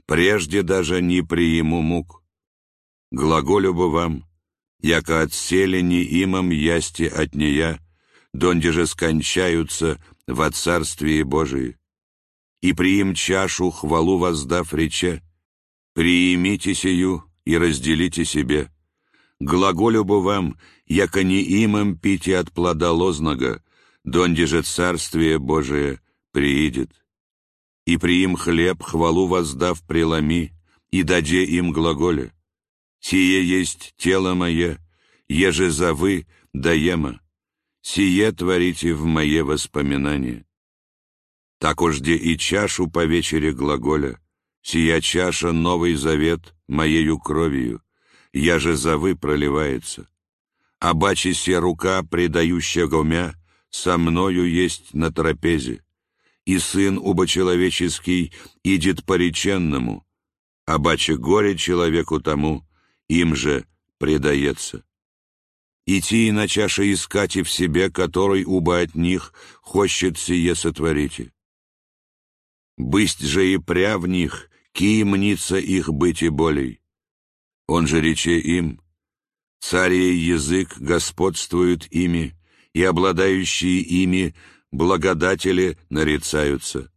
прежде даже не приему мук. Глаголю бы вам, яко отселени имам ясте от нея, донде же скончаются во Царствие Божие. И приим чашу, хвалу воздав рече, приимите сию и разделите себе, глаголю бы вам, яко не имам пите от плода лозного, донде же Царствие Божие приидет. И приим хлеб, хвалу воздав, преломи, и даде им глаголе. Сие есть тело мое, еже за вы даема. Сие творите в мое воспоминание. Так ужде и чашу по вечере глаголя, сия чаша новый завет моею кровью, я же за вы проливается. А бачися рука, предающая гомя, со мною есть на трапезе, и сын убочеловеческий идет пореченному, а баче горе человеку тому, им же предается. Идти и на чаше искать и в себе, который уба от них хочет сие сотворите. Бысть же и пря в них, ки мнится их быть и болей. Он же рече им, царей язык господствует ими, и обладающие ими благодатели нарицаются.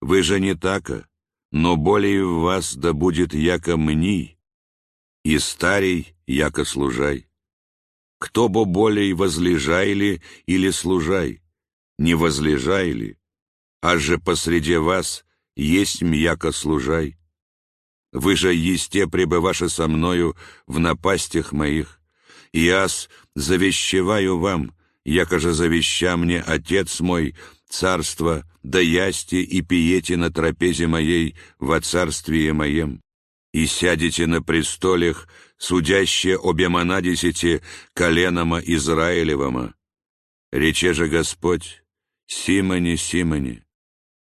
Вы же не така, но более в вас да будет яко мни, и старей яко служай. Кто бы более возлежай ли или служай, не возлежай ли, а же посреди вас есть м'яко служай. Вы же есте пребываше со мною в напастях моих, и аз завещеваю вам, яко же завеща мне Отец мой, царство, да ясте и пиете на трапезе моей во царствие моем, и сядете на престолях, судяще обема десяти коленома Израилевома. Рече же Господь, Симоне, Симоне,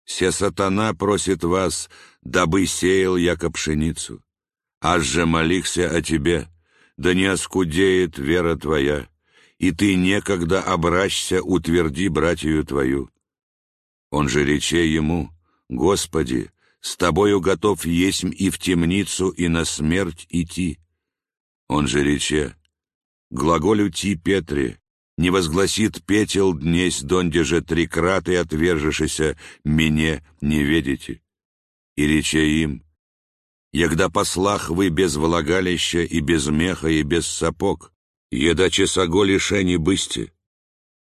се сатана просит вас, дабы сеял яко пшеницу. Аж же молихся о тебе, да не оскудеет вера твоя, и ты некогда обращся, утверди братью твою. Он же рече ему, Господи, с тобою готов есть и в темницу, и на смерть идти. Он же рече, глаголю ти Петре, не возгласит петел днесь, донде же три краты отвержешися, мне не ведите. И рече им, Егда послах вы без влагалища и без меха и без сапог, еда часаго лише не бысти,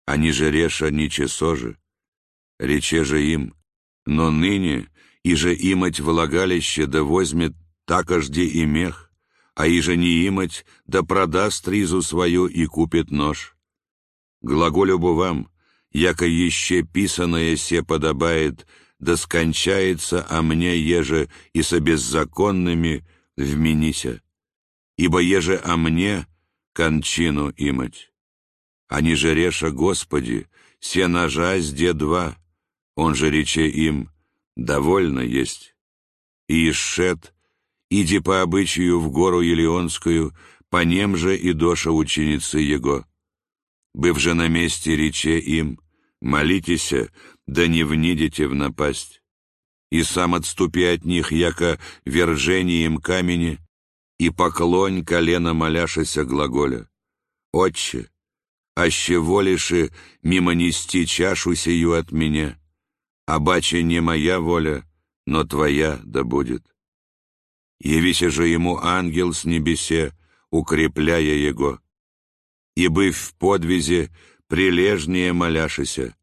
они же реша не часоже, рече же им, но ныне, и же имать влагалище да возьмет такожди и мех, а и же не имать, да продаст ризу свою и купит нож. Глаголю бы вам, яко еще писанное се подобает, да скончается о мне еже и со беззаконными вменися, ибо еже о мне кончину имать. Они же реша Господи, се ножа сде два, он же рече им, довольно есть. И ишет, иди по обычаю в гору Елеонскую, по нем же и доша ученицы его. Быв же на месте рече им, молитесь, да не внидите в напасть. И сам отступи от них, яко вержением камени, и поклонь колено моляшися глаголя. Отче, аще волиши мимо нести чашу сию от меня, а баче не моя воля, но твоя да будет. Явися же ему ангел с небесе, укрепляя его, и быв в подвизе, прилежнее моляшися,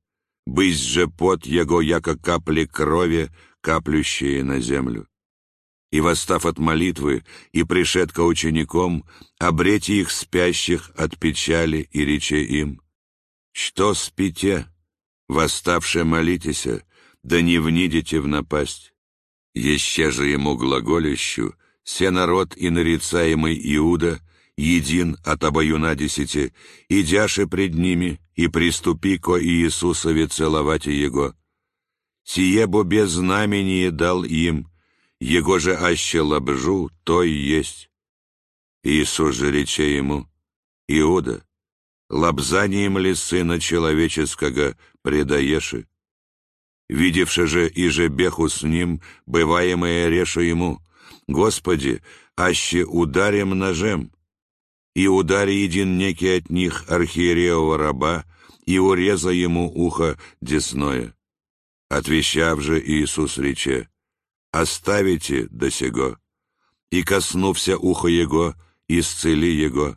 бысь же пот его, яко капли крови, каплющие на землю. И, восстав от молитвы и пришед ко ученикам, обрети их спящих от печали и рече им, «Что спите? Восставше молитеся, да не внидите в напасть». Еще же ему глаголищу, все народ и нарицаемый Иуда, един от обоюна десяти, идяше пред ними, и приступи ко Иисусове целовать Его. Сие бо без знамение дал им, Его же аще лобжу, то и есть. Иисус же рече ему, Иуда, лобзанием ли Сына Человеческого предаеши? Видевши же и же беху с ним, бываемое решу ему, Господи, аще ударим ножем, и удари един некий от них архиереова раба, и уреза ему ухо десное. Отвещав же Иисус рече, «Оставите до сего, и коснувся ухо его, исцели его».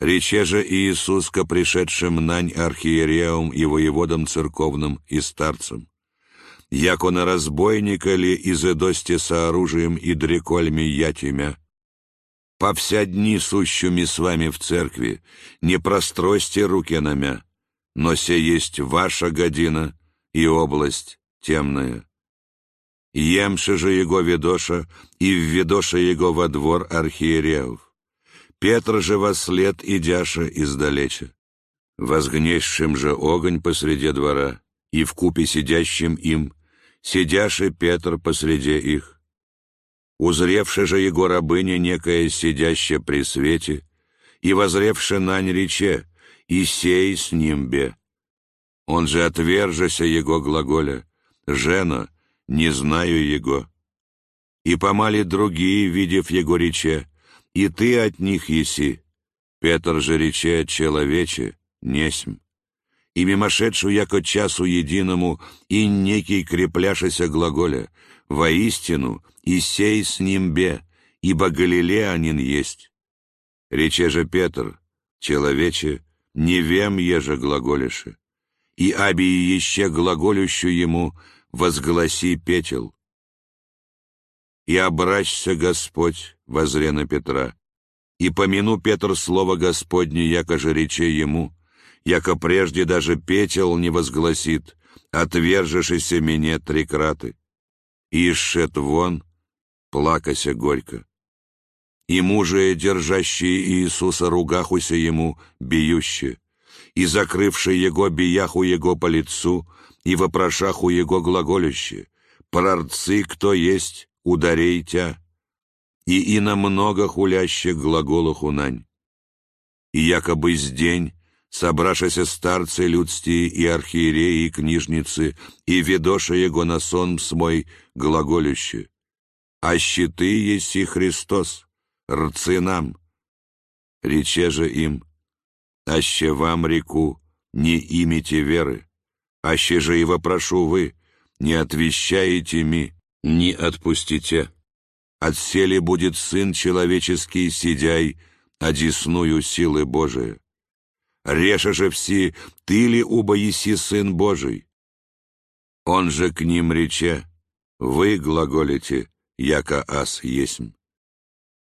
Рече же Иисус ко пришедшим нань архиереям и воеводам церковным и старцам, яко на разбойника ли из эдости со оружием и дрекольми я тебя, по вся дни сущими с вами в церкви, не простройте руки на но се есть ваша година и область темная. Емше же его ведоша, и введоша его во двор архиереев. Петр же во след идяша издалеча. Возгнещим же огонь посреди двора, и в купе сидящим им, сидяши Петр посреди их. Узревши же его рабыня некая сидящая при свете, и возревши нань рече, и сей с ним бе. Он же отвержася его глаголя, «Жена, не знаю его». И помали другие, видев его рече, «И ты от них еси». Петр же рече, «Человече, несмь». И мимошедшую яко часу единому, и некий крепляшися глаголя, «Воистину, и сей с ним бе, ибо галилеянин есть. Рече же Петр, человече, не вем еже глаголише, и аби еще глаголющу ему возгласи петел. И обращся Господь, возре на Петра, и помяну Петр слово Господне, яко же рече ему, яко прежде даже петел не возгласит, отвержешися мне три краты. И ишет вон, плакася горько. И мужи, держащие Иисуса, ругахуся ему, биюще, и закрывши его, бияху его по лицу, и вопрошаху его глаголюще, прорцы, кто есть, ударей тя, и и на много хулящих глаголах унань. И якобы с день, собрашася старцы людские и архиереи и книжницы, и ведоша его на сон свой глаголюще, а щиты еси Христос, рцы нам. Рече же им, аще вам реку, не имите веры, аще же и вопрошу вы, не отвещаете ми, не отпустите. Отсели будет Сын Человеческий, сидяй, одесную силы Божия. Реша же все, ты ли убо еси Сын Божий? Он же к ним рече, вы глаголите, яко ас есмь.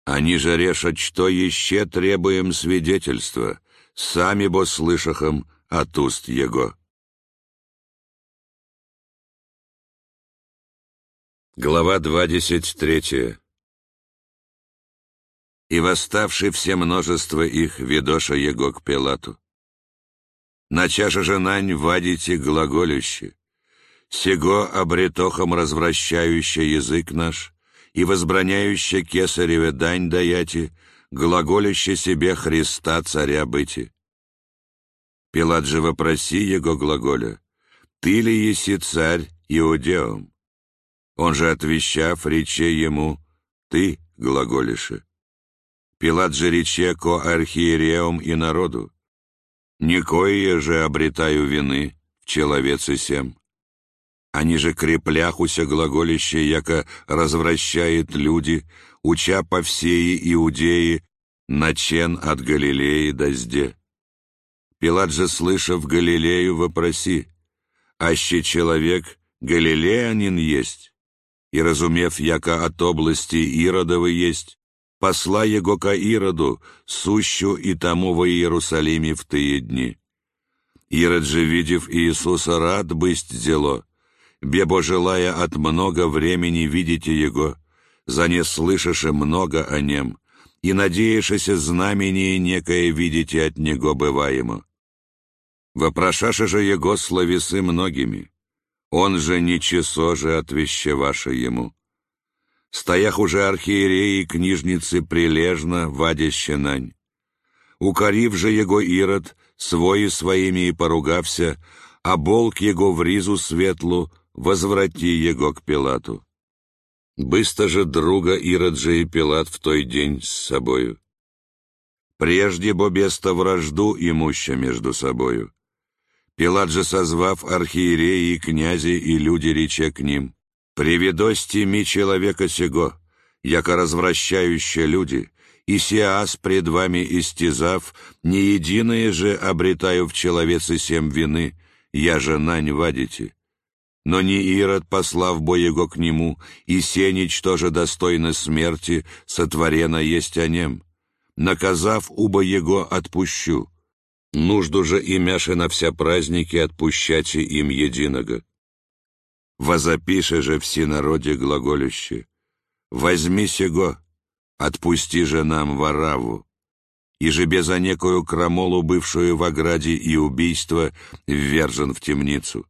Они же решат, что еще требуем свидетельства, сами бо слышахом от уст Его. Глава двадцать третья. И восставши все множество их, ведоша Его к Пилату. Начаша же нань вадите глаголюще, сего обретохом развращающий язык наш, и возбраняюще кесареве дань даяти, глаголюще себе Христа царя быти. Пилат же вопроси его глаголя, «Ты ли еси царь Иудеум?» Он же, отвещав, рече ему, «Ты, глаголише». Пилат же рече ко архиереум и народу, «Никое же обретаю вины в человеце сем». Они же крепляхуся глаголище, яко развращает люди, уча по всей Иудеи, начен от Галилеи дозде. Пилат же, слышав Галилею, вопроси, аще человек галилеянин есть, и, разумев, яко от области Иродовы есть, посла его ко Ироду, сущу и тому во Иерусалиме в тые дни. Ирод же, видев Иисуса, рад быть дело, бебо желая от много времени видите Его, за не слышаше много о Нем, и надеешься знамение некое видите от Него бываемо. Вопрошаше же Его словесы многими, Он же ничесо же отвеще ваше Ему. Стоях уже архиереи и книжницы прилежно вадяще нань. Укорив же Его Ирод, свои своими и поругався, а болк Его в ризу светлу, возврати его к Пилату. Быстро же друга Ироджа и Пилат в той день с собою. Прежде бобеста вражду имуща между собою. Пилат же, созвав архиереи и князи и люди, рече к ним, «Приведости ми человека сего, яко развращающие люди, и сиас пред вами истязав, не единое же обретаю в человеце семь вины, я же нань вадите». Но не Ирод, послав бо его к нему, и сенич тоже достойно смерти, сотворено есть о нем. Наказав убо его, отпущу. Нужду же имяше на вся праздники отпущати им единого. Возопише же все народе глаголюще. Возьми сего, отпусти же нам вораву. И же безо некую крамолу, бывшую в ограде и убийство, ввержен в темницу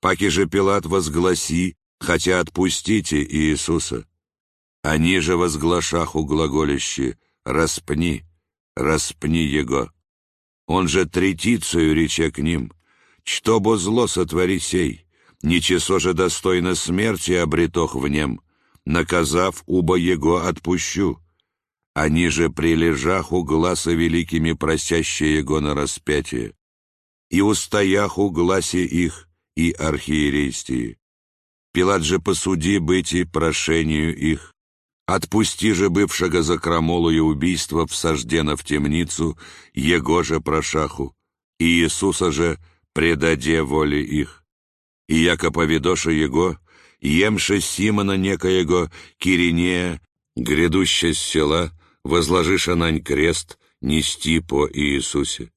Паки же Пилат возгласи, хотя отпустите Иисуса. Они же возглашаху глаголище, распни, распни его. Он же третицею рече к ним, что бо зло сотвори сей, ничесо же достойно смерти обретох в нем, наказав, убо его отпущу. Они же прилежаху гласа великими просящие его на распятие. И устояху гласе их, и архиерейстии. Пилат же посуди быть и прошению их. Отпусти же бывшего за крамолу и убийство всаждена в темницу, его же прошаху, и Иисуса же предаде воли их. И яко поведоша его, емше Симона некоего, Киринея, грядущая с села, возложиша нань крест, нести по Иисусе.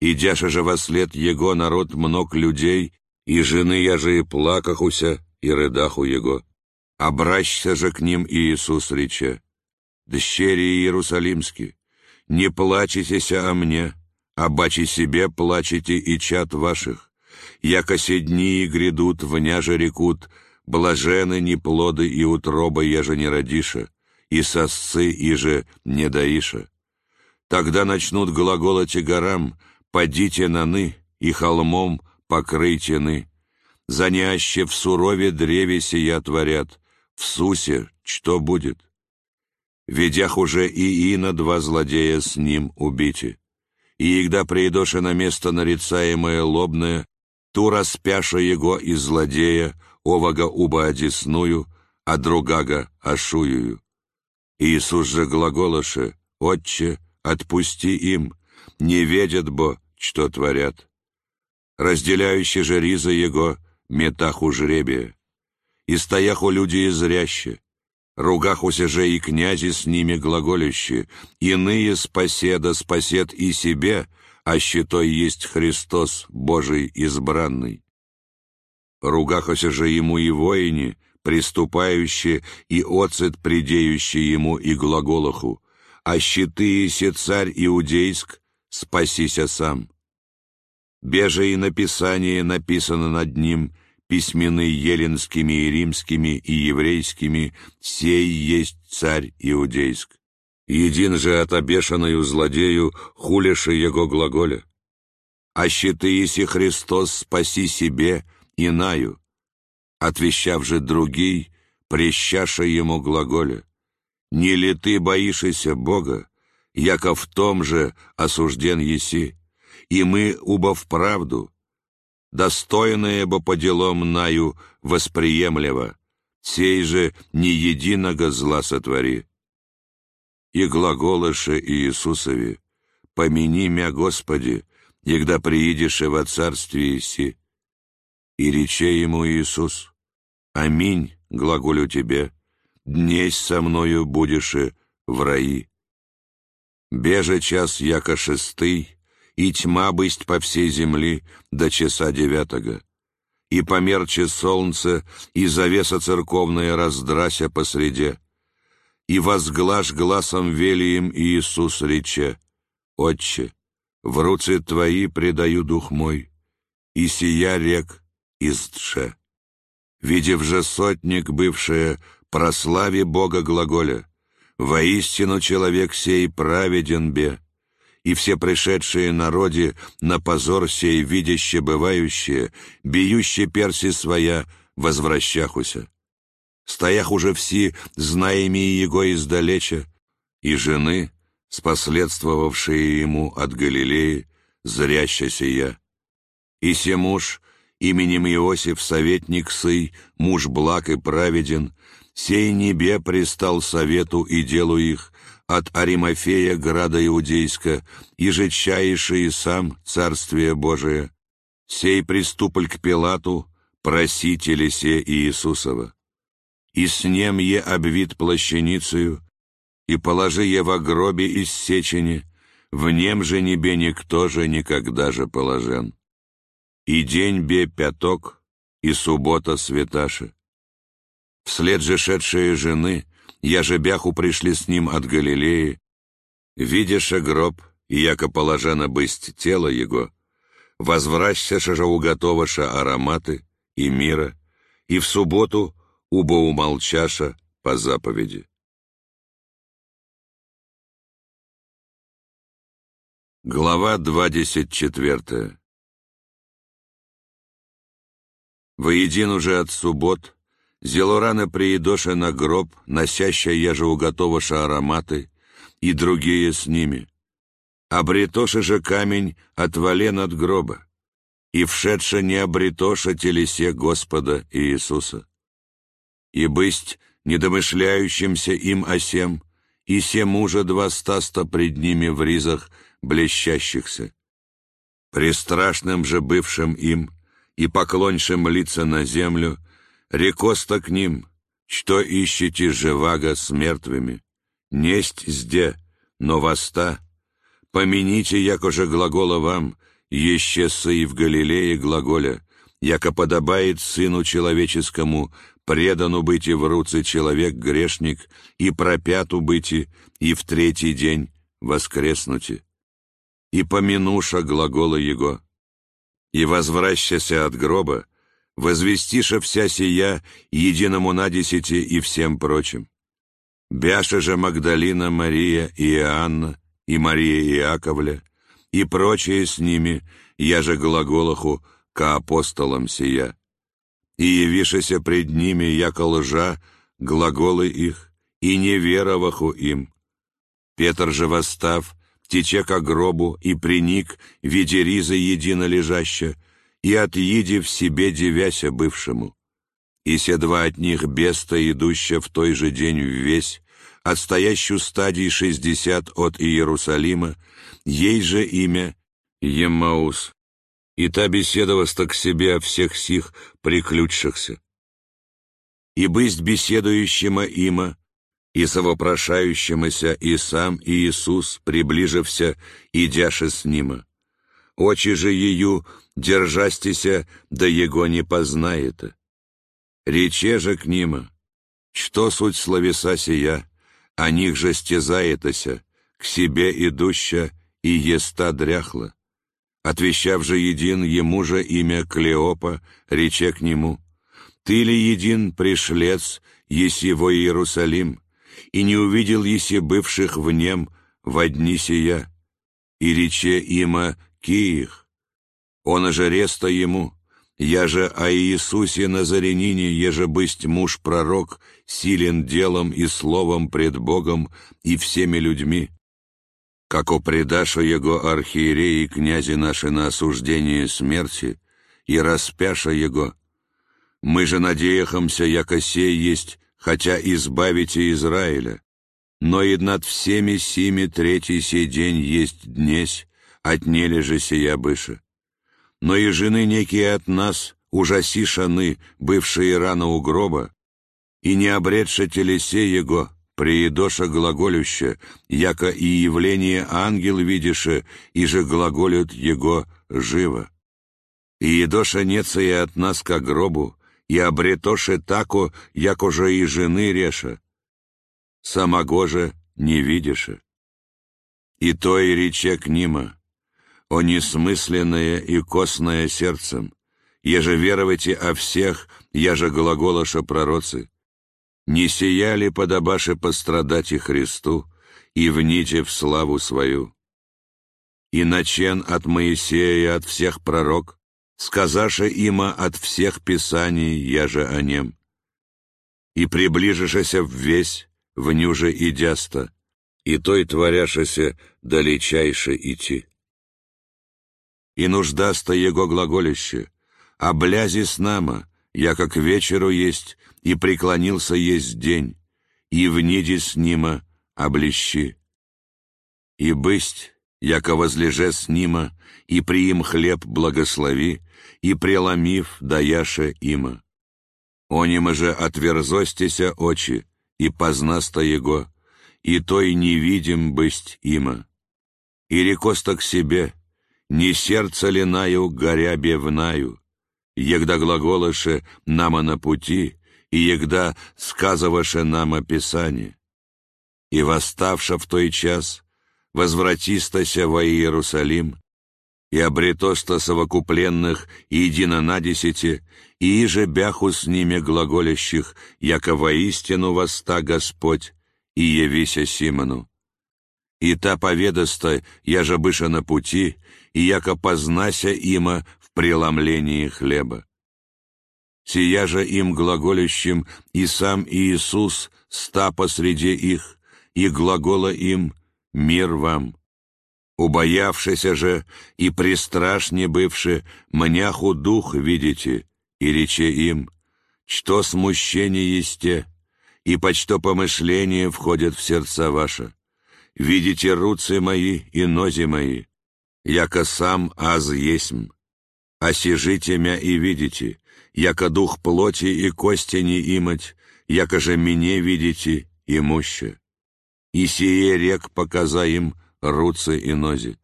Идяша же во след его народ мног людей, и жены я же и плакахуся, и рыдаху его. Обращся же к ним Иисус рече, «Дщери Иерусалимски, не плачетеся о мне, а бачи себе плачете и чат ваших, яко се дни и грядут, вняже рекут, блажены неплоды и утроба, еже не родиша, и сосцы, и же не доиша. Тогда начнут глаголать и горам, подите на ны, и холмом, покрытины, заняще в сурове древе сия творят, в сусе что будет? Ведях уже и ина два злодея с ним убити, и когда придоше на место нарицаемое лобное, ту распяша его и злодея, овага уба одесную, а другага ашуюю. Иисус же глаголоше, Отче, отпусти им, не ведят бо, что творят. Разделяющие же риза его, метаху жребия. И стояху люди изряще, ругахуся же и князи с ними глаголющие, иные спаседа спасет и себе, а щитой есть Христос, Божий избранный. Ругахося же ему и воине, приступающие и оцет придеющий ему и глаголоху, а щиты се царь иудейск, спасися сам. Беже и написание написано над ним, письмены еленскими и римскими и еврейскими, сей есть царь иудейск. Един же от обешанную злодею хулеше его глаголя. А щиты иси Христос спаси себе, инаю, отвещав же другий, прещаша ему глаголя. Не ли ты боишься Бога, яко в том же осужден еси, и мы уба вправду, достойное бы по делам наю восприемлево, сей же не единого зла сотвори. И глаголыше Иисусови, помяни мя, Господи, егда приидешь во царствие си. И рече ему Иисус, Аминь, глаголю тебе, днесь со мною будешь в раи. Беже час яко шестый, и тьма бысть по всей земли до часа девятого. И померче солнце, и завеса церковная раздрася посреде. И возглашь глазом велием Иисус рече, «Отче, в руцы Твои предаю дух мой, и сия рек издше». Видев же сотник, бывшее, прослави Бога глаголя, «Воистину человек сей праведен бе, и все пришедшие народе на позор сей видяще бывающие, биюще перси своя, возвращахуся. Стоях уже все, знаеми его издалеча, и жены, споследствовавшие ему от Галилеи, зрящася я. И се муж, именем Иосиф, советник сый, муж благ и праведен, сей небе пристал совету и делу их, от Аримафея, града Иудейска, ежечайший сам Царствие Божие, сей приступль к Пилату, просители се Иисусова. И с нем е обвит плащаницею, и положи е во гробе из сечени, в нем же небе никто же никогда же положен. И день бе пяток, и суббота святаши. Вслед же шедшие жены, я же бяху пришли с ним от Галилеи, видяша гроб, и яко положено бысть тело его, возвращаша же уготоваша ароматы и мира, и в субботу убо умолчаша по заповеди. Глава двадцать четвертая Воедин уже от суббот, Зелорана приедоша на гроб, носящая яже уготоваша ароматы, и другие с ними. Обретоша же камень отвален от гроба, и вшедша не обретоша телесе Господа Иисуса. И бысть недомышляющимся им осем, и се мужа два стаста пред ними в ризах блещащихся. Пристрашным же бывшим им и поклоншим лица на землю — Рекоста к ним, что ищете живаго с мертвыми, несть зде, но воста, помяните, яко же глагола вам, еще сы в Галилее глаголя, яко подобает Сыну Человеческому предану быть и в руце человек-грешник, и пропяту быть и в третий день воскреснуте. И помянуша глагола Его, и возвращася от гроба, возвестиша вся сия единому надесяти и всем прочим. Бяша же Магдалина Мария и Иоанна, и Мария Иаковля, и прочие с ними, я же глаголоху ка апостолам сия. И явишася пред ними, яко лжа, глаголы их, и не вероваху им. Петр же восстав, тече ко гробу, и приник, видя риза едино лежаща, и отъеди в себе девяся бывшему. И се два от них беста, идуща в той же день в весь, отстоящую стадии шестьдесят от Иерусалима, ей же имя Емаус. И та беседоваста к себе о всех сих приключшихся. И бысть беседующима има, и совопрошающимися, и сам Иисус, приближився, идяше с нима. Очи же ее, держастися, да его не познаете. Рече же к нима, что суть словеса сия, о них же стезаетеся, к себе идуща и еста дряхла. Отвещав же един ему же имя Клеопа, рече к нему, «Ты ли един пришлец, еси во Иерусалим, и не увидел еси бывших в нем во дни сия, и рече има Киих? Он же реста ему, я же о Иисусе Назаренине, еже бысть муж-пророк, силен делом и словом пред Богом и всеми людьми. Како предаша его архиереи князи наши на осуждение смерти и распяша его, мы же надеяхомся, яко сей есть, хотя избавите Израиля. Но и над всеми сими третий сей день есть днесь, отнели же сия быша но и жены некие от нас, ужаси шаны, бывшие рано у гроба, и не обретша телесе его, приедоша глаголюще, яко и явление ангел видише, и же глаголют его живо. И едоша неца и от нас ко гробу, и обретоше тако, яко же и жены реша. Самого же не видише. И то и рече к нима, о несмысленное и костное сердцем, еже веровайте о всех, я же глаголоша пророцы, не сияли подобаше пострадать и Христу, и вните в славу свою. И начен от Моисея и от всех пророк, сказаше има от всех писаний, я же о нем. И приближишься в весь, в нюже идяста, и той творяшася далечайше идти и нуждаста его глаголище, «Облязи с нама, я как вечеру есть, и преклонился есть день, и в ниде с нима облещи. И бысть, яко возлеже с нима, и приим хлеб благослови, и преломив даяше има. Онима же отверзостися очи, и познаста его, и той не видим бысть има. И рекоста к себе, не сердце ли наю, горя бевнаю, егда глаголаше нама на пути, и егда сказываше нам описание. И восставша в той час, возвратистася во Иерусалим, и обретоста совокупленных едино на десяти, и иже бяху с ними глаголящих, яко воистину воста Господь, и явися Симону. И та поведаста, я же быша на пути, и яко познася има в преломлении хлеба. Сия же им глаголющим и сам Иисус ста посреди их, и глагола им «Мир вам». Убоявшися же и пристрашне бывши, мняху дух видите, и рече им, что смущение есте, и почто помышление входят в сердца ваши. Видите руцы мои и нози мои, яко сам аз есмь. Осижите мя и видите, яко дух плоти и кости не имать, яко же мне видите и муще. И сие рек показа им руцы и нози.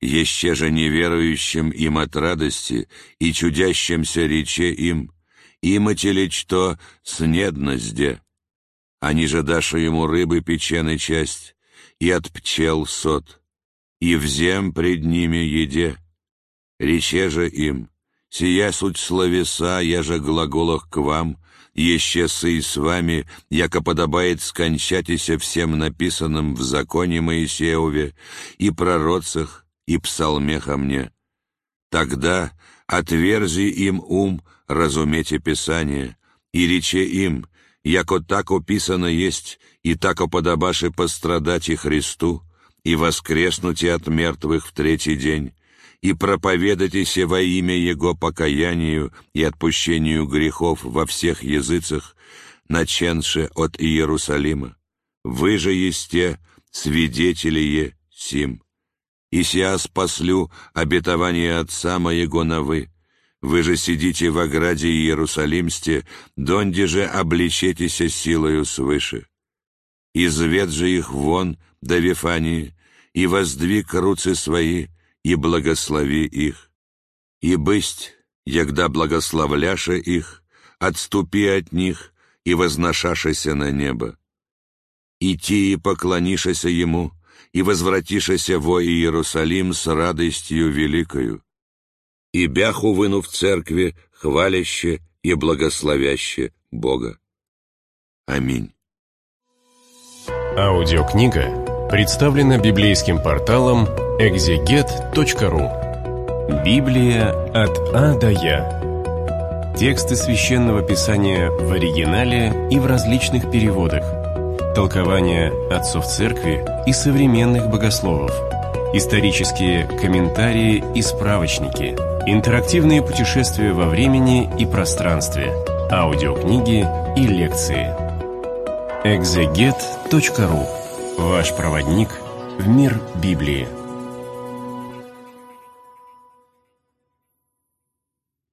Еще же неверующим им от радости и чудящимся рече им, имате ли что снедностде, они же даша ему рыбы печены часть и от пчел сот и взем пред ними еде. Рече же им, сия суть словеса, я же глаголах к вам, еще сы с вами, яко подобает скончатися всем написанным в законе Моисееве, и пророцах, и псалмеха мне. Тогда отверзи им ум, разумете Писание, и рече им, яко так описано есть, и так подобаше пострадать и Христу, и воскреснуте от мертвых в третий день, и проповедайтеся во имя Его покаянию и отпущению грехов во всех языцах, наченше от Иерусалима. Вы же есте свидетели сим. И сия спаслю обетование Отца моего на вы. Вы же сидите в ограде Иерусалимсте, донде же обличетеся силою свыше. Извед же их вон до Вифании, и воздвиг руцы свои, и благослови их. И бысть, егда благословляша их, отступи от них и возношашися на небо. Идти и поклонишася ему, и возвратишася во Иерусалим с радостью великою. И бяху выну в церкви, хваляще и благословяще Бога. Аминь. Аудиокнига представлена библейским порталом экзегет.ру Библия от А до Я. Тексты священного писания в оригинале и в различных переводах. Толкования отцов церкви и современных богословов. Исторические комментарии и справочники. Интерактивные путешествия во времени и пространстве. Аудиокниги и лекции. Экзегет.ру Ваш проводник в мир Библии.